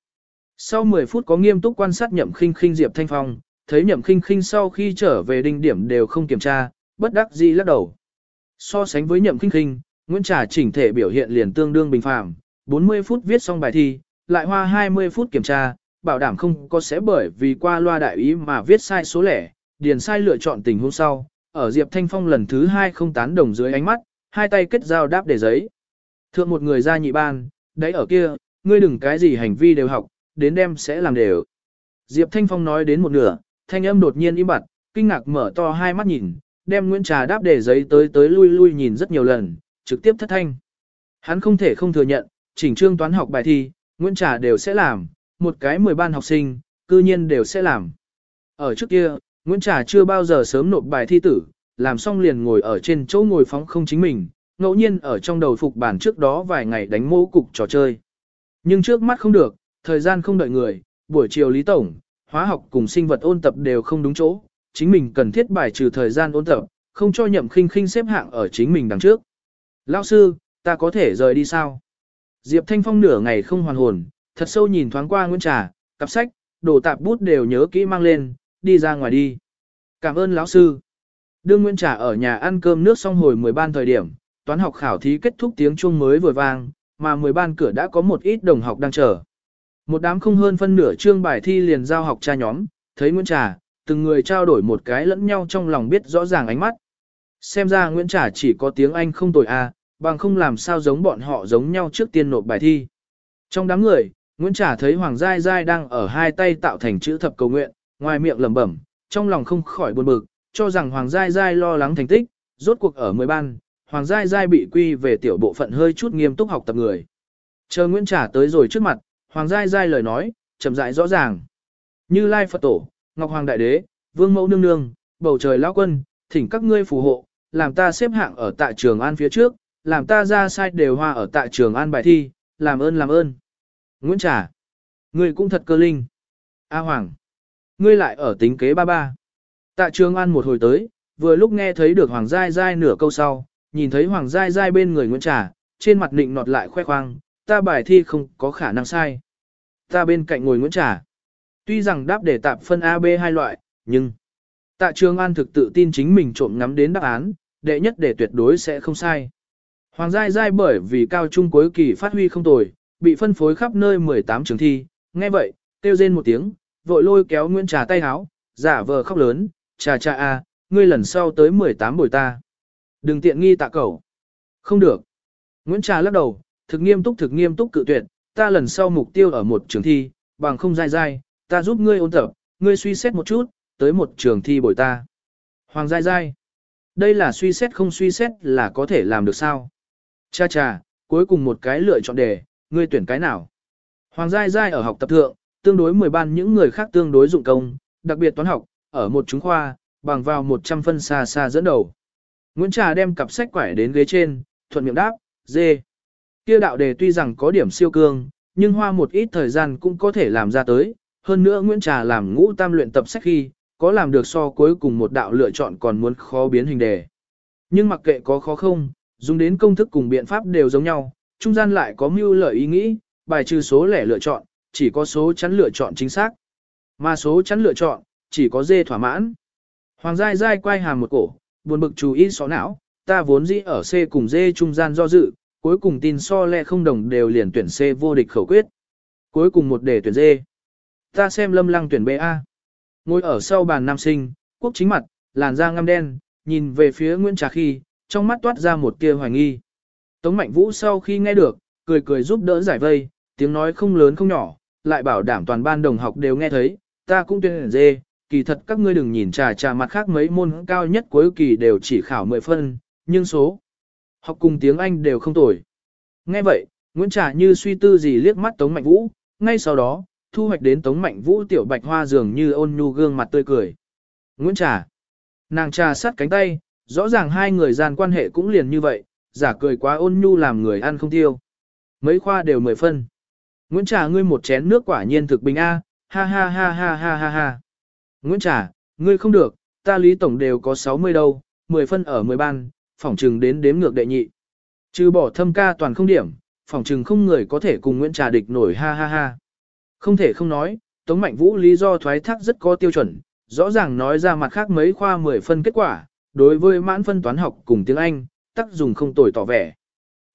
Sau 10 phút có nghiêm túc quan sát nhậm khinh khinh Diệp Thanh Phong, thấy nhậm khinh khinh sau khi trở về đinh điểm đều không kiểm tra, bất đắc dĩ lắc đầu. So sánh với nhậm khinh khinh, Nguyễn Trà chỉnh thể biểu hiện liền tương đương bình phạm, 40 phút viết xong bài thi, lại hoa 20 phút kiểm tra, bảo đảm không có sẽ bởi vì qua loa đại ý mà viết sai số lẻ, điền sai lựa chọn tình huống sau, ở Diệp Thanh Phong lần thứ hai không tán đồng dưới ánh mắt, hai tay kết giao đáp để giấy. Thượng một người ra nhị ban, đấy ở kia, ngươi đừng cái gì hành vi đều học, đến đem sẽ làm đều. Diệp Thanh Phong nói đến một nửa, thanh âm đột nhiên im bặt, kinh ngạc mở to hai mắt nhìn, đem Nguyễn Trà đáp để giấy tới tới lui lui nhìn rất nhiều lần, trực tiếp thất thanh. Hắn không thể không thừa nhận, chỉnh trương toán học bài thi, Nguyễn Trà đều sẽ làm, một cái 10 ban học sinh, cư nhiên đều sẽ làm. Ở trước kia, Nguyễn Trà chưa bao giờ sớm nộp bài thi tử, làm xong liền ngồi ở trên chỗ ngồi phóng không chính mình, ngẫu nhiên ở trong đầu phục bản trước đó vài ngày đánh mô cục trò chơi. Nhưng trước mắt không được, thời gian không đợi người, buổi chiều Lý Tổng, hóa học cùng sinh vật ôn tập đều không đúng chỗ, chính mình cần thiết bài trừ thời gian ôn tập, không cho nhậm khinh khinh xếp hạng ở chính mình đằng trước. Lão sư, ta có thể rời đi sao? Diệp Thanh Phong nửa ngày không hoàn hồn, thật sâu nhìn thoáng qua Nguyễn Trà, cặp sách, đồ tạp bút đều nhớ kỹ mang lên, đi ra ngoài đi. Cảm ơn lão sư. Đương Nguyễn Trà ở nhà ăn cơm nước xong hồi 10 ban thời điểm, toán học khảo thí kết thúc tiếng chuông mới vừa vang, mà 10 ban cửa đã có một ít đồng học đang chờ. Một đám không hơn phân nửa chương bài thi liền giao học cha nhóm, thấy Nguyễn Trà, từng người trao đổi một cái lẫn nhau trong lòng biết rõ ràng ánh mắt. Xem ra Nguyễn Trà chỉ có tiếng Anh không tồi a, à, bằng không làm sao giống bọn họ giống nhau trước tiên nộp bài thi. Trong đám người, Nguyễn Trà thấy Hoàng Giai Giai đang ở hai tay tạo thành chữ thập cầu nguyện, ngoài miệng lẩm bẩm, trong lòng không khỏi buồn bực, cho rằng Hoàng Giai Giai lo lắng thành tích, rốt cuộc ở mười ban, Hoàng Giai Giai bị quy về tiểu bộ phận hơi chút nghiêm túc học tập người. Chờ Nguyễn trả tới rồi trước mặt, Hoàng Giai Giai lời nói, chậm rãi rõ ràng. Như Lai Phật Tổ, Ngọc Hoàng Đại Đế, Vương Mẫu Nương Nương, Bầu Trời Lão Quân, thỉnh các ngươi phù hộ, làm ta xếp hạng ở tại trường An phía trước, làm ta ra sai đều hoa ở tại trường An bài thi, làm ơn làm ơn. Nguyễn trả ngươi cũng thật cơ linh. A Hoàng, ngươi lại ở tính kế ba ba. Tạ trường An một hồi tới, vừa lúc nghe thấy được Hoàng Giai Giai nửa câu sau, nhìn thấy Hoàng Giai Giai bên người Nguyễn Trà, trên mặt nịnh nọt lại khoe khoang, ta bài thi không có khả năng sai. Ta bên cạnh ngồi Nguyễn Trà. Tuy rằng đáp để tạp phân A B hai loại, nhưng Tạ Trường An thực tự tin chính mình trộm ngắm đến đáp án, đệ nhất để tuyệt đối sẽ không sai. Hoàng Giai Giai bởi vì cao trung cuối kỳ phát huy không tồi, bị phân phối khắp nơi 18 trường thi, nghe vậy, kêu rên một tiếng, vội lôi kéo Nguyễn Trà tay háo, giả vờ khóc lớn, trà trà a, ngươi lần sau tới 18 buổi ta. Đừng tiện nghi tạ cầu. Không được. Nguyễn Trà lắc đầu, thực nghiêm túc thực nghiêm túc cự tuyệt, ta lần sau mục tiêu ở một trường thi, bằng không dai dai, ta giúp ngươi ôn tập, ngươi suy xét một chút, tới một trường thi bồi ta. Hoàng dai dai. Đây là suy xét không suy xét là có thể làm được sao? Cha cha, cuối cùng một cái lựa chọn đề, ngươi tuyển cái nào? Hoàng dai dai ở học tập thượng, tương đối 10 ban những người khác tương đối dụng công, đặc biệt toán học, ở một chúng khoa, bằng vào 100 phân xa xa dẫn đầu. Nguyễn Trà đem cặp sách quải đến ghế trên, thuận miệng đáp, dê. Kia đạo đề tuy rằng có điểm siêu cương, nhưng hoa một ít thời gian cũng có thể làm ra tới. Hơn nữa Nguyễn Trà làm ngũ tam luyện tập sách khi, có làm được so cuối cùng một đạo lựa chọn còn muốn khó biến hình đề. Nhưng mặc kệ có khó không, dùng đến công thức cùng biện pháp đều giống nhau, trung gian lại có mưu lợi ý nghĩ, bài trừ số lẻ lựa chọn, chỉ có số chắn lựa chọn chính xác. Mà số chắn lựa chọn, chỉ có dê thỏa mãn. Hoàng Giai Giai quay hàm một cổ, buồn bực chú ý xó não, ta vốn dĩ ở C cùng dê trung gian do dự, cuối cùng tin so lẹ không đồng đều liền tuyển C vô địch khẩu quyết. Cuối cùng một đề tuyển dê. Ta xem lâm lăng tuyển BA. Ngồi ở sau bàn nam sinh, quốc chính mặt, làn da ngăm đen, nhìn về phía Nguyễn Trà khi, trong mắt toát ra một tia hoài nghi. Tống Mạnh Vũ sau khi nghe được, cười cười giúp đỡ giải vây, tiếng nói không lớn không nhỏ, lại bảo đảm toàn ban đồng học đều nghe thấy, ta cũng tuyên dê, kỳ thật các ngươi đừng nhìn trà trà mặt khác mấy môn cao nhất cuối kỳ đều chỉ khảo 10 phân, nhưng số học cùng tiếng Anh đều không tồi. Nghe vậy, Nguyễn Trà như suy tư gì liếc mắt Tống Mạnh Vũ, ngay sau đó, thu hoạch đến Tống Mạnh Vũ tiểu bạch hoa dường như ôn nhu gương mặt tươi cười. Nguyễn Trà. Nàng trà sát cánh tay, rõ ràng hai người gian quan hệ cũng liền như vậy, giả cười quá ôn nhu làm người ăn không tiêu. Mấy khoa đều mười phân. Nguyễn Trà ngươi một chén nước quả nhiên thực bình A, ha ha ha ha ha ha ha. Nguyễn Trà, ngươi không được, ta lý tổng đều có 60 đâu, 10 phân ở 10 ban, phỏng trừng đến đếm ngược đệ nhị. Trừ bỏ thâm ca toàn không điểm, phỏng trừng không người có thể cùng Nguyễn Trà địch nổi ha ha ha. Không thể không nói, Tống Mạnh Vũ lý do thoái thác rất có tiêu chuẩn, rõ ràng nói ra mặt khác mấy khoa 10 phân kết quả, đối với mãn phân toán học cùng tiếng Anh, tác dùng không tồi tỏ vẻ.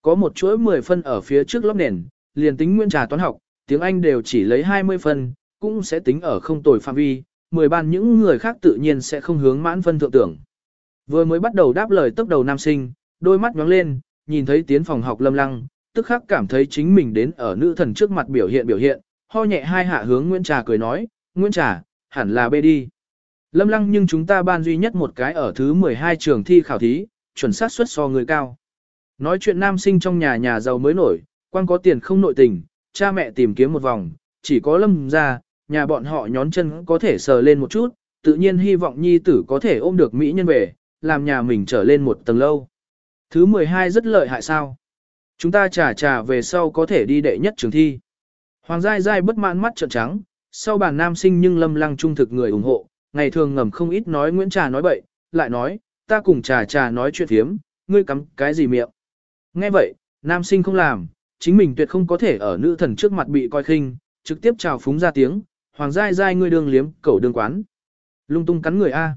Có một chuỗi 10 phân ở phía trước lớp nền, liền tính nguyên trà toán học, tiếng Anh đều chỉ lấy 20 phân, cũng sẽ tính ở không tồi phạm vi, 10 ban những người khác tự nhiên sẽ không hướng mãn phân thượng tưởng. Vừa mới bắt đầu đáp lời tốc đầu nam sinh, đôi mắt nhóng lên, nhìn thấy tiến phòng học lâm lăng, tức khắc cảm thấy chính mình đến ở nữ thần trước mặt biểu hiện biểu hiện, ho nhẹ hai hạ hướng Nguyễn Trà cười nói, Nguyễn Trà, hẳn là bê đi. Lâm lăng nhưng chúng ta ban duy nhất một cái ở thứ 12 trường thi khảo thí, chuẩn xác suất so người cao. Nói chuyện nam sinh trong nhà nhà giàu mới nổi, quan có tiền không nội tình, cha mẹ tìm kiếm một vòng, chỉ có lâm ra, nhà bọn họ nhón chân có thể sờ lên một chút, tự nhiên hy vọng nhi tử có thể ôm được Mỹ nhân về, làm nhà mình trở lên một tầng lâu. Thứ 12 rất lợi hại sao? Chúng ta trả trả về sau có thể đi đệ nhất trường thi. Hoàng Giai Giai bất mãn mắt trợn trắng, sau bàn nam sinh nhưng lâm lăng trung thực người ủng hộ, ngày thường ngầm không ít nói Nguyễn Trà nói bậy, lại nói, ta cùng Trà Trà nói chuyện thiếm, ngươi cắm cái gì miệng. Nghe vậy, nam sinh không làm, chính mình tuyệt không có thể ở nữ thần trước mặt bị coi khinh, trực tiếp chào phúng ra tiếng, hoàng giai giai ngươi đường liếm, cẩu đường quán. Lung tung cắn người A.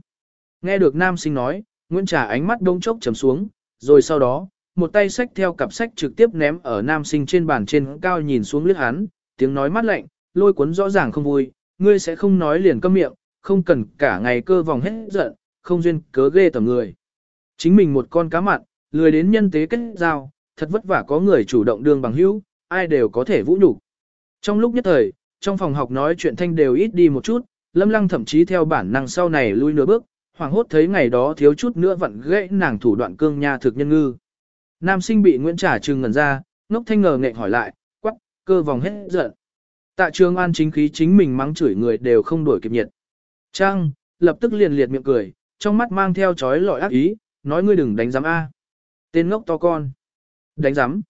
Nghe được nam sinh nói, Nguyễn Trà ánh mắt đông chốc chấm xuống, rồi sau đó, một tay sách theo cặp sách trực tiếp ném ở nam sinh trên bàn trên cao nhìn xuống lướt hắn, tiếng nói mát lạnh, lôi cuốn rõ ràng không vui, ngươi sẽ không nói liền câm miệng, không cần cả ngày cơ vòng hết giận, không duyên cớ ghê tầm người. Chính mình một con cá mặn, lười đến nhân tế kết giao, thật vất vả có người chủ động đương bằng hữu, ai đều có thể vũ nhục. Trong lúc nhất thời, trong phòng học nói chuyện thanh đều ít đi một chút, Lâm Lăng thậm chí theo bản năng sau này lui nửa bước, hoàng hốt thấy ngày đó thiếu chút nữa vặn gãy nàng thủ đoạn cương nha thực nhân ngư. Nam sinh bị Nguyễn Trả trừng ngẩn ra, ngốc thanh ngờ nghẹn hỏi lại, quắc, cơ vòng hết giận. Tạ trường an chính khí chính mình mắng chửi người đều không đổi kịp nhiệt. Trang, lập tức liền liệt miệng cười, trong mắt mang theo chói lọi ác ý, nói ngươi đừng đánh giám A. Tên ngốc to con. Đánh giám.